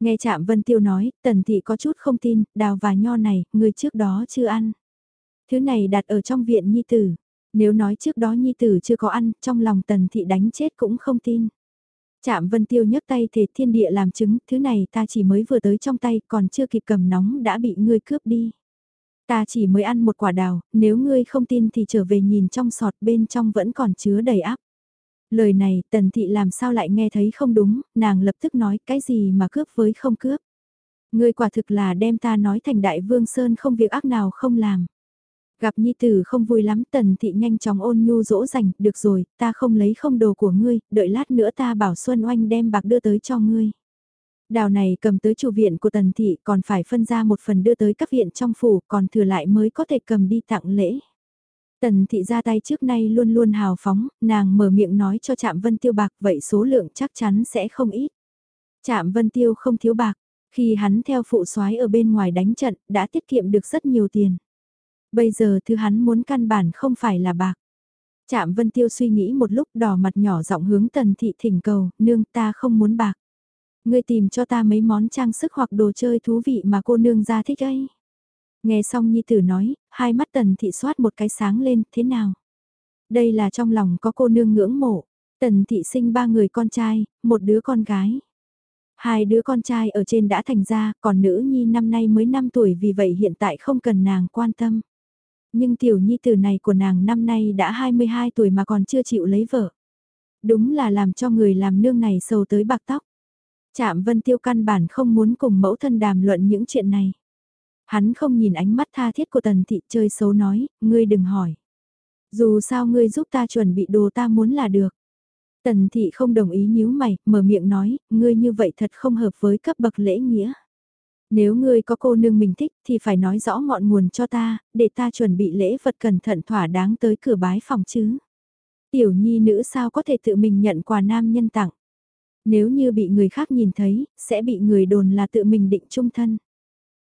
Nghe chạm vân tiêu nói, tần thị có chút không tin, đào và nho này, ngươi trước đó chưa ăn. Thứ này đặt ở trong viện nhi tử. Nếu nói trước đó nhi tử chưa có ăn, trong lòng tần thị đánh chết cũng không tin. Chạm vân tiêu nhấc tay thề thiên địa làm chứng, thứ này ta chỉ mới vừa tới trong tay, còn chưa kịp cầm nóng đã bị ngươi cướp đi. Ta chỉ mới ăn một quả đào, nếu ngươi không tin thì trở về nhìn trong sọt bên trong vẫn còn chứa đầy áp. Lời này tần thị làm sao lại nghe thấy không đúng, nàng lập tức nói cái gì mà cướp với không cướp. Ngươi quả thực là đem ta nói thành đại vương Sơn không việc ác nào không làm. Gặp Nhi Tử không vui lắm tần thị nhanh chóng ôn nhu dỗ dành, được rồi, ta không lấy không đồ của ngươi, đợi lát nữa ta bảo Xuân Oanh đem bạc đưa tới cho ngươi. Đào này cầm tới chủ viện của tần thị còn phải phân ra một phần đưa tới các viện trong phủ còn thừa lại mới có thể cầm đi tặng lễ. Tần thị ra tay trước nay luôn luôn hào phóng, nàng mở miệng nói cho Trạm Vân Tiêu bạc vậy số lượng chắc chắn sẽ không ít. Trạm Vân Tiêu không thiếu bạc, khi hắn theo phụ soái ở bên ngoài đánh trận đã tiết kiệm được rất nhiều tiền. Bây giờ thứ hắn muốn căn bản không phải là bạc. Trạm Vân Tiêu suy nghĩ một lúc đỏ mặt nhỏ giọng hướng tần thị thỉnh cầu, nương ta không muốn bạc. Ngươi tìm cho ta mấy món trang sức hoặc đồ chơi thú vị mà cô nương ra thích ấy. Nghe xong Nhi Tử nói, hai mắt tần thị soát một cái sáng lên, thế nào? Đây là trong lòng có cô nương ngưỡng mộ. Tần thị sinh ba người con trai, một đứa con gái. Hai đứa con trai ở trên đã thành ra, còn nữ nhi năm nay mới 5 tuổi vì vậy hiện tại không cần nàng quan tâm. Nhưng tiểu nhi tử này của nàng năm nay đã 22 tuổi mà còn chưa chịu lấy vợ. Đúng là làm cho người làm nương này sầu tới bạc tóc. Chạm Vân Tiêu căn bản không muốn cùng mẫu thân đàm luận những chuyện này. Hắn không nhìn ánh mắt tha thiết của tần thị chơi xấu nói, ngươi đừng hỏi. Dù sao ngươi giúp ta chuẩn bị đồ ta muốn là được. Tần thị không đồng ý nhíu mày, mở miệng nói, ngươi như vậy thật không hợp với cấp bậc lễ nghĩa. Nếu ngươi có cô nương mình thích thì phải nói rõ ngọn nguồn cho ta, để ta chuẩn bị lễ vật cẩn thận thỏa đáng tới cửa bái phòng chứ. Tiểu nhi nữ sao có thể tự mình nhận quà nam nhân tặng. Nếu như bị người khác nhìn thấy, sẽ bị người đồn là tự mình định trung thân.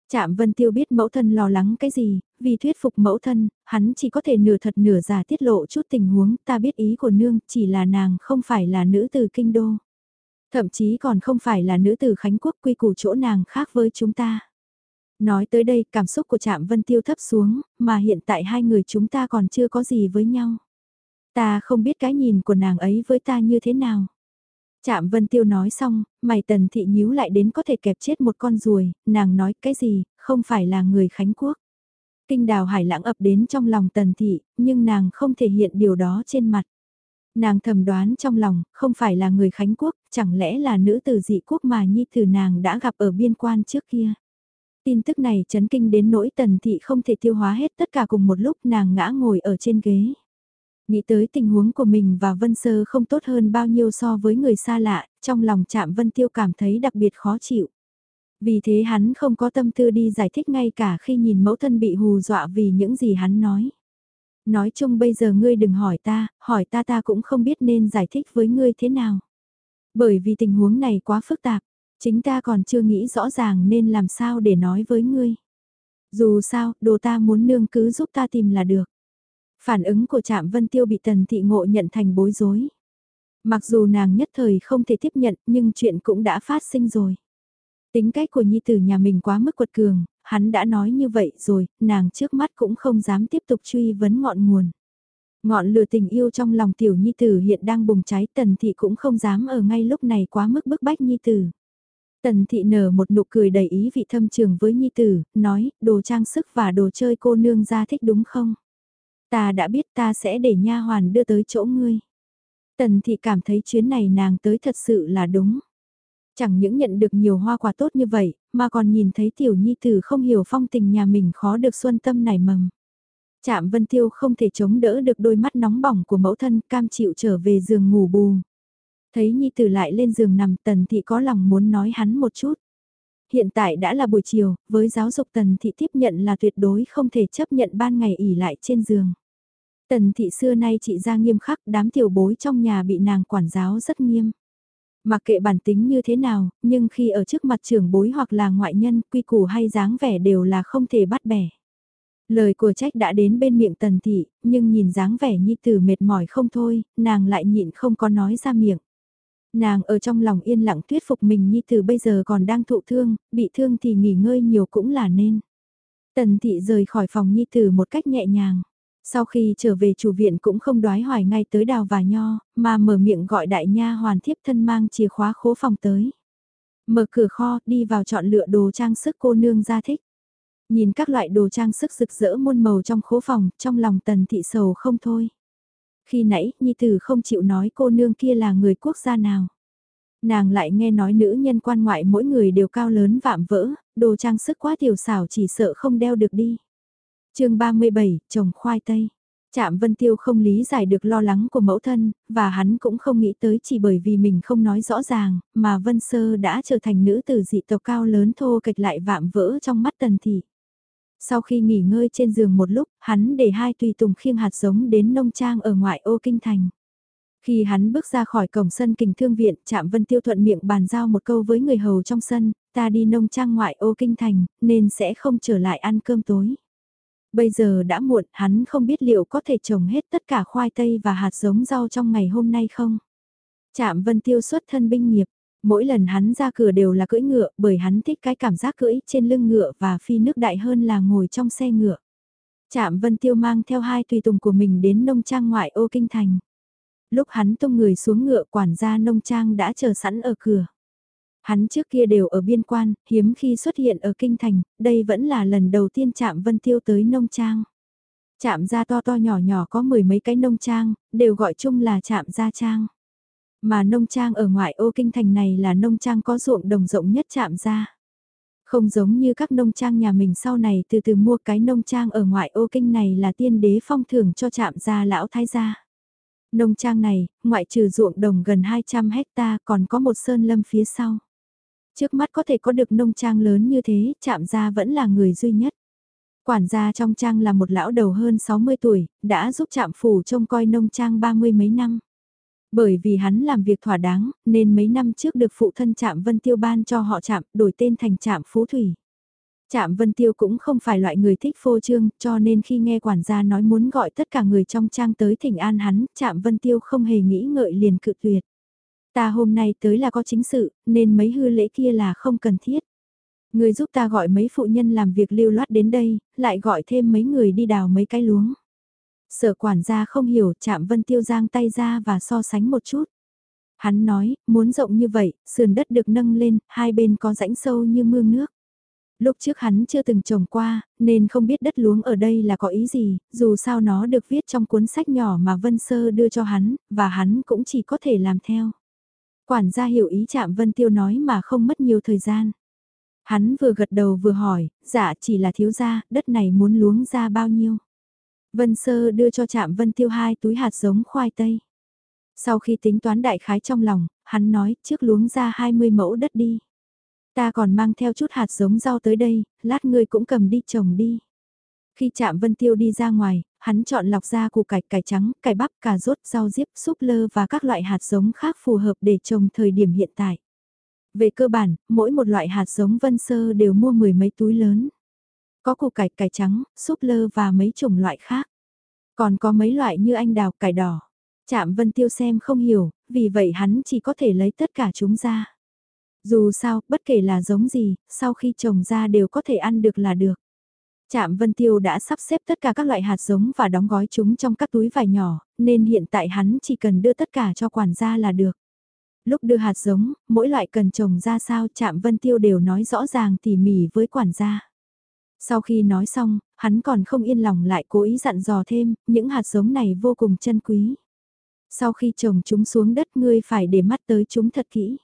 Trạm Vân Tiêu biết mẫu thân lo lắng cái gì, vì thuyết phục mẫu thân, hắn chỉ có thể nửa thật nửa giả tiết lộ chút tình huống, ta biết ý của nương, chỉ là nàng không phải là nữ từ kinh đô. Thậm chí còn không phải là nữ tử Khánh Quốc quy củ chỗ nàng khác với chúng ta. Nói tới đây cảm xúc của Trạm Vân Tiêu thấp xuống, mà hiện tại hai người chúng ta còn chưa có gì với nhau. Ta không biết cái nhìn của nàng ấy với ta như thế nào. Trạm Vân Tiêu nói xong, mày tần thị nhíu lại đến có thể kẹp chết một con ruồi, nàng nói cái gì, không phải là người Khánh Quốc. Kinh đào hải lãng ập đến trong lòng tần thị, nhưng nàng không thể hiện điều đó trên mặt. Nàng thầm đoán trong lòng, không phải là người Khánh Quốc, chẳng lẽ là nữ tử dị quốc mà nhi tử nàng đã gặp ở biên quan trước kia. Tin tức này chấn kinh đến nỗi tần thị không thể tiêu hóa hết tất cả cùng một lúc nàng ngã ngồi ở trên ghế. Nghĩ tới tình huống của mình và Vân Sơ không tốt hơn bao nhiêu so với người xa lạ, trong lòng chạm Vân Tiêu cảm thấy đặc biệt khó chịu. Vì thế hắn không có tâm tư đi giải thích ngay cả khi nhìn mẫu thân bị hù dọa vì những gì hắn nói. Nói chung bây giờ ngươi đừng hỏi ta, hỏi ta ta cũng không biết nên giải thích với ngươi thế nào. Bởi vì tình huống này quá phức tạp, chính ta còn chưa nghĩ rõ ràng nên làm sao để nói với ngươi. Dù sao, đồ ta muốn nương cứ giúp ta tìm là được. Phản ứng của Trạm Vân Tiêu bị Tần Thị Ngộ nhận thành bối rối. Mặc dù nàng nhất thời không thể tiếp nhận nhưng chuyện cũng đã phát sinh rồi. Tính cách của Nhi Tử nhà mình quá mức quật cường, hắn đã nói như vậy rồi, nàng trước mắt cũng không dám tiếp tục truy vấn ngọn nguồn. Ngọn lửa tình yêu trong lòng tiểu Nhi Tử hiện đang bùng cháy Tần Thị cũng không dám ở ngay lúc này quá mức bức bách Nhi Tử. Tần thị nở một nụ cười đầy ý vị thâm trường với Nhi Tử, nói, đồ trang sức và đồ chơi cô nương ra thích đúng không? Ta đã biết ta sẽ để nha hoàn đưa tới chỗ ngươi. Tần thị cảm thấy chuyến này nàng tới thật sự là đúng. Chẳng những nhận được nhiều hoa quả tốt như vậy, mà còn nhìn thấy tiểu nhi tử không hiểu phong tình nhà mình khó được xuân tâm nảy mầm. Chạm Vân Tiêu không thể chống đỡ được đôi mắt nóng bỏng của mẫu thân cam chịu trở về giường ngủ bù. Thấy Nhi Tử lại lên giường nằm Tần Thị có lòng muốn nói hắn một chút. Hiện tại đã là buổi chiều, với giáo dục Tần Thị tiếp nhận là tuyệt đối không thể chấp nhận ban ngày ỉ lại trên giường. Tần Thị xưa nay chị ra nghiêm khắc đám tiểu bối trong nhà bị nàng quản giáo rất nghiêm. Mặc kệ bản tính như thế nào, nhưng khi ở trước mặt trưởng bối hoặc là ngoại nhân, quy củ hay dáng vẻ đều là không thể bắt bẻ. Lời của trách đã đến bên miệng tần thị, nhưng nhìn dáng vẻ nhi tử mệt mỏi không thôi, nàng lại nhịn không có nói ra miệng. Nàng ở trong lòng yên lặng thuyết phục mình nhi tử bây giờ còn đang thụ thương, bị thương thì nghỉ ngơi nhiều cũng là nên. Tần thị rời khỏi phòng nhi tử một cách nhẹ nhàng. Sau khi trở về chủ viện cũng không đoái hoài ngay tới đào và nho, mà mở miệng gọi đại nha hoàn thiếp thân mang chìa khóa khố phòng tới. Mở cửa kho, đi vào chọn lựa đồ trang sức cô nương ra thích. Nhìn các loại đồ trang sức rực rỡ muôn màu trong khố phòng, trong lòng tần thị sầu không thôi. Khi nãy, Nhi Tử không chịu nói cô nương kia là người quốc gia nào. Nàng lại nghe nói nữ nhân quan ngoại mỗi người đều cao lớn vạm vỡ, đồ trang sức quá tiểu xảo chỉ sợ không đeo được đi chương 37, trồng khoai tây. Trạm Vân Tiêu không lý giải được lo lắng của mẫu thân, và hắn cũng không nghĩ tới chỉ bởi vì mình không nói rõ ràng, mà Vân Sơ đã trở thành nữ tử dị tộc cao lớn thô kịch lại vạm vỡ trong mắt tần thị. Sau khi nghỉ ngơi trên giường một lúc, hắn để hai tùy tùng khiêng hạt giống đến nông trang ở ngoại ô kinh thành. Khi hắn bước ra khỏi cổng sân kình thương viện, chạm Vân Tiêu thuận miệng bàn giao một câu với người hầu trong sân, ta đi nông trang ngoại ô kinh thành, nên sẽ không trở lại ăn cơm tối. Bây giờ đã muộn, hắn không biết liệu có thể trồng hết tất cả khoai tây và hạt giống rau trong ngày hôm nay không. Trạm Vân Tiêu xuất thân binh nghiệp, Mỗi lần hắn ra cửa đều là cưỡi ngựa bởi hắn thích cái cảm giác cưỡi trên lưng ngựa và phi nước đại hơn là ngồi trong xe ngựa. Trạm Vân Tiêu mang theo hai tùy tùng của mình đến nông trang ngoại ô kinh thành. Lúc hắn tung người xuống ngựa quản gia nông trang đã chờ sẵn ở cửa. Hắn trước kia đều ở biên quan, hiếm khi xuất hiện ở kinh thành, đây vẫn là lần đầu tiên chạm Vân Tiêu tới nông trang. chạm gia to to nhỏ nhỏ có mười mấy cái nông trang, đều gọi chung là chạm gia trang. Mà nông trang ở ngoại ô kinh thành này là nông trang có ruộng đồng rộng nhất chạm ra. Không giống như các nông trang nhà mình sau này từ từ mua cái nông trang ở ngoại ô kinh này là tiên đế phong thưởng cho chạm gia lão thái gia. Nông trang này, ngoại trừ ruộng đồng gần 200 hecta còn có một sơn lâm phía sau. Trước mắt có thể có được nông trang lớn như thế, chạm gia vẫn là người duy nhất. Quản gia trong trang là một lão đầu hơn 60 tuổi, đã giúp chạm phủ trông coi nông trang ba mươi mấy năm. Bởi vì hắn làm việc thỏa đáng, nên mấy năm trước được phụ thân Trạm Vân Tiêu ban cho họ Trạm, đổi tên thành Trạm Phú Thủy. Trạm Vân Tiêu cũng không phải loại người thích phô trương, cho nên khi nghe quản gia nói muốn gọi tất cả người trong trang tới thỉnh an hắn, Trạm Vân Tiêu không hề nghĩ ngợi liền cự tuyệt. Ta hôm nay tới là có chính sự, nên mấy hư lễ kia là không cần thiết. Người giúp ta gọi mấy phụ nhân làm việc lưu loát đến đây, lại gọi thêm mấy người đi đào mấy cái luống. Sở quản gia không hiểu chạm vân tiêu giang tay ra và so sánh một chút. Hắn nói, muốn rộng như vậy, sườn đất được nâng lên, hai bên có rãnh sâu như mương nước. Lúc trước hắn chưa từng trồng qua, nên không biết đất luống ở đây là có ý gì, dù sao nó được viết trong cuốn sách nhỏ mà Vân Sơ đưa cho hắn, và hắn cũng chỉ có thể làm theo. Quản gia hiểu ý chạm Vân Tiêu nói mà không mất nhiều thời gian. Hắn vừa gật đầu vừa hỏi, dạ chỉ là thiếu gia, đất này muốn luống ra bao nhiêu. Vân Sơ đưa cho chạm Vân Tiêu hai túi hạt giống khoai tây. Sau khi tính toán đại khái trong lòng, hắn nói trước luống ra 20 mẫu đất đi. Ta còn mang theo chút hạt giống rau tới đây, lát ngươi cũng cầm đi trồng đi. Khi chạm Vân Tiêu đi ra ngoài, hắn chọn lọc ra củ cải, cải trắng, cải bắp, cà rốt, rau diếp, súp lơ và các loại hạt giống khác phù hợp để trồng thời điểm hiện tại. Về cơ bản, mỗi một loại hạt giống Vân Sơ đều mua mười mấy túi lớn. Có củ cải, cải trắng, súp lơ và mấy chủng loại khác. Còn có mấy loại như anh đào, cải đỏ. Chạm Vân Tiêu xem không hiểu, vì vậy hắn chỉ có thể lấy tất cả chúng ra. Dù sao, bất kể là giống gì, sau khi trồng ra đều có thể ăn được là được. Trạm Vân Tiêu đã sắp xếp tất cả các loại hạt giống và đóng gói chúng trong các túi vải nhỏ, nên hiện tại hắn chỉ cần đưa tất cả cho quản gia là được. Lúc đưa hạt giống, mỗi loại cần trồng ra sao Trạm Vân Tiêu đều nói rõ ràng tỉ mỉ với quản gia. Sau khi nói xong, hắn còn không yên lòng lại cố ý dặn dò thêm, những hạt giống này vô cùng chân quý. Sau khi trồng chúng xuống đất ngươi phải để mắt tới chúng thật kỹ.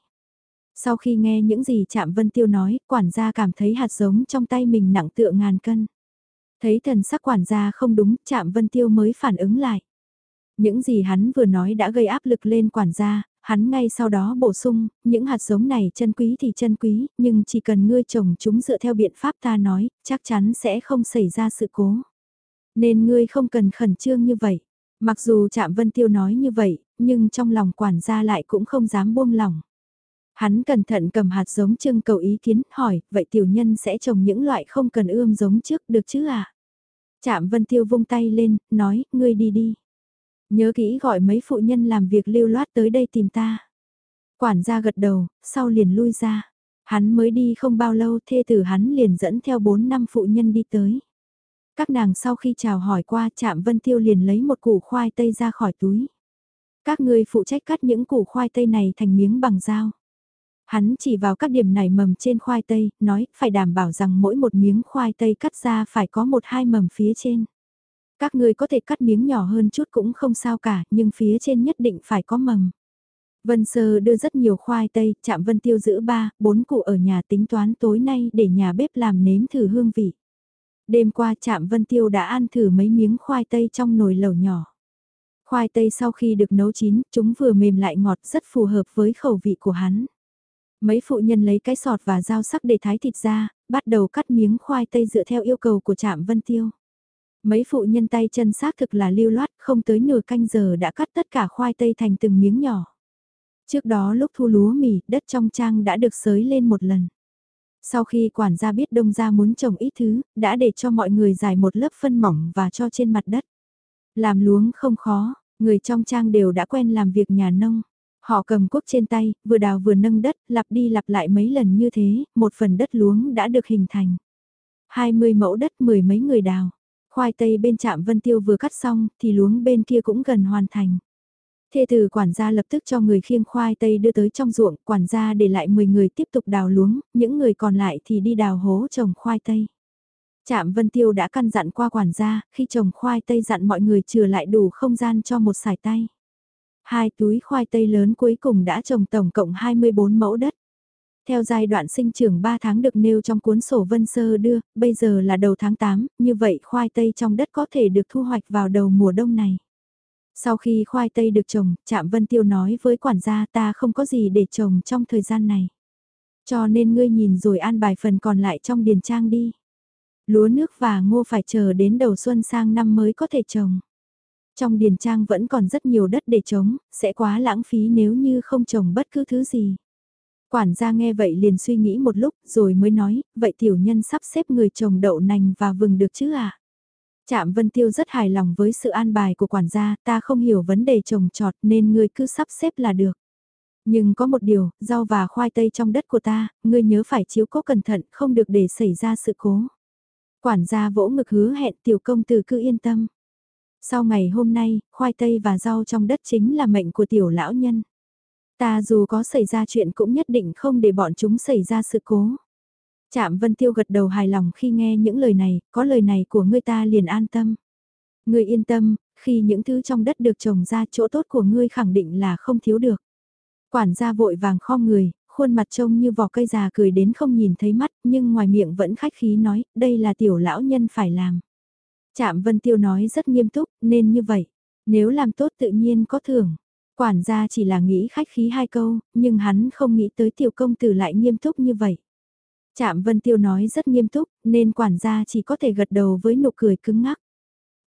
Sau khi nghe những gì Trạm Vân Tiêu nói, quản gia cảm thấy hạt giống trong tay mình nặng tựa ngàn cân. Thấy thần sắc quản gia không đúng, chạm Vân Tiêu mới phản ứng lại. Những gì hắn vừa nói đã gây áp lực lên quản gia, hắn ngay sau đó bổ sung, những hạt giống này chân quý thì chân quý, nhưng chỉ cần ngươi trồng chúng dựa theo biện pháp ta nói, chắc chắn sẽ không xảy ra sự cố. Nên ngươi không cần khẩn trương như vậy. Mặc dù Trạm Vân Tiêu nói như vậy, nhưng trong lòng quản gia lại cũng không dám buông lỏng. Hắn cẩn thận cầm hạt giống trưng cầu ý kiến, hỏi, vậy tiểu nhân sẽ trồng những loại không cần ươm giống trước được chứ à? Trạm Vân Tiêu vung tay lên, nói, ngươi đi đi. Nhớ kỹ gọi mấy phụ nhân làm việc lưu loát tới đây tìm ta. Quản gia gật đầu, sau liền lui ra. Hắn mới đi không bao lâu thê tử hắn liền dẫn theo 4 năm phụ nhân đi tới. Các nàng sau khi chào hỏi qua chạm Vân Tiêu liền lấy một củ khoai tây ra khỏi túi. Các người phụ trách cắt những củ khoai tây này thành miếng bằng dao. Hắn chỉ vào các điểm nảy mầm trên khoai tây, nói phải đảm bảo rằng mỗi một miếng khoai tây cắt ra phải có một hai mầm phía trên. Các người có thể cắt miếng nhỏ hơn chút cũng không sao cả, nhưng phía trên nhất định phải có mầm. Vân Sơ đưa rất nhiều khoai tây, chạm Vân Tiêu giữ ba, bốn cụ ở nhà tính toán tối nay để nhà bếp làm nếm thử hương vị. Đêm qua chạm Vân Tiêu đã ăn thử mấy miếng khoai tây trong nồi lẩu nhỏ. Khoai tây sau khi được nấu chín, chúng vừa mềm lại ngọt rất phù hợp với khẩu vị của hắn. Mấy phụ nhân lấy cái sọt và dao sắc để thái thịt ra, bắt đầu cắt miếng khoai tây dựa theo yêu cầu của trạm Vân Tiêu. Mấy phụ nhân tay chân xác thực là lưu loát, không tới nửa canh giờ đã cắt tất cả khoai tây thành từng miếng nhỏ. Trước đó lúc thu lúa mì, đất trong trang đã được sới lên một lần. Sau khi quản gia biết đông gia muốn trồng ít thứ, đã để cho mọi người giải một lớp phân mỏng và cho trên mặt đất. Làm luống không khó, người trong trang đều đã quen làm việc nhà nông. Họ cầm cuốc trên tay, vừa đào vừa nâng đất, lặp đi lặp lại mấy lần như thế, một phần đất luống đã được hình thành. 20 mẫu đất mười mấy người đào. Khoai tây bên trạm Vân Tiêu vừa cắt xong, thì luống bên kia cũng gần hoàn thành. Thê tử quản gia lập tức cho người khiêng khoai tây đưa tới trong ruộng, quản gia để lại 10 người tiếp tục đào luống, những người còn lại thì đi đào hố trồng khoai tây. Trạm Vân Tiêu đã căn dặn qua quản gia, khi trồng khoai tây dặn mọi người chừa lại đủ không gian cho một sải tay. Hai túi khoai tây lớn cuối cùng đã trồng tổng cộng 24 mẫu đất. Theo giai đoạn sinh trưởng 3 tháng được nêu trong cuốn sổ Vân Sơ đưa, bây giờ là đầu tháng 8, như vậy khoai tây trong đất có thể được thu hoạch vào đầu mùa đông này. Sau khi khoai tây được trồng, Trạm Vân Tiêu nói với quản gia ta không có gì để trồng trong thời gian này. Cho nên ngươi nhìn rồi an bài phần còn lại trong điền trang đi. Lúa nước và ngô phải chờ đến đầu xuân sang năm mới có thể trồng. Trong điền trang vẫn còn rất nhiều đất để trống, sẽ quá lãng phí nếu như không trồng bất cứ thứ gì. Quản gia nghe vậy liền suy nghĩ một lúc rồi mới nói, vậy tiểu nhân sắp xếp người trồng đậu nành và vừng được chứ à? Trạm Vân Tiêu rất hài lòng với sự an bài của quản gia, ta không hiểu vấn đề trồng trọt nên ngươi cứ sắp xếp là được. Nhưng có một điều, rau và khoai tây trong đất của ta, ngươi nhớ phải chiếu cố cẩn thận, không được để xảy ra sự cố. Quản gia vỗ ngực hứa hẹn tiểu công tử cứ yên tâm. Sau ngày hôm nay, khoai tây và rau trong đất chính là mệnh của tiểu lão nhân. Ta dù có xảy ra chuyện cũng nhất định không để bọn chúng xảy ra sự cố. Trạm Vân Tiêu gật đầu hài lòng khi nghe những lời này, có lời này của ngươi ta liền an tâm. Ngươi yên tâm, khi những thứ trong đất được trồng ra chỗ tốt của ngươi khẳng định là không thiếu được. Quản gia vội vàng khom người, khuôn mặt trông như vỏ cây già cười đến không nhìn thấy mắt, nhưng ngoài miệng vẫn khách khí nói, đây là tiểu lão nhân phải làm. Trạm Vân Tiêu nói rất nghiêm túc, nên như vậy. Nếu làm tốt tự nhiên có thưởng. Quản gia chỉ là nghĩ khách khí hai câu, nhưng hắn không nghĩ tới tiểu công tử lại nghiêm túc như vậy. Trạm Vân Tiêu nói rất nghiêm túc, nên quản gia chỉ có thể gật đầu với nụ cười cứng ngắc.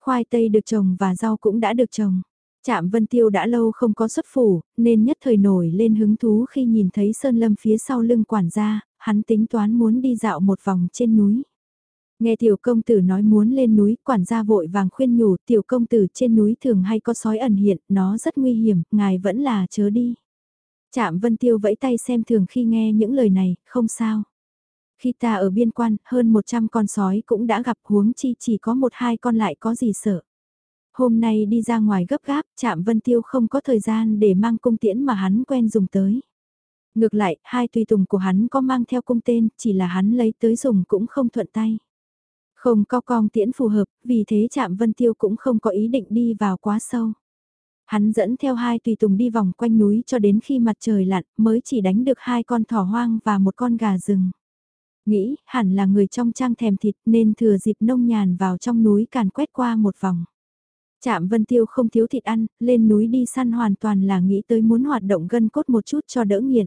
Khoai tây được trồng và rau cũng đã được trồng. Trạm Vân Tiêu đã lâu không có xuất phủ, nên nhất thời nổi lên hứng thú khi nhìn thấy Sơn Lâm phía sau lưng quản gia, hắn tính toán muốn đi dạo một vòng trên núi. Nghe tiểu công tử nói muốn lên núi, quản gia vội vàng khuyên nhủ tiểu công tử trên núi thường hay có sói ẩn hiện, nó rất nguy hiểm, ngài vẫn là chớ đi. Trạm Vân Tiêu vẫy tay xem thường khi nghe những lời này, không sao. Khi ta ở biên quan, hơn 100 con sói cũng đã gặp huống chi chỉ có một hai con lại có gì sợ. Hôm nay đi ra ngoài gấp gáp, chạm Vân Tiêu không có thời gian để mang cung tiễn mà hắn quen dùng tới. Ngược lại, hai tùy tùng của hắn có mang theo cung tên, chỉ là hắn lấy tới dùng cũng không thuận tay. Không có con tiễn phù hợp, vì thế chạm Vân Tiêu cũng không có ý định đi vào quá sâu. Hắn dẫn theo hai tùy tùng đi vòng quanh núi cho đến khi mặt trời lặn mới chỉ đánh được hai con thỏ hoang và một con gà rừng. Nghĩ hẳn là người trong trang thèm thịt nên thừa dịp nông nhàn vào trong núi càn quét qua một vòng. Trạm Vân Tiêu không thiếu thịt ăn, lên núi đi săn hoàn toàn là nghĩ tới muốn hoạt động gân cốt một chút cho đỡ nghiện.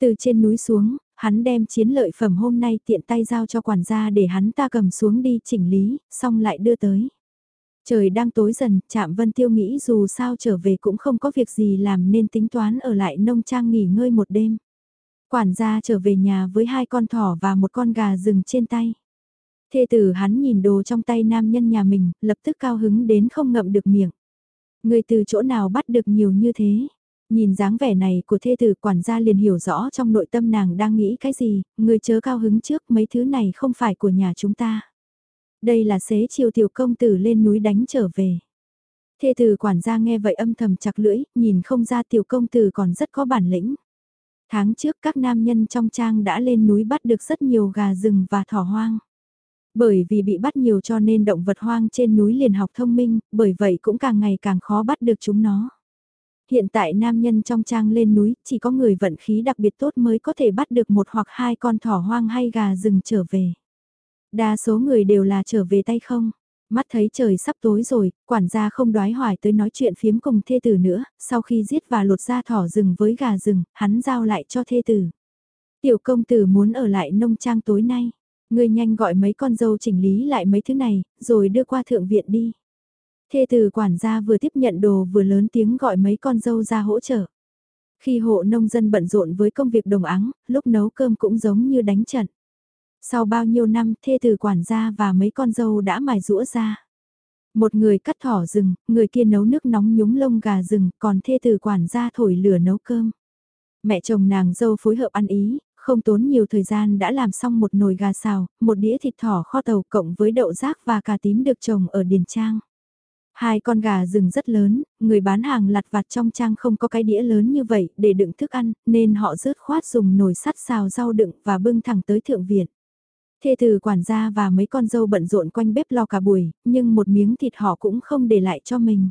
Từ trên núi xuống, hắn đem chiến lợi phẩm hôm nay tiện tay giao cho quản gia để hắn ta cầm xuống đi chỉnh lý, xong lại đưa tới. Trời đang tối dần, Trạm Vân Tiêu nghĩ dù sao trở về cũng không có việc gì làm nên tính toán ở lại nông trang nghỉ ngơi một đêm. Quản gia trở về nhà với hai con thỏ và một con gà rừng trên tay. Thê tử hắn nhìn đồ trong tay nam nhân nhà mình, lập tức cao hứng đến không ngậm được miệng. Người từ chỗ nào bắt được nhiều như thế? Nhìn dáng vẻ này của thê tử quản gia liền hiểu rõ trong nội tâm nàng đang nghĩ cái gì, người chớ cao hứng trước mấy thứ này không phải của nhà chúng ta. Đây là xế chiều tiểu công tử lên núi đánh trở về. Thê tử quản gia nghe vậy âm thầm chặt lưỡi, nhìn không ra tiểu công tử còn rất có bản lĩnh. Tháng trước các nam nhân trong trang đã lên núi bắt được rất nhiều gà rừng và thỏ hoang. Bởi vì bị bắt nhiều cho nên động vật hoang trên núi liền học thông minh, bởi vậy cũng càng ngày càng khó bắt được chúng nó. Hiện tại nam nhân trong trang lên núi, chỉ có người vận khí đặc biệt tốt mới có thể bắt được một hoặc hai con thỏ hoang hay gà rừng trở về. Đa số người đều là trở về tay không. Mắt thấy trời sắp tối rồi, quản gia không đoái hoài tới nói chuyện phiếm cùng thê tử nữa, sau khi giết và lột ra thỏ rừng với gà rừng, hắn giao lại cho thê tử. Tiểu công tử muốn ở lại nông trang tối nay, ngươi nhanh gọi mấy con dâu chỉnh lý lại mấy thứ này, rồi đưa qua thượng viện đi. Thê tử quản gia vừa tiếp nhận đồ vừa lớn tiếng gọi mấy con dâu ra hỗ trợ. Khi hộ nông dân bận rộn với công việc đồng áng, lúc nấu cơm cũng giống như đánh trận. Sau bao nhiêu năm thê tử quản gia và mấy con dâu đã mài rũa ra. Một người cắt thỏ rừng, người kia nấu nước nóng nhúng lông gà rừng, còn thê tử quản gia thổi lửa nấu cơm. Mẹ chồng nàng dâu phối hợp ăn ý, không tốn nhiều thời gian đã làm xong một nồi gà xào, một đĩa thịt thỏ kho tàu cộng với đậu rác và cà tím được trồng ở điền trang. Hai con gà rừng rất lớn, người bán hàng lặt vặt trong trang không có cái đĩa lớn như vậy để đựng thức ăn, nên họ rớt khoát dùng nồi sắt xào rau đựng và bưng thẳng tới thượng viện. Thê từ quản gia và mấy con dâu bận rộn quanh bếp lo cả buổi, nhưng một miếng thịt họ cũng không để lại cho mình.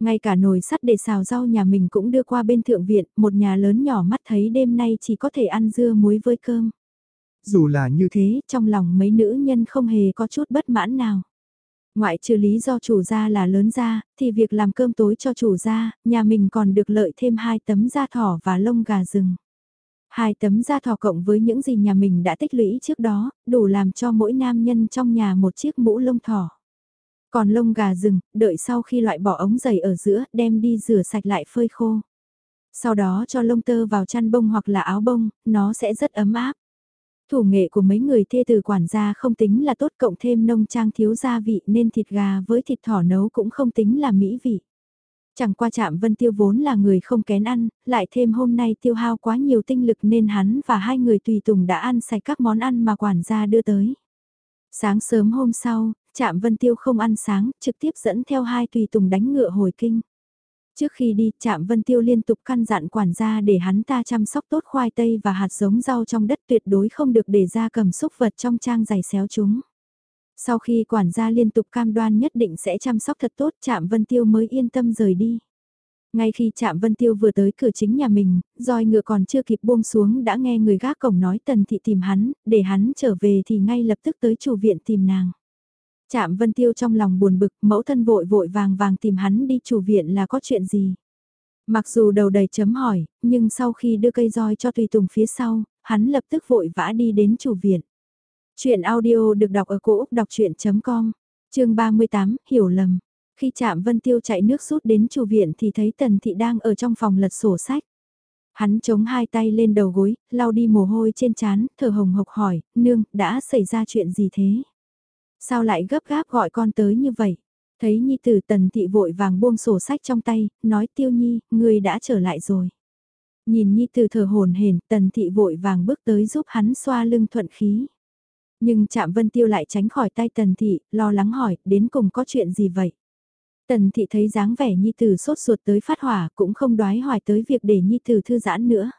Ngay cả nồi sắt để xào rau nhà mình cũng đưa qua bên thượng viện, một nhà lớn nhỏ mắt thấy đêm nay chỉ có thể ăn dưa muối với cơm. Dù là như thế, trong lòng mấy nữ nhân không hề có chút bất mãn nào. Ngoại trừ lý do chủ gia là lớn gia, thì việc làm cơm tối cho chủ gia, nhà mình còn được lợi thêm hai tấm da thỏ và lông gà rừng. Hai tấm da thỏ cộng với những gì nhà mình đã tích lũy trước đó, đủ làm cho mỗi nam nhân trong nhà một chiếc mũ lông thỏ. Còn lông gà rừng, đợi sau khi loại bỏ ống giày ở giữa, đem đi rửa sạch lại phơi khô. Sau đó cho lông tơ vào chăn bông hoặc là áo bông, nó sẽ rất ấm áp. Thủ nghệ của mấy người thê từ quản gia không tính là tốt cộng thêm nông trang thiếu gia vị nên thịt gà với thịt thỏ nấu cũng không tính là mỹ vị. Chẳng qua chạm Vân Tiêu vốn là người không kén ăn, lại thêm hôm nay tiêu hao quá nhiều tinh lực nên hắn và hai người tùy tùng đã ăn sạch các món ăn mà quản gia đưa tới. Sáng sớm hôm sau, chạm Vân Tiêu không ăn sáng, trực tiếp dẫn theo hai tùy tùng đánh ngựa hồi kinh. Trước khi đi, chạm Vân Tiêu liên tục căn dặn quản gia để hắn ta chăm sóc tốt khoai tây và hạt giống rau trong đất tuyệt đối không được để ra cầm xúc vật trong trang giày xéo chúng. Sau khi quản gia liên tục cam đoan nhất định sẽ chăm sóc thật tốt Trạm Vân Tiêu mới yên tâm rời đi. Ngay khi Trạm Vân Tiêu vừa tới cửa chính nhà mình, roi ngựa còn chưa kịp buông xuống đã nghe người gác cổng nói Tần Thị tìm hắn, để hắn trở về thì ngay lập tức tới chủ viện tìm nàng. Trạm Vân Tiêu trong lòng buồn bực, mẫu thân vội vội vàng vàng tìm hắn đi chủ viện là có chuyện gì. Mặc dù đầu đầy chấm hỏi, nhưng sau khi đưa cây roi cho tùy tùng phía sau, hắn lập tức vội vã đi đến chủ viện. Chuyện audio được đọc ở cổ Úc đọc chuyện.com, chương 38, hiểu lầm. Khi chạm Vân Tiêu chạy nước rút đến chủ viện thì thấy Tần Thị đang ở trong phòng lật sổ sách. Hắn chống hai tay lên đầu gối, lau đi mồ hôi trên trán, thở hồng hộc hỏi, nương, đã xảy ra chuyện gì thế? Sao lại gấp gáp gọi con tới như vậy? Thấy Nhi tử Tần Thị vội vàng buông sổ sách trong tay, nói Tiêu Nhi, người đã trở lại rồi. Nhìn Nhi tử thở hồn hển, Tần Thị vội vàng bước tới giúp hắn xoa lưng thuận khí. Nhưng chạm Vân Tiêu lại tránh khỏi tay Tần Thị, lo lắng hỏi, đến cùng có chuyện gì vậy? Tần thị thấy dáng vẻ nhi tử sốt ruột tới phát hỏa cũng không đoái hoài tới việc để nhi tử thư giãn nữa.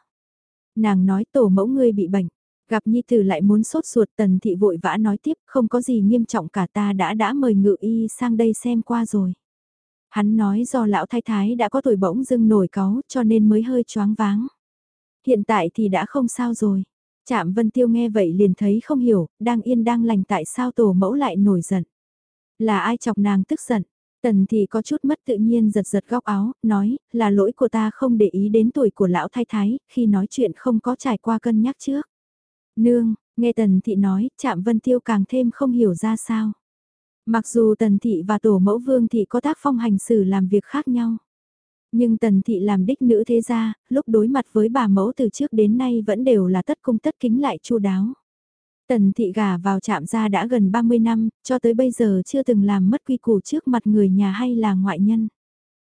Nàng nói tổ mẫu ngươi bị bệnh, gặp nhi tử lại muốn sốt ruột tần thị vội vã nói tiếp không có gì nghiêm trọng cả ta đã đã mời ngự y sang đây xem qua rồi. Hắn nói do lão thái thái đã có tuổi bỗng dưng nổi cáu cho nên mới hơi choáng váng. Hiện tại thì đã không sao rồi. chạm Vân Tiêu nghe vậy liền thấy không hiểu, đang yên đang lành tại sao tổ mẫu lại nổi giận. Là ai chọc nàng tức giận? Tần thì có chút mất tự nhiên giật giật góc áo, nói, là lỗi của ta không để ý đến tuổi của lão thái thái, khi nói chuyện không có trải qua cân nhắc trước. Nương, nghe tần thị nói, chạm vân tiêu càng thêm không hiểu ra sao. Mặc dù tần thị và tổ mẫu vương thị có tác phong hành xử làm việc khác nhau. Nhưng tần thị làm đích nữ thế gia, lúc đối mặt với bà mẫu từ trước đến nay vẫn đều là tất cung tất kính lại chu đáo. Tần thị gả vào trạm gia đã gần 30 năm, cho tới bây giờ chưa từng làm mất quy củ trước mặt người nhà hay là ngoại nhân.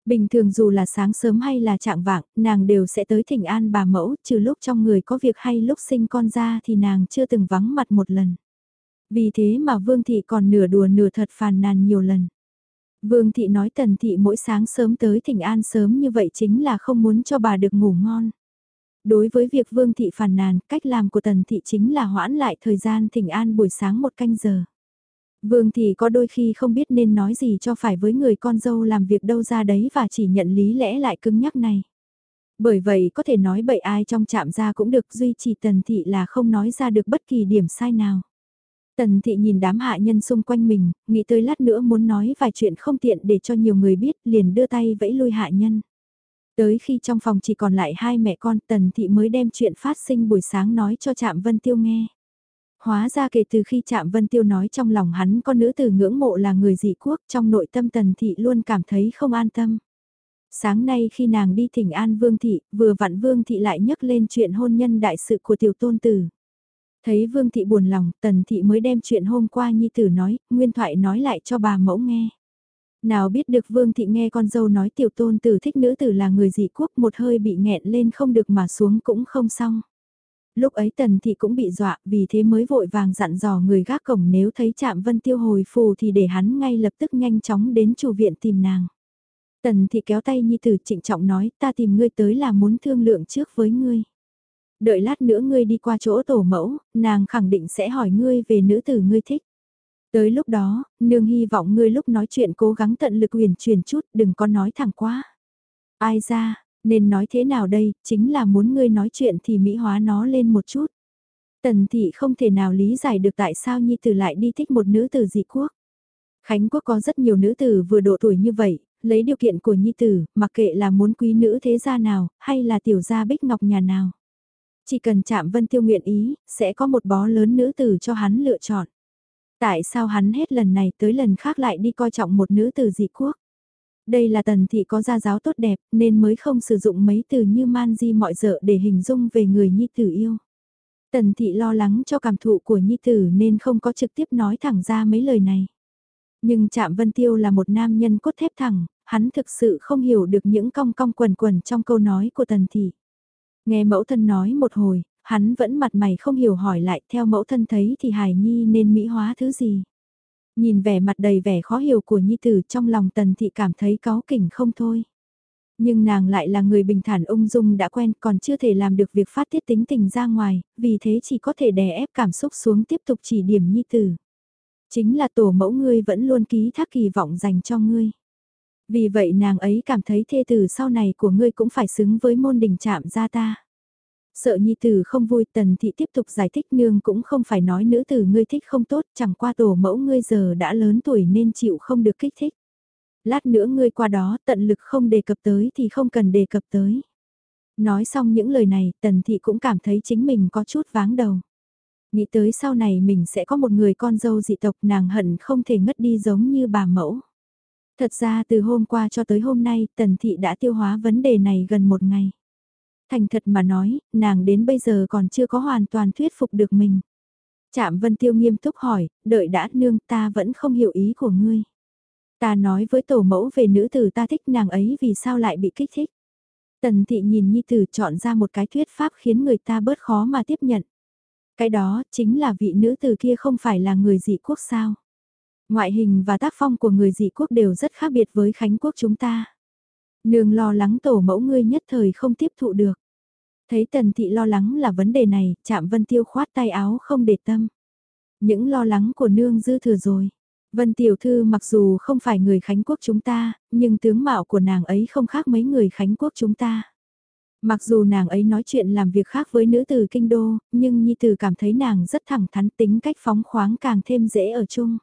Bình thường dù là sáng sớm hay là trạng vạng, nàng đều sẽ tới thỉnh an bà mẫu, trừ lúc trong người có việc hay lúc sinh con ra thì nàng chưa từng vắng mặt một lần. Vì thế mà Vương Thị còn nửa đùa nửa thật phàn nàn nhiều lần. Vương Thị nói Tần Thị mỗi sáng sớm tới thỉnh an sớm như vậy chính là không muốn cho bà được ngủ ngon. Đối với việc Vương Thị phàn nàn, cách làm của Tần Thị chính là hoãn lại thời gian thỉnh an buổi sáng một canh giờ. Vương thì có đôi khi không biết nên nói gì cho phải với người con dâu làm việc đâu ra đấy và chỉ nhận lý lẽ lại cứng nhắc này. Bởi vậy có thể nói bậy ai trong chạm ra cũng được duy trì Tần Thị là không nói ra được bất kỳ điểm sai nào. Tần thị nhìn đám hạ nhân xung quanh mình, nghĩ tới lát nữa muốn nói vài chuyện không tiện để cho nhiều người biết, liền đưa tay vẫy lui hạ nhân. Tới khi trong phòng chỉ còn lại hai mẹ con, tần thị mới đem chuyện phát sinh buổi sáng nói cho Trạm Vân Tiêu nghe. Hóa ra kể từ khi Trạm Vân Tiêu nói trong lòng hắn con nữ tử ngưỡng mộ là người dị quốc trong nội tâm tần thị luôn cảm thấy không an tâm. Sáng nay khi nàng đi thỉnh an Vương Thị, vừa vặn Vương Thị lại nhắc lên chuyện hôn nhân đại sự của tiểu tôn tử. Thấy Vương Thị buồn lòng, Tần Thị mới đem chuyện hôm qua Nhi Tử nói, Nguyên Thoại nói lại cho bà mẫu nghe. Nào biết được Vương Thị nghe con dâu nói tiểu tôn tử thích nữ tử là người dị quốc một hơi bị nghẹn lên không được mà xuống cũng không xong. Lúc ấy Tần Thị cũng bị dọa vì thế mới vội vàng dặn dò người gác cổng nếu thấy chạm Vân Tiêu hồi phù thì để hắn ngay lập tức nhanh chóng đến chủ viện tìm nàng. Tần Thị kéo tay Nhi Tử trịnh trọng nói ta tìm ngươi tới là muốn thương lượng trước với ngươi đợi lát nữa ngươi đi qua chỗ tổ mẫu, nàng khẳng định sẽ hỏi ngươi về nữ tử ngươi thích. Tới lúc đó, nương hy vọng ngươi lúc nói chuyện cố gắng tận lực huyền truyền chút, đừng có nói thẳng quá. Ai ra, nên nói thế nào đây, chính là muốn ngươi nói chuyện thì mỹ hóa nó lên một chút. Tần thị không thể nào lý giải được tại sao Nhi Tử lại đi thích một nữ tử dị quốc. Khánh quốc có rất nhiều nữ tử vừa độ tuổi như vậy, lấy điều kiện của Nhi Tử, mặc kệ là muốn quý nữ thế gia nào, hay là tiểu gia bích ngọc nhà nào. Chỉ cần chạm vân tiêu nguyện ý, sẽ có một bó lớn nữ tử cho hắn lựa chọn. Tại sao hắn hết lần này tới lần khác lại đi coi trọng một nữ tử dị quốc? Đây là tần thị có gia giáo tốt đẹp nên mới không sử dụng mấy từ như man di mọi dợ để hình dung về người nhi tử yêu. Tần thị lo lắng cho cảm thụ của nhi tử nên không có trực tiếp nói thẳng ra mấy lời này. Nhưng Trạm Vân Tiêu là một nam nhân cốt thép thẳng, hắn thực sự không hiểu được những cong cong quần quần trong câu nói của Tần Thị. Nghe mẫu thân nói một hồi, hắn vẫn mặt mày không hiểu hỏi lại theo mẫu thân thấy thì Hải Nhi nên mỹ hóa thứ gì. Nhìn vẻ mặt đầy vẻ khó hiểu của Nhi Tử trong lòng tần thị cảm thấy cáu kỉnh không thôi. Nhưng nàng lại là người bình thản ung dung đã quen còn chưa thể làm được việc phát tiết tính tình ra ngoài, vì thế chỉ có thể đè ép cảm xúc xuống tiếp tục chỉ điểm Nhi Tử. Chính là tổ mẫu ngươi vẫn luôn ký thác kỳ vọng dành cho ngươi. Vì vậy nàng ấy cảm thấy thê tử sau này của ngươi cũng phải xứng với môn đình chạm ra ta. Sợ nhi tử không vui tần thị tiếp tục giải thích nương cũng không phải nói nữ tử ngươi thích không tốt chẳng qua tổ mẫu ngươi giờ đã lớn tuổi nên chịu không được kích thích. Lát nữa ngươi qua đó tận lực không đề cập tới thì không cần đề cập tới. Nói xong những lời này tần thị cũng cảm thấy chính mình có chút váng đầu. Nghĩ tới sau này mình sẽ có một người con dâu dị tộc nàng hận không thể ngất đi giống như bà mẫu. Thật ra từ hôm qua cho tới hôm nay, Tần Thị đã tiêu hóa vấn đề này gần một ngày. Thành thật mà nói, nàng đến bây giờ còn chưa có hoàn toàn thuyết phục được mình. Trạm Vân Tiêu nghiêm túc hỏi, đợi đã nương ta vẫn không hiểu ý của ngươi. Ta nói với tổ mẫu về nữ tử ta thích nàng ấy vì sao lại bị kích thích. Tần Thị nhìn Nhi Tử chọn ra một cái thuyết pháp khiến người ta bớt khó mà tiếp nhận. Cái đó chính là vị nữ tử kia không phải là người dị quốc sao. Ngoại hình và tác phong của người dị quốc đều rất khác biệt với Khánh quốc chúng ta. Nương lo lắng tổ mẫu ngươi nhất thời không tiếp thụ được. Thấy tần thị lo lắng là vấn đề này, chạm vân tiêu khoát tay áo không để tâm. Những lo lắng của nương dư thừa rồi. Vân tiểu thư mặc dù không phải người Khánh quốc chúng ta, nhưng tướng mạo của nàng ấy không khác mấy người Khánh quốc chúng ta. Mặc dù nàng ấy nói chuyện làm việc khác với nữ tử kinh đô, nhưng Nhi Tử cảm thấy nàng rất thẳng thắn tính cách phóng khoáng càng thêm dễ ở chung.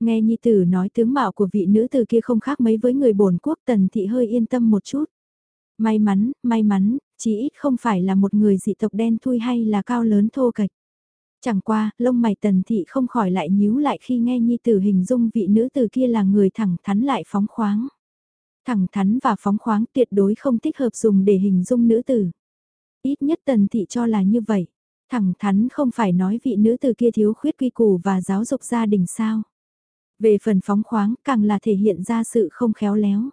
Nghe Nhi Tử nói tướng mạo của vị nữ tử kia không khác mấy với người bổn quốc tần thị hơi yên tâm một chút. May mắn, may mắn, chỉ ít không phải là một người dị tộc đen thui hay là cao lớn thô kệch. Chẳng qua, lông mày tần thị không khỏi lại nhíu lại khi nghe Nhi Tử hình dung vị nữ tử kia là người thẳng thắn lại phóng khoáng. Thẳng thắn và phóng khoáng tuyệt đối không thích hợp dùng để hình dung nữ tử. Ít nhất tần thị cho là như vậy. Thẳng thắn không phải nói vị nữ tử kia thiếu khuyết quy củ và giáo dục gia đình sao. Về phần phóng khoáng càng là thể hiện ra sự không khéo léo.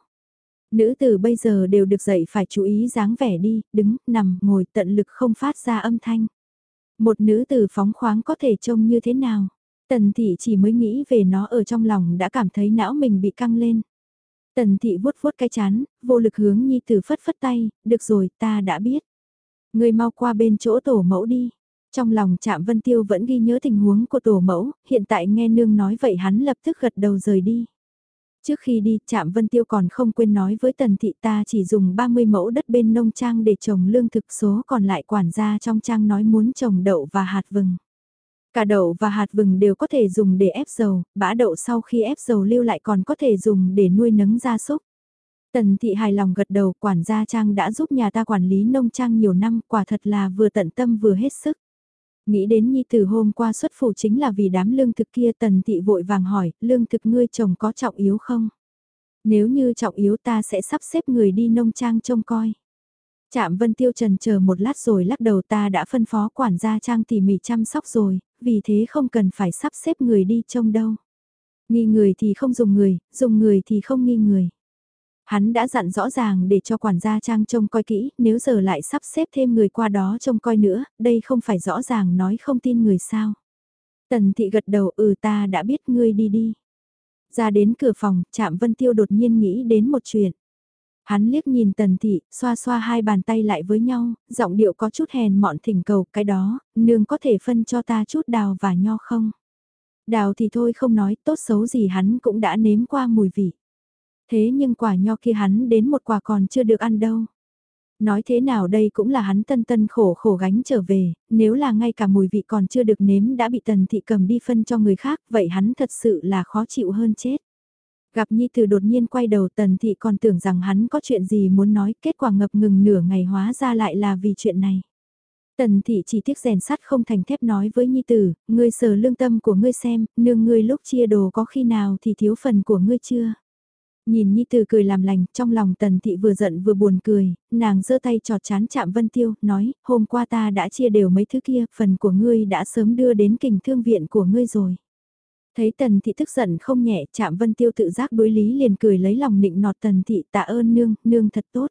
Nữ tử bây giờ đều được dạy phải chú ý dáng vẻ đi, đứng, nằm, ngồi tận lực không phát ra âm thanh. Một nữ tử phóng khoáng có thể trông như thế nào? Tần thị chỉ mới nghĩ về nó ở trong lòng đã cảm thấy não mình bị căng lên. Tần thị vuốt vuốt cái chán, vô lực hướng nhi tử phất phất tay, được rồi ta đã biết. Người mau qua bên chỗ tổ mẫu đi. Trong lòng Trạm Vân Tiêu vẫn ghi nhớ tình huống của tổ mẫu, hiện tại nghe nương nói vậy hắn lập tức gật đầu rời đi. Trước khi đi, Trạm Vân Tiêu còn không quên nói với Tần Thị ta chỉ dùng 30 mẫu đất bên nông trang để trồng lương thực số còn lại quản gia trong trang nói muốn trồng đậu và hạt vừng. Cả đậu và hạt vừng đều có thể dùng để ép dầu, bã đậu sau khi ép dầu lưu lại còn có thể dùng để nuôi nấng gia súc. Tần thị hài lòng gật đầu quản gia trang đã giúp nhà ta quản lý nông trang nhiều năm quả thật là vừa tận tâm vừa hết sức. Nghĩ đến nhi từ hôm qua xuất phủ chính là vì đám lương thực kia tần thị vội vàng hỏi, lương thực ngươi chồng có trọng yếu không? Nếu như trọng yếu ta sẽ sắp xếp người đi nông trang trông coi. Trạm Vân Tiêu trần chờ một lát rồi lắc đầu ta đã phân phó quản gia trang tỉ mỉ chăm sóc rồi, vì thế không cần phải sắp xếp người đi trông đâu. Nghi người thì không dùng người, dùng người thì không nghi người. Hắn đã dặn rõ ràng để cho quản gia trang trông coi kỹ, nếu giờ lại sắp xếp thêm người qua đó trông coi nữa, đây không phải rõ ràng nói không tin người sao. Tần thị gật đầu ừ ta đã biết ngươi đi đi. Ra đến cửa phòng, chạm Vân Tiêu đột nhiên nghĩ đến một chuyện. Hắn liếc nhìn tần thị, xoa xoa hai bàn tay lại với nhau, giọng điệu có chút hèn mọn thỉnh cầu cái đó, nương có thể phân cho ta chút đào và nho không? Đào thì thôi không nói, tốt xấu gì hắn cũng đã nếm qua mùi vị. Thế nhưng quả nho kia hắn đến một quả còn chưa được ăn đâu. Nói thế nào đây cũng là hắn tân tân khổ khổ gánh trở về, nếu là ngay cả mùi vị còn chưa được nếm đã bị tần thị cầm đi phân cho người khác, vậy hắn thật sự là khó chịu hơn chết. Gặp Nhi Tử đột nhiên quay đầu tần thị còn tưởng rằng hắn có chuyện gì muốn nói, kết quả ngập ngừng nửa ngày hóa ra lại là vì chuyện này. Tần thị chỉ tiếc rèn sắt không thành thép nói với Nhi Tử, ngươi sờ lương tâm của ngươi xem, nương ngươi lúc chia đồ có khi nào thì thiếu phần của ngươi chưa? Nhìn Nhi Tử cười làm lành, trong lòng tần thị vừa giận vừa buồn cười, nàng giơ tay trọt chán chạm Vân Tiêu, nói, hôm qua ta đã chia đều mấy thứ kia, phần của ngươi đã sớm đưa đến kình thương viện của ngươi rồi. Thấy tần thị tức giận không nhẹ, chạm Vân Tiêu tự giác đối lý liền cười lấy lòng nịnh nọt tần thị tạ ơn nương, nương thật tốt.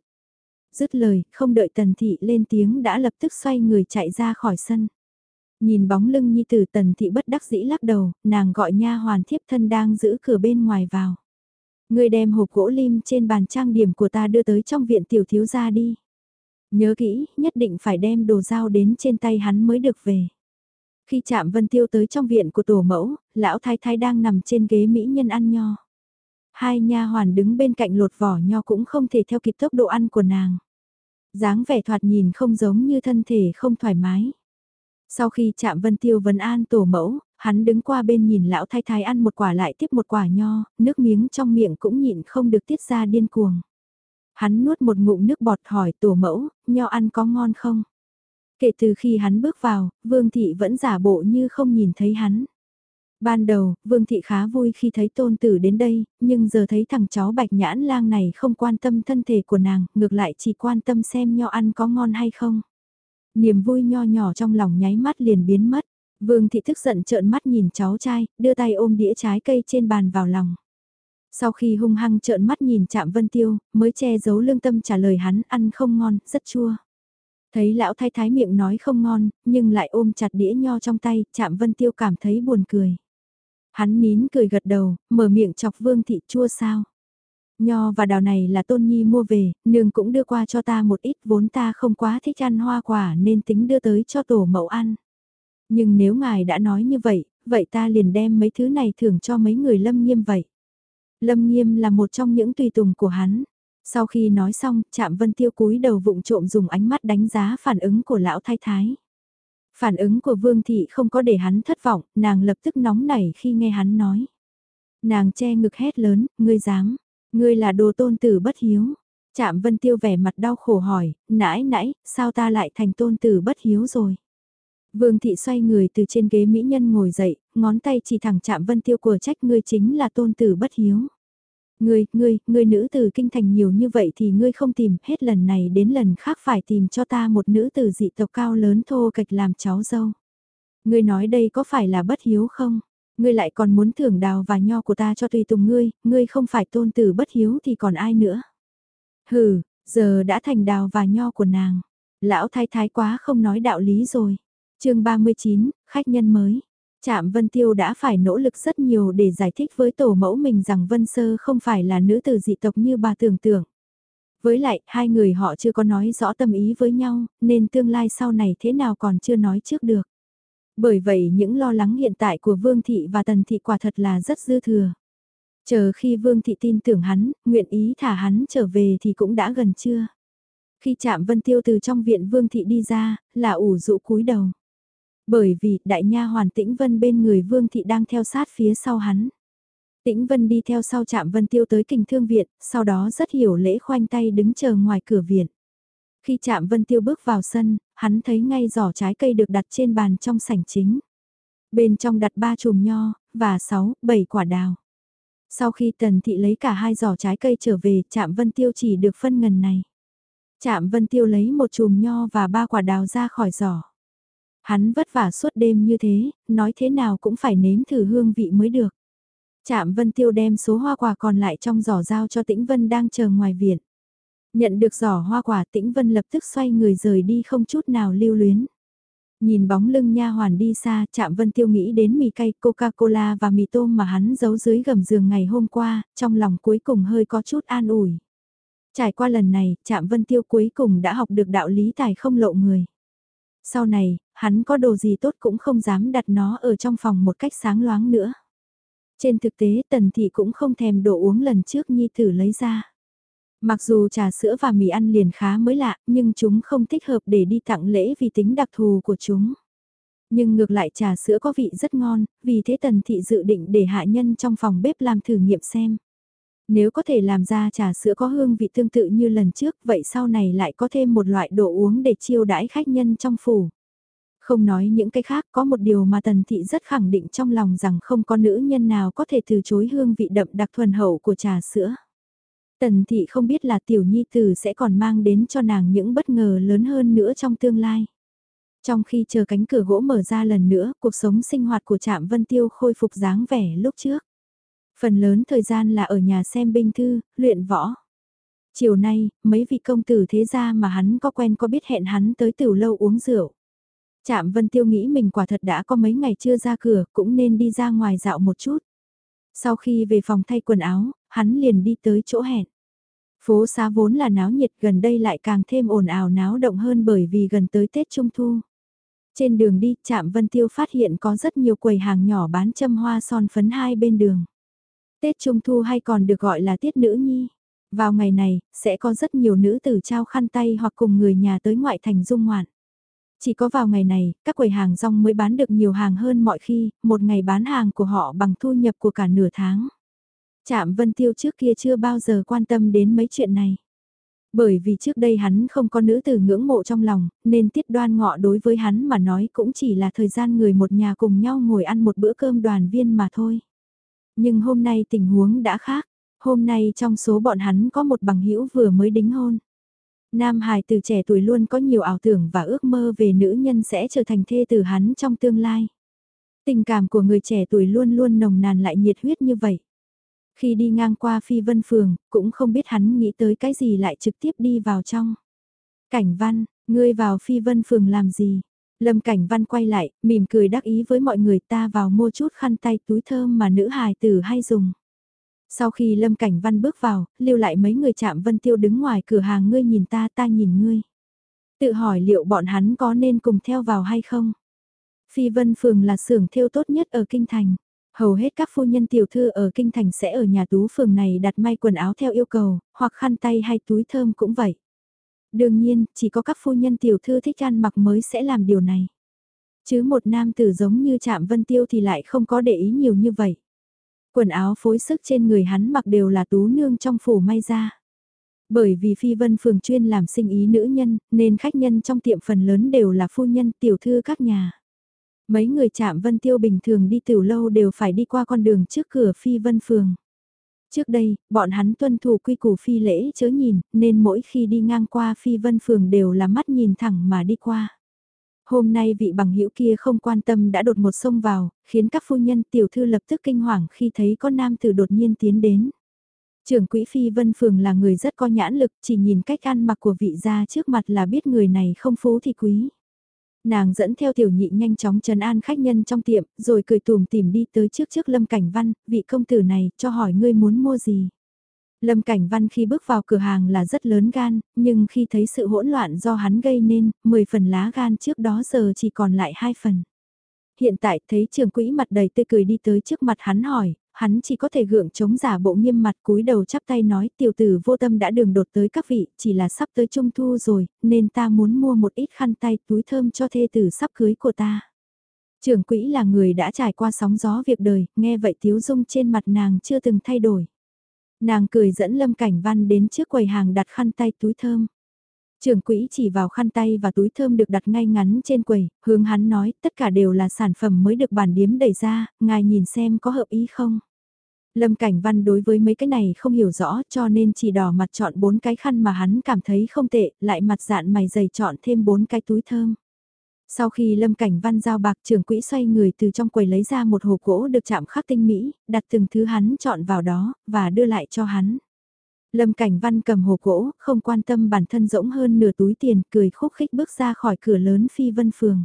Dứt lời, không đợi tần thị lên tiếng đã lập tức xoay người chạy ra khỏi sân. Nhìn bóng lưng nhi tử tần thị bất đắc dĩ lắc đầu, nàng gọi nha hoàn thiếp thân đang giữ cửa bên ngoài vào. Người đem hộp gỗ lim trên bàn trang điểm của ta đưa tới trong viện tiểu thiếu gia đi. Nhớ kỹ, nhất định phải đem đồ dao đến trên tay hắn mới được về. Khi chạm Vân Tiêu tới trong viện của tổ mẫu, lão thái thái đang nằm trên ghế mỹ nhân ăn nho. Hai nha hoàn đứng bên cạnh lột vỏ nho cũng không thể theo kịp tốc độ ăn của nàng. dáng vẻ thoạt nhìn không giống như thân thể không thoải mái. Sau khi chạm Vân Tiêu vấn an tổ mẫu, hắn đứng qua bên nhìn lão thái thái ăn một quả lại tiếp một quả nho, nước miếng trong miệng cũng nhịn không được tiết ra điên cuồng. Hắn nuốt một ngụm nước bọt hỏi tổ mẫu, nho ăn có ngon không? Kể từ khi hắn bước vào, Vương Thị vẫn giả bộ như không nhìn thấy hắn. Ban đầu, Vương Thị khá vui khi thấy tôn tử đến đây, nhưng giờ thấy thằng cháu bạch nhãn lang này không quan tâm thân thể của nàng, ngược lại chỉ quan tâm xem nho ăn có ngon hay không. Niềm vui nho nhỏ trong lòng nháy mắt liền biến mất. Vương Thị thức giận trợn mắt nhìn cháu trai, đưa tay ôm đĩa trái cây trên bàn vào lòng. Sau khi hung hăng trợn mắt nhìn chạm Vân Tiêu, mới che giấu lương tâm trả lời hắn ăn không ngon, rất chua. Thấy lão thái thái miệng nói không ngon, nhưng lại ôm chặt đĩa nho trong tay, chạm vân tiêu cảm thấy buồn cười. Hắn nín cười gật đầu, mở miệng chọc vương thị chua sao. Nho và đào này là tôn nhi mua về, nương cũng đưa qua cho ta một ít vốn ta không quá thích ăn hoa quả nên tính đưa tới cho tổ mẫu ăn. Nhưng nếu ngài đã nói như vậy, vậy ta liền đem mấy thứ này thưởng cho mấy người lâm nghiêm vậy. Lâm nghiêm là một trong những tùy tùng của hắn. Sau khi nói xong, chạm vân tiêu cúi đầu vụng trộm dùng ánh mắt đánh giá phản ứng của lão thái thái. Phản ứng của vương thị không có để hắn thất vọng, nàng lập tức nóng nảy khi nghe hắn nói. Nàng che ngực hét lớn, ngươi dám, ngươi là đồ tôn tử bất hiếu. Chạm vân tiêu vẻ mặt đau khổ hỏi, nãi nãi, sao ta lại thành tôn tử bất hiếu rồi? Vương thị xoay người từ trên ghế mỹ nhân ngồi dậy, ngón tay chỉ thẳng chạm vân tiêu của trách ngươi chính là tôn tử bất hiếu. Ngươi, ngươi, ngươi nữ tử kinh thành nhiều như vậy thì ngươi không tìm, hết lần này đến lần khác phải tìm cho ta một nữ tử dị tộc cao lớn thô kịch làm cháu dâu. Ngươi nói đây có phải là bất hiếu không? Ngươi lại còn muốn thưởng đào và nho của ta cho tùy tùng ngươi, ngươi không phải tôn tử bất hiếu thì còn ai nữa? Hừ, giờ đã thành đào và nho của nàng. Lão thái thái quá không nói đạo lý rồi chương 39, khách nhân mới. Trạm Vân Tiêu đã phải nỗ lực rất nhiều để giải thích với tổ mẫu mình rằng Vân Sơ không phải là nữ tử dị tộc như bà tưởng tượng. Với lại, hai người họ chưa có nói rõ tâm ý với nhau, nên tương lai sau này thế nào còn chưa nói trước được. Bởi vậy những lo lắng hiện tại của Vương Thị và Tần Thị quả thật là rất dư thừa. Chờ khi Vương Thị tin tưởng hắn, nguyện ý thả hắn trở về thì cũng đã gần chưa. Khi chạm Vân Tiêu từ trong viện Vương Thị đi ra, là ủ rũ cúi đầu. Bởi vì đại nha hoàn tĩnh vân bên người vương thị đang theo sát phía sau hắn. Tĩnh Vân đi theo sau chạm Vân Tiêu tới kình thương viện, sau đó rất hiểu lễ khoanh tay đứng chờ ngoài cửa viện. Khi chạm Vân Tiêu bước vào sân, hắn thấy ngay giỏ trái cây được đặt trên bàn trong sảnh chính. Bên trong đặt ba chùm nho, và sáu, bảy quả đào. Sau khi Tần Thị lấy cả hai giỏ trái cây trở về, chạm Vân Tiêu chỉ được phân ngần này. Chạm Vân Tiêu lấy một chùm nho và ba quả đào ra khỏi giỏ. Hắn vất vả suốt đêm như thế, nói thế nào cũng phải nếm thử hương vị mới được. Trạm Vân Tiêu đem số hoa quả còn lại trong giỏ giao cho Tĩnh Vân đang chờ ngoài viện. Nhận được giỏ hoa quả Tĩnh Vân lập tức xoay người rời đi không chút nào lưu luyến. Nhìn bóng lưng nha hoàn đi xa, Trạm Vân Tiêu nghĩ đến mì cay Coca-Cola và mì tôm mà hắn giấu dưới gầm giường ngày hôm qua, trong lòng cuối cùng hơi có chút an ủi. Trải qua lần này, Trạm Vân Tiêu cuối cùng đã học được đạo lý tài không lộ người. Sau này, hắn có đồ gì tốt cũng không dám đặt nó ở trong phòng một cách sáng loáng nữa. Trên thực tế tần thị cũng không thèm đồ uống lần trước nhi thử lấy ra. Mặc dù trà sữa và mì ăn liền khá mới lạ, nhưng chúng không thích hợp để đi tặng lễ vì tính đặc thù của chúng. Nhưng ngược lại trà sữa có vị rất ngon, vì thế tần thị dự định để hạ nhân trong phòng bếp làm thử nghiệm xem. Nếu có thể làm ra trà sữa có hương vị tương tự như lần trước, vậy sau này lại có thêm một loại đồ uống để chiêu đãi khách nhân trong phủ. Không nói những cái khác có một điều mà Tần Thị rất khẳng định trong lòng rằng không có nữ nhân nào có thể từ chối hương vị đậm đặc thuần hậu của trà sữa. Tần Thị không biết là tiểu nhi tử sẽ còn mang đến cho nàng những bất ngờ lớn hơn nữa trong tương lai. Trong khi chờ cánh cửa gỗ mở ra lần nữa, cuộc sống sinh hoạt của Trạm Vân Tiêu khôi phục dáng vẻ lúc trước. Phần lớn thời gian là ở nhà xem binh thư, luyện võ. Chiều nay, mấy vị công tử thế gia mà hắn có quen có biết hẹn hắn tới tiểu lâu uống rượu. Trạm Vân Tiêu nghĩ mình quả thật đã có mấy ngày chưa ra cửa, cũng nên đi ra ngoài dạo một chút. Sau khi về phòng thay quần áo, hắn liền đi tới chỗ hẹn. Phố xá vốn là náo nhiệt gần đây lại càng thêm ồn ào náo động hơn bởi vì gần tới Tết Trung Thu. Trên đường đi, Trạm Vân Tiêu phát hiện có rất nhiều quầy hàng nhỏ bán châm hoa son phấn hai bên đường. Tết Trung Thu hay còn được gọi là Tiết Nữ Nhi. Vào ngày này, sẽ có rất nhiều nữ tử trao khăn tay hoặc cùng người nhà tới ngoại thành dung ngoạn. Chỉ có vào ngày này, các quầy hàng rong mới bán được nhiều hàng hơn mọi khi, một ngày bán hàng của họ bằng thu nhập của cả nửa tháng. Trạm Vân Tiêu trước kia chưa bao giờ quan tâm đến mấy chuyện này. Bởi vì trước đây hắn không có nữ tử ngưỡng mộ trong lòng, nên tiết đoan ngọ đối với hắn mà nói cũng chỉ là thời gian người một nhà cùng nhau ngồi ăn một bữa cơm đoàn viên mà thôi. Nhưng hôm nay tình huống đã khác, hôm nay trong số bọn hắn có một bằng hữu vừa mới đính hôn. Nam hài từ trẻ tuổi luôn có nhiều ảo tưởng và ước mơ về nữ nhân sẽ trở thành thê tử hắn trong tương lai. Tình cảm của người trẻ tuổi luôn luôn nồng nàn lại nhiệt huyết như vậy. Khi đi ngang qua phi vân phường, cũng không biết hắn nghĩ tới cái gì lại trực tiếp đi vào trong. Cảnh văn, ngươi vào phi vân phường làm gì? Lâm Cảnh Văn quay lại, mỉm cười đắc ý với mọi người ta vào mua chút khăn tay túi thơm mà nữ hài tử hay dùng. Sau khi Lâm Cảnh Văn bước vào, lưu lại mấy người chạm Vân Tiêu đứng ngoài cửa hàng ngươi nhìn ta ta nhìn ngươi. Tự hỏi liệu bọn hắn có nên cùng theo vào hay không? Phi Vân Phường là xưởng thêu tốt nhất ở Kinh Thành. Hầu hết các phu nhân tiểu thư ở Kinh Thành sẽ ở nhà tú phường này đặt may quần áo theo yêu cầu, hoặc khăn tay hay túi thơm cũng vậy. Đương nhiên, chỉ có các phu nhân tiểu thư thích ăn mặc mới sẽ làm điều này. Chứ một nam tử giống như Trạm Vân Tiêu thì lại không có để ý nhiều như vậy. Quần áo phối sức trên người hắn mặc đều là tú nương trong phủ may ra. Bởi vì Phi Vân Phường chuyên làm sinh ý nữ nhân, nên khách nhân trong tiệm phần lớn đều là phu nhân tiểu thư các nhà. Mấy người chạm Vân Tiêu bình thường đi tiểu lâu đều phải đi qua con đường trước cửa Phi Vân Phường. Trước đây, bọn hắn tuân thủ quy củ phi lễ chớ nhìn, nên mỗi khi đi ngang qua Phi Vân Phường đều là mắt nhìn thẳng mà đi qua. Hôm nay vị bằng hữu kia không quan tâm đã đột một xông vào, khiến các phu nhân tiểu thư lập tức kinh hoàng khi thấy con nam tử đột nhiên tiến đến. Trưởng quỹ Phi Vân Phường là người rất có nhãn lực, chỉ nhìn cách ăn mặc của vị gia trước mặt là biết người này không phú thì quý. Nàng dẫn theo tiểu nhị nhanh chóng trấn an khách nhân trong tiệm, rồi cười tùm tìm đi tới trước trước Lâm Cảnh Văn, vị công tử này, cho hỏi ngươi muốn mua gì. Lâm Cảnh Văn khi bước vào cửa hàng là rất lớn gan, nhưng khi thấy sự hỗn loạn do hắn gây nên, 10 phần lá gan trước đó giờ chỉ còn lại 2 phần. Hiện tại thấy trường quỹ mặt đầy tươi cười đi tới trước mặt hắn hỏi, hắn chỉ có thể gượng chống giả bộ nghiêm mặt cúi đầu chắp tay nói tiểu tử vô tâm đã đường đột tới các vị, chỉ là sắp tới trung thu rồi, nên ta muốn mua một ít khăn tay túi thơm cho thê tử sắp cưới của ta. Trưởng quỹ là người đã trải qua sóng gió việc đời, nghe vậy tiếu dung trên mặt nàng chưa từng thay đổi. Nàng cười dẫn Lâm Cảnh Văn đến trước quầy hàng đặt khăn tay túi thơm. Trưởng quỹ chỉ vào khăn tay và túi thơm được đặt ngay ngắn trên quầy, hướng hắn nói tất cả đều là sản phẩm mới được bản điếm đẩy ra, ngài nhìn xem có hợp ý không. Lâm Cảnh Văn đối với mấy cái này không hiểu rõ cho nên chỉ đỏ mặt chọn bốn cái khăn mà hắn cảm thấy không tệ, lại mặt dạn mày dày chọn thêm bốn cái túi thơm. Sau khi Lâm Cảnh Văn giao bạc trưởng quỹ xoay người từ trong quầy lấy ra một hộp gỗ được chạm khắc tinh mỹ, đặt từng thứ hắn chọn vào đó, và đưa lại cho hắn. Lâm Cảnh Văn cầm hồ gỗ, không quan tâm bản thân rỗng hơn nửa túi tiền, cười khúc khích bước ra khỏi cửa lớn phi vân phường.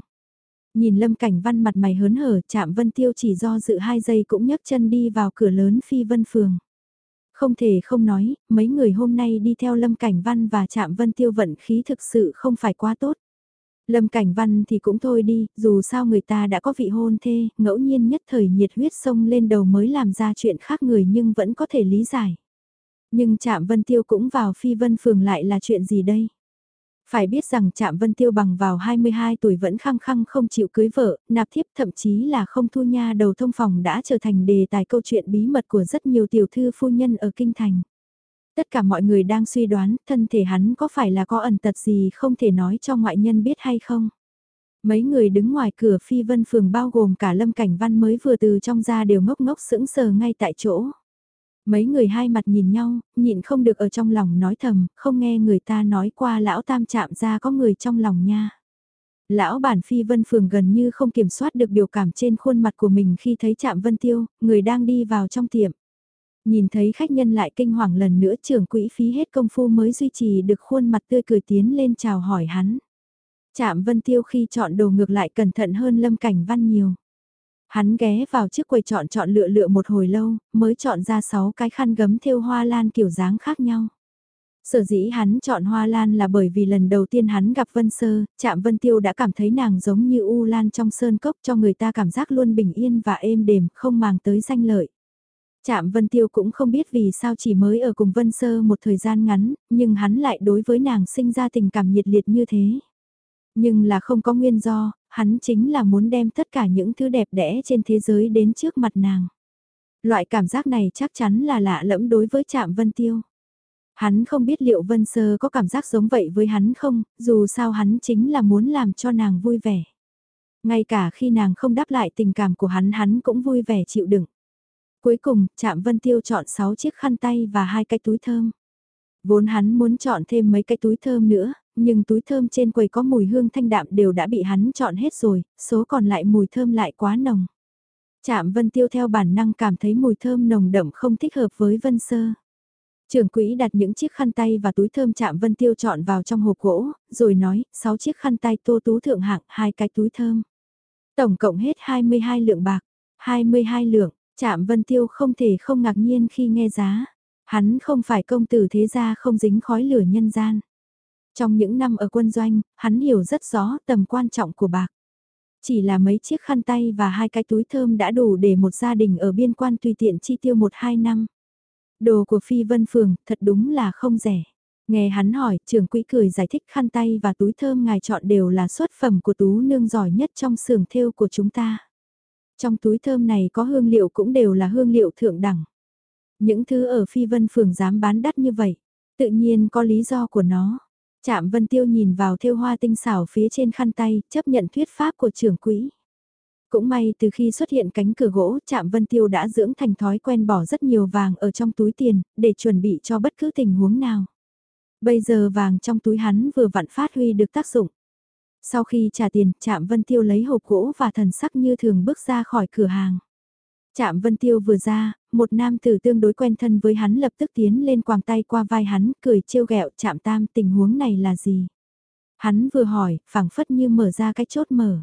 Nhìn Lâm Cảnh Văn mặt mày hớn hở, chạm Vân Tiêu chỉ do dự hai giây cũng nhấc chân đi vào cửa lớn phi vân phường. Không thể không nói, mấy người hôm nay đi theo Lâm Cảnh Văn và chạm Vân Tiêu vận khí thực sự không phải quá tốt. Lâm Cảnh Văn thì cũng thôi đi, dù sao người ta đã có vị hôn thê, ngẫu nhiên nhất thời nhiệt huyết sông lên đầu mới làm ra chuyện khác người nhưng vẫn có thể lý giải. Nhưng Trạm Vân Tiêu cũng vào Phi Vân Phường lại là chuyện gì đây? Phải biết rằng Trạm Vân Tiêu bằng vào 22 tuổi vẫn khăng khăng không chịu cưới vợ, nạp thiếp thậm chí là không thu nha đầu thông phòng đã trở thành đề tài câu chuyện bí mật của rất nhiều tiểu thư phu nhân ở Kinh Thành. Tất cả mọi người đang suy đoán thân thể hắn có phải là có ẩn tật gì không thể nói cho ngoại nhân biết hay không. Mấy người đứng ngoài cửa phi vân phường bao gồm cả lâm cảnh văn mới vừa từ trong ra đều ngốc ngốc sững sờ ngay tại chỗ. Mấy người hai mặt nhìn nhau, nhịn không được ở trong lòng nói thầm, không nghe người ta nói qua lão tam chạm ra có người trong lòng nha. Lão bản phi vân phường gần như không kiểm soát được biểu cảm trên khuôn mặt của mình khi thấy chạm vân tiêu, người đang đi vào trong tiệm. Nhìn thấy khách nhân lại kinh hoàng lần nữa trưởng quỹ phí hết công phu mới duy trì được khuôn mặt tươi cười tiến lên chào hỏi hắn. Chạm Vân Tiêu khi chọn đồ ngược lại cẩn thận hơn Lâm Cảnh Văn nhiều. Hắn ghé vào chiếc quầy chọn chọn lựa lựa một hồi lâu, mới chọn ra 6 cái khăn gấm thêu hoa lan kiểu dáng khác nhau. Sở dĩ hắn chọn hoa lan là bởi vì lần đầu tiên hắn gặp Vân Sơ, chạm Vân Tiêu đã cảm thấy nàng giống như U Lan trong sơn cốc cho người ta cảm giác luôn bình yên và êm đềm, không màng tới danh lợi. Chạm Vân Tiêu cũng không biết vì sao chỉ mới ở cùng Vân Sơ một thời gian ngắn, nhưng hắn lại đối với nàng sinh ra tình cảm nhiệt liệt như thế. Nhưng là không có nguyên do, hắn chính là muốn đem tất cả những thứ đẹp đẽ trên thế giới đến trước mặt nàng. Loại cảm giác này chắc chắn là lạ lẫm đối với Trạm Vân Tiêu. Hắn không biết liệu Vân Sơ có cảm giác giống vậy với hắn không, dù sao hắn chính là muốn làm cho nàng vui vẻ. Ngay cả khi nàng không đáp lại tình cảm của hắn hắn cũng vui vẻ chịu đựng. Cuối cùng, Trạm Vân Tiêu chọn 6 chiếc khăn tay và hai cái túi thơm. Vốn hắn muốn chọn thêm mấy cái túi thơm nữa, nhưng túi thơm trên quầy có mùi hương thanh đạm đều đã bị hắn chọn hết rồi, số còn lại mùi thơm lại quá nồng. Trạm Vân Tiêu theo bản năng cảm thấy mùi thơm nồng đậm không thích hợp với Vân Sơ. Trưởng quỹ đặt những chiếc khăn tay và túi thơm chạm Vân Tiêu chọn vào trong hộp gỗ, rồi nói, 6 chiếc khăn tay tô tú thượng hạng, hai cái túi thơm. Tổng cộng hết 22 lượng bạc, 22 lượng, chạm Vân Tiêu không thể không ngạc nhiên khi nghe giá. Hắn không phải công tử thế gia không dính khói lửa nhân gian. Trong những năm ở quân doanh, hắn hiểu rất rõ tầm quan trọng của bạc. Chỉ là mấy chiếc khăn tay và hai cái túi thơm đã đủ để một gia đình ở biên quan tùy tiện chi tiêu một hai năm. Đồ của Phi Vân Phường thật đúng là không rẻ. Nghe hắn hỏi, trưởng quỹ cười giải thích khăn tay và túi thơm ngài chọn đều là xuất phẩm của tú nương giỏi nhất trong xưởng thêu của chúng ta. Trong túi thơm này có hương liệu cũng đều là hương liệu thượng đẳng. Những thứ ở Phi Vân Phường dám bán đắt như vậy, tự nhiên có lý do của nó. Trạm Vân Tiêu nhìn vào thêu hoa tinh xảo phía trên khăn tay, chấp nhận thuyết pháp của trưởng quỹ. Cũng may từ khi xuất hiện cánh cửa gỗ, Trạm Vân Tiêu đã dưỡng thành thói quen bỏ rất nhiều vàng ở trong túi tiền, để chuẩn bị cho bất cứ tình huống nào. Bây giờ vàng trong túi hắn vừa vặn phát huy được tác dụng. Sau khi trả tiền, Trạm Vân Tiêu lấy hộp gỗ và thần sắc như thường bước ra khỏi cửa hàng. Trạm Vân Tiêu vừa ra, một nam tử tương đối quen thân với hắn lập tức tiến lên quàng tay qua vai hắn, cười trêu ghẹo Trạm Tam tình huống này là gì? Hắn vừa hỏi, phảng phất như mở ra cái chốt mở.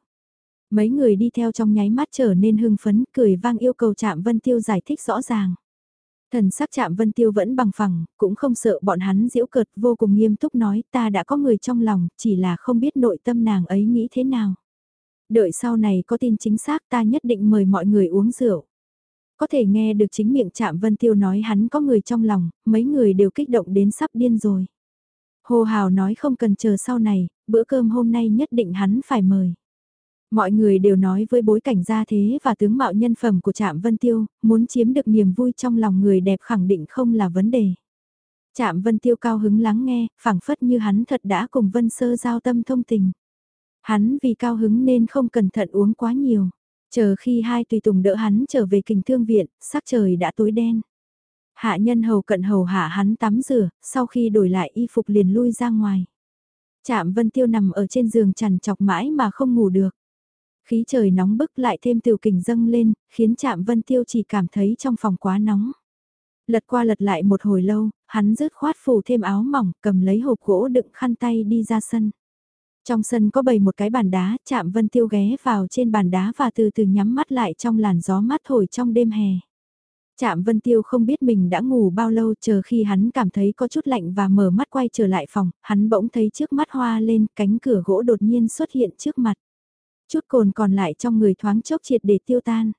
Mấy người đi theo trong nháy mắt trở nên hưng phấn, cười vang yêu cầu Trạm Vân Tiêu giải thích rõ ràng. Thần sắc Trạm Vân Tiêu vẫn bằng phẳng, cũng không sợ bọn hắn giễu cợt, vô cùng nghiêm túc nói ta đã có người trong lòng, chỉ là không biết nội tâm nàng ấy nghĩ thế nào. Đợi sau này có tin chính xác ta nhất định mời mọi người uống rượu. Có thể nghe được chính miệng Trạm Vân Tiêu nói hắn có người trong lòng, mấy người đều kích động đến sắp điên rồi. Hồ Hào nói không cần chờ sau này, bữa cơm hôm nay nhất định hắn phải mời. Mọi người đều nói với bối cảnh gia thế và tướng mạo nhân phẩm của Trạm Vân Tiêu, muốn chiếm được niềm vui trong lòng người đẹp khẳng định không là vấn đề. Trạm Vân Tiêu cao hứng lắng nghe, phảng phất như hắn thật đã cùng Vân Sơ giao tâm thông tình. Hắn vì cao hứng nên không cẩn thận uống quá nhiều. Chờ khi hai tùy tùng đỡ hắn trở về kình thương viện, sắc trời đã tối đen. Hạ nhân hầu cận hầu hạ hắn tắm rửa, sau khi đổi lại y phục liền lui ra ngoài. Trạm Vân Tiêu nằm ở trên giường chằn chọc mãi mà không ngủ được. Khí trời nóng bức lại thêm từ kình dâng lên, khiến Trạm Vân Tiêu chỉ cảm thấy trong phòng quá nóng. Lật qua lật lại một hồi lâu, hắn rớt khoát phủ thêm áo mỏng, cầm lấy hộp gỗ đựng khăn tay đi ra sân. Trong sân có bày một cái bàn đá, chạm Vân Tiêu ghé vào trên bàn đá và từ từ nhắm mắt lại trong làn gió mát thổi trong đêm hè. Chạm Vân Tiêu không biết mình đã ngủ bao lâu chờ khi hắn cảm thấy có chút lạnh và mở mắt quay trở lại phòng, hắn bỗng thấy trước mắt hoa lên cánh cửa gỗ đột nhiên xuất hiện trước mặt. Chút cồn còn lại trong người thoáng chốc triệt để tiêu tan.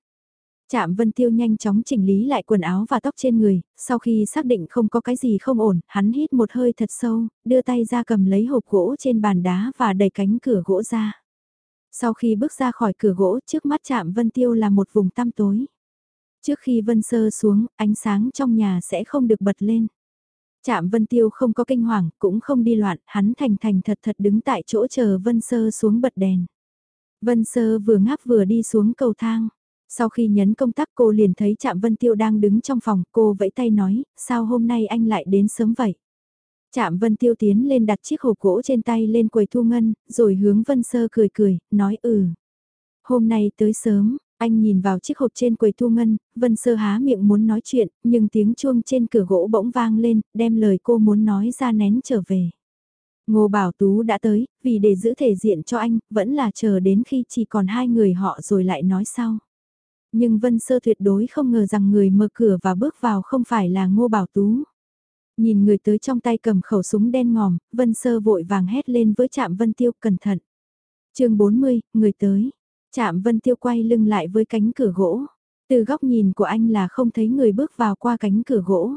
Trạm Vân Tiêu nhanh chóng chỉnh lý lại quần áo và tóc trên người, sau khi xác định không có cái gì không ổn, hắn hít một hơi thật sâu, đưa tay ra cầm lấy hộp gỗ trên bàn đá và đẩy cánh cửa gỗ ra. Sau khi bước ra khỏi cửa gỗ, trước mắt Trạm Vân Tiêu là một vùng tăm tối. Trước khi Vân Sơ xuống, ánh sáng trong nhà sẽ không được bật lên. Trạm Vân Tiêu không có kinh hoàng, cũng không đi loạn, hắn thành thành thật thật đứng tại chỗ chờ Vân Sơ xuống bật đèn. Vân Sơ vừa ngáp vừa đi xuống cầu thang. Sau khi nhấn công tắc cô liền thấy Trạm Vân Tiêu đang đứng trong phòng, cô vẫy tay nói, sao hôm nay anh lại đến sớm vậy? Trạm Vân Tiêu tiến lên đặt chiếc hộp gỗ trên tay lên quầy thu ngân, rồi hướng Vân Sơ cười cười, nói ừ. Hôm nay tới sớm, anh nhìn vào chiếc hộp trên quầy thu ngân, Vân Sơ há miệng muốn nói chuyện, nhưng tiếng chuông trên cửa gỗ bỗng vang lên, đem lời cô muốn nói ra nén trở về. Ngô Bảo Tú đã tới, vì để giữ thể diện cho anh, vẫn là chờ đến khi chỉ còn hai người họ rồi lại nói sau. Nhưng Vân Sơ tuyệt đối không ngờ rằng người mở cửa và bước vào không phải là Ngô Bảo Tú. Nhìn người tới trong tay cầm khẩu súng đen ngòm, Vân Sơ vội vàng hét lên với Trạm Vân Tiêu cẩn thận. chương 40, người tới. Trạm Vân Tiêu quay lưng lại với cánh cửa gỗ. Từ góc nhìn của anh là không thấy người bước vào qua cánh cửa gỗ.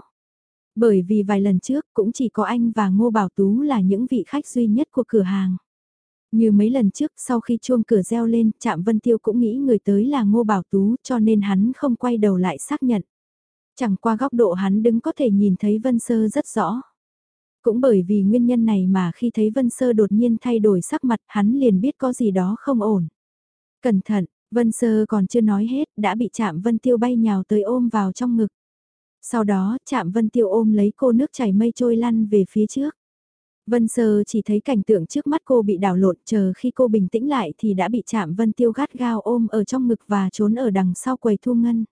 Bởi vì vài lần trước cũng chỉ có anh và Ngô Bảo Tú là những vị khách duy nhất của cửa hàng. Như mấy lần trước sau khi chuông cửa reo lên, Trạm Vân Tiêu cũng nghĩ người tới là Ngô Bảo Tú cho nên hắn không quay đầu lại xác nhận. Chẳng qua góc độ hắn đứng có thể nhìn thấy Vân Sơ rất rõ. Cũng bởi vì nguyên nhân này mà khi thấy Vân Sơ đột nhiên thay đổi sắc mặt hắn liền biết có gì đó không ổn. Cẩn thận, Vân Sơ còn chưa nói hết đã bị Trạm Vân Tiêu bay nhào tới ôm vào trong ngực. Sau đó Trạm Vân Tiêu ôm lấy cô nước chảy mây trôi lăn về phía trước. Vân Sơ chỉ thấy cảnh tượng trước mắt cô bị đảo lộn chờ khi cô bình tĩnh lại thì đã bị chạm Vân Tiêu gắt gao ôm ở trong ngực và trốn ở đằng sau quầy thu ngân.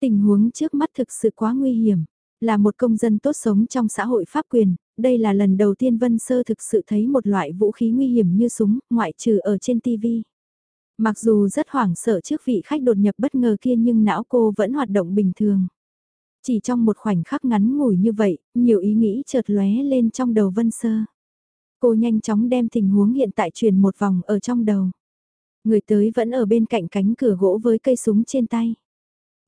Tình huống trước mắt thực sự quá nguy hiểm. Là một công dân tốt sống trong xã hội pháp quyền, đây là lần đầu tiên Vân Sơ thực sự thấy một loại vũ khí nguy hiểm như súng, ngoại trừ ở trên TV. Mặc dù rất hoảng sợ trước vị khách đột nhập bất ngờ kia nhưng não cô vẫn hoạt động bình thường. Chỉ trong một khoảnh khắc ngắn ngủi như vậy, nhiều ý nghĩ chợt lóe lên trong đầu Vân Sơ. Cô nhanh chóng đem tình huống hiện tại truyền một vòng ở trong đầu. Người tới vẫn ở bên cạnh cánh cửa gỗ với cây súng trên tay.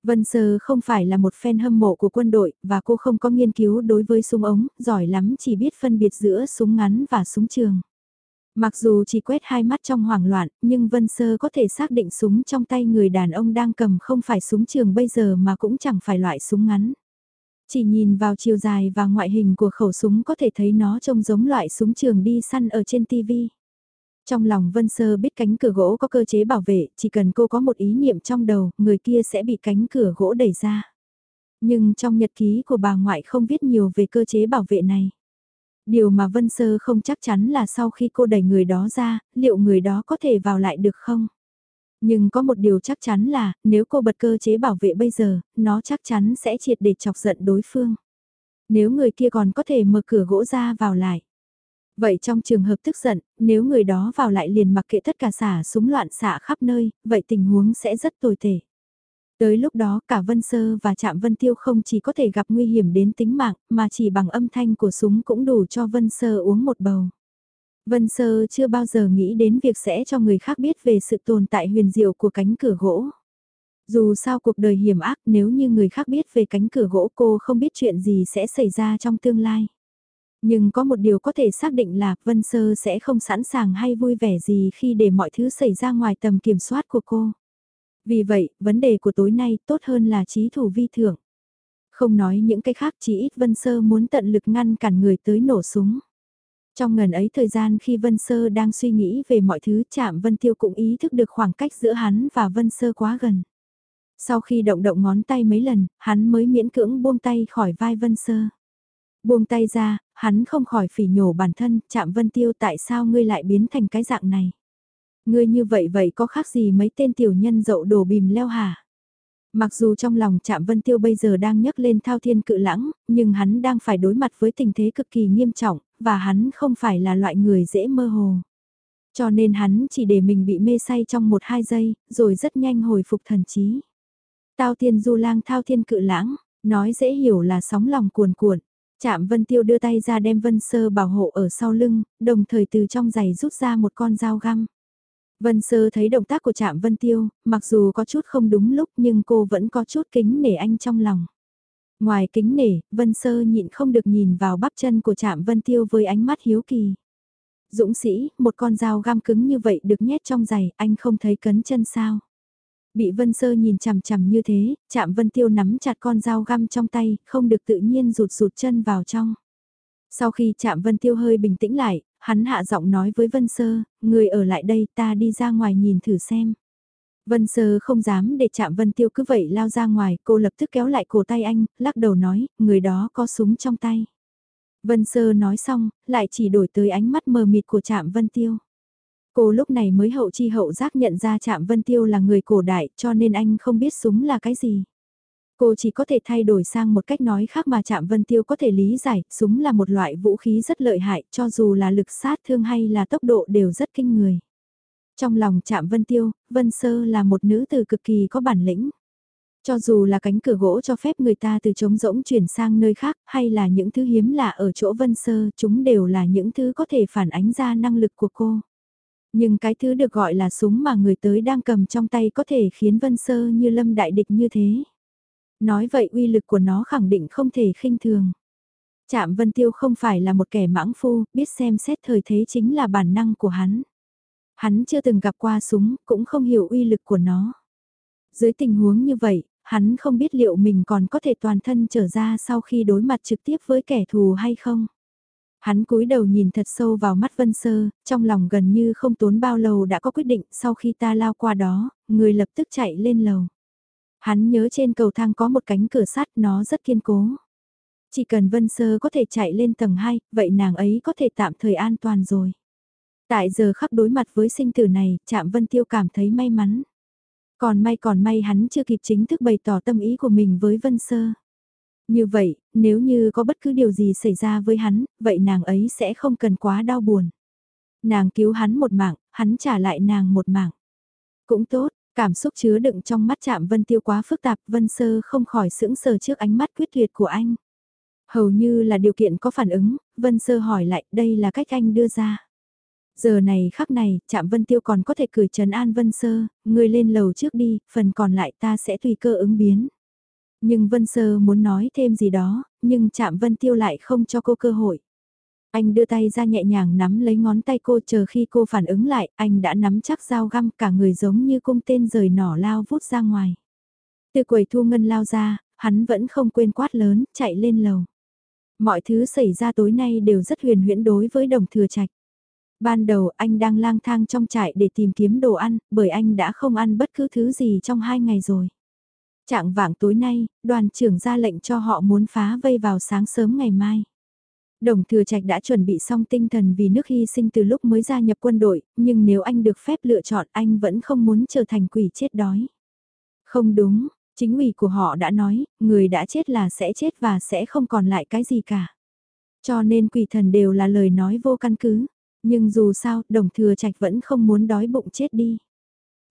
Vân Sơ không phải là một fan hâm mộ của quân đội, và cô không có nghiên cứu đối với súng ống, giỏi lắm chỉ biết phân biệt giữa súng ngắn và súng trường. Mặc dù chỉ quét hai mắt trong hoảng loạn, nhưng Vân Sơ có thể xác định súng trong tay người đàn ông đang cầm không phải súng trường bây giờ mà cũng chẳng phải loại súng ngắn. Chỉ nhìn vào chiều dài và ngoại hình của khẩu súng có thể thấy nó trông giống loại súng trường đi săn ở trên TV. Trong lòng Vân Sơ biết cánh cửa gỗ có cơ chế bảo vệ, chỉ cần cô có một ý niệm trong đầu, người kia sẽ bị cánh cửa gỗ đẩy ra. Nhưng trong nhật ký của bà ngoại không viết nhiều về cơ chế bảo vệ này. Điều mà Vân Sơ không chắc chắn là sau khi cô đẩy người đó ra, liệu người đó có thể vào lại được không? Nhưng có một điều chắc chắn là, nếu cô bật cơ chế bảo vệ bây giờ, nó chắc chắn sẽ triệt để chọc giận đối phương. Nếu người kia còn có thể mở cửa gỗ ra vào lại. Vậy trong trường hợp tức giận, nếu người đó vào lại liền mặc kệ tất cả xả súng loạn xạ khắp nơi, vậy tình huống sẽ rất tồi tệ. Tới lúc đó cả Vân Sơ và Trạm Vân Tiêu không chỉ có thể gặp nguy hiểm đến tính mạng, mà chỉ bằng âm thanh của súng cũng đủ cho Vân Sơ uống một bầu. Vân Sơ chưa bao giờ nghĩ đến việc sẽ cho người khác biết về sự tồn tại huyền diệu của cánh cửa gỗ. Dù sao cuộc đời hiểm ác nếu như người khác biết về cánh cửa gỗ cô không biết chuyện gì sẽ xảy ra trong tương lai. Nhưng có một điều có thể xác định là Vân Sơ sẽ không sẵn sàng hay vui vẻ gì khi để mọi thứ xảy ra ngoài tầm kiểm soát của cô. Vì vậy, vấn đề của tối nay tốt hơn là trí thủ vi thưởng. Không nói những cái khác chỉ ít Vân Sơ muốn tận lực ngăn cản người tới nổ súng. Trong ngần ấy thời gian khi Vân Sơ đang suy nghĩ về mọi thứ chạm Vân Tiêu cũng ý thức được khoảng cách giữa hắn và Vân Sơ quá gần. Sau khi động động ngón tay mấy lần, hắn mới miễn cưỡng buông tay khỏi vai Vân Sơ. Buông tay ra, hắn không khỏi phỉ nhổ bản thân, chạm Vân Tiêu tại sao ngươi lại biến thành cái dạng này. Ngươi như vậy vậy có khác gì mấy tên tiểu nhân dậu đổ bìm leo hả? Mặc dù trong lòng Trạm Vân Tiêu bây giờ đang nhấc lên thao thiên cự lãng, nhưng hắn đang phải đối mặt với tình thế cực kỳ nghiêm trọng, và hắn không phải là loại người dễ mơ hồ. Cho nên hắn chỉ để mình bị mê say trong một hai giây, rồi rất nhanh hồi phục thần trí. Tao tiên du lang thao thiên cự lãng, nói dễ hiểu là sóng lòng cuồn cuộn. Trạm Vân Tiêu đưa tay ra đem Vân Sơ bảo hộ ở sau lưng, đồng thời từ trong giày rút ra một con dao găm. Vân Sơ thấy động tác của Trạm Vân Tiêu, mặc dù có chút không đúng lúc nhưng cô vẫn có chút kính nể anh trong lòng. Ngoài kính nể, Vân Sơ nhịn không được nhìn vào bắp chân của Trạm Vân Tiêu với ánh mắt hiếu kỳ. Dũng sĩ, một con dao găm cứng như vậy được nhét trong giày, anh không thấy cấn chân sao? Bị Vân Sơ nhìn chằm chằm như thế, Trạm Vân Tiêu nắm chặt con dao găm trong tay, không được tự nhiên rụt rụt chân vào trong. Sau khi Trạm Vân Tiêu hơi bình tĩnh lại, hắn hạ giọng nói với Vân Sơ, người ở lại đây ta đi ra ngoài nhìn thử xem. Vân Sơ không dám để chạm Vân Tiêu cứ vậy lao ra ngoài, cô lập tức kéo lại cổ tay anh, lắc đầu nói, người đó có súng trong tay. Vân Sơ nói xong, lại chỉ đổi tới ánh mắt mờ mịt của chạm Vân Tiêu. Cô lúc này mới hậu chi hậu giác nhận ra chạm Vân Tiêu là người cổ đại cho nên anh không biết súng là cái gì. Cô chỉ có thể thay đổi sang một cách nói khác mà chạm Vân Tiêu có thể lý giải, súng là một loại vũ khí rất lợi hại cho dù là lực sát thương hay là tốc độ đều rất kinh người. Trong lòng chạm Vân Tiêu, Vân Sơ là một nữ từ cực kỳ có bản lĩnh. Cho dù là cánh cửa gỗ cho phép người ta từ trống rỗng chuyển sang nơi khác hay là những thứ hiếm lạ ở chỗ Vân Sơ, chúng đều là những thứ có thể phản ánh ra năng lực của cô. Nhưng cái thứ được gọi là súng mà người tới đang cầm trong tay có thể khiến Vân Sơ như lâm đại địch như thế. Nói vậy uy lực của nó khẳng định không thể khinh thường. Trạm Vân Tiêu không phải là một kẻ mãng phu, biết xem xét thời thế chính là bản năng của hắn. Hắn chưa từng gặp qua súng, cũng không hiểu uy lực của nó. Dưới tình huống như vậy, hắn không biết liệu mình còn có thể toàn thân trở ra sau khi đối mặt trực tiếp với kẻ thù hay không. Hắn cúi đầu nhìn thật sâu vào mắt Vân Sơ, trong lòng gần như không tốn bao lâu đã có quyết định sau khi ta lao qua đó, người lập tức chạy lên lầu. Hắn nhớ trên cầu thang có một cánh cửa sắt nó rất kiên cố. Chỉ cần Vân Sơ có thể chạy lên tầng 2, vậy nàng ấy có thể tạm thời an toàn rồi. Tại giờ khắc đối mặt với sinh tử này, chạm Vân Tiêu cảm thấy may mắn. Còn may còn may hắn chưa kịp chính thức bày tỏ tâm ý của mình với Vân Sơ. Như vậy, nếu như có bất cứ điều gì xảy ra với hắn, vậy nàng ấy sẽ không cần quá đau buồn. Nàng cứu hắn một mạng, hắn trả lại nàng một mạng. Cũng tốt, cảm xúc chứa đựng trong mắt chạm Vân Tiêu quá phức tạp, Vân Sơ không khỏi sững sờ trước ánh mắt quyết liệt của anh. Hầu như là điều kiện có phản ứng, Vân Sơ hỏi lại đây là cách anh đưa ra. Giờ này khắc này, chạm Vân Tiêu còn có thể cười trấn an Vân Sơ, người lên lầu trước đi, phần còn lại ta sẽ tùy cơ ứng biến. Nhưng Vân Sơ muốn nói thêm gì đó, nhưng chạm Vân Tiêu lại không cho cô cơ hội. Anh đưa tay ra nhẹ nhàng nắm lấy ngón tay cô chờ khi cô phản ứng lại, anh đã nắm chắc dao găm cả người giống như cung tên rời nỏ lao vút ra ngoài. Từ quầy thu ngân lao ra, hắn vẫn không quên quát lớn, chạy lên lầu. Mọi thứ xảy ra tối nay đều rất huyền huyễn đối với đồng thừa trạch. Ban đầu anh đang lang thang trong trại để tìm kiếm đồ ăn, bởi anh đã không ăn bất cứ thứ gì trong hai ngày rồi. Trạng vạng tối nay, đoàn trưởng ra lệnh cho họ muốn phá vây vào sáng sớm ngày mai. Đồng thừa trạch đã chuẩn bị xong tinh thần vì nước hy sinh từ lúc mới gia nhập quân đội, nhưng nếu anh được phép lựa chọn anh vẫn không muốn trở thành quỷ chết đói. Không đúng, chính ủy của họ đã nói, người đã chết là sẽ chết và sẽ không còn lại cái gì cả. Cho nên quỷ thần đều là lời nói vô căn cứ, nhưng dù sao, đồng thừa trạch vẫn không muốn đói bụng chết đi.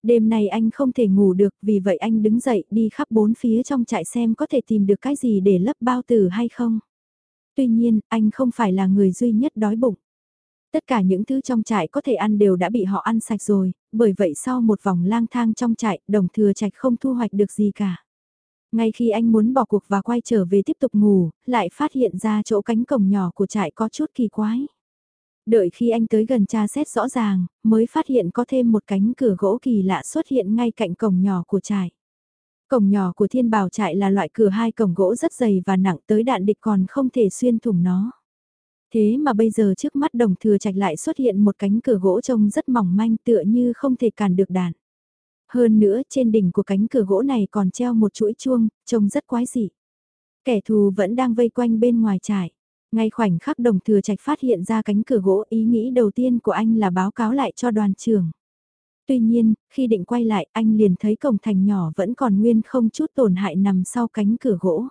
Đêm nay anh không thể ngủ được, vì vậy anh đứng dậy đi khắp bốn phía trong trại xem có thể tìm được cái gì để lấp bao tử hay không. Tuy nhiên, anh không phải là người duy nhất đói bụng. Tất cả những thứ trong trại có thể ăn đều đã bị họ ăn sạch rồi, bởi vậy sau một vòng lang thang trong trại, đồng thừa trạch không thu hoạch được gì cả. Ngay khi anh muốn bỏ cuộc và quay trở về tiếp tục ngủ, lại phát hiện ra chỗ cánh cổng nhỏ của trại có chút kỳ quái. Đợi khi anh tới gần tra xét rõ ràng, mới phát hiện có thêm một cánh cửa gỗ kỳ lạ xuất hiện ngay cạnh cổng nhỏ của trại. Cổng nhỏ của thiên bảo trại là loại cửa hai cổng gỗ rất dày và nặng tới đạn địch còn không thể xuyên thủng nó. Thế mà bây giờ trước mắt đồng thừa trạch lại xuất hiện một cánh cửa gỗ trông rất mỏng manh tựa như không thể cản được đạn. Hơn nữa trên đỉnh của cánh cửa gỗ này còn treo một chuỗi chuông, trông rất quái dị. Kẻ thù vẫn đang vây quanh bên ngoài trại. Ngay khoảnh khắc đồng thừa trạch phát hiện ra cánh cửa gỗ ý nghĩ đầu tiên của anh là báo cáo lại cho đoàn trưởng. Tuy nhiên, khi định quay lại anh liền thấy cổng thành nhỏ vẫn còn nguyên không chút tổn hại nằm sau cánh cửa gỗ.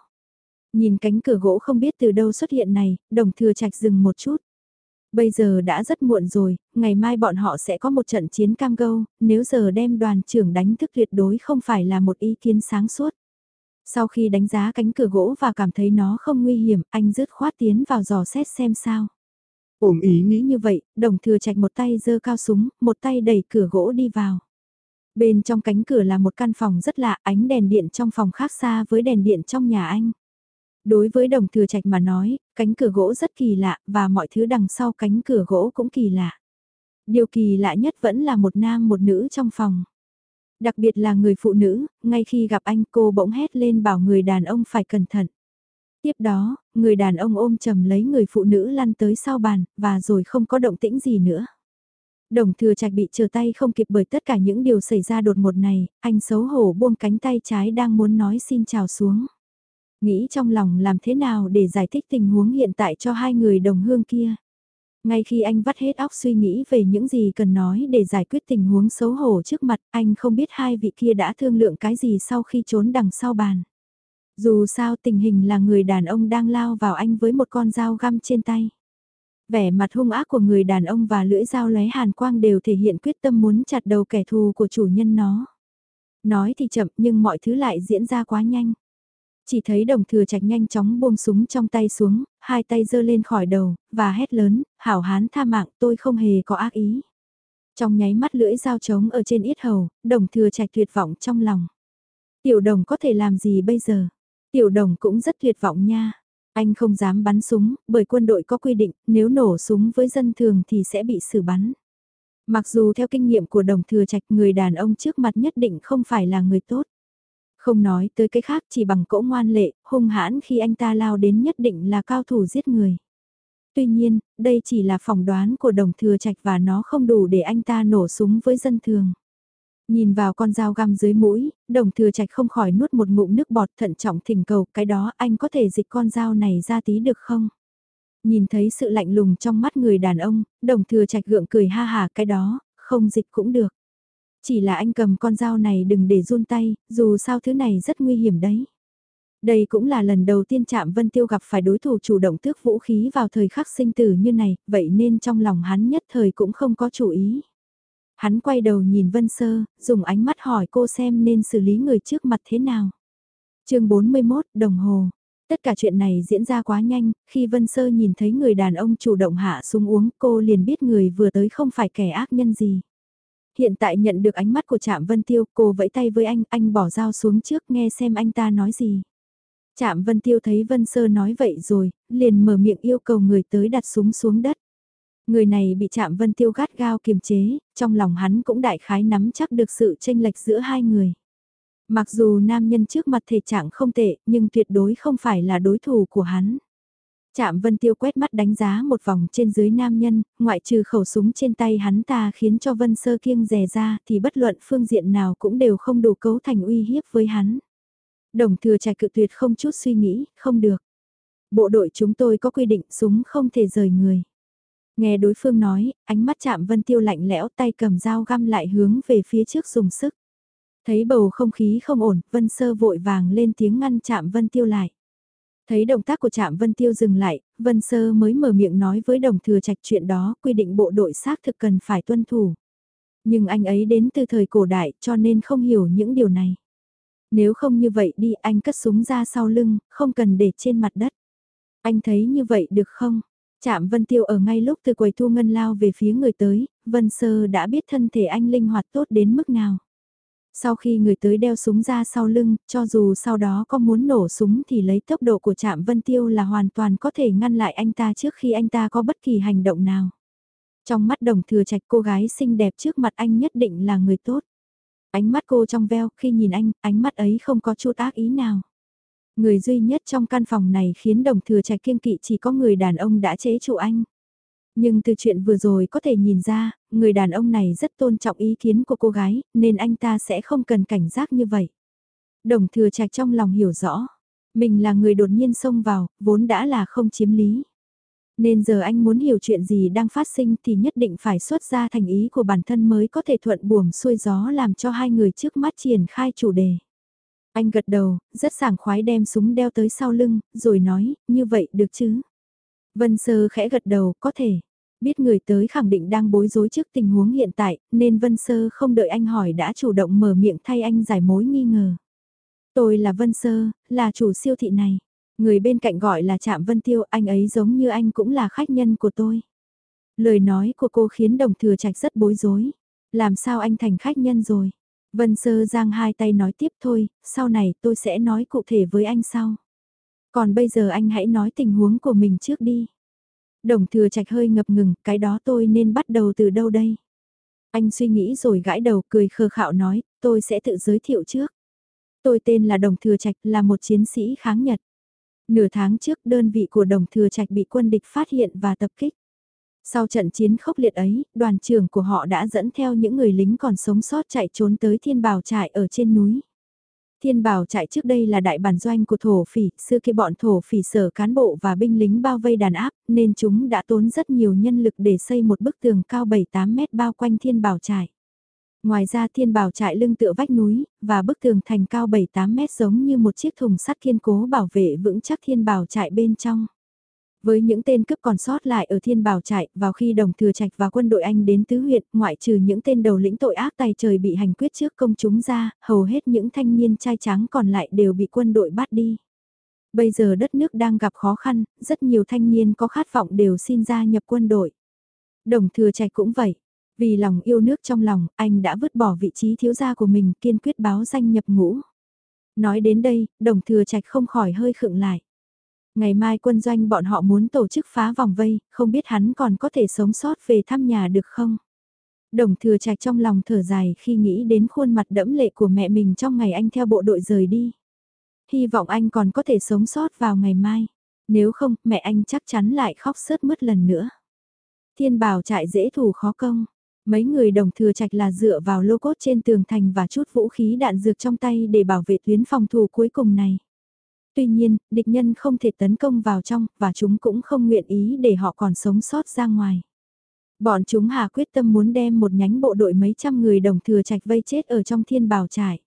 Nhìn cánh cửa gỗ không biết từ đâu xuất hiện này, đồng thừa trạch dừng một chút. Bây giờ đã rất muộn rồi, ngày mai bọn họ sẽ có một trận chiến cam gâu, nếu giờ đem đoàn trưởng đánh thức tuyệt đối không phải là một ý kiến sáng suốt. Sau khi đánh giá cánh cửa gỗ và cảm thấy nó không nguy hiểm, anh rứt khoát tiến vào dò xét xem sao. Ổm ý nghĩ như vậy, đồng thừa chạch một tay giơ cao súng, một tay đẩy cửa gỗ đi vào. Bên trong cánh cửa là một căn phòng rất lạ, ánh đèn điện trong phòng khác xa với đèn điện trong nhà anh. Đối với đồng thừa trạch mà nói, cánh cửa gỗ rất kỳ lạ và mọi thứ đằng sau cánh cửa gỗ cũng kỳ lạ. Điều kỳ lạ nhất vẫn là một nam một nữ trong phòng. Đặc biệt là người phụ nữ, ngay khi gặp anh cô bỗng hét lên bảo người đàn ông phải cẩn thận. Tiếp đó, người đàn ông ôm chầm lấy người phụ nữ lăn tới sau bàn, và rồi không có động tĩnh gì nữa. Đồng thừa trạch bị trở tay không kịp bởi tất cả những điều xảy ra đột ngột này, anh xấu hổ buông cánh tay trái đang muốn nói xin chào xuống. Nghĩ trong lòng làm thế nào để giải thích tình huống hiện tại cho hai người đồng hương kia. Ngay khi anh vắt hết óc suy nghĩ về những gì cần nói để giải quyết tình huống xấu hổ trước mặt, anh không biết hai vị kia đã thương lượng cái gì sau khi trốn đằng sau bàn. Dù sao tình hình là người đàn ông đang lao vào anh với một con dao găm trên tay. Vẻ mặt hung ác của người đàn ông và lưỡi dao lóe hàn quang đều thể hiện quyết tâm muốn chặt đầu kẻ thù của chủ nhân nó. Nói thì chậm nhưng mọi thứ lại diễn ra quá nhanh. Chỉ thấy đồng thừa trạch nhanh chóng buông súng trong tay xuống, hai tay giơ lên khỏi đầu, và hét lớn, hảo hán tha mạng tôi không hề có ác ý. Trong nháy mắt lưỡi dao trống ở trên yết hầu, đồng thừa trạch tuyệt vọng trong lòng. Tiểu đồng có thể làm gì bây giờ? Tiểu đồng cũng rất tuyệt vọng nha. Anh không dám bắn súng, bởi quân đội có quy định, nếu nổ súng với dân thường thì sẽ bị xử bắn. Mặc dù theo kinh nghiệm của đồng thừa trạch người đàn ông trước mặt nhất định không phải là người tốt. Không nói tới cái khác chỉ bằng cỗ ngoan lệ, hung hãn khi anh ta lao đến nhất định là cao thủ giết người. Tuy nhiên, đây chỉ là phỏng đoán của đồng thừa trạch và nó không đủ để anh ta nổ súng với dân thường. Nhìn vào con dao găm dưới mũi, đồng thừa trạch không khỏi nuốt một ngụm nước bọt thận trọng thỉnh cầu cái đó anh có thể dịch con dao này ra tí được không? Nhìn thấy sự lạnh lùng trong mắt người đàn ông, đồng thừa trạch gượng cười ha hà cái đó, không dịch cũng được. Chỉ là anh cầm con dao này đừng để run tay, dù sao thứ này rất nguy hiểm đấy. Đây cũng là lần đầu tiên chạm Vân Tiêu gặp phải đối thủ chủ động tước vũ khí vào thời khắc sinh tử như này, vậy nên trong lòng hắn nhất thời cũng không có chủ ý. Hắn quay đầu nhìn Vân Sơ, dùng ánh mắt hỏi cô xem nên xử lý người trước mặt thế nào. chương 41, đồng hồ. Tất cả chuyện này diễn ra quá nhanh, khi Vân Sơ nhìn thấy người đàn ông chủ động hạ xuống uống cô liền biết người vừa tới không phải kẻ ác nhân gì. Hiện tại nhận được ánh mắt của Trạm Vân Tiêu, cô vẫy tay với anh, anh bỏ dao xuống trước nghe xem anh ta nói gì. Trạm Vân Tiêu thấy Vân Sơ nói vậy rồi, liền mở miệng yêu cầu người tới đặt súng xuống đất. Người này bị Trạm Vân Tiêu gắt gao kiềm chế, trong lòng hắn cũng đại khái nắm chắc được sự tranh lệch giữa hai người. Mặc dù nam nhân trước mặt thể trạng không tệ, nhưng tuyệt đối không phải là đối thủ của hắn. Trạm Vân Tiêu quét mắt đánh giá một vòng trên dưới nam nhân, ngoại trừ khẩu súng trên tay hắn ta khiến cho Vân Sơ kiêng rè ra thì bất luận phương diện nào cũng đều không đủ cấu thành uy hiếp với hắn. Đồng thừa trải cự tuyệt không chút suy nghĩ, không được. Bộ đội chúng tôi có quy định súng không thể rời người. Nghe đối phương nói, ánh mắt chạm Vân Tiêu lạnh lẽo tay cầm dao găm lại hướng về phía trước dùng sức. Thấy bầu không khí không ổn, Vân Sơ vội vàng lên tiếng ngăn chạm Vân Tiêu lại. Thấy động tác của Trạm Vân Tiêu dừng lại, Vân Sơ mới mở miệng nói với đồng thừa trạch chuyện đó, quy định bộ đội xác thực cần phải tuân thủ. Nhưng anh ấy đến từ thời cổ đại cho nên không hiểu những điều này. Nếu không như vậy đi anh cất súng ra sau lưng, không cần để trên mặt đất. Anh thấy như vậy được không? Chạm Vân Tiêu ở ngay lúc từ quầy thu ngân lao về phía người tới, Vân Sơ đã biết thân thể anh linh hoạt tốt đến mức nào. Sau khi người tới đeo súng ra sau lưng, cho dù sau đó có muốn nổ súng thì lấy tốc độ của Trạm Vân Tiêu là hoàn toàn có thể ngăn lại anh ta trước khi anh ta có bất kỳ hành động nào. Trong mắt đồng thừa trạch cô gái xinh đẹp trước mặt anh nhất định là người tốt. Ánh mắt cô trong veo, khi nhìn anh, ánh mắt ấy không có chút ác ý nào. Người duy nhất trong căn phòng này khiến đồng thừa trạch kiêng kỵ chỉ có người đàn ông đã chế trụ anh. Nhưng từ chuyện vừa rồi có thể nhìn ra, người đàn ông này rất tôn trọng ý kiến của cô gái, nên anh ta sẽ không cần cảnh giác như vậy. Đồng thừa trạch trong lòng hiểu rõ, mình là người đột nhiên xông vào, vốn đã là không chiếm lý. Nên giờ anh muốn hiểu chuyện gì đang phát sinh thì nhất định phải xuất ra thành ý của bản thân mới có thể thuận buồm xuôi gió làm cho hai người trước mắt triển khai chủ đề. Anh gật đầu, rất sảng khoái đem súng đeo tới sau lưng, rồi nói, như vậy được chứ? Vân Sơ khẽ gật đầu, có thể. Biết người tới khẳng định đang bối rối trước tình huống hiện tại, nên Vân Sơ không đợi anh hỏi đã chủ động mở miệng thay anh giải mối nghi ngờ. Tôi là Vân Sơ, là chủ siêu thị này. Người bên cạnh gọi là Trạm Vân Tiêu, anh ấy giống như anh cũng là khách nhân của tôi. Lời nói của cô khiến đồng thừa trạch rất bối rối. Làm sao anh thành khách nhân rồi? Vân Sơ giang hai tay nói tiếp thôi, sau này tôi sẽ nói cụ thể với anh sau. Còn bây giờ anh hãy nói tình huống của mình trước đi. Đồng thừa trạch hơi ngập ngừng, cái đó tôi nên bắt đầu từ đâu đây? Anh suy nghĩ rồi gãi đầu cười khờ khạo nói, tôi sẽ tự giới thiệu trước. Tôi tên là Đồng Thừa Trạch, là một chiến sĩ kháng Nhật. Nửa tháng trước đơn vị của Đồng Thừa Trạch bị quân địch phát hiện và tập kích. Sau trận chiến khốc liệt ấy, đoàn trưởng của họ đã dẫn theo những người lính còn sống sót chạy trốn tới thiên bảo trại ở trên núi. Thiên bảo trại trước đây là đại bản doanh của thổ phỉ, xưa kia bọn thổ phỉ sở cán bộ và binh lính bao vây đàn áp, nên chúng đã tốn rất nhiều nhân lực để xây một bức tường cao 7-8 mét bao quanh thiên bảo trại. Ngoài ra thiên bảo trại lưng tựa vách núi, và bức tường thành cao 7-8 mét giống như một chiếc thùng sắt kiên cố bảo vệ vững chắc thiên bảo trại bên trong. Với những tên cướp còn sót lại ở thiên bảo trại, vào khi đồng thừa trạch và quân đội Anh đến tứ huyện, ngoại trừ những tên đầu lĩnh tội ác tay trời bị hành quyết trước công chúng ra, hầu hết những thanh niên trai trắng còn lại đều bị quân đội bắt đi. Bây giờ đất nước đang gặp khó khăn, rất nhiều thanh niên có khát vọng đều xin gia nhập quân đội. Đồng thừa trạch cũng vậy. Vì lòng yêu nước trong lòng, anh đã vứt bỏ vị trí thiếu gia của mình kiên quyết báo danh nhập ngũ. Nói đến đây, đồng thừa trạch không khỏi hơi khựng lại. Ngày mai quân doanh bọn họ muốn tổ chức phá vòng vây, không biết hắn còn có thể sống sót về thăm nhà được không? Đồng thừa trạch trong lòng thở dài khi nghĩ đến khuôn mặt đẫm lệ của mẹ mình trong ngày anh theo bộ đội rời đi. Hy vọng anh còn có thể sống sót vào ngày mai. Nếu không, mẹ anh chắc chắn lại khóc sớt mất lần nữa. Thiên bảo trại dễ thủ khó công. Mấy người đồng thừa trạch là dựa vào lô cốt trên tường thành và chút vũ khí đạn dược trong tay để bảo vệ tuyến phòng thủ cuối cùng này. Tuy nhiên, địch nhân không thể tấn công vào trong, và chúng cũng không nguyện ý để họ còn sống sót ra ngoài. Bọn chúng hà quyết tâm muốn đem một nhánh bộ đội mấy trăm người đồng thừa trạch vây chết ở trong thiên bào trải.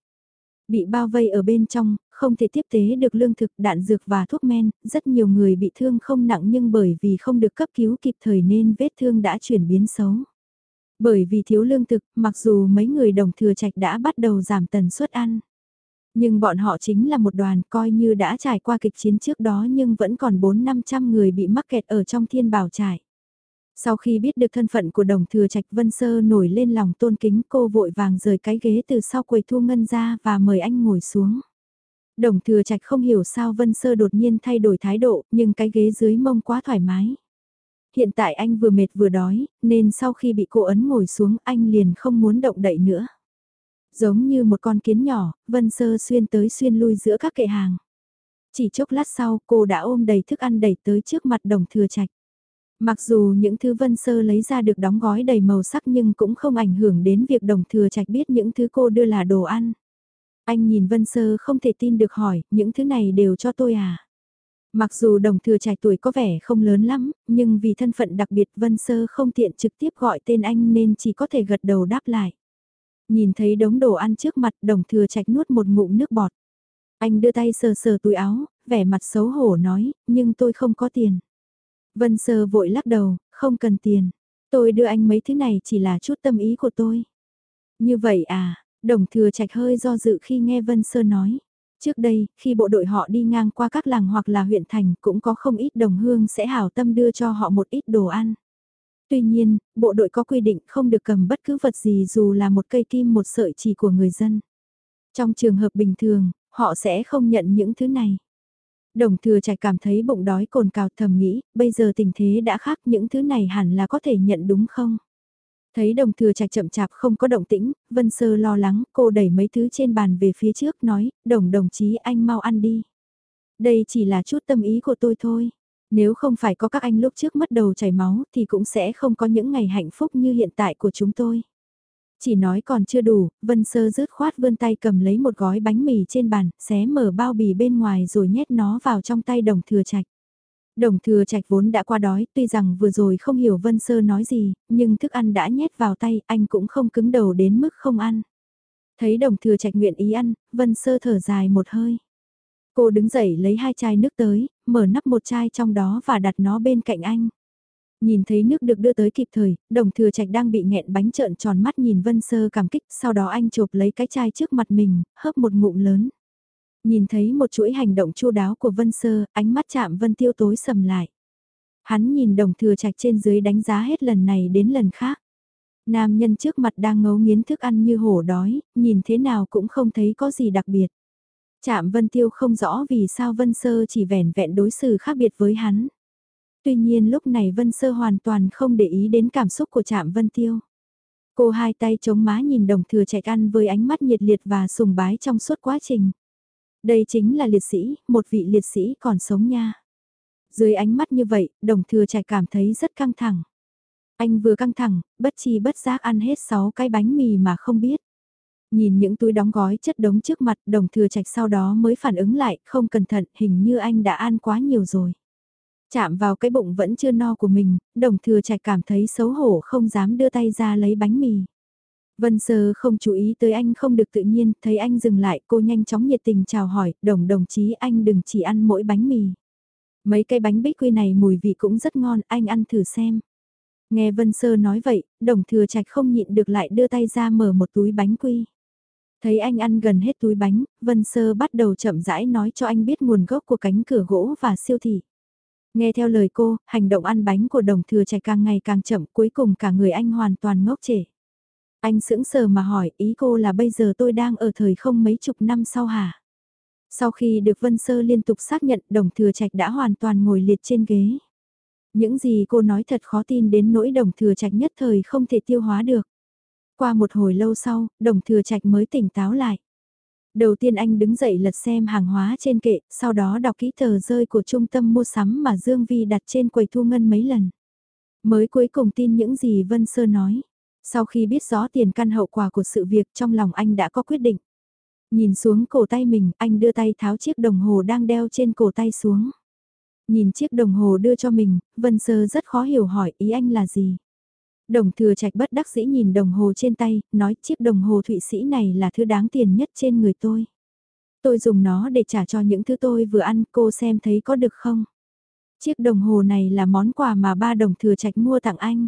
Bị bao vây ở bên trong, không thể tiếp tế được lương thực, đạn dược và thuốc men, rất nhiều người bị thương không nặng nhưng bởi vì không được cấp cứu kịp thời nên vết thương đã chuyển biến xấu. Bởi vì thiếu lương thực, mặc dù mấy người đồng thừa trạch đã bắt đầu giảm tần suất ăn. Nhưng bọn họ chính là một đoàn coi như đã trải qua kịch chiến trước đó nhưng vẫn còn 4-500 người bị mắc kẹt ở trong thiên bảo trải. Sau khi biết được thân phận của đồng thừa trạch, Vân Sơ nổi lên lòng tôn kính, cô vội vàng rời cái ghế từ sau quầy thu ngân ra và mời anh ngồi xuống. Đồng thừa trạch không hiểu sao Vân Sơ đột nhiên thay đổi thái độ, nhưng cái ghế dưới mông quá thoải mái. Hiện tại anh vừa mệt vừa đói, nên sau khi bị cô ấn ngồi xuống, anh liền không muốn động đậy nữa. Giống như một con kiến nhỏ, Vân Sơ xuyên tới xuyên lui giữa các kệ hàng. Chỉ chốc lát sau cô đã ôm đầy thức ăn đẩy tới trước mặt đồng thừa trạch. Mặc dù những thứ Vân Sơ lấy ra được đóng gói đầy màu sắc nhưng cũng không ảnh hưởng đến việc đồng thừa trạch biết những thứ cô đưa là đồ ăn. Anh nhìn Vân Sơ không thể tin được hỏi, những thứ này đều cho tôi à? Mặc dù đồng thừa trạch tuổi có vẻ không lớn lắm, nhưng vì thân phận đặc biệt Vân Sơ không tiện trực tiếp gọi tên anh nên chỉ có thể gật đầu đáp lại. Nhìn thấy đống đồ ăn trước mặt đồng thừa trạch nuốt một ngụm nước bọt. Anh đưa tay sờ sờ túi áo, vẻ mặt xấu hổ nói, nhưng tôi không có tiền. Vân Sơ vội lắc đầu, không cần tiền. Tôi đưa anh mấy thứ này chỉ là chút tâm ý của tôi. Như vậy à, đồng thừa trạch hơi do dự khi nghe Vân Sơ nói. Trước đây, khi bộ đội họ đi ngang qua các làng hoặc là huyện thành cũng có không ít đồng hương sẽ hảo tâm đưa cho họ một ít đồ ăn. Tuy nhiên, bộ đội có quy định không được cầm bất cứ vật gì dù là một cây kim một sợi chỉ của người dân. Trong trường hợp bình thường, họ sẽ không nhận những thứ này. Đồng thừa trạch cảm thấy bụng đói cồn cào thầm nghĩ, bây giờ tình thế đã khác những thứ này hẳn là có thể nhận đúng không? Thấy đồng thừa trạch chậm chạp không có động tĩnh, Vân Sơ lo lắng, cô đẩy mấy thứ trên bàn về phía trước nói, đồng đồng chí anh mau ăn đi. Đây chỉ là chút tâm ý của tôi thôi. Nếu không phải có các anh lúc trước mất đầu chảy máu thì cũng sẽ không có những ngày hạnh phúc như hiện tại của chúng tôi. Chỉ nói còn chưa đủ, Vân Sơ rứt khoát vươn tay cầm lấy một gói bánh mì trên bàn, xé mở bao bì bên ngoài rồi nhét nó vào trong tay đồng thừa trạch. Đồng thừa trạch vốn đã qua đói, tuy rằng vừa rồi không hiểu Vân Sơ nói gì, nhưng thức ăn đã nhét vào tay, anh cũng không cứng đầu đến mức không ăn. Thấy đồng thừa trạch nguyện ý ăn, Vân Sơ thở dài một hơi. Cô đứng dậy lấy hai chai nước tới, mở nắp một chai trong đó và đặt nó bên cạnh anh. Nhìn thấy nước được đưa tới kịp thời, đồng thừa trạch đang bị nghẹn bánh trợn tròn mắt nhìn Vân Sơ cảm kích, sau đó anh chộp lấy cái chai trước mặt mình, hớp một ngụm lớn. Nhìn thấy một chuỗi hành động chu đáo của Vân Sơ, ánh mắt chạm Vân Tiêu tối sầm lại. Hắn nhìn đồng thừa trạch trên dưới đánh giá hết lần này đến lần khác. Nam nhân trước mặt đang ngấu nghiến thức ăn như hổ đói, nhìn thế nào cũng không thấy có gì đặc biệt. Chạm Vân Tiêu không rõ vì sao Vân Sơ chỉ vẻn vẹn đối xử khác biệt với hắn. Tuy nhiên lúc này Vân Sơ hoàn toàn không để ý đến cảm xúc của Trạm Vân Tiêu. Cô hai tay chống má nhìn đồng thừa chạy ăn với ánh mắt nhiệt liệt và sùng bái trong suốt quá trình. Đây chính là liệt sĩ, một vị liệt sĩ còn sống nha. Dưới ánh mắt như vậy, đồng thừa chạy cảm thấy rất căng thẳng. Anh vừa căng thẳng, bất chi bất giác ăn hết 6 cái bánh mì mà không biết. Nhìn những túi đóng gói chất đống trước mặt đồng thừa trạch sau đó mới phản ứng lại, không cẩn thận, hình như anh đã ăn quá nhiều rồi. Chạm vào cái bụng vẫn chưa no của mình, đồng thừa trạch cảm thấy xấu hổ không dám đưa tay ra lấy bánh mì. Vân Sơ không chú ý tới anh không được tự nhiên, thấy anh dừng lại cô nhanh chóng nhiệt tình chào hỏi, đồng đồng chí anh đừng chỉ ăn mỗi bánh mì. Mấy cái bánh bích quy này mùi vị cũng rất ngon, anh ăn thử xem. Nghe Vân Sơ nói vậy, đồng thừa trạch không nhịn được lại đưa tay ra mở một túi bánh quy. Thấy anh ăn gần hết túi bánh, Vân Sơ bắt đầu chậm rãi nói cho anh biết nguồn gốc của cánh cửa gỗ và siêu thị. Nghe theo lời cô, hành động ăn bánh của đồng thừa chạy càng ngày càng chậm cuối cùng cả người anh hoàn toàn ngốc trễ. Anh sững sờ mà hỏi ý cô là bây giờ tôi đang ở thời không mấy chục năm sau hả? Sau khi được Vân Sơ liên tục xác nhận đồng thừa trạch đã hoàn toàn ngồi liệt trên ghế. Những gì cô nói thật khó tin đến nỗi đồng thừa trạch nhất thời không thể tiêu hóa được. Qua một hồi lâu sau, đồng thừa trạch mới tỉnh táo lại. Đầu tiên anh đứng dậy lật xem hàng hóa trên kệ, sau đó đọc kỹ tờ rơi của trung tâm mua sắm mà Dương Vi đặt trên quầy thu ngân mấy lần. Mới cuối cùng tin những gì Vân Sơ nói. Sau khi biết rõ tiền căn hậu quả của sự việc trong lòng anh đã có quyết định. Nhìn xuống cổ tay mình, anh đưa tay tháo chiếc đồng hồ đang đeo trên cổ tay xuống. Nhìn chiếc đồng hồ đưa cho mình, Vân Sơ rất khó hiểu hỏi ý anh là gì. Đồng thừa trạch bất đắc dĩ nhìn đồng hồ trên tay, nói chiếc đồng hồ thụy sĩ này là thứ đáng tiền nhất trên người tôi. Tôi dùng nó để trả cho những thứ tôi vừa ăn, cô xem thấy có được không? Chiếc đồng hồ này là món quà mà ba đồng thừa trạch mua tặng anh.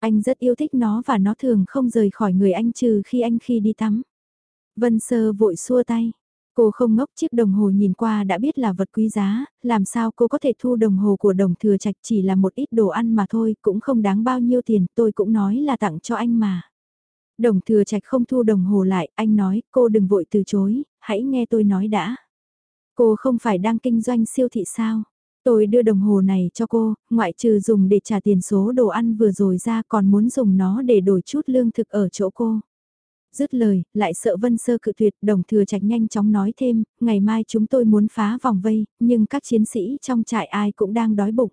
Anh rất yêu thích nó và nó thường không rời khỏi người anh trừ khi anh khi đi tắm. Vân Sơ vội xua tay. Cô không ngốc chiếc đồng hồ nhìn qua đã biết là vật quý giá, làm sao cô có thể thu đồng hồ của đồng thừa trạch chỉ là một ít đồ ăn mà thôi, cũng không đáng bao nhiêu tiền, tôi cũng nói là tặng cho anh mà. Đồng thừa trạch không thu đồng hồ lại, anh nói, cô đừng vội từ chối, hãy nghe tôi nói đã. Cô không phải đang kinh doanh siêu thị sao? Tôi đưa đồng hồ này cho cô, ngoại trừ dùng để trả tiền số đồ ăn vừa rồi ra còn muốn dùng nó để đổi chút lương thực ở chỗ cô. Dứt lời, lại sợ Vân Sơ cự tuyệt, đồng thừa trạch nhanh chóng nói thêm, ngày mai chúng tôi muốn phá vòng vây, nhưng các chiến sĩ trong trại ai cũng đang đói bụng.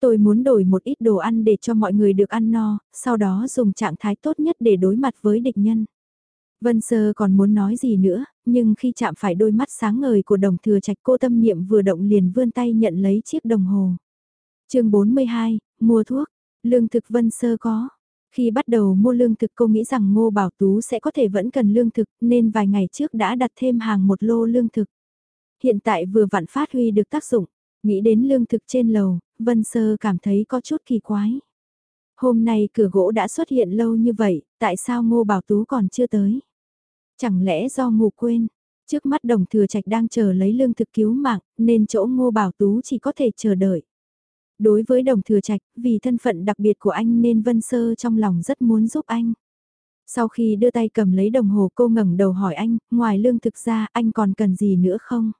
Tôi muốn đổi một ít đồ ăn để cho mọi người được ăn no, sau đó dùng trạng thái tốt nhất để đối mặt với địch nhân. Vân Sơ còn muốn nói gì nữa, nhưng khi chạm phải đôi mắt sáng ngời của đồng thừa trạch cô tâm niệm vừa động liền vươn tay nhận lấy chiếc đồng hồ. chương 42, mua thuốc, lương thực Vân Sơ có. Khi bắt đầu mua lương thực cô nghĩ rằng Ngô Bảo Tú sẽ có thể vẫn cần lương thực nên vài ngày trước đã đặt thêm hàng một lô lương thực. Hiện tại vừa vặn phát huy được tác dụng, nghĩ đến lương thực trên lầu, Vân Sơ cảm thấy có chút kỳ quái. Hôm nay cửa gỗ đã xuất hiện lâu như vậy, tại sao Ngô Bảo Tú còn chưa tới? Chẳng lẽ do ngủ quên? Trước mắt đồng thừa trạch đang chờ lấy lương thực cứu mạng, nên chỗ Ngô Bảo Tú chỉ có thể chờ đợi. Đối với đồng thừa trạch, vì thân phận đặc biệt của anh nên Vân Sơ trong lòng rất muốn giúp anh. Sau khi đưa tay cầm lấy đồng hồ cô ngẩng đầu hỏi anh, ngoài lương thực ra anh còn cần gì nữa không?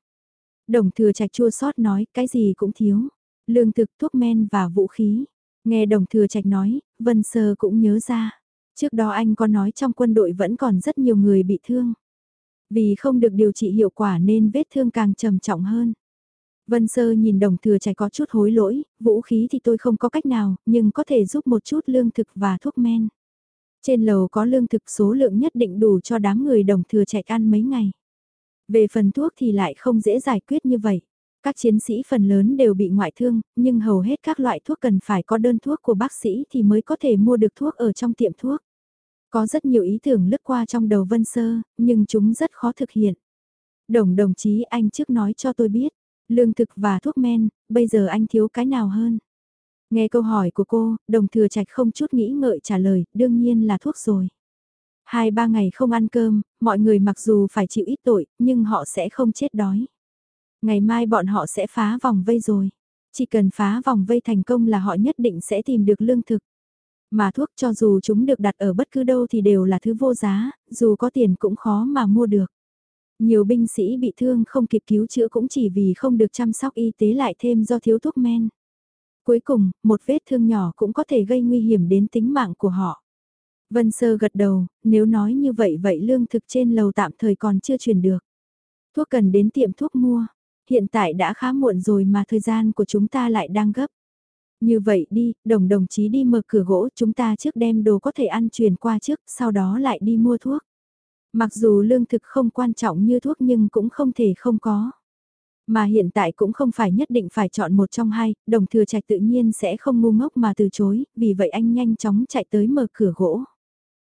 Đồng thừa trạch chua sót nói, cái gì cũng thiếu. Lương thực, thuốc men và vũ khí. Nghe đồng thừa trạch nói, Vân Sơ cũng nhớ ra. Trước đó anh có nói trong quân đội vẫn còn rất nhiều người bị thương. Vì không được điều trị hiệu quả nên vết thương càng trầm trọng hơn. Vân Sơ nhìn đồng thừa trạch có chút hối lỗi, vũ khí thì tôi không có cách nào, nhưng có thể giúp một chút lương thực và thuốc men. Trên lầu có lương thực số lượng nhất định đủ cho đám người đồng thừa trạch ăn mấy ngày. Về phần thuốc thì lại không dễ giải quyết như vậy. Các chiến sĩ phần lớn đều bị ngoại thương, nhưng hầu hết các loại thuốc cần phải có đơn thuốc của bác sĩ thì mới có thể mua được thuốc ở trong tiệm thuốc. Có rất nhiều ý tưởng lướt qua trong đầu Vân Sơ, nhưng chúng rất khó thực hiện. Đồng đồng chí anh trước nói cho tôi biết, lương thực và thuốc men, bây giờ anh thiếu cái nào hơn? Nghe câu hỏi của cô, đồng thừa trạch không chút nghĩ ngợi trả lời, đương nhiên là thuốc rồi. Hai ba ngày không ăn cơm, mọi người mặc dù phải chịu ít tội, nhưng họ sẽ không chết đói. Ngày mai bọn họ sẽ phá vòng vây rồi. Chỉ cần phá vòng vây thành công là họ nhất định sẽ tìm được lương thực. Mà thuốc cho dù chúng được đặt ở bất cứ đâu thì đều là thứ vô giá, dù có tiền cũng khó mà mua được. Nhiều binh sĩ bị thương không kịp cứu chữa cũng chỉ vì không được chăm sóc y tế lại thêm do thiếu thuốc men. Cuối cùng, một vết thương nhỏ cũng có thể gây nguy hiểm đến tính mạng của họ. Vân Sơ gật đầu, nếu nói như vậy vậy lương thực trên lầu tạm thời còn chưa truyền được. Thuốc cần đến tiệm thuốc mua, hiện tại đã khá muộn rồi mà thời gian của chúng ta lại đang gấp. Như vậy đi, đồng đồng chí đi mở cửa gỗ chúng ta trước đem đồ có thể ăn truyền qua trước, sau đó lại đi mua thuốc. Mặc dù lương thực không quan trọng như thuốc nhưng cũng không thể không có. Mà hiện tại cũng không phải nhất định phải chọn một trong hai, đồng thừa trạch tự nhiên sẽ không ngu ngốc mà từ chối, vì vậy anh nhanh chóng chạy tới mở cửa gỗ.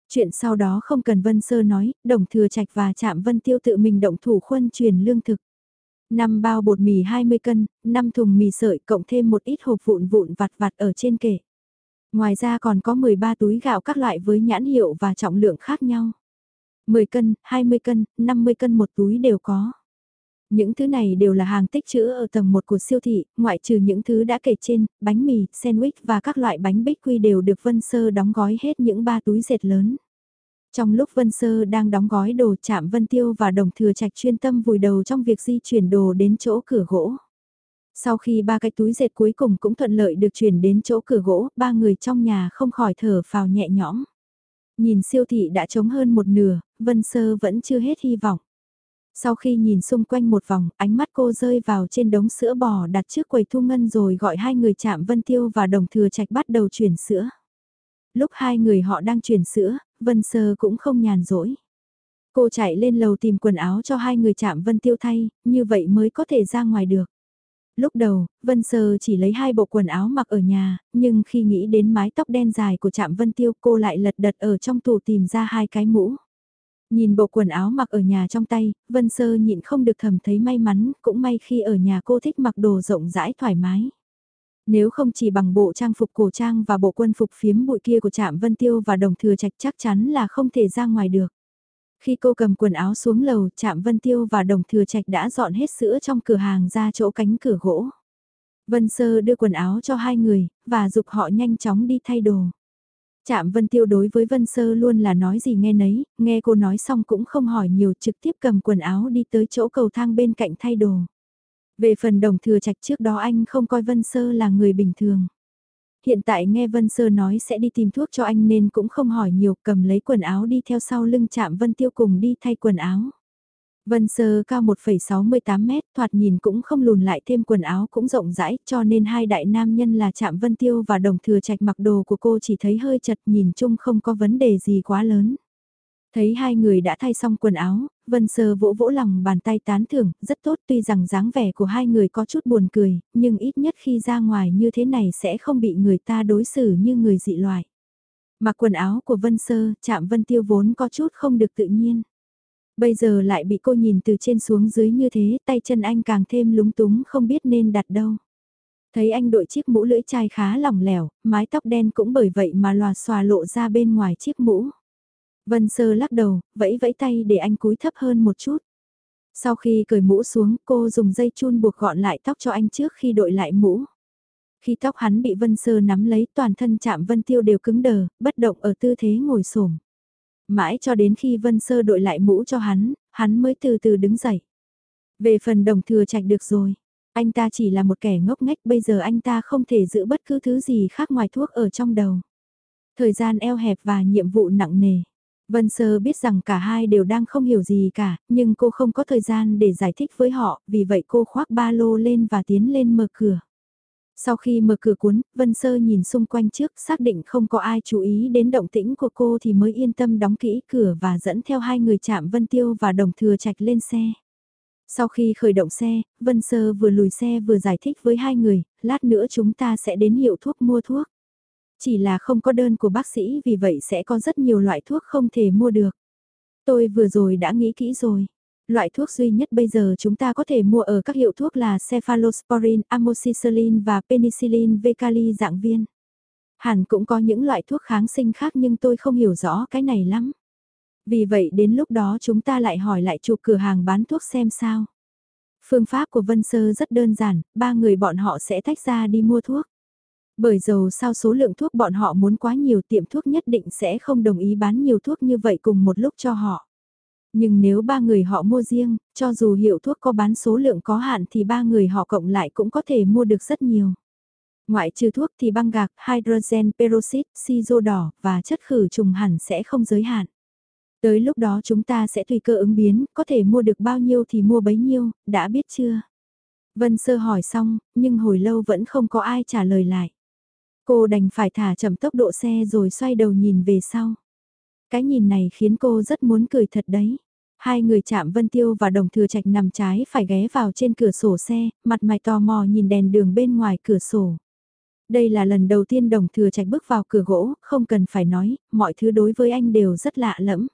Chuyện sau đó không cần Vân Sơ nói, đồng thừa trạch và chạm Vân Tiêu tự mình động thủ khuân truyền lương thực. 5 bao bột mì 20 cân, 5 thùng mì sợi cộng thêm một ít hộp vụn vụn vặt vặt ở trên kệ. Ngoài ra còn có 13 túi gạo các loại với nhãn hiệu và trọng lượng khác nhau. 10 cân, 20 cân, 50 cân một túi đều có. Những thứ này đều là hàng tích trữ ở tầng 1 của siêu thị, ngoại trừ những thứ đã kể trên, bánh mì, sandwich và các loại bánh bích quy đều được Vân Sơ đóng gói hết những ba túi dệt lớn. Trong lúc Vân Sơ đang đóng gói đồ chạm Vân Tiêu và đồng thừa trạch chuyên tâm vùi đầu trong việc di chuyển đồ đến chỗ cửa gỗ. Sau khi ba cái túi dệt cuối cùng cũng thuận lợi được chuyển đến chỗ cửa gỗ, ba người trong nhà không khỏi thở phào nhẹ nhõm. Nhìn siêu thị đã trống hơn một nửa, Vân Sơ vẫn chưa hết hy vọng. Sau khi nhìn xung quanh một vòng, ánh mắt cô rơi vào trên đống sữa bò đặt trước quầy thu ngân rồi gọi hai người chạm Vân Tiêu và đồng thừa trạch bắt đầu chuyển sữa. Lúc hai người họ đang chuyển sữa, Vân Sơ cũng không nhàn rỗi. Cô chạy lên lầu tìm quần áo cho hai người chạm Vân Tiêu thay, như vậy mới có thể ra ngoài được. Lúc đầu, Vân Sơ chỉ lấy hai bộ quần áo mặc ở nhà, nhưng khi nghĩ đến mái tóc đen dài của Trạm Vân Tiêu cô lại lật đật ở trong tủ tìm ra hai cái mũ. Nhìn bộ quần áo mặc ở nhà trong tay, Vân Sơ nhịn không được thầm thấy may mắn, cũng may khi ở nhà cô thích mặc đồ rộng rãi thoải mái. Nếu không chỉ bằng bộ trang phục cổ trang và bộ quân phục phiếm bụi kia của Trạm Vân Tiêu và Đồng Thừa Trạch chắc chắn là không thể ra ngoài được. Khi cô cầm quần áo xuống lầu, Trạm Vân Tiêu và Đồng Thừa Trạch đã dọn hết sữa trong cửa hàng ra chỗ cánh cửa gỗ. Vân Sơ đưa quần áo cho hai người, và dục họ nhanh chóng đi thay đồ. Trạm Vân Tiêu đối với Vân Sơ luôn là nói gì nghe nấy, nghe cô nói xong cũng không hỏi nhiều trực tiếp cầm quần áo đi tới chỗ cầu thang bên cạnh thay đồ. Về phần đồng thừa trạch trước đó anh không coi Vân Sơ là người bình thường. Hiện tại nghe Vân Sơ nói sẽ đi tìm thuốc cho anh nên cũng không hỏi nhiều cầm lấy quần áo đi theo sau lưng chạm Vân Tiêu cùng đi thay quần áo. Vân Sơ cao 1,68 mét, thoạt nhìn cũng không lùn lại thêm quần áo cũng rộng rãi, cho nên hai đại nam nhân là Trạm Vân Tiêu và Đồng Thừa Trạch mặc đồ của cô chỉ thấy hơi chật nhìn chung không có vấn đề gì quá lớn. Thấy hai người đã thay xong quần áo, Vân Sơ vỗ vỗ lòng bàn tay tán thưởng, rất tốt tuy rằng dáng vẻ của hai người có chút buồn cười, nhưng ít nhất khi ra ngoài như thế này sẽ không bị người ta đối xử như người dị loại. Mặc quần áo của Vân Sơ, chạm Vân Tiêu vốn có chút không được tự nhiên. Bây giờ lại bị cô nhìn từ trên xuống dưới như thế, tay chân anh càng thêm lúng túng không biết nên đặt đâu. Thấy anh đội chiếc mũ lưỡi chai khá lỏng lẻo, mái tóc đen cũng bởi vậy mà lòa xòa lộ ra bên ngoài chiếc mũ. Vân Sơ lắc đầu, vẫy vẫy tay để anh cúi thấp hơn một chút. Sau khi cởi mũ xuống, cô dùng dây chun buộc gọn lại tóc cho anh trước khi đội lại mũ. Khi tóc hắn bị Vân Sơ nắm lấy toàn thân chạm Vân Tiêu đều cứng đờ, bất động ở tư thế ngồi xổm. Mãi cho đến khi Vân Sơ đội lại mũ cho hắn, hắn mới từ từ đứng dậy. Về phần đồng thừa trạch được rồi. Anh ta chỉ là một kẻ ngốc nghếch bây giờ anh ta không thể giữ bất cứ thứ gì khác ngoài thuốc ở trong đầu. Thời gian eo hẹp và nhiệm vụ nặng nề. Vân Sơ biết rằng cả hai đều đang không hiểu gì cả, nhưng cô không có thời gian để giải thích với họ, vì vậy cô khoác ba lô lên và tiến lên mở cửa. Sau khi mở cửa cuốn, Vân Sơ nhìn xung quanh trước, xác định không có ai chú ý đến động tĩnh của cô thì mới yên tâm đóng kỹ cửa và dẫn theo hai người chạm Vân Tiêu và Đồng Thừa Trạch lên xe. Sau khi khởi động xe, Vân Sơ vừa lùi xe vừa giải thích với hai người, lát nữa chúng ta sẽ đến hiệu thuốc mua thuốc. Chỉ là không có đơn của bác sĩ vì vậy sẽ có rất nhiều loại thuốc không thể mua được. Tôi vừa rồi đã nghĩ kỹ rồi. Loại thuốc duy nhất bây giờ chúng ta có thể mua ở các hiệu thuốc là cephalosporin, amoxicillin và penicillin v kali dạng viên. Hẳn cũng có những loại thuốc kháng sinh khác nhưng tôi không hiểu rõ cái này lắm. Vì vậy đến lúc đó chúng ta lại hỏi lại chủ cửa hàng bán thuốc xem sao. Phương pháp của Vân Sơ rất đơn giản, ba người bọn họ sẽ tách ra đi mua thuốc. Bởi dầu sao số lượng thuốc bọn họ muốn quá nhiều tiệm thuốc nhất định sẽ không đồng ý bán nhiều thuốc như vậy cùng một lúc cho họ. Nhưng nếu ba người họ mua riêng, cho dù hiệu thuốc có bán số lượng có hạn thì ba người họ cộng lại cũng có thể mua được rất nhiều. Ngoại trừ thuốc thì băng gạc, hydrogen peroxide, siro đỏ và chất khử trùng hẳn sẽ không giới hạn. Tới lúc đó chúng ta sẽ tùy cơ ứng biến, có thể mua được bao nhiêu thì mua bấy nhiêu, đã biết chưa? Vân Sơ hỏi xong, nhưng hồi lâu vẫn không có ai trả lời lại. Cô đành phải thả chậm tốc độ xe rồi xoay đầu nhìn về sau. Cái nhìn này khiến cô rất muốn cười thật đấy. Hai người chạm Vân Tiêu và Đồng Thừa Trạch nằm trái phải ghé vào trên cửa sổ xe, mặt mày tò mò nhìn đèn đường bên ngoài cửa sổ. Đây là lần đầu tiên Đồng Thừa Trạch bước vào cửa gỗ, không cần phải nói, mọi thứ đối với anh đều rất lạ lẫm.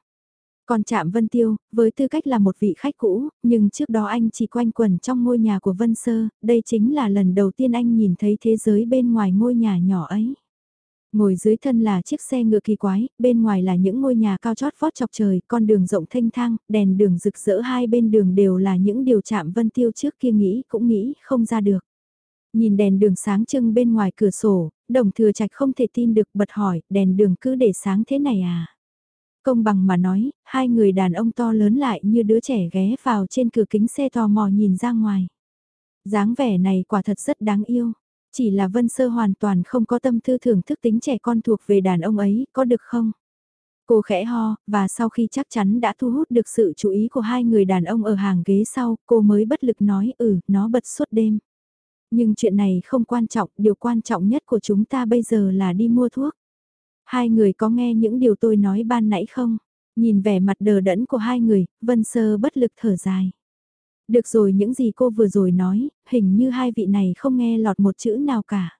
Còn chạm Vân Tiêu, với tư cách là một vị khách cũ, nhưng trước đó anh chỉ quanh quẩn trong ngôi nhà của Vân Sơ, đây chính là lần đầu tiên anh nhìn thấy thế giới bên ngoài ngôi nhà nhỏ ấy. Ngồi dưới thân là chiếc xe ngựa kỳ quái, bên ngoài là những ngôi nhà cao chót vót chọc trời, con đường rộng thanh thang, đèn đường rực rỡ hai bên đường đều là những điều chạm Vân Tiêu trước kia nghĩ cũng nghĩ không ra được. Nhìn đèn đường sáng trưng bên ngoài cửa sổ, đồng thừa trạch không thể tin được bật hỏi, đèn đường cứ để sáng thế này à? Công bằng mà nói, hai người đàn ông to lớn lại như đứa trẻ ghé vào trên cửa kính xe tò mò nhìn ra ngoài. dáng vẻ này quả thật rất đáng yêu. Chỉ là Vân Sơ hoàn toàn không có tâm tư thưởng thức tính trẻ con thuộc về đàn ông ấy, có được không? Cô khẽ ho, và sau khi chắc chắn đã thu hút được sự chú ý của hai người đàn ông ở hàng ghế sau, cô mới bất lực nói ừ, nó bật suốt đêm. Nhưng chuyện này không quan trọng, điều quan trọng nhất của chúng ta bây giờ là đi mua thuốc. Hai người có nghe những điều tôi nói ban nãy không? Nhìn vẻ mặt đờ đẫn của hai người, Vân Sơ bất lực thở dài. Được rồi những gì cô vừa rồi nói, hình như hai vị này không nghe lọt một chữ nào cả.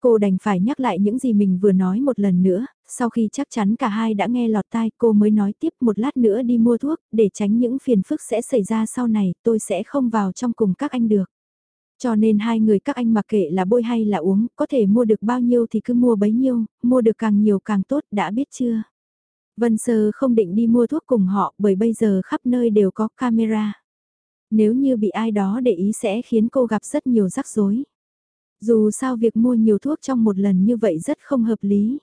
Cô đành phải nhắc lại những gì mình vừa nói một lần nữa, Sau khi chắc chắn cả hai đã nghe lọt tai cô mới nói tiếp một lát nữa đi mua thuốc, để tránh những phiền phức sẽ xảy ra sau này, tôi sẽ không vào trong cùng các anh được. Cho nên hai người các anh mặc kệ là bôi hay là uống, có thể mua được bao nhiêu thì cứ mua bấy nhiêu, mua được càng nhiều càng tốt, đã biết chưa? Vân Sơ không định đi mua thuốc cùng họ bởi bây giờ khắp nơi đều có camera. Nếu như bị ai đó để ý sẽ khiến cô gặp rất nhiều rắc rối. Dù sao việc mua nhiều thuốc trong một lần như vậy rất không hợp lý.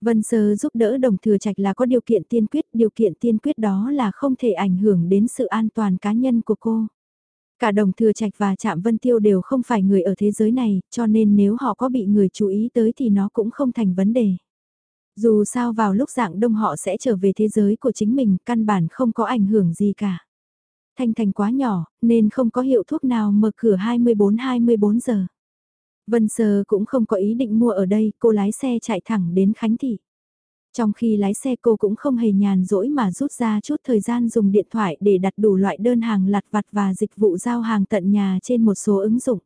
Vân Sơ giúp đỡ đồng thừa trạch là có điều kiện tiên quyết, điều kiện tiên quyết đó là không thể ảnh hưởng đến sự an toàn cá nhân của cô. Cả đồng thừa trạch và chạm Vân Tiêu đều không phải người ở thế giới này, cho nên nếu họ có bị người chú ý tới thì nó cũng không thành vấn đề. Dù sao vào lúc dạng đông họ sẽ trở về thế giới của chính mình, căn bản không có ảnh hưởng gì cả. Thanh thành quá nhỏ, nên không có hiệu thuốc nào mở cửa 24-24 giờ. Vân Sơ cũng không có ý định mua ở đây, cô lái xe chạy thẳng đến Khánh Thị. Trong khi lái xe cô cũng không hề nhàn rỗi mà rút ra chút thời gian dùng điện thoại để đặt đủ loại đơn hàng lặt vặt và dịch vụ giao hàng tận nhà trên một số ứng dụng.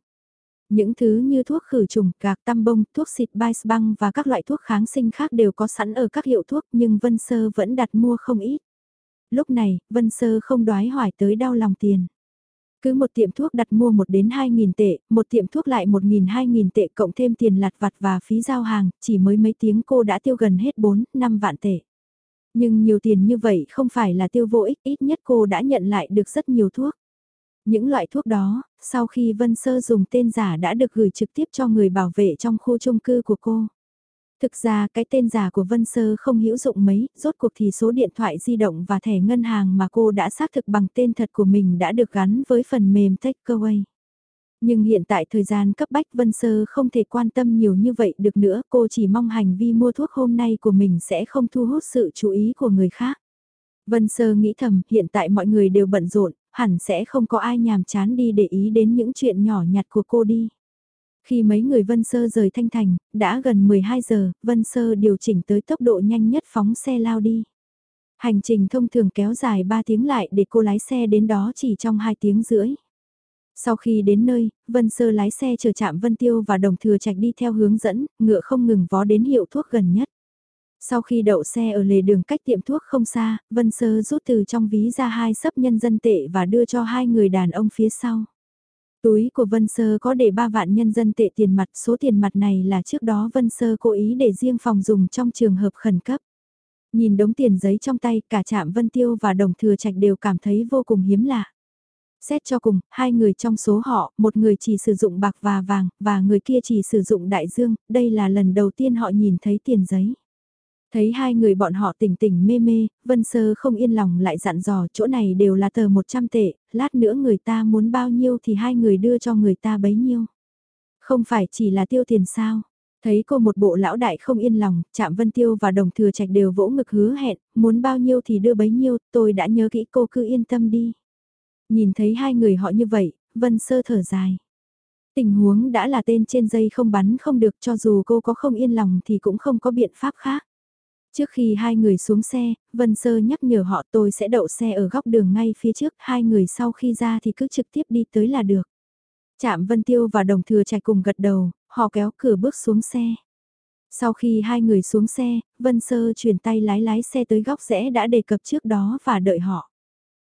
Những thứ như thuốc khử trùng, gạc tăm bông, thuốc xịt bice băng và các loại thuốc kháng sinh khác đều có sẵn ở các hiệu thuốc nhưng Vân Sơ vẫn đặt mua không ít. Lúc này, Vân Sơ không đoái hoài tới đau lòng tiền. Cứ một tiệm thuốc đặt mua 1 đến 2.000 tệ, một tiệm thuốc lại 1.000-2.000 tệ cộng thêm tiền lặt vặt và phí giao hàng, chỉ mới mấy tiếng cô đã tiêu gần hết 4, 5 vạn tệ. Nhưng nhiều tiền như vậy không phải là tiêu vô ích, ít nhất cô đã nhận lại được rất nhiều thuốc. Những loại thuốc đó, sau khi Vân Sơ dùng tên giả đã được gửi trực tiếp cho người bảo vệ trong khu chung cư của cô. Thực ra cái tên giả của Vân Sơ không hữu dụng mấy, rốt cuộc thì số điện thoại di động và thẻ ngân hàng mà cô đã xác thực bằng tên thật của mình đã được gắn với phần mềm Takeaway. Nhưng hiện tại thời gian cấp bách Vân Sơ không thể quan tâm nhiều như vậy được nữa, cô chỉ mong hành vi mua thuốc hôm nay của mình sẽ không thu hút sự chú ý của người khác. Vân Sơ nghĩ thầm, hiện tại mọi người đều bận rộn, hẳn sẽ không có ai nhàm chán đi để ý đến những chuyện nhỏ nhặt của cô đi. Khi mấy người Vân Sơ rời Thanh Thành, đã gần 12 giờ, Vân Sơ điều chỉnh tới tốc độ nhanh nhất phóng xe lao đi. Hành trình thông thường kéo dài 3 tiếng lại để cô lái xe đến đó chỉ trong 2 tiếng rưỡi. Sau khi đến nơi, Vân Sơ lái xe chờ chạm Vân Tiêu và Đồng Thừa Trạch đi theo hướng dẫn, ngựa không ngừng vó đến hiệu thuốc gần nhất. Sau khi đậu xe ở lề đường cách tiệm thuốc không xa, Vân Sơ rút từ trong ví ra hai sấp nhân dân tệ và đưa cho hai người đàn ông phía sau. Túi của Vân Sơ có để 3 vạn nhân dân tệ tiền mặt, số tiền mặt này là trước đó Vân Sơ cố ý để riêng phòng dùng trong trường hợp khẩn cấp. Nhìn đống tiền giấy trong tay, cả chạm Vân Tiêu và Đồng Thừa Trạch đều cảm thấy vô cùng hiếm lạ. Xét cho cùng, hai người trong số họ, một người chỉ sử dụng bạc và vàng, và người kia chỉ sử dụng đại dương, đây là lần đầu tiên họ nhìn thấy tiền giấy. Thấy hai người bọn họ tỉnh tỉnh mê mê, Vân Sơ không yên lòng lại dặn dò chỗ này đều là tờ 100 tệ, lát nữa người ta muốn bao nhiêu thì hai người đưa cho người ta bấy nhiêu. Không phải chỉ là tiêu tiền sao. Thấy cô một bộ lão đại không yên lòng, chạm Vân Tiêu và Đồng Thừa Trạch đều vỗ ngực hứa hẹn, muốn bao nhiêu thì đưa bấy nhiêu, tôi đã nhớ kỹ cô cứ yên tâm đi. Nhìn thấy hai người họ như vậy, Vân Sơ thở dài. Tình huống đã là tên trên dây không bắn không được cho dù cô có không yên lòng thì cũng không có biện pháp khác. Trước khi hai người xuống xe, Vân Sơ nhắc nhở họ tôi sẽ đậu xe ở góc đường ngay phía trước, hai người sau khi ra thì cứ trực tiếp đi tới là được. Chạm Vân Tiêu và Đồng Thừa chạy cùng gật đầu, họ kéo cửa bước xuống xe. Sau khi hai người xuống xe, Vân Sơ chuyển tay lái lái xe tới góc rẽ đã đề cập trước đó và đợi họ.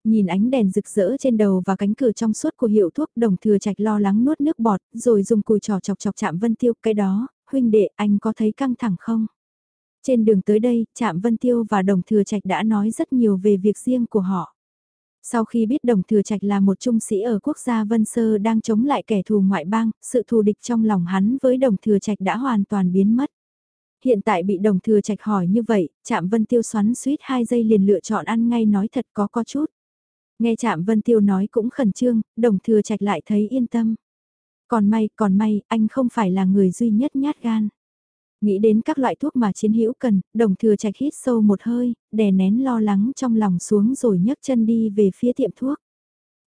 Nhìn ánh đèn rực rỡ trên đầu và cánh cửa trong suốt của hiệu thuốc đồng thừa trạch lo lắng nuốt nước bọt, rồi dùng cùi trò chọc chọc chạm Vân Tiêu cái đó, huynh đệ anh có thấy căng thẳng không? Trên đường tới đây, Trạm Vân Tiêu và Đồng Thừa Trạch đã nói rất nhiều về việc riêng của họ. Sau khi biết Đồng Thừa Trạch là một trung sĩ ở quốc gia Vân Sơ đang chống lại kẻ thù ngoại bang, sự thù địch trong lòng hắn với Đồng Thừa Trạch đã hoàn toàn biến mất. Hiện tại bị Đồng Thừa Trạch hỏi như vậy, Trạm Vân Tiêu xoắn suýt hai giây liền lựa chọn ăn ngay nói thật có có chút. Nghe Trạm Vân Tiêu nói cũng khẩn trương, Đồng Thừa Trạch lại thấy yên tâm. Còn may, còn may, anh không phải là người duy nhất nhát gan. Nghĩ đến các loại thuốc mà chiến hữu cần, đồng thừa trạch hít sâu một hơi, đè nén lo lắng trong lòng xuống rồi nhấc chân đi về phía tiệm thuốc.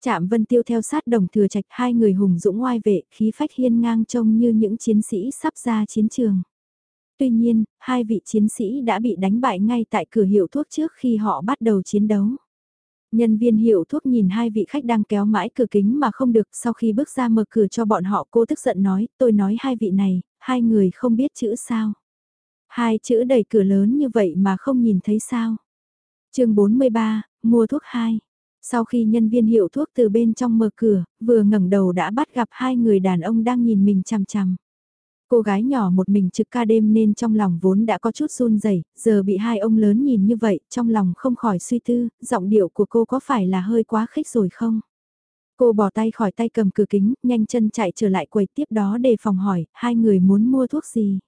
Chạm vân tiêu theo sát đồng thừa trạch hai người hùng dũng oai vệ, khí phách hiên ngang trông như những chiến sĩ sắp ra chiến trường. Tuy nhiên, hai vị chiến sĩ đã bị đánh bại ngay tại cửa hiệu thuốc trước khi họ bắt đầu chiến đấu. Nhân viên hiệu thuốc nhìn hai vị khách đang kéo mãi cửa kính mà không được sau khi bước ra mở cửa cho bọn họ cô tức giận nói, tôi nói hai vị này, hai người không biết chữ sao. Hai chữ đầy cửa lớn như vậy mà không nhìn thấy sao. chương 43, mua thuốc 2. Sau khi nhân viên hiệu thuốc từ bên trong mở cửa, vừa ngẩng đầu đã bắt gặp hai người đàn ông đang nhìn mình chằm chằm. Cô gái nhỏ một mình trực ca đêm nên trong lòng vốn đã có chút run rẩy, giờ bị hai ông lớn nhìn như vậy, trong lòng không khỏi suy tư, giọng điệu của cô có phải là hơi quá khích rồi không? Cô bỏ tay khỏi tay cầm cửa kính, nhanh chân chạy trở lại quầy tiếp đó để phòng hỏi, hai người muốn mua thuốc gì?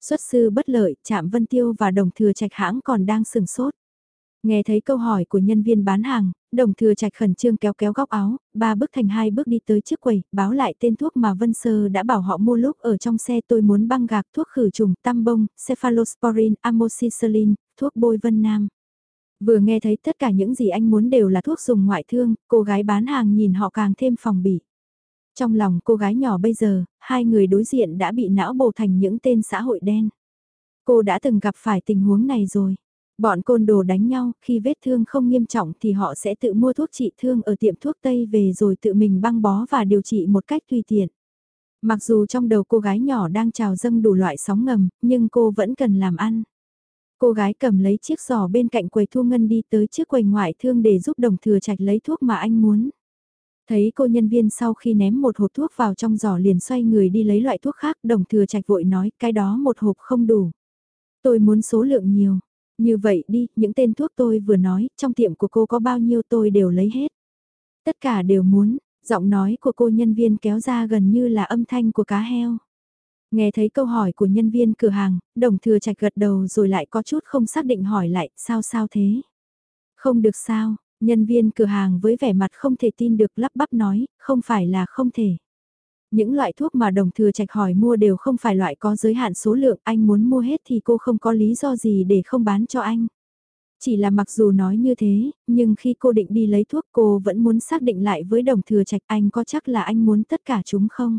Xuất sư bất lợi, chạm Vân Tiêu và đồng thừa trạch hãng còn đang sừng sốt. Nghe thấy câu hỏi của nhân viên bán hàng, đồng thừa trạch khẩn trương kéo kéo góc áo, ba bước thành hai bước đi tới trước quầy, báo lại tên thuốc mà Vân Sơ đã bảo họ mua lúc ở trong xe tôi muốn băng gạc thuốc khử trùng, tam bông, cephalosporin, amoxicillin, thuốc bôi Vân Nam. Vừa nghe thấy tất cả những gì anh muốn đều là thuốc dùng ngoại thương, cô gái bán hàng nhìn họ càng thêm phòng bị. Trong lòng cô gái nhỏ bây giờ, hai người đối diện đã bị não bổ thành những tên xã hội đen. Cô đã từng gặp phải tình huống này rồi. Bọn côn đồ đánh nhau, khi vết thương không nghiêm trọng thì họ sẽ tự mua thuốc trị thương ở tiệm thuốc Tây về rồi tự mình băng bó và điều trị một cách tùy tiện. Mặc dù trong đầu cô gái nhỏ đang trào dâng đủ loại sóng ngầm, nhưng cô vẫn cần làm ăn. Cô gái cầm lấy chiếc giỏ bên cạnh quầy thu ngân đi tới chiếc quầy ngoại thương để giúp đồng thừa trạch lấy thuốc mà anh muốn. Thấy cô nhân viên sau khi ném một hộp thuốc vào trong giỏ liền xoay người đi lấy loại thuốc khác, đồng thừa trạch vội nói cái đó một hộp không đủ. Tôi muốn số lượng nhiều. Như vậy đi, những tên thuốc tôi vừa nói, trong tiệm của cô có bao nhiêu tôi đều lấy hết. Tất cả đều muốn, giọng nói của cô nhân viên kéo ra gần như là âm thanh của cá heo. Nghe thấy câu hỏi của nhân viên cửa hàng, đồng thừa trạch gật đầu rồi lại có chút không xác định hỏi lại, sao sao thế? Không được sao, nhân viên cửa hàng với vẻ mặt không thể tin được lắp bắp nói, không phải là không thể. Những loại thuốc mà đồng thừa trạch hỏi mua đều không phải loại có giới hạn số lượng, anh muốn mua hết thì cô không có lý do gì để không bán cho anh. Chỉ là mặc dù nói như thế, nhưng khi cô định đi lấy thuốc cô vẫn muốn xác định lại với đồng thừa trạch anh có chắc là anh muốn tất cả chúng không?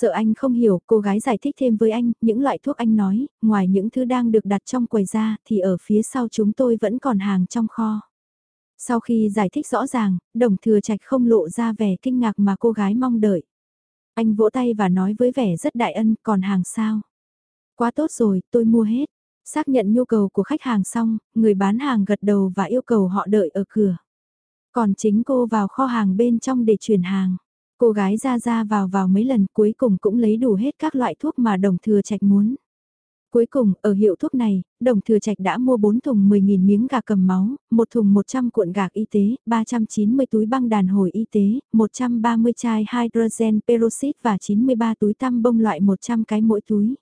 Sợ anh không hiểu, cô gái giải thích thêm với anh, những loại thuốc anh nói, ngoài những thứ đang được đặt trong quầy ra, thì ở phía sau chúng tôi vẫn còn hàng trong kho. Sau khi giải thích rõ ràng, đồng thừa trạch không lộ ra vẻ kinh ngạc mà cô gái mong đợi. Anh vỗ tay và nói với vẻ rất đại ân, còn hàng sao? Quá tốt rồi, tôi mua hết. Xác nhận nhu cầu của khách hàng xong, người bán hàng gật đầu và yêu cầu họ đợi ở cửa. Còn chính cô vào kho hàng bên trong để chuyển hàng. Cô gái ra ra vào vào mấy lần cuối cùng cũng lấy đủ hết các loại thuốc mà đồng thừa trạch muốn. Cuối cùng, ở hiệu thuốc này, đồng thừa trạch đã mua 4 thùng 10.000 miếng gà cầm máu, một thùng 100 cuộn gạc y tế, 390 túi băng đàn hồi y tế, 130 chai hydrogen peroxide và 93 túi tăm bông loại 100 cái mỗi túi.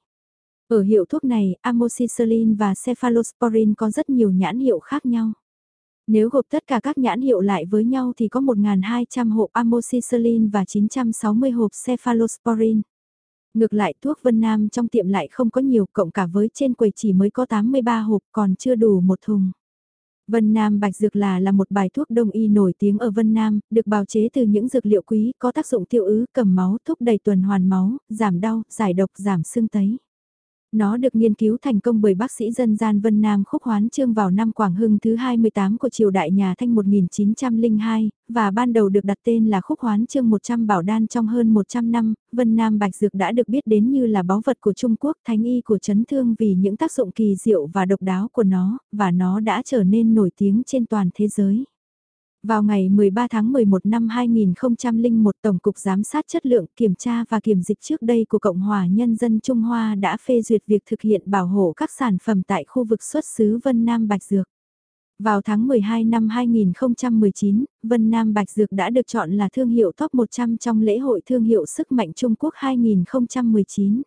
Ở hiệu thuốc này, amoxicillin và cephalosporin có rất nhiều nhãn hiệu khác nhau. Nếu gộp tất cả các nhãn hiệu lại với nhau thì có 1.200 hộp amoxicillin và 960 hộp cephalosporin. Ngược lại thuốc Vân Nam trong tiệm lại không có nhiều, cộng cả với trên quầy chỉ mới có 83 hộp còn chưa đủ một thùng. Vân Nam Bạch Dược là là một bài thuốc đông y nổi tiếng ở Vân Nam, được bào chế từ những dược liệu quý, có tác dụng tiêu ứ, cầm máu, thúc đẩy tuần hoàn máu, giảm đau, giải độc, giảm sưng tấy. Nó được nghiên cứu thành công bởi bác sĩ dân gian Vân Nam Khúc Hoán Trương vào năm Quảng Hưng thứ 28 của triều đại nhà Thanh 1902, và ban đầu được đặt tên là Khúc Hoán Trương 100 bảo đan trong hơn 100 năm, Vân Nam Bạch Dược đã được biết đến như là báu vật của Trung Quốc, thánh y của chấn thương vì những tác dụng kỳ diệu và độc đáo của nó, và nó đã trở nên nổi tiếng trên toàn thế giới. Vào ngày 13 tháng 11 năm 2001 Tổng cục Giám sát Chất lượng Kiểm tra và Kiểm dịch trước đây của Cộng hòa Nhân dân Trung Hoa đã phê duyệt việc thực hiện bảo hộ các sản phẩm tại khu vực xuất xứ Vân Nam Bạch Dược. Vào tháng 12 năm 2019, Vân Nam Bạch Dược đã được chọn là thương hiệu top 100 trong lễ hội thương hiệu sức mạnh Trung Quốc 2019.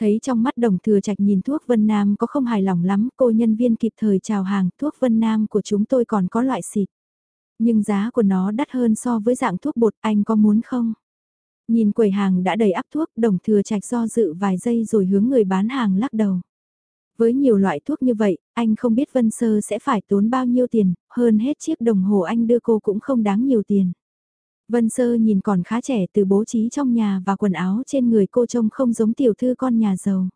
Thấy trong mắt đồng thừa trạch nhìn thuốc Vân Nam có không hài lòng lắm, cô nhân viên kịp thời chào hàng, thuốc Vân Nam của chúng tôi còn có loại xịt. Nhưng giá của nó đắt hơn so với dạng thuốc bột, anh có muốn không? Nhìn quầy hàng đã đầy ắp thuốc, đồng thừa trạch do dự vài giây rồi hướng người bán hàng lắc đầu. Với nhiều loại thuốc như vậy, anh không biết Vân Sơ sẽ phải tốn bao nhiêu tiền, hơn hết chiếc đồng hồ anh đưa cô cũng không đáng nhiều tiền. Vân Sơ nhìn còn khá trẻ từ bố trí trong nhà và quần áo trên người cô trông không giống tiểu thư con nhà giàu.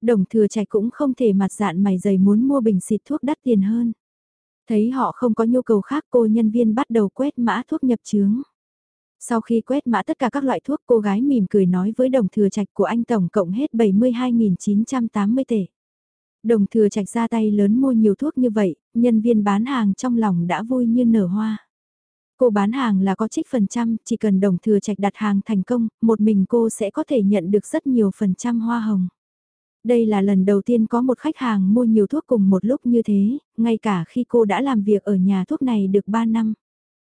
Đồng thừa trạch cũng không thể mặt dạn mày dày muốn mua bình xịt thuốc đắt tiền hơn. Thấy họ không có nhu cầu khác cô nhân viên bắt đầu quét mã thuốc nhập chướng. Sau khi quét mã tất cả các loại thuốc cô gái mỉm cười nói với đồng thừa trạch của anh tổng cộng hết 72.980 tệ. Đồng thừa trạch ra tay lớn mua nhiều thuốc như vậy, nhân viên bán hàng trong lòng đã vui như nở hoa. Cô bán hàng là có trích phần trăm, chỉ cần đồng thừa trạch đặt hàng thành công, một mình cô sẽ có thể nhận được rất nhiều phần trăm hoa hồng. Đây là lần đầu tiên có một khách hàng mua nhiều thuốc cùng một lúc như thế, ngay cả khi cô đã làm việc ở nhà thuốc này được 3 năm.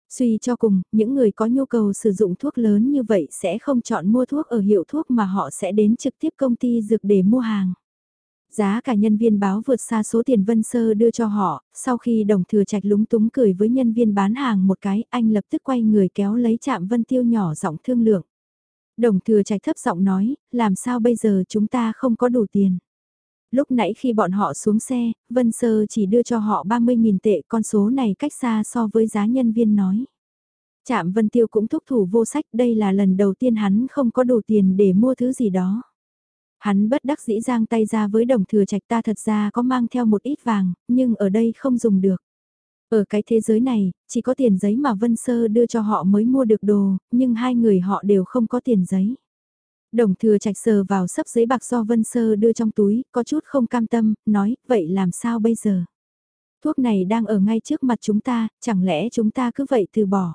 Suy cho cùng, những người có nhu cầu sử dụng thuốc lớn như vậy sẽ không chọn mua thuốc ở hiệu thuốc mà họ sẽ đến trực tiếp công ty dược để mua hàng. Giá cả nhân viên báo vượt xa số tiền Vân Sơ đưa cho họ, sau khi đồng thừa trạch lúng túng cười với nhân viên bán hàng một cái, anh lập tức quay người kéo lấy chạm Vân Tiêu nhỏ giọng thương lượng. Đồng thừa trạch thấp giọng nói, làm sao bây giờ chúng ta không có đủ tiền. Lúc nãy khi bọn họ xuống xe, Vân Sơ chỉ đưa cho họ 30.000 tệ, con số này cách xa so với giá nhân viên nói. Trạm Vân Tiêu cũng thúc thủ vô sách, đây là lần đầu tiên hắn không có đủ tiền để mua thứ gì đó. Hắn bất đắc dĩ giang tay ra với đồng thừa trạch ta thật ra có mang theo một ít vàng, nhưng ở đây không dùng được. Ở cái thế giới này, chỉ có tiền giấy mà Vân Sơ đưa cho họ mới mua được đồ, nhưng hai người họ đều không có tiền giấy. Đồng thừa trạch sờ vào sấp giấy bạc do Vân Sơ đưa trong túi, có chút không cam tâm, nói, vậy làm sao bây giờ? Thuốc này đang ở ngay trước mặt chúng ta, chẳng lẽ chúng ta cứ vậy từ bỏ?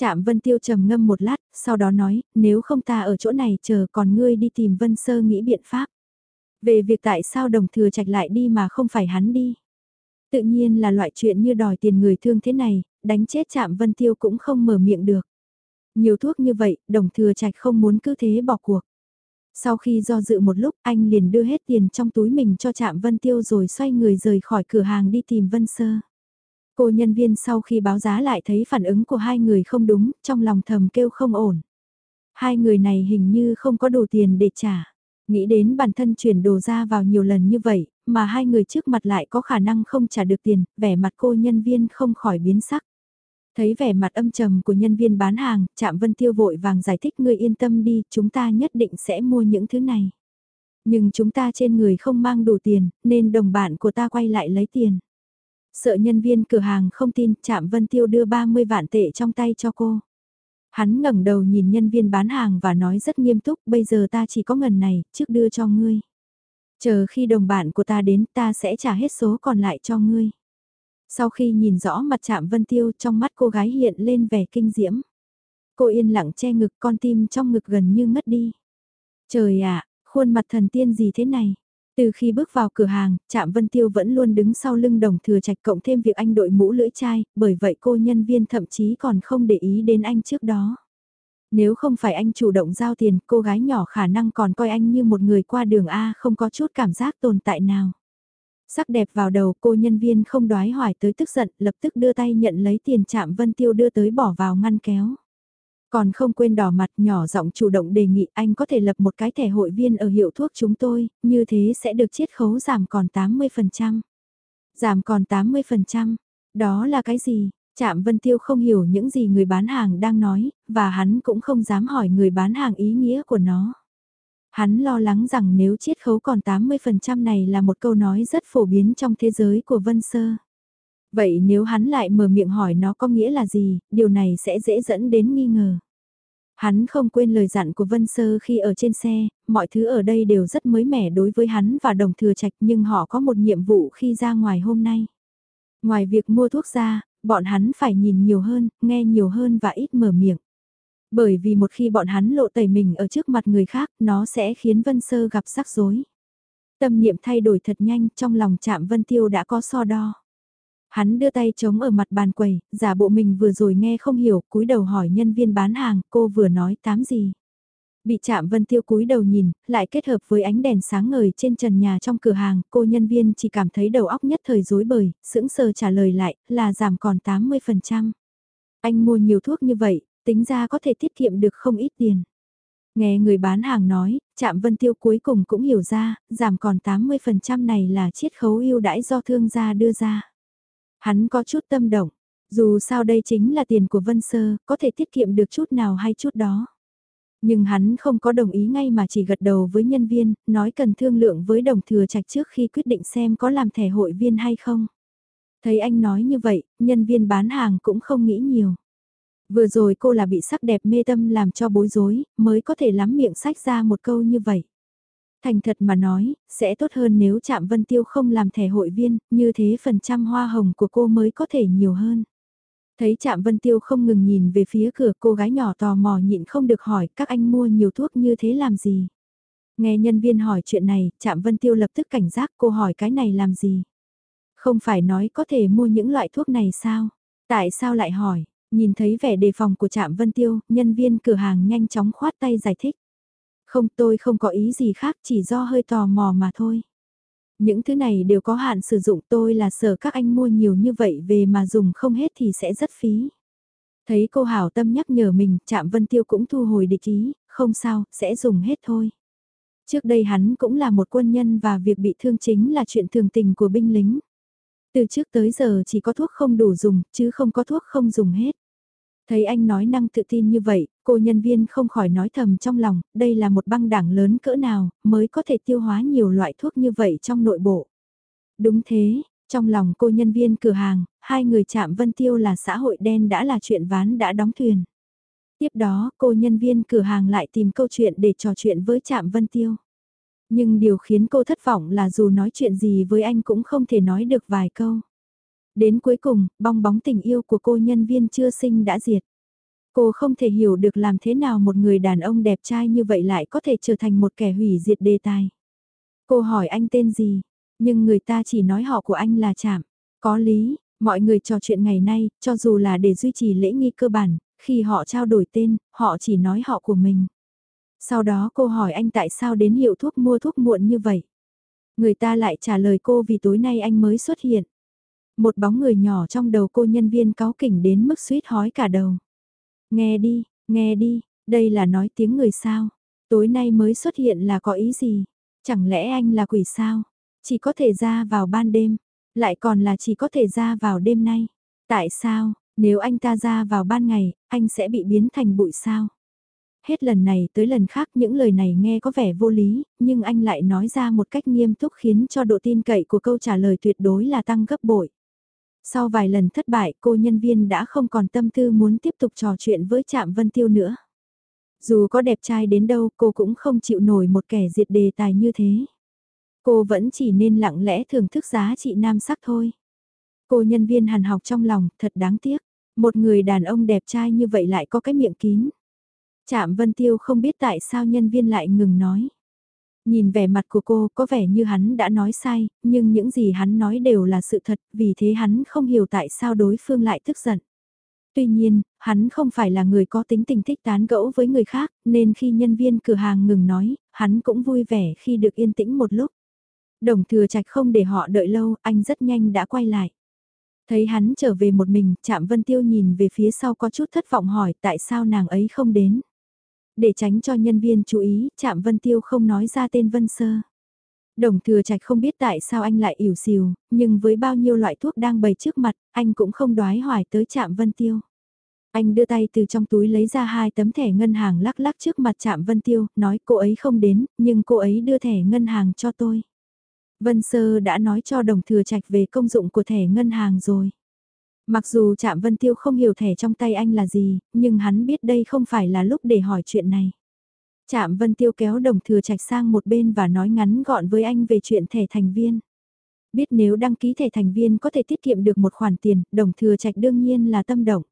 Chạm Vân Tiêu trầm ngâm một lát, sau đó nói, nếu không ta ở chỗ này chờ còn ngươi đi tìm Vân Sơ nghĩ biện pháp. Về việc tại sao đồng thừa trạch lại đi mà không phải hắn đi. Tự nhiên là loại chuyện như đòi tiền người thương thế này, đánh chết chạm Vân Tiêu cũng không mở miệng được. Nhiều thuốc như vậy, đồng thừa trạch không muốn cứ thế bỏ cuộc. Sau khi do dự một lúc, anh liền đưa hết tiền trong túi mình cho chạm Vân Tiêu rồi xoay người rời khỏi cửa hàng đi tìm Vân Sơ. Cô nhân viên sau khi báo giá lại thấy phản ứng của hai người không đúng, trong lòng thầm kêu không ổn. Hai người này hình như không có đủ tiền để trả. Nghĩ đến bản thân chuyển đồ ra vào nhiều lần như vậy, mà hai người trước mặt lại có khả năng không trả được tiền, vẻ mặt cô nhân viên không khỏi biến sắc. Thấy vẻ mặt âm trầm của nhân viên bán hàng, Trạm Vân Tiêu vội vàng giải thích người yên tâm đi, chúng ta nhất định sẽ mua những thứ này. Nhưng chúng ta trên người không mang đủ tiền, nên đồng bạn của ta quay lại lấy tiền. Sợ nhân viên cửa hàng không tin, Trạm Vân Tiêu đưa 30 vạn tệ trong tay cho cô. Hắn ngẩng đầu nhìn nhân viên bán hàng và nói rất nghiêm túc, bây giờ ta chỉ có ngần này, trước đưa cho ngươi. Chờ khi đồng bạn của ta đến ta sẽ trả hết số còn lại cho ngươi. Sau khi nhìn rõ mặt chạm Vân Tiêu trong mắt cô gái hiện lên vẻ kinh diễm. Cô yên lặng che ngực con tim trong ngực gần như ngất đi. Trời ạ, khuôn mặt thần tiên gì thế này? Từ khi bước vào cửa hàng, Trạm Vân Tiêu vẫn luôn đứng sau lưng đồng thừa trạch cộng thêm việc anh đội mũ lưỡi chai, bởi vậy cô nhân viên thậm chí còn không để ý đến anh trước đó. Nếu không phải anh chủ động giao tiền, cô gái nhỏ khả năng còn coi anh như một người qua đường A không có chút cảm giác tồn tại nào. Sắc đẹp vào đầu cô nhân viên không đoái hoài tới tức giận, lập tức đưa tay nhận lấy tiền chạm Vân Tiêu đưa tới bỏ vào ngăn kéo. Còn không quên đỏ mặt nhỏ giọng chủ động đề nghị anh có thể lập một cái thẻ hội viên ở hiệu thuốc chúng tôi, như thế sẽ được chiết khấu giảm còn 80%. Giảm còn 80%, đó là cái gì? Trạm Vân Tiêu không hiểu những gì người bán hàng đang nói, và hắn cũng không dám hỏi người bán hàng ý nghĩa của nó. Hắn lo lắng rằng nếu chiết khấu còn 80% này là một câu nói rất phổ biến trong thế giới của Vân Sơ. Vậy nếu hắn lại mở miệng hỏi nó có nghĩa là gì, điều này sẽ dễ dẫn đến nghi ngờ. Hắn không quên lời dặn của Vân Sơ khi ở trên xe, mọi thứ ở đây đều rất mới mẻ đối với hắn và đồng thừa trạch nhưng họ có một nhiệm vụ khi ra ngoài hôm nay. Ngoài việc mua thuốc ra, bọn hắn phải nhìn nhiều hơn, nghe nhiều hơn và ít mở miệng. Bởi vì một khi bọn hắn lộ tẩy mình ở trước mặt người khác, nó sẽ khiến Vân Sơ gặp rắc rối. Tâm niệm thay đổi thật nhanh, trong lòng chạm Vân Tiêu đã có so đo. Hắn đưa tay chống ở mặt bàn quầy, giả bộ mình vừa rồi nghe không hiểu, cúi đầu hỏi nhân viên bán hàng, cô vừa nói tám gì. Bị chạm vân tiêu cúi đầu nhìn, lại kết hợp với ánh đèn sáng ngời trên trần nhà trong cửa hàng, cô nhân viên chỉ cảm thấy đầu óc nhất thời rối bời, sững sờ trả lời lại, là giảm còn 80%. Anh mua nhiều thuốc như vậy, tính ra có thể tiết kiệm được không ít tiền. Nghe người bán hàng nói, chạm vân tiêu cuối cùng cũng hiểu ra, giảm còn 80% này là chiết khấu ưu đãi do thương gia đưa ra. Hắn có chút tâm động, dù sao đây chính là tiền của Vân Sơ, có thể tiết kiệm được chút nào hay chút đó. Nhưng hắn không có đồng ý ngay mà chỉ gật đầu với nhân viên, nói cần thương lượng với đồng thừa trạch trước khi quyết định xem có làm thẻ hội viên hay không. Thấy anh nói như vậy, nhân viên bán hàng cũng không nghĩ nhiều. Vừa rồi cô là bị sắc đẹp mê tâm làm cho bối rối, mới có thể lắm miệng sách ra một câu như vậy. Thành thật mà nói, sẽ tốt hơn nếu Trạm Vân Tiêu không làm thẻ hội viên, như thế phần trăm hoa hồng của cô mới có thể nhiều hơn. Thấy Trạm Vân Tiêu không ngừng nhìn về phía cửa cô gái nhỏ tò mò nhịn không được hỏi các anh mua nhiều thuốc như thế làm gì. Nghe nhân viên hỏi chuyện này, Trạm Vân Tiêu lập tức cảnh giác cô hỏi cái này làm gì. Không phải nói có thể mua những loại thuốc này sao? Tại sao lại hỏi? Nhìn thấy vẻ đề phòng của Trạm Vân Tiêu, nhân viên cửa hàng nhanh chóng khoát tay giải thích. Không tôi không có ý gì khác chỉ do hơi tò mò mà thôi. Những thứ này đều có hạn sử dụng tôi là sợ các anh mua nhiều như vậy về mà dùng không hết thì sẽ rất phí. Thấy cô hảo tâm nhắc nhở mình, Trạm Vân Tiêu cũng thu hồi địch ý, không sao, sẽ dùng hết thôi. Trước đây hắn cũng là một quân nhân và việc bị thương chính là chuyện thường tình của binh lính. Từ trước tới giờ chỉ có thuốc không đủ dùng, chứ không có thuốc không dùng hết. Thấy anh nói năng tự tin như vậy, cô nhân viên không khỏi nói thầm trong lòng, đây là một băng đảng lớn cỡ nào, mới có thể tiêu hóa nhiều loại thuốc như vậy trong nội bộ. Đúng thế, trong lòng cô nhân viên cửa hàng, hai người chạm Vân Tiêu là xã hội đen đã là chuyện ván đã đóng thuyền. Tiếp đó, cô nhân viên cửa hàng lại tìm câu chuyện để trò chuyện với chạm Vân Tiêu. Nhưng điều khiến cô thất vọng là dù nói chuyện gì với anh cũng không thể nói được vài câu. Đến cuối cùng, bong bóng tình yêu của cô nhân viên chưa sinh đã diệt. Cô không thể hiểu được làm thế nào một người đàn ông đẹp trai như vậy lại có thể trở thành một kẻ hủy diệt đề tài. Cô hỏi anh tên gì, nhưng người ta chỉ nói họ của anh là chạm. Có lý, mọi người trò chuyện ngày nay, cho dù là để duy trì lễ nghi cơ bản, khi họ trao đổi tên, họ chỉ nói họ của mình. Sau đó cô hỏi anh tại sao đến hiệu thuốc mua thuốc muộn như vậy. Người ta lại trả lời cô vì tối nay anh mới xuất hiện. Một bóng người nhỏ trong đầu cô nhân viên cáo kỉnh đến mức suýt hói cả đầu. Nghe đi, nghe đi, đây là nói tiếng người sao. Tối nay mới xuất hiện là có ý gì? Chẳng lẽ anh là quỷ sao? Chỉ có thể ra vào ban đêm, lại còn là chỉ có thể ra vào đêm nay. Tại sao, nếu anh ta ra vào ban ngày, anh sẽ bị biến thành bụi sao? Hết lần này tới lần khác những lời này nghe có vẻ vô lý, nhưng anh lại nói ra một cách nghiêm túc khiến cho độ tin cậy của câu trả lời tuyệt đối là tăng gấp bội. Sau vài lần thất bại, cô nhân viên đã không còn tâm tư muốn tiếp tục trò chuyện với Trạm Vân Tiêu nữa. Dù có đẹp trai đến đâu, cô cũng không chịu nổi một kẻ diệt đề tài như thế. Cô vẫn chỉ nên lặng lẽ thưởng thức giá trị nam sắc thôi. Cô nhân viên hàn học trong lòng, thật đáng tiếc. Một người đàn ông đẹp trai như vậy lại có cái miệng kín. Trạm Vân Tiêu không biết tại sao nhân viên lại ngừng nói. Nhìn vẻ mặt của cô có vẻ như hắn đã nói sai, nhưng những gì hắn nói đều là sự thật, vì thế hắn không hiểu tại sao đối phương lại tức giận. Tuy nhiên, hắn không phải là người có tính tình thích tán gẫu với người khác, nên khi nhân viên cửa hàng ngừng nói, hắn cũng vui vẻ khi được yên tĩnh một lúc. Đồng thừa trạch không để họ đợi lâu, anh rất nhanh đã quay lại. Thấy hắn trở về một mình, chạm Vân Tiêu nhìn về phía sau có chút thất vọng hỏi tại sao nàng ấy không đến. Để tránh cho nhân viên chú ý, Trạm Vân Tiêu không nói ra tên Vân Sơ. Đồng thừa trạch không biết tại sao anh lại ỉu xìu, nhưng với bao nhiêu loại thuốc đang bày trước mặt, anh cũng không đoái hoài tới Trạm Vân Tiêu. Anh đưa tay từ trong túi lấy ra hai tấm thẻ ngân hàng lắc lắc trước mặt Trạm Vân Tiêu, nói cô ấy không đến, nhưng cô ấy đưa thẻ ngân hàng cho tôi. Vân Sơ đã nói cho đồng thừa trạch về công dụng của thẻ ngân hàng rồi. Mặc dù Trạm Vân Tiêu không hiểu thẻ trong tay anh là gì, nhưng hắn biết đây không phải là lúc để hỏi chuyện này. Trạm Vân Tiêu kéo đồng thừa trạch sang một bên và nói ngắn gọn với anh về chuyện thẻ thành viên. Biết nếu đăng ký thẻ thành viên có thể tiết kiệm được một khoản tiền, đồng thừa trạch đương nhiên là tâm động.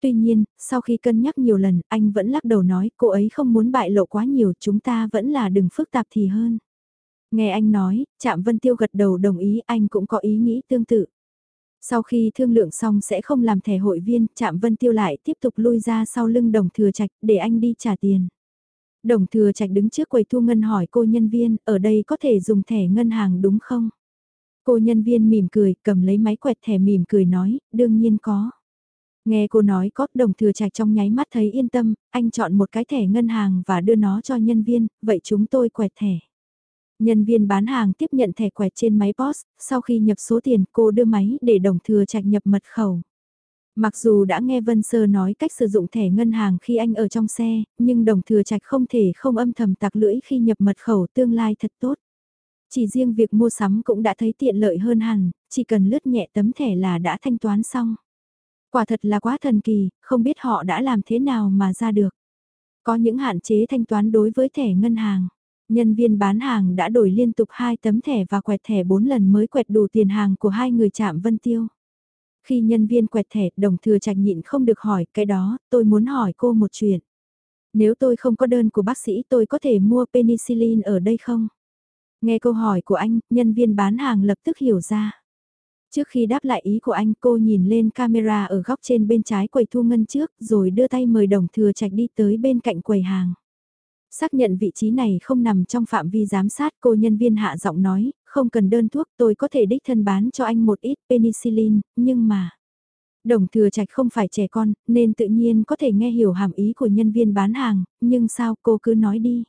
Tuy nhiên, sau khi cân nhắc nhiều lần, anh vẫn lắc đầu nói cô ấy không muốn bại lộ quá nhiều, chúng ta vẫn là đừng phức tạp thì hơn. Nghe anh nói, Trạm Vân Tiêu gật đầu đồng ý anh cũng có ý nghĩ tương tự. Sau khi thương lượng xong sẽ không làm thẻ hội viên, Trạm Vân Tiêu lại tiếp tục lui ra sau lưng đồng thừa trạch để anh đi trả tiền. Đồng thừa trạch đứng trước quầy thu ngân hỏi cô nhân viên, ở đây có thể dùng thẻ ngân hàng đúng không? Cô nhân viên mỉm cười, cầm lấy máy quẹt thẻ mỉm cười nói, đương nhiên có. Nghe cô nói có đồng thừa trạch trong nháy mắt thấy yên tâm, anh chọn một cái thẻ ngân hàng và đưa nó cho nhân viên, vậy chúng tôi quẹt thẻ. Nhân viên bán hàng tiếp nhận thẻ quẹt trên máy POS, sau khi nhập số tiền cô đưa máy để đồng thừa trạch nhập mật khẩu. Mặc dù đã nghe Vân Sơ nói cách sử dụng thẻ ngân hàng khi anh ở trong xe, nhưng đồng thừa trạch không thể không âm thầm tặc lưỡi khi nhập mật khẩu tương lai thật tốt. Chỉ riêng việc mua sắm cũng đã thấy tiện lợi hơn hẳn, chỉ cần lướt nhẹ tấm thẻ là đã thanh toán xong. Quả thật là quá thần kỳ, không biết họ đã làm thế nào mà ra được. Có những hạn chế thanh toán đối với thẻ ngân hàng. Nhân viên bán hàng đã đổi liên tục hai tấm thẻ và quẹt thẻ 4 lần mới quẹt đủ tiền hàng của hai người chạm Vân Tiêu. Khi nhân viên quẹt thẻ, đồng thừa trạch nhịn không được hỏi cái đó, tôi muốn hỏi cô một chuyện. Nếu tôi không có đơn của bác sĩ tôi có thể mua penicillin ở đây không? Nghe câu hỏi của anh, nhân viên bán hàng lập tức hiểu ra. Trước khi đáp lại ý của anh cô nhìn lên camera ở góc trên bên trái quầy thu ngân trước rồi đưa tay mời đồng thừa trạch đi tới bên cạnh quầy hàng. Xác nhận vị trí này không nằm trong phạm vi giám sát cô nhân viên hạ giọng nói, không cần đơn thuốc tôi có thể đích thân bán cho anh một ít penicillin, nhưng mà... Đồng thừa trạch không phải trẻ con, nên tự nhiên có thể nghe hiểu hàm ý của nhân viên bán hàng, nhưng sao cô cứ nói đi.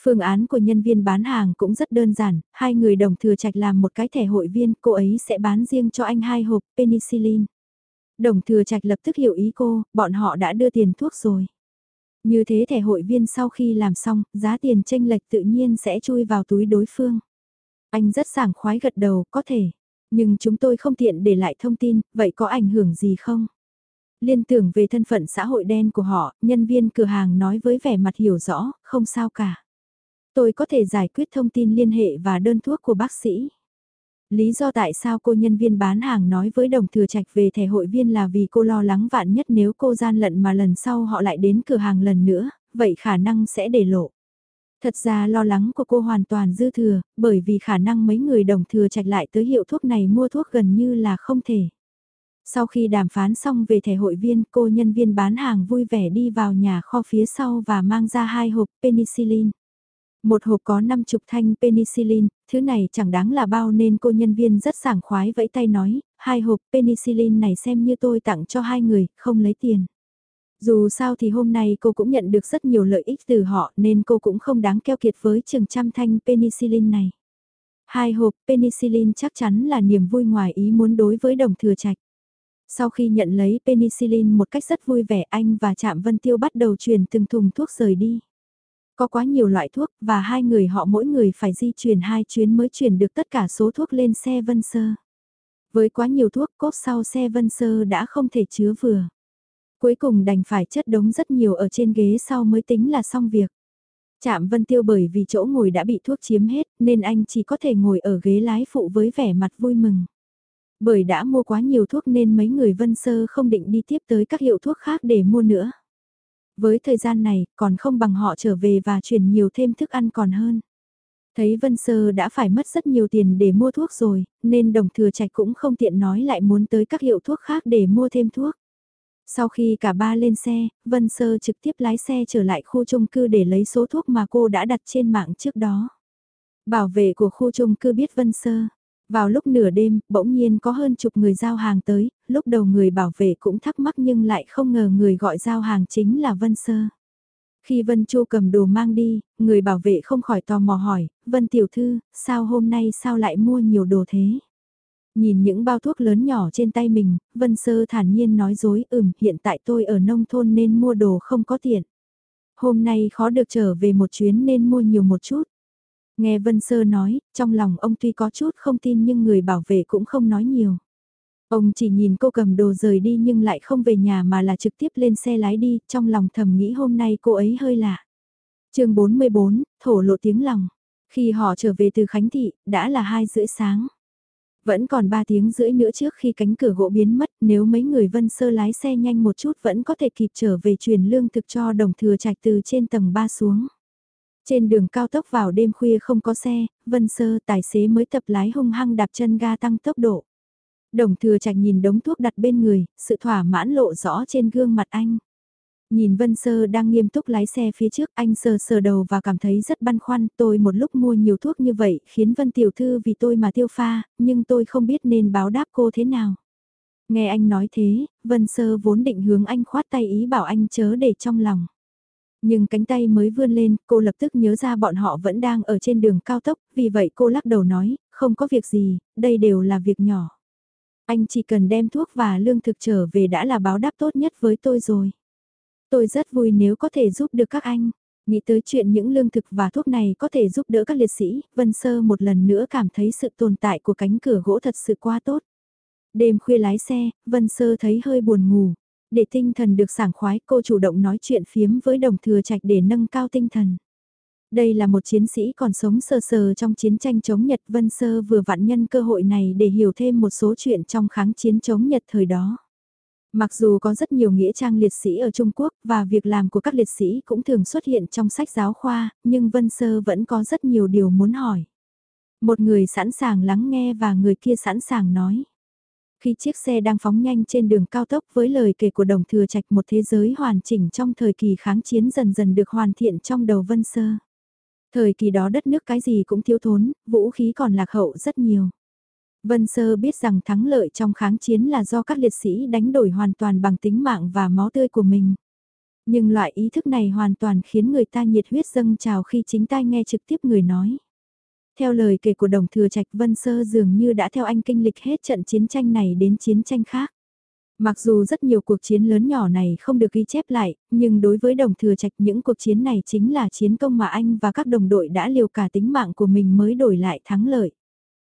Phương án của nhân viên bán hàng cũng rất đơn giản, hai người đồng thừa trạch làm một cái thẻ hội viên, cô ấy sẽ bán riêng cho anh hai hộp penicillin. Đồng thừa trạch lập tức hiểu ý cô, bọn họ đã đưa tiền thuốc rồi. Như thế thẻ hội viên sau khi làm xong, giá tiền tranh lệch tự nhiên sẽ chui vào túi đối phương. Anh rất sảng khoái gật đầu, có thể. Nhưng chúng tôi không tiện để lại thông tin, vậy có ảnh hưởng gì không? Liên tưởng về thân phận xã hội đen của họ, nhân viên cửa hàng nói với vẻ mặt hiểu rõ, không sao cả. Tôi có thể giải quyết thông tin liên hệ và đơn thuốc của bác sĩ. Lý do tại sao cô nhân viên bán hàng nói với đồng thừa trạch về thẻ hội viên là vì cô lo lắng vạn nhất nếu cô gian lận mà lần sau họ lại đến cửa hàng lần nữa, vậy khả năng sẽ để lộ. Thật ra lo lắng của cô hoàn toàn dư thừa, bởi vì khả năng mấy người đồng thừa trạch lại tới hiệu thuốc này mua thuốc gần như là không thể. Sau khi đàm phán xong về thẻ hội viên, cô nhân viên bán hàng vui vẻ đi vào nhà kho phía sau và mang ra hai hộp penicillin. Một hộp có 50 thanh penicillin, thứ này chẳng đáng là bao nên cô nhân viên rất sảng khoái vẫy tay nói, hai hộp penicillin này xem như tôi tặng cho hai người, không lấy tiền. Dù sao thì hôm nay cô cũng nhận được rất nhiều lợi ích từ họ nên cô cũng không đáng keo kiệt với chừng trăm thanh penicillin này. Hai hộp penicillin chắc chắn là niềm vui ngoài ý muốn đối với đồng thừa trạch. Sau khi nhận lấy penicillin một cách rất vui vẻ anh và Trạm Vân Tiêu bắt đầu truyền từng thùng thuốc rời đi. Có quá nhiều loại thuốc và hai người họ mỗi người phải di chuyển hai chuyến mới chuyển được tất cả số thuốc lên xe Vân Sơ. Với quá nhiều thuốc, cốp sau xe Vân Sơ đã không thể chứa vừa. Cuối cùng đành phải chất đống rất nhiều ở trên ghế sau mới tính là xong việc. Chạm Vân Tiêu bởi vì chỗ ngồi đã bị thuốc chiếm hết, nên anh chỉ có thể ngồi ở ghế lái phụ với vẻ mặt vui mừng. Bởi đã mua quá nhiều thuốc nên mấy người Vân Sơ không định đi tiếp tới các hiệu thuốc khác để mua nữa. Với thời gian này còn không bằng họ trở về và chuyển nhiều thêm thức ăn còn hơn. Thấy Vân Sơ đã phải mất rất nhiều tiền để mua thuốc rồi, nên đồng thừa trạch cũng không tiện nói lại muốn tới các hiệu thuốc khác để mua thêm thuốc. Sau khi cả ba lên xe, Vân Sơ trực tiếp lái xe trở lại khu chung cư để lấy số thuốc mà cô đã đặt trên mạng trước đó. Bảo vệ của khu chung cư biết Vân Sơ. Vào lúc nửa đêm, bỗng nhiên có hơn chục người giao hàng tới, lúc đầu người bảo vệ cũng thắc mắc nhưng lại không ngờ người gọi giao hàng chính là Vân Sơ. Khi Vân Chu cầm đồ mang đi, người bảo vệ không khỏi tò mò hỏi, Vân Tiểu Thư, sao hôm nay sao lại mua nhiều đồ thế? Nhìn những bao thuốc lớn nhỏ trên tay mình, Vân Sơ thản nhiên nói dối ừm hiện tại tôi ở nông thôn nên mua đồ không có tiền. Hôm nay khó được trở về một chuyến nên mua nhiều một chút. Nghe Vân Sơ nói, trong lòng ông tuy có chút không tin nhưng người bảo vệ cũng không nói nhiều. Ông chỉ nhìn cô cầm đồ rời đi nhưng lại không về nhà mà là trực tiếp lên xe lái đi, trong lòng thầm nghĩ hôm nay cô ấy hơi lạ. chương 44, thổ lộ tiếng lòng. Khi họ trở về từ Khánh Thị, đã là 2 rưỡi sáng. Vẫn còn 3 tiếng rưỡi nữa trước khi cánh cửa gỗ biến mất nếu mấy người vân sơ lái xe nhanh một chút vẫn có thể kịp trở về truyền lương thực cho đồng thừa trạch từ trên tầng 3 xuống. Trên đường cao tốc vào đêm khuya không có xe, vân sơ tài xế mới tập lái hung hăng đạp chân ga tăng tốc độ. Đồng thừa trạch nhìn đống thuốc đặt bên người, sự thỏa mãn lộ rõ trên gương mặt anh. Nhìn Vân Sơ đang nghiêm túc lái xe phía trước anh sờ sờ đầu và cảm thấy rất băn khoăn tôi một lúc mua nhiều thuốc như vậy khiến Vân Tiểu Thư vì tôi mà tiêu pha, nhưng tôi không biết nên báo đáp cô thế nào. Nghe anh nói thế, Vân Sơ vốn định hướng anh khoát tay ý bảo anh chớ để trong lòng. Nhưng cánh tay mới vươn lên, cô lập tức nhớ ra bọn họ vẫn đang ở trên đường cao tốc, vì vậy cô lắc đầu nói, không có việc gì, đây đều là việc nhỏ. Anh chỉ cần đem thuốc và lương thực trở về đã là báo đáp tốt nhất với tôi rồi. Tôi rất vui nếu có thể giúp được các anh. Nghĩ tới chuyện những lương thực và thuốc này có thể giúp đỡ các liệt sĩ, Vân Sơ một lần nữa cảm thấy sự tồn tại của cánh cửa gỗ thật sự quá tốt. Đêm khuya lái xe, Vân Sơ thấy hơi buồn ngủ. Để tinh thần được sảng khoái cô chủ động nói chuyện phiếm với đồng thừa trạch để nâng cao tinh thần. Đây là một chiến sĩ còn sống sờ sờ trong chiến tranh chống Nhật Vân Sơ vừa vặn nhân cơ hội này để hiểu thêm một số chuyện trong kháng chiến chống Nhật thời đó. Mặc dù có rất nhiều nghĩa trang liệt sĩ ở Trung Quốc và việc làm của các liệt sĩ cũng thường xuất hiện trong sách giáo khoa, nhưng Vân Sơ vẫn có rất nhiều điều muốn hỏi. Một người sẵn sàng lắng nghe và người kia sẵn sàng nói. Khi chiếc xe đang phóng nhanh trên đường cao tốc với lời kể của đồng thừa trạch một thế giới hoàn chỉnh trong thời kỳ kháng chiến dần dần được hoàn thiện trong đầu Vân Sơ. Thời kỳ đó đất nước cái gì cũng thiếu thốn, vũ khí còn lạc hậu rất nhiều. Vân Sơ biết rằng thắng lợi trong kháng chiến là do các liệt sĩ đánh đổi hoàn toàn bằng tính mạng và máu tươi của mình. Nhưng loại ý thức này hoàn toàn khiến người ta nhiệt huyết dâng trào khi chính tai nghe trực tiếp người nói. Theo lời kể của đồng thừa trạch Vân Sơ dường như đã theo anh kinh lịch hết trận chiến tranh này đến chiến tranh khác. Mặc dù rất nhiều cuộc chiến lớn nhỏ này không được ghi chép lại, nhưng đối với đồng thừa trạch những cuộc chiến này chính là chiến công mà anh và các đồng đội đã liều cả tính mạng của mình mới đổi lại thắng lợi.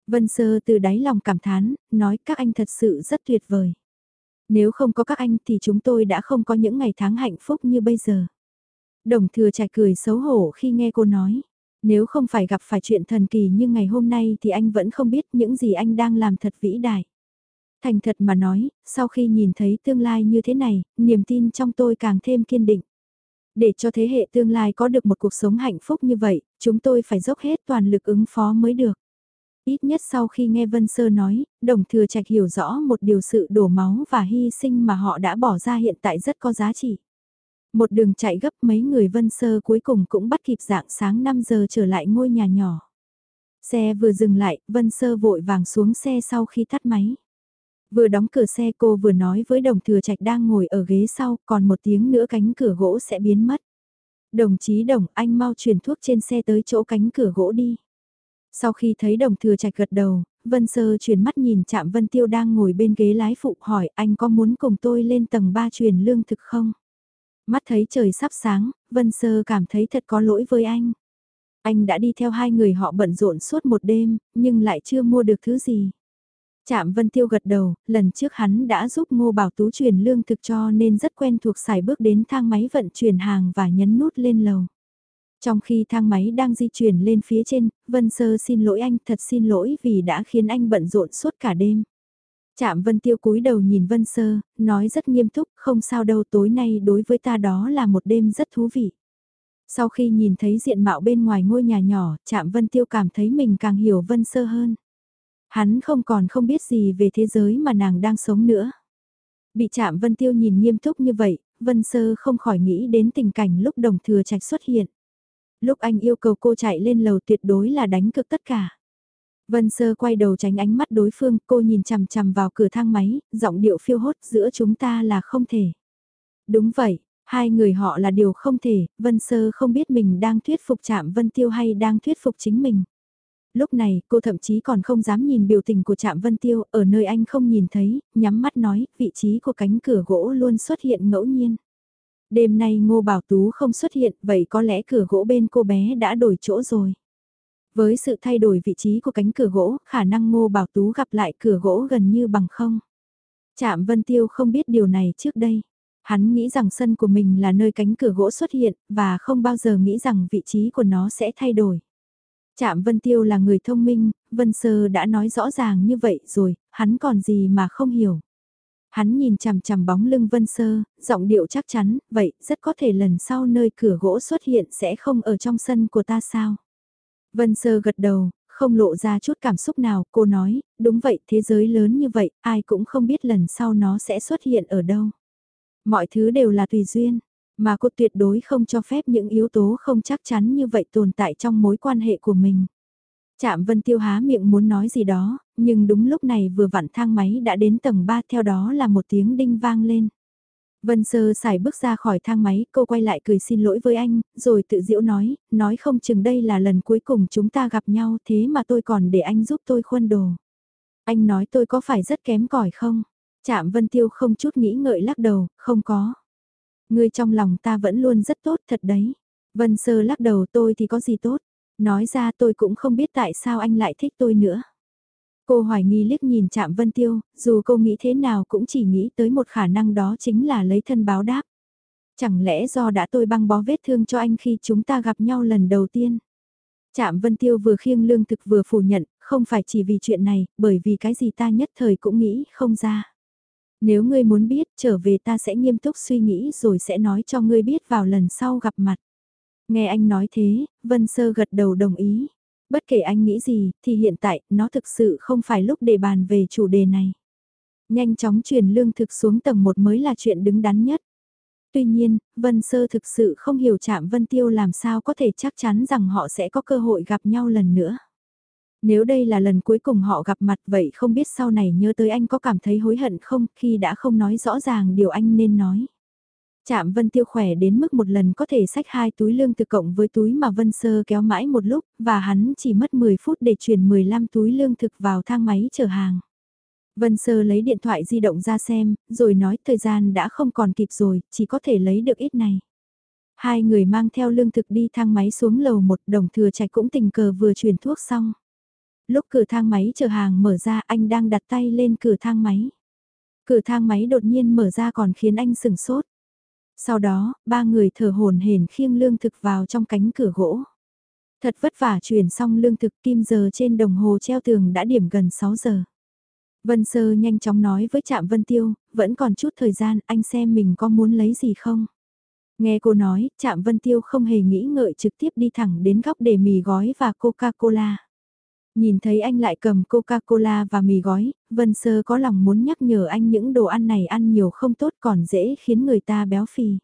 Vân Sơ từ đáy lòng cảm thán, nói các anh thật sự rất tuyệt vời. Nếu không có các anh thì chúng tôi đã không có những ngày tháng hạnh phúc như bây giờ. Đồng thừa trạch cười xấu hổ khi nghe cô nói. Nếu không phải gặp phải chuyện thần kỳ như ngày hôm nay thì anh vẫn không biết những gì anh đang làm thật vĩ đại. Thành thật mà nói, sau khi nhìn thấy tương lai như thế này, niềm tin trong tôi càng thêm kiên định. Để cho thế hệ tương lai có được một cuộc sống hạnh phúc như vậy, chúng tôi phải dốc hết toàn lực ứng phó mới được. Ít nhất sau khi nghe Vân Sơ nói, đồng thừa trạch hiểu rõ một điều sự đổ máu và hy sinh mà họ đã bỏ ra hiện tại rất có giá trị. Một đường chạy gấp mấy người Vân Sơ cuối cùng cũng bắt kịp dạng sáng 5 giờ trở lại ngôi nhà nhỏ. Xe vừa dừng lại, Vân Sơ vội vàng xuống xe sau khi tắt máy. Vừa đóng cửa xe cô vừa nói với đồng thừa trạch đang ngồi ở ghế sau, còn một tiếng nữa cánh cửa gỗ sẽ biến mất. Đồng chí đồng, anh mau chuyển thuốc trên xe tới chỗ cánh cửa gỗ đi. Sau khi thấy đồng thừa trạch gật đầu, Vân Sơ chuyển mắt nhìn chạm Vân Tiêu đang ngồi bên ghế lái phụ hỏi anh có muốn cùng tôi lên tầng 3 truyền lương thực không? Mắt thấy trời sắp sáng, Vân Sơ cảm thấy thật có lỗi với anh. Anh đã đi theo hai người họ bận rộn suốt một đêm, nhưng lại chưa mua được thứ gì. Chạm Vân Tiêu gật đầu, lần trước hắn đã giúp Ngô Bảo Tú truyền lương thực cho nên rất quen thuộc xài bước đến thang máy vận chuyển hàng và nhấn nút lên lầu. Trong khi thang máy đang di chuyển lên phía trên, Vân Sơ xin lỗi anh, thật xin lỗi vì đã khiến anh bận rộn suốt cả đêm. Chạm Vân Tiêu cúi đầu nhìn Vân Sơ, nói rất nghiêm túc, không sao đâu tối nay đối với ta đó là một đêm rất thú vị. Sau khi nhìn thấy diện mạo bên ngoài ngôi nhà nhỏ, Chạm Vân Tiêu cảm thấy mình càng hiểu Vân Sơ hơn. Hắn không còn không biết gì về thế giới mà nàng đang sống nữa. Bị Chạm Vân Tiêu nhìn nghiêm túc như vậy, Vân Sơ không khỏi nghĩ đến tình cảnh lúc đồng thừa trạch xuất hiện. Lúc anh yêu cầu cô chạy lên lầu tuyệt đối là đánh cực tất cả. Vân Sơ quay đầu tránh ánh mắt đối phương, cô nhìn chằm chằm vào cửa thang máy, giọng điệu phiêu hốt giữa chúng ta là không thể. Đúng vậy, hai người họ là điều không thể, Vân Sơ không biết mình đang thuyết phục Trạm Vân Tiêu hay đang thuyết phục chính mình. Lúc này, cô thậm chí còn không dám nhìn biểu tình của Trạm Vân Tiêu, ở nơi anh không nhìn thấy, nhắm mắt nói, vị trí của cánh cửa gỗ luôn xuất hiện ngẫu nhiên. Đêm nay Ngô Bảo Tú không xuất hiện, vậy có lẽ cửa gỗ bên cô bé đã đổi chỗ rồi. Với sự thay đổi vị trí của cánh cửa gỗ, khả năng Ngô Bảo Tú gặp lại cửa gỗ gần như bằng không. Trạm Vân Tiêu không biết điều này trước đây. Hắn nghĩ rằng sân của mình là nơi cánh cửa gỗ xuất hiện, và không bao giờ nghĩ rằng vị trí của nó sẽ thay đổi. Trạm Vân Tiêu là người thông minh, Vân Sơ đã nói rõ ràng như vậy rồi, hắn còn gì mà không hiểu. Hắn nhìn chằm chằm bóng lưng Vân Sơ, giọng điệu chắc chắn, vậy rất có thể lần sau nơi cửa gỗ xuất hiện sẽ không ở trong sân của ta sao. Vân Sơ gật đầu, không lộ ra chút cảm xúc nào, cô nói, đúng vậy, thế giới lớn như vậy, ai cũng không biết lần sau nó sẽ xuất hiện ở đâu. Mọi thứ đều là tùy duyên, mà cô tuyệt đối không cho phép những yếu tố không chắc chắn như vậy tồn tại trong mối quan hệ của mình. Chạm Vân Tiêu há miệng muốn nói gì đó, nhưng đúng lúc này vừa vặn thang máy đã đến tầng 3 theo đó là một tiếng đinh vang lên. Vân Sơ xài bước ra khỏi thang máy, cô quay lại cười xin lỗi với anh, rồi tự diễu nói, nói không chừng đây là lần cuối cùng chúng ta gặp nhau thế mà tôi còn để anh giúp tôi khuân đồ. Anh nói tôi có phải rất kém cỏi không? Chạm Vân Tiêu không chút nghĩ ngợi lắc đầu, không có. Người trong lòng ta vẫn luôn rất tốt thật đấy. Vân Sơ lắc đầu tôi thì có gì tốt. Nói ra tôi cũng không biết tại sao anh lại thích tôi nữa. Cô hoài nghi liếc nhìn chạm Vân Tiêu, dù cô nghĩ thế nào cũng chỉ nghĩ tới một khả năng đó chính là lấy thân báo đáp. Chẳng lẽ do đã tôi băng bó vết thương cho anh khi chúng ta gặp nhau lần đầu tiên? Trạm Vân Tiêu vừa khiêng lương thực vừa phủ nhận, không phải chỉ vì chuyện này, bởi vì cái gì ta nhất thời cũng nghĩ không ra. Nếu ngươi muốn biết, trở về ta sẽ nghiêm túc suy nghĩ rồi sẽ nói cho ngươi biết vào lần sau gặp mặt. Nghe anh nói thế, Vân Sơ gật đầu đồng ý. Bất kể anh nghĩ gì, thì hiện tại, nó thực sự không phải lúc để bàn về chủ đề này. Nhanh chóng chuyển lương thực xuống tầng 1 mới là chuyện đứng đắn nhất. Tuy nhiên, Vân Sơ thực sự không hiểu chạm Vân Tiêu làm sao có thể chắc chắn rằng họ sẽ có cơ hội gặp nhau lần nữa. Nếu đây là lần cuối cùng họ gặp mặt vậy không biết sau này nhớ tới anh có cảm thấy hối hận không khi đã không nói rõ ràng điều anh nên nói. Chạm Vân Tiêu khỏe đến mức một lần có thể xách hai túi lương thực cộng với túi mà Vân Sơ kéo mãi một lúc và hắn chỉ mất 10 phút để chuyển 15 túi lương thực vào thang máy chở hàng. Vân Sơ lấy điện thoại di động ra xem, rồi nói thời gian đã không còn kịp rồi, chỉ có thể lấy được ít này. Hai người mang theo lương thực đi thang máy xuống lầu một đồng thừa trạch cũng tình cờ vừa chuyển thuốc xong. Lúc cửa thang máy chờ hàng mở ra anh đang đặt tay lên cửa thang máy. Cửa thang máy đột nhiên mở ra còn khiến anh sừng sốt. Sau đó, ba người thở hồn hển khiêng lương thực vào trong cánh cửa gỗ. Thật vất vả chuyển xong lương thực kim giờ trên đồng hồ treo tường đã điểm gần 6 giờ. Vân Sơ nhanh chóng nói với Trạm Vân Tiêu, vẫn còn chút thời gian, anh xem mình có muốn lấy gì không? Nghe cô nói, Trạm Vân Tiêu không hề nghĩ ngợi trực tiếp đi thẳng đến góc để mì gói và Coca-Cola. Nhìn thấy anh lại cầm Coca-Cola và mì gói, Vân Sơ có lòng muốn nhắc nhở anh những đồ ăn này ăn nhiều không tốt còn dễ khiến người ta béo phì.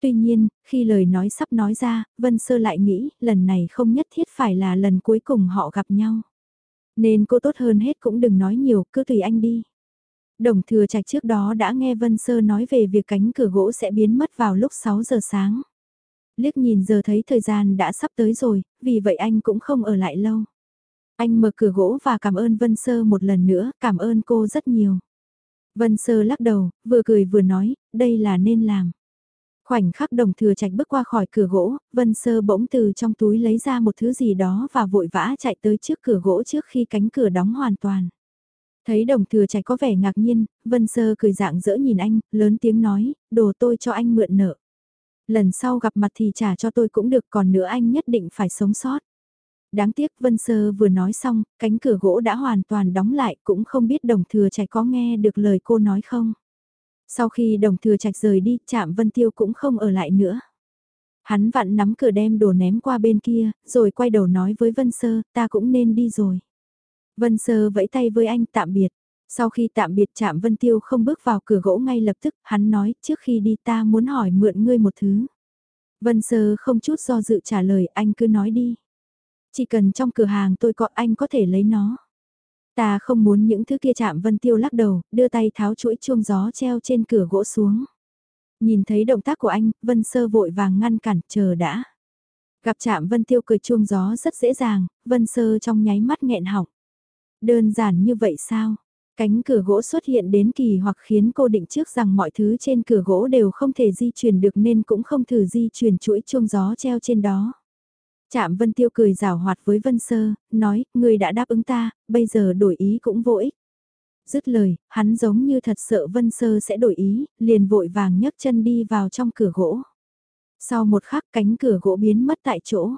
Tuy nhiên, khi lời nói sắp nói ra, Vân Sơ lại nghĩ lần này không nhất thiết phải là lần cuối cùng họ gặp nhau. Nên cô tốt hơn hết cũng đừng nói nhiều, cứ tùy anh đi. Đồng thừa trạch trước đó đã nghe Vân Sơ nói về việc cánh cửa gỗ sẽ biến mất vào lúc 6 giờ sáng. Liếc nhìn giờ thấy thời gian đã sắp tới rồi, vì vậy anh cũng không ở lại lâu. Anh mở cửa gỗ và cảm ơn Vân Sơ một lần nữa, cảm ơn cô rất nhiều. Vân Sơ lắc đầu, vừa cười vừa nói, đây là nên làm. Khoảnh khắc đồng thừa trạch bước qua khỏi cửa gỗ, Vân Sơ bỗng từ trong túi lấy ra một thứ gì đó và vội vã chạy tới trước cửa gỗ trước khi cánh cửa đóng hoàn toàn. Thấy đồng thừa trạch có vẻ ngạc nhiên, Vân Sơ cười dạng dỡ nhìn anh, lớn tiếng nói, đồ tôi cho anh mượn nợ. Lần sau gặp mặt thì trả cho tôi cũng được còn nữa anh nhất định phải sống sót. Đáng tiếc Vân Sơ vừa nói xong, cánh cửa gỗ đã hoàn toàn đóng lại cũng không biết đồng thừa trạch có nghe được lời cô nói không. Sau khi đồng thừa trạch rời đi, chạm Vân Tiêu cũng không ở lại nữa. Hắn vặn nắm cửa đem đồ ném qua bên kia, rồi quay đầu nói với Vân Sơ, ta cũng nên đi rồi. Vân Sơ vẫy tay với anh tạm biệt. Sau khi tạm biệt chạm Vân Tiêu không bước vào cửa gỗ ngay lập tức, hắn nói trước khi đi ta muốn hỏi mượn ngươi một thứ. Vân Sơ không chút do dự trả lời anh cứ nói đi. Chỉ cần trong cửa hàng tôi có anh có thể lấy nó. Ta không muốn những thứ kia chạm Vân Tiêu lắc đầu, đưa tay tháo chuỗi chuông gió treo trên cửa gỗ xuống. Nhìn thấy động tác của anh, Vân Sơ vội vàng ngăn cản, chờ đã. Gặp chạm Vân Tiêu cười chuông gió rất dễ dàng, Vân Sơ trong nháy mắt nghẹn họng. Đơn giản như vậy sao? Cánh cửa gỗ xuất hiện đến kỳ hoặc khiến cô định trước rằng mọi thứ trên cửa gỗ đều không thể di chuyển được nên cũng không thử di chuyển chuỗi chuông gió treo trên đó. Trạm Vân Tiêu cười rào hoạt với Vân Sơ, nói, người đã đáp ứng ta, bây giờ đổi ý cũng vô ích. Dứt lời, hắn giống như thật sợ Vân Sơ sẽ đổi ý, liền vội vàng nhấc chân đi vào trong cửa gỗ. Sau một khắc cánh cửa gỗ biến mất tại chỗ.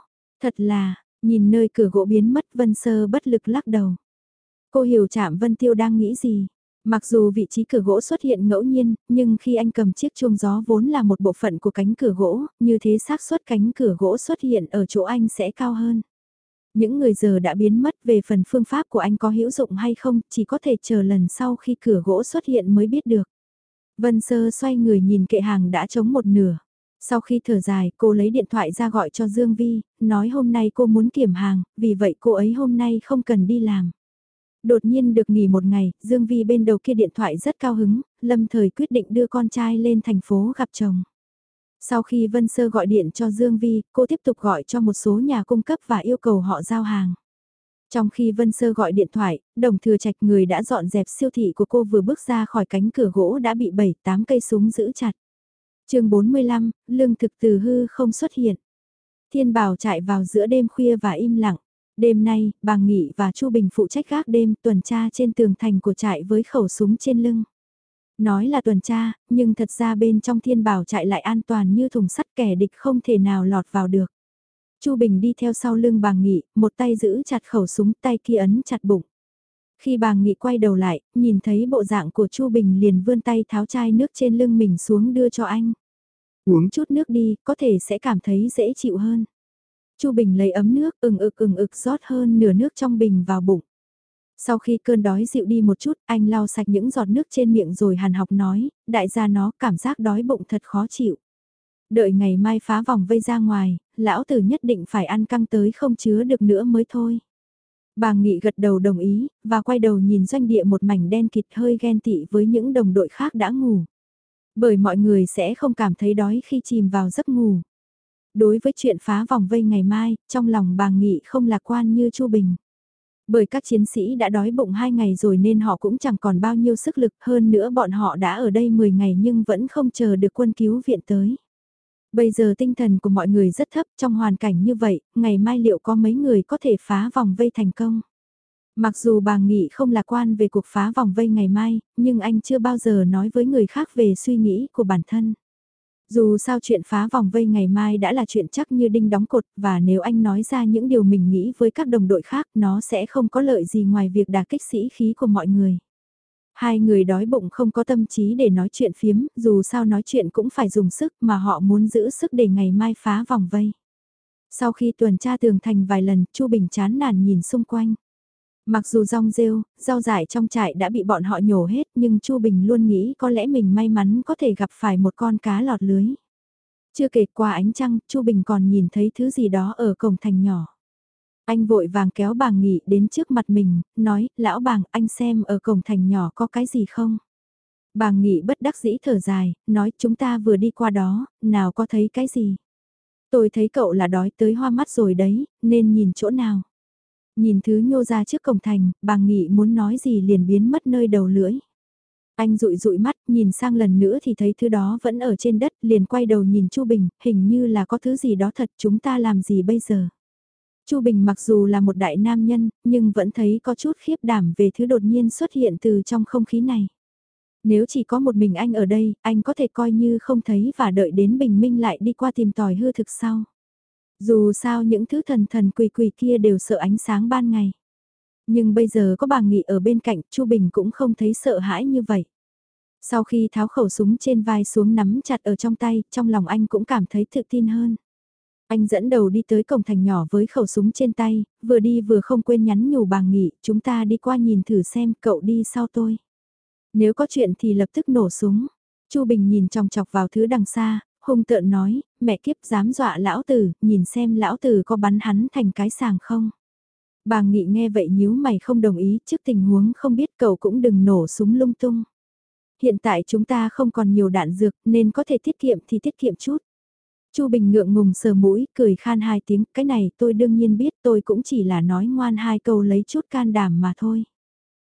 Thật là, nhìn nơi cửa gỗ biến mất Vân Sơ bất lực lắc đầu. Cô hiểu Trạm Vân Tiêu đang nghĩ gì. Mặc dù vị trí cửa gỗ xuất hiện ngẫu nhiên, nhưng khi anh cầm chiếc chuông gió vốn là một bộ phận của cánh cửa gỗ, như thế xác suất cánh cửa gỗ xuất hiện ở chỗ anh sẽ cao hơn. Những người giờ đã biến mất về phần phương pháp của anh có hữu dụng hay không, chỉ có thể chờ lần sau khi cửa gỗ xuất hiện mới biết được. Vân Sơ xoay người nhìn kệ hàng đã trống một nửa. Sau khi thở dài, cô lấy điện thoại ra gọi cho Dương Vi, nói hôm nay cô muốn kiểm hàng, vì vậy cô ấy hôm nay không cần đi làm. Đột nhiên được nghỉ một ngày, Dương Vi bên đầu kia điện thoại rất cao hứng, lâm thời quyết định đưa con trai lên thành phố gặp chồng. Sau khi Vân Sơ gọi điện cho Dương Vi, cô tiếp tục gọi cho một số nhà cung cấp và yêu cầu họ giao hàng. Trong khi Vân Sơ gọi điện thoại, đồng thừa trạch người đã dọn dẹp siêu thị của cô vừa bước ra khỏi cánh cửa gỗ đã bị 7-8 cây súng giữ chặt. chương 45, lương thực từ hư không xuất hiện. Thiên bảo chạy vào giữa đêm khuya và im lặng. Đêm nay, bà Nghị và Chu Bình phụ trách gác đêm tuần tra trên tường thành của trại với khẩu súng trên lưng. Nói là tuần tra, nhưng thật ra bên trong thiên bảo trại lại an toàn như thùng sắt kẻ địch không thể nào lọt vào được. Chu Bình đi theo sau lưng bà Nghị, một tay giữ chặt khẩu súng tay kia ấn chặt bụng. Khi bà Nghị quay đầu lại, nhìn thấy bộ dạng của Chu Bình liền vươn tay tháo chai nước trên lưng mình xuống đưa cho anh. Uống chút nước đi, có thể sẽ cảm thấy dễ chịu hơn. Chu Bình lấy ấm nước, ừng ực ừng ực rót hơn nửa nước trong bình vào bụng. Sau khi cơn đói dịu đi một chút, anh lau sạch những giọt nước trên miệng rồi hàn học nói, đại gia nó cảm giác đói bụng thật khó chịu. Đợi ngày mai phá vòng vây ra ngoài, lão tử nhất định phải ăn căng tới không chứa được nữa mới thôi. Bà Nghị gật đầu đồng ý, và quay đầu nhìn doanh địa một mảnh đen kịt hơi ghen tị với những đồng đội khác đã ngủ. Bởi mọi người sẽ không cảm thấy đói khi chìm vào giấc ngủ. Đối với chuyện phá vòng vây ngày mai, trong lòng bà Nghị không lạc quan như Chu Bình. Bởi các chiến sĩ đã đói bụng hai ngày rồi nên họ cũng chẳng còn bao nhiêu sức lực hơn nữa bọn họ đã ở đây 10 ngày nhưng vẫn không chờ được quân cứu viện tới. Bây giờ tinh thần của mọi người rất thấp trong hoàn cảnh như vậy, ngày mai liệu có mấy người có thể phá vòng vây thành công? Mặc dù bà Nghị không lạc quan về cuộc phá vòng vây ngày mai, nhưng anh chưa bao giờ nói với người khác về suy nghĩ của bản thân. Dù sao chuyện phá vòng vây ngày mai đã là chuyện chắc như đinh đóng cột và nếu anh nói ra những điều mình nghĩ với các đồng đội khác nó sẽ không có lợi gì ngoài việc đả kích sĩ khí của mọi người. Hai người đói bụng không có tâm trí để nói chuyện phiếm, dù sao nói chuyện cũng phải dùng sức mà họ muốn giữ sức để ngày mai phá vòng vây. Sau khi tuần tra tường thành vài lần, Chu Bình chán nản nhìn xung quanh. Mặc dù rong rêu, rau dại trong trại đã bị bọn họ nhổ hết nhưng Chu Bình luôn nghĩ có lẽ mình may mắn có thể gặp phải một con cá lọt lưới. Chưa kể qua ánh trăng, Chu Bình còn nhìn thấy thứ gì đó ở cổng thành nhỏ. Anh vội vàng kéo bàng nghị đến trước mặt mình, nói, lão bàng, anh xem ở cổng thành nhỏ có cái gì không? Bàng nghị bất đắc dĩ thở dài, nói chúng ta vừa đi qua đó, nào có thấy cái gì? Tôi thấy cậu là đói tới hoa mắt rồi đấy, nên nhìn chỗ nào? Nhìn thứ nhô ra trước cổng thành, bàng nghị muốn nói gì liền biến mất nơi đầu lưỡi. Anh rụi rụi mắt, nhìn sang lần nữa thì thấy thứ đó vẫn ở trên đất, liền quay đầu nhìn Chu Bình, hình như là có thứ gì đó thật, chúng ta làm gì bây giờ? Chu Bình mặc dù là một đại nam nhân, nhưng vẫn thấy có chút khiếp đảm về thứ đột nhiên xuất hiện từ trong không khí này. Nếu chỉ có một mình anh ở đây, anh có thể coi như không thấy và đợi đến bình minh lại đi qua tìm tòi hư thực sau. Dù sao những thứ thần thần quỳ quỳ kia đều sợ ánh sáng ban ngày. Nhưng bây giờ có bà Nghị ở bên cạnh, Chu Bình cũng không thấy sợ hãi như vậy. Sau khi tháo khẩu súng trên vai xuống nắm chặt ở trong tay, trong lòng anh cũng cảm thấy tự tin hơn. Anh dẫn đầu đi tới cổng thành nhỏ với khẩu súng trên tay, vừa đi vừa không quên nhắn nhủ bà Nghị, chúng ta đi qua nhìn thử xem cậu đi sau tôi. Nếu có chuyện thì lập tức nổ súng. Chu Bình nhìn trong chọc vào thứ đằng xa, hung tợn nói, mẹ kiếp dám dọa lão tử, nhìn xem lão tử có bắn hắn thành cái sàng không. Bà Nghị nghe vậy nhíu mày không đồng ý trước tình huống không biết cậu cũng đừng nổ súng lung tung. Hiện tại chúng ta không còn nhiều đạn dược nên có thể tiết kiệm thì tiết kiệm chút. Chu Bình ngượng ngùng sờ mũi, cười khan hai tiếng, cái này tôi đương nhiên biết tôi cũng chỉ là nói ngoan hai câu lấy chút can đảm mà thôi.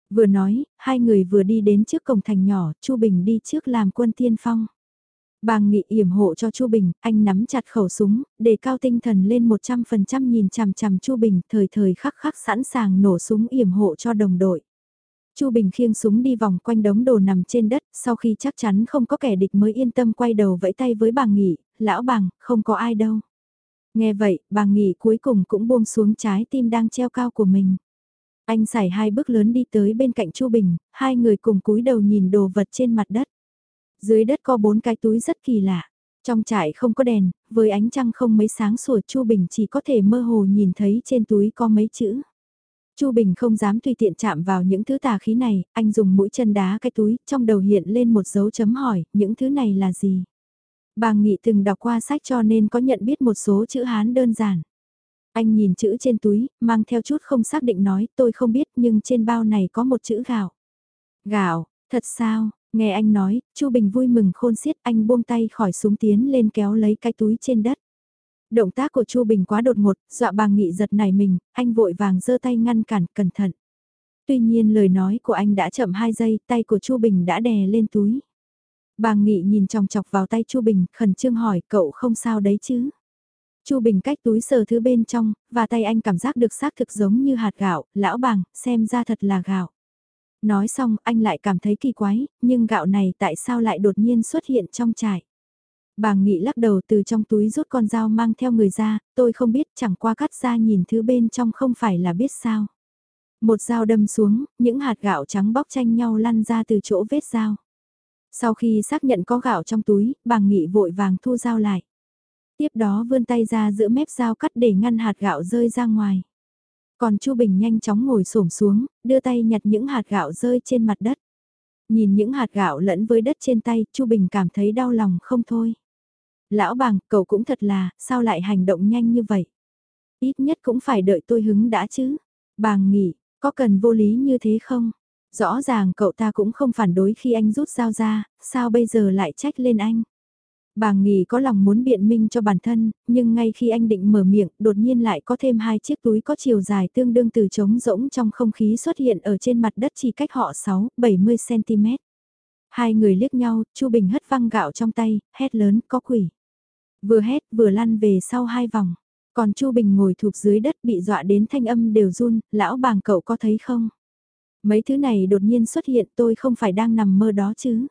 Vừa nói, hai người vừa đi đến trước cổng thành nhỏ, Chu Bình đi trước làm quân tiên phong. Bàng nghị yểm hộ cho Chu Bình, anh nắm chặt khẩu súng, để cao tinh thần lên 100% nhìn chằm chằm Chu Bình, thời thời khắc khắc sẵn sàng nổ súng yểm hộ cho đồng đội. Chu Bình khiêng súng đi vòng quanh đống đồ nằm trên đất, sau khi chắc chắn không có kẻ địch mới yên tâm quay đầu vẫy tay với bàng nghị, lão bàng, không có ai đâu. Nghe vậy, bàng nghị cuối cùng cũng buông xuống trái tim đang treo cao của mình. Anh sải hai bước lớn đi tới bên cạnh Chu Bình, hai người cùng cúi đầu nhìn đồ vật trên mặt đất. Dưới đất có bốn cái túi rất kỳ lạ. Trong trại không có đèn, với ánh trăng không mấy sáng sủa Chu Bình chỉ có thể mơ hồ nhìn thấy trên túi có mấy chữ. Chu Bình không dám tùy tiện chạm vào những thứ tà khí này, anh dùng mũi chân đá cái túi, trong đầu hiện lên một dấu chấm hỏi, những thứ này là gì? Bà Nghị từng đọc qua sách cho nên có nhận biết một số chữ Hán đơn giản. Anh nhìn chữ trên túi, mang theo chút không xác định nói, tôi không biết nhưng trên bao này có một chữ gạo. Gạo, thật sao? Nghe anh nói, Chu Bình vui mừng khôn xiết anh buông tay khỏi súng tiến lên kéo lấy cái túi trên đất. Động tác của Chu Bình quá đột ngột, dọa bà Nghị giật nảy mình, anh vội vàng giơ tay ngăn cản, cẩn thận. Tuy nhiên lời nói của anh đã chậm 2 giây, tay của Chu Bình đã đè lên túi. Bà Nghị nhìn chòng chọc vào tay Chu Bình, khẩn trương hỏi, cậu không sao đấy chứ? Chu Bình cách túi sờ thứ bên trong, và tay anh cảm giác được xác thực giống như hạt gạo, lão bàng, xem ra thật là gạo. Nói xong anh lại cảm thấy kỳ quái, nhưng gạo này tại sao lại đột nhiên xuất hiện trong trại. Bà nghĩ lắc đầu từ trong túi rút con dao mang theo người ra, tôi không biết chẳng qua cắt ra nhìn thứ bên trong không phải là biết sao. Một dao đâm xuống, những hạt gạo trắng bóc tranh nhau lăn ra từ chỗ vết dao. Sau khi xác nhận có gạo trong túi, bà nghị vội vàng thu dao lại. Tiếp đó vươn tay ra giữa mép dao cắt để ngăn hạt gạo rơi ra ngoài. Còn Chu Bình nhanh chóng ngồi xổm xuống, đưa tay nhặt những hạt gạo rơi trên mặt đất. Nhìn những hạt gạo lẫn với đất trên tay, Chu Bình cảm thấy đau lòng không thôi. Lão bàng, cậu cũng thật là, sao lại hành động nhanh như vậy? Ít nhất cũng phải đợi tôi hứng đã chứ. Bàng nghỉ, có cần vô lý như thế không? Rõ ràng cậu ta cũng không phản đối khi anh rút dao ra, sao bây giờ lại trách lên anh? Bàng nghỉ có lòng muốn biện minh cho bản thân, nhưng ngay khi anh định mở miệng, đột nhiên lại có thêm hai chiếc túi có chiều dài tương đương từ trống rỗng trong không khí xuất hiện ở trên mặt đất chỉ cách họ 6-70cm. Hai người liếc nhau, Chu Bình hất văng gạo trong tay, hét lớn, có quỷ. Vừa hét vừa lăn về sau hai vòng. Còn Chu Bình ngồi thụp dưới đất bị dọa đến thanh âm đều run, lão bàng cậu có thấy không? Mấy thứ này đột nhiên xuất hiện tôi không phải đang nằm mơ đó chứ.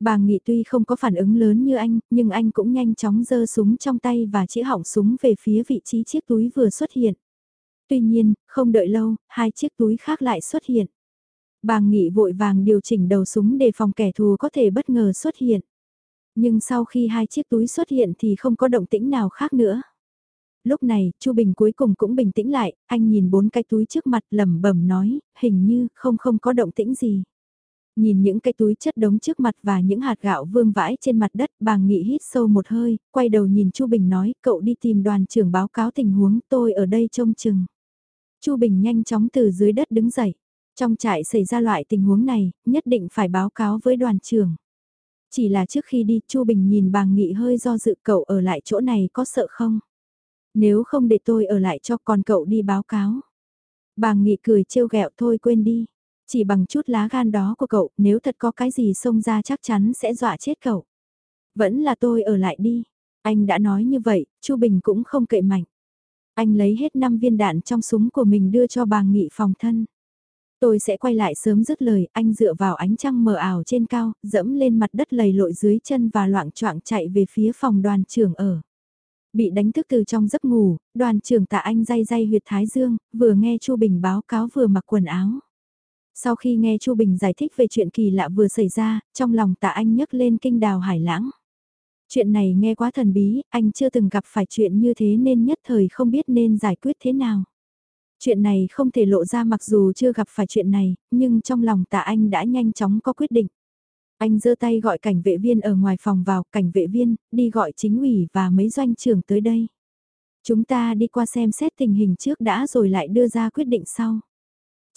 Bàng nghị tuy không có phản ứng lớn như anh, nhưng anh cũng nhanh chóng giơ súng trong tay và chĩa hỏng súng về phía vị trí chiếc túi vừa xuất hiện. Tuy nhiên, không đợi lâu, hai chiếc túi khác lại xuất hiện. Bàng nghị vội vàng điều chỉnh đầu súng để phòng kẻ thù có thể bất ngờ xuất hiện. Nhưng sau khi hai chiếc túi xuất hiện thì không có động tĩnh nào khác nữa. Lúc này, Chu Bình cuối cùng cũng bình tĩnh lại, anh nhìn bốn cái túi trước mặt lẩm bẩm nói, hình như không không có động tĩnh gì. Nhìn những cái túi chất đống trước mặt và những hạt gạo vương vãi trên mặt đất, bàng nghị hít sâu một hơi, quay đầu nhìn Chu Bình nói, cậu đi tìm đoàn trưởng báo cáo tình huống, tôi ở đây trông chừng. Chu Bình nhanh chóng từ dưới đất đứng dậy. Trong trại xảy ra loại tình huống này, nhất định phải báo cáo với đoàn trưởng. Chỉ là trước khi đi, Chu Bình nhìn bàng nghị hơi do dự cậu ở lại chỗ này có sợ không? Nếu không để tôi ở lại cho con cậu đi báo cáo. Bàng nghị cười trêu ghẹo thôi quên đi. Chỉ bằng chút lá gan đó của cậu, nếu thật có cái gì xông ra chắc chắn sẽ dọa chết cậu. Vẫn là tôi ở lại đi. Anh đã nói như vậy, Chu Bình cũng không cậy mạnh. Anh lấy hết 5 viên đạn trong súng của mình đưa cho bàng nghị phòng thân. Tôi sẽ quay lại sớm dứt lời, anh dựa vào ánh trăng mờ ảo trên cao, dẫm lên mặt đất lầy lội dưới chân và loạn choạng chạy về phía phòng đoàn trưởng ở. Bị đánh thức từ trong giấc ngủ, đoàn trưởng tạ anh day day huyệt thái dương, vừa nghe Chu Bình báo cáo vừa mặc quần áo. Sau khi nghe Chu Bình giải thích về chuyện kỳ lạ vừa xảy ra, trong lòng tạ anh nhấc lên kinh đào hải lãng. Chuyện này nghe quá thần bí, anh chưa từng gặp phải chuyện như thế nên nhất thời không biết nên giải quyết thế nào. Chuyện này không thể lộ ra mặc dù chưa gặp phải chuyện này, nhưng trong lòng tạ anh đã nhanh chóng có quyết định. Anh giơ tay gọi cảnh vệ viên ở ngoài phòng vào, cảnh vệ viên, đi gọi chính ủy và mấy doanh trưởng tới đây. Chúng ta đi qua xem xét tình hình trước đã rồi lại đưa ra quyết định sau.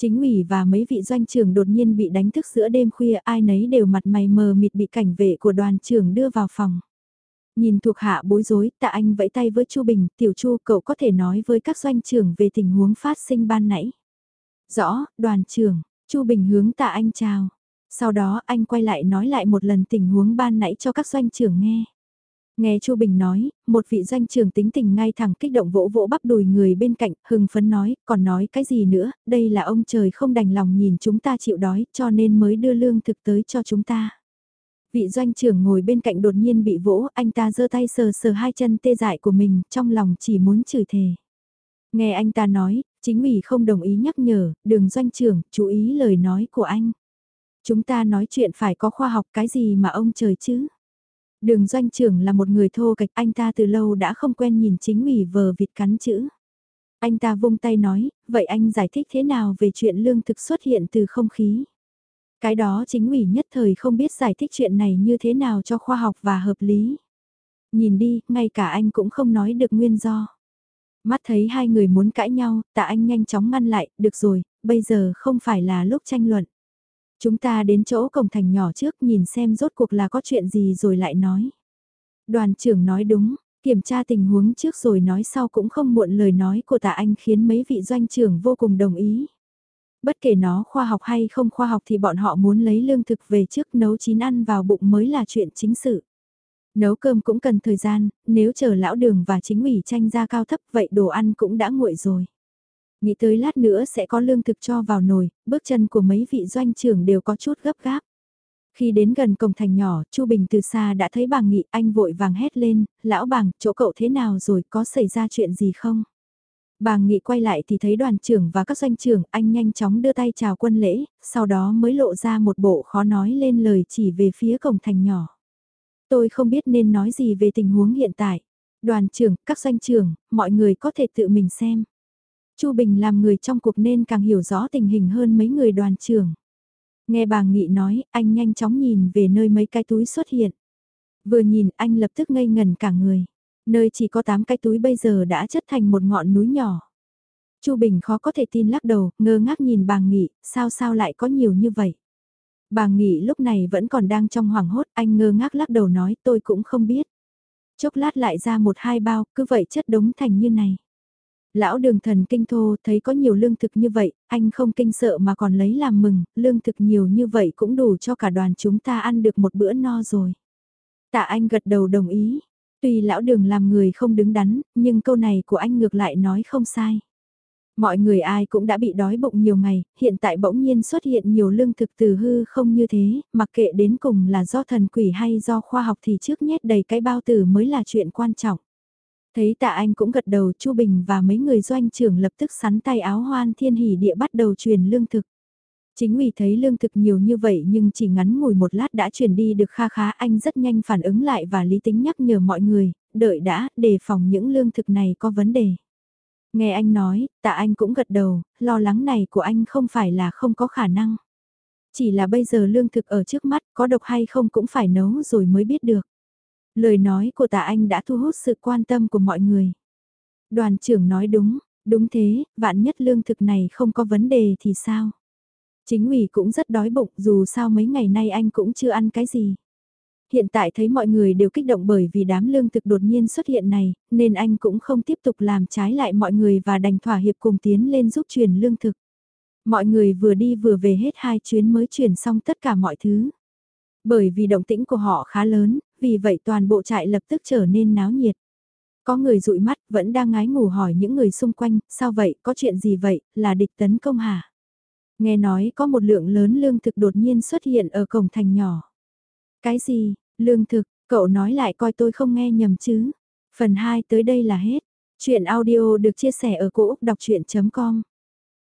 Chính ủy và mấy vị doanh trưởng đột nhiên bị đánh thức giữa đêm khuya ai nấy đều mặt mày mờ mịt bị cảnh vệ của đoàn trưởng đưa vào phòng. Nhìn thuộc hạ bối rối, tạ anh vẫy tay với Chu Bình, tiểu Chu cậu có thể nói với các doanh trưởng về tình huống phát sinh ban nãy. Rõ, đoàn trưởng, Chu Bình hướng tạ anh chào. Sau đó anh quay lại nói lại một lần tình huống ban nãy cho các doanh trưởng nghe. Nghe Chu Bình nói, một vị doanh trưởng tính tình ngay thẳng kích động vỗ vỗ bắp đùi người bên cạnh, hưng phấn nói, còn nói cái gì nữa, đây là ông trời không đành lòng nhìn chúng ta chịu đói, cho nên mới đưa lương thực tới cho chúng ta. Vị doanh trưởng ngồi bên cạnh đột nhiên bị vỗ, anh ta giơ tay sờ sờ hai chân tê dại của mình, trong lòng chỉ muốn chửi thề. Nghe anh ta nói, chính ủy không đồng ý nhắc nhở, đường doanh trưởng, chú ý lời nói của anh. Chúng ta nói chuyện phải có khoa học cái gì mà ông trời chứ. Đường doanh trưởng là một người thô kệch anh ta từ lâu đã không quen nhìn chính ủy vờ vịt cắn chữ. Anh ta vung tay nói, vậy anh giải thích thế nào về chuyện lương thực xuất hiện từ không khí? Cái đó chính ủy nhất thời không biết giải thích chuyện này như thế nào cho khoa học và hợp lý. Nhìn đi, ngay cả anh cũng không nói được nguyên do. Mắt thấy hai người muốn cãi nhau, tạ anh nhanh chóng ngăn lại, được rồi, bây giờ không phải là lúc tranh luận. Chúng ta đến chỗ cổng thành nhỏ trước nhìn xem rốt cuộc là có chuyện gì rồi lại nói. Đoàn trưởng nói đúng, kiểm tra tình huống trước rồi nói sau cũng không muộn lời nói của tạ anh khiến mấy vị doanh trưởng vô cùng đồng ý. Bất kể nó khoa học hay không khoa học thì bọn họ muốn lấy lương thực về trước nấu chín ăn vào bụng mới là chuyện chính sự. Nấu cơm cũng cần thời gian, nếu chờ lão đường và chính ủy tranh ra cao thấp vậy đồ ăn cũng đã nguội rồi. Nghĩ tới lát nữa sẽ có lương thực cho vào nồi, bước chân của mấy vị doanh trưởng đều có chút gấp gáp. Khi đến gần cổng thành nhỏ, Chu Bình từ xa đã thấy bàng nghị, anh vội vàng hét lên, lão bàng, chỗ cậu thế nào rồi, có xảy ra chuyện gì không? Bàng nghị quay lại thì thấy đoàn trưởng và các doanh trưởng, anh nhanh chóng đưa tay chào quân lễ, sau đó mới lộ ra một bộ khó nói lên lời chỉ về phía cổng thành nhỏ. Tôi không biết nên nói gì về tình huống hiện tại. Đoàn trưởng, các doanh trưởng, mọi người có thể tự mình xem. Chu Bình làm người trong cuộc nên càng hiểu rõ tình hình hơn mấy người đoàn trưởng. Nghe bà Nghị nói, anh nhanh chóng nhìn về nơi mấy cái túi xuất hiện. Vừa nhìn anh lập tức ngây ngần cả người. Nơi chỉ có 8 cái túi bây giờ đã chất thành một ngọn núi nhỏ. Chu Bình khó có thể tin lắc đầu, ngơ ngác nhìn bà Nghị, sao sao lại có nhiều như vậy. Bà Nghị lúc này vẫn còn đang trong hoảng hốt, anh ngơ ngác lắc đầu nói tôi cũng không biết. Chốc lát lại ra một hai bao, cứ vậy chất đống thành như này. Lão đường thần kinh thô thấy có nhiều lương thực như vậy, anh không kinh sợ mà còn lấy làm mừng, lương thực nhiều như vậy cũng đủ cho cả đoàn chúng ta ăn được một bữa no rồi. Tạ anh gật đầu đồng ý, tuy lão đường làm người không đứng đắn, nhưng câu này của anh ngược lại nói không sai. Mọi người ai cũng đã bị đói bụng nhiều ngày, hiện tại bỗng nhiên xuất hiện nhiều lương thực từ hư không như thế, mặc kệ đến cùng là do thần quỷ hay do khoa học thì trước nhét đầy cái bao tử mới là chuyện quan trọng. Thấy tạ anh cũng gật đầu Chu Bình và mấy người doanh trưởng lập tức sắn tay áo hoan thiên hỉ địa bắt đầu truyền lương thực. Chính vì thấy lương thực nhiều như vậy nhưng chỉ ngắn ngủi một lát đã truyền đi được kha khá anh rất nhanh phản ứng lại và lý tính nhắc nhở mọi người, đợi đã, đề phòng những lương thực này có vấn đề. Nghe anh nói, tạ anh cũng gật đầu, lo lắng này của anh không phải là không có khả năng. Chỉ là bây giờ lương thực ở trước mắt có độc hay không cũng phải nấu rồi mới biết được. Lời nói của tạ anh đã thu hút sự quan tâm của mọi người. Đoàn trưởng nói đúng, đúng thế, vạn nhất lương thực này không có vấn đề thì sao? Chính ủy cũng rất đói bụng dù sao mấy ngày nay anh cũng chưa ăn cái gì. Hiện tại thấy mọi người đều kích động bởi vì đám lương thực đột nhiên xuất hiện này, nên anh cũng không tiếp tục làm trái lại mọi người và đành thỏa hiệp cùng tiến lên giúp truyền lương thực. Mọi người vừa đi vừa về hết hai chuyến mới chuyển xong tất cả mọi thứ. Bởi vì động tĩnh của họ khá lớn, vì vậy toàn bộ trại lập tức trở nên náo nhiệt. Có người dụi mắt, vẫn đang ngái ngủ hỏi những người xung quanh, sao vậy, có chuyện gì vậy, là địch tấn công hả? Nghe nói có một lượng lớn lương thực đột nhiên xuất hiện ở cổng thành nhỏ. Cái gì, lương thực, cậu nói lại coi tôi không nghe nhầm chứ. Phần 2 tới đây là hết. Chuyện audio được chia sẻ ở cỗ đọc chuyện.com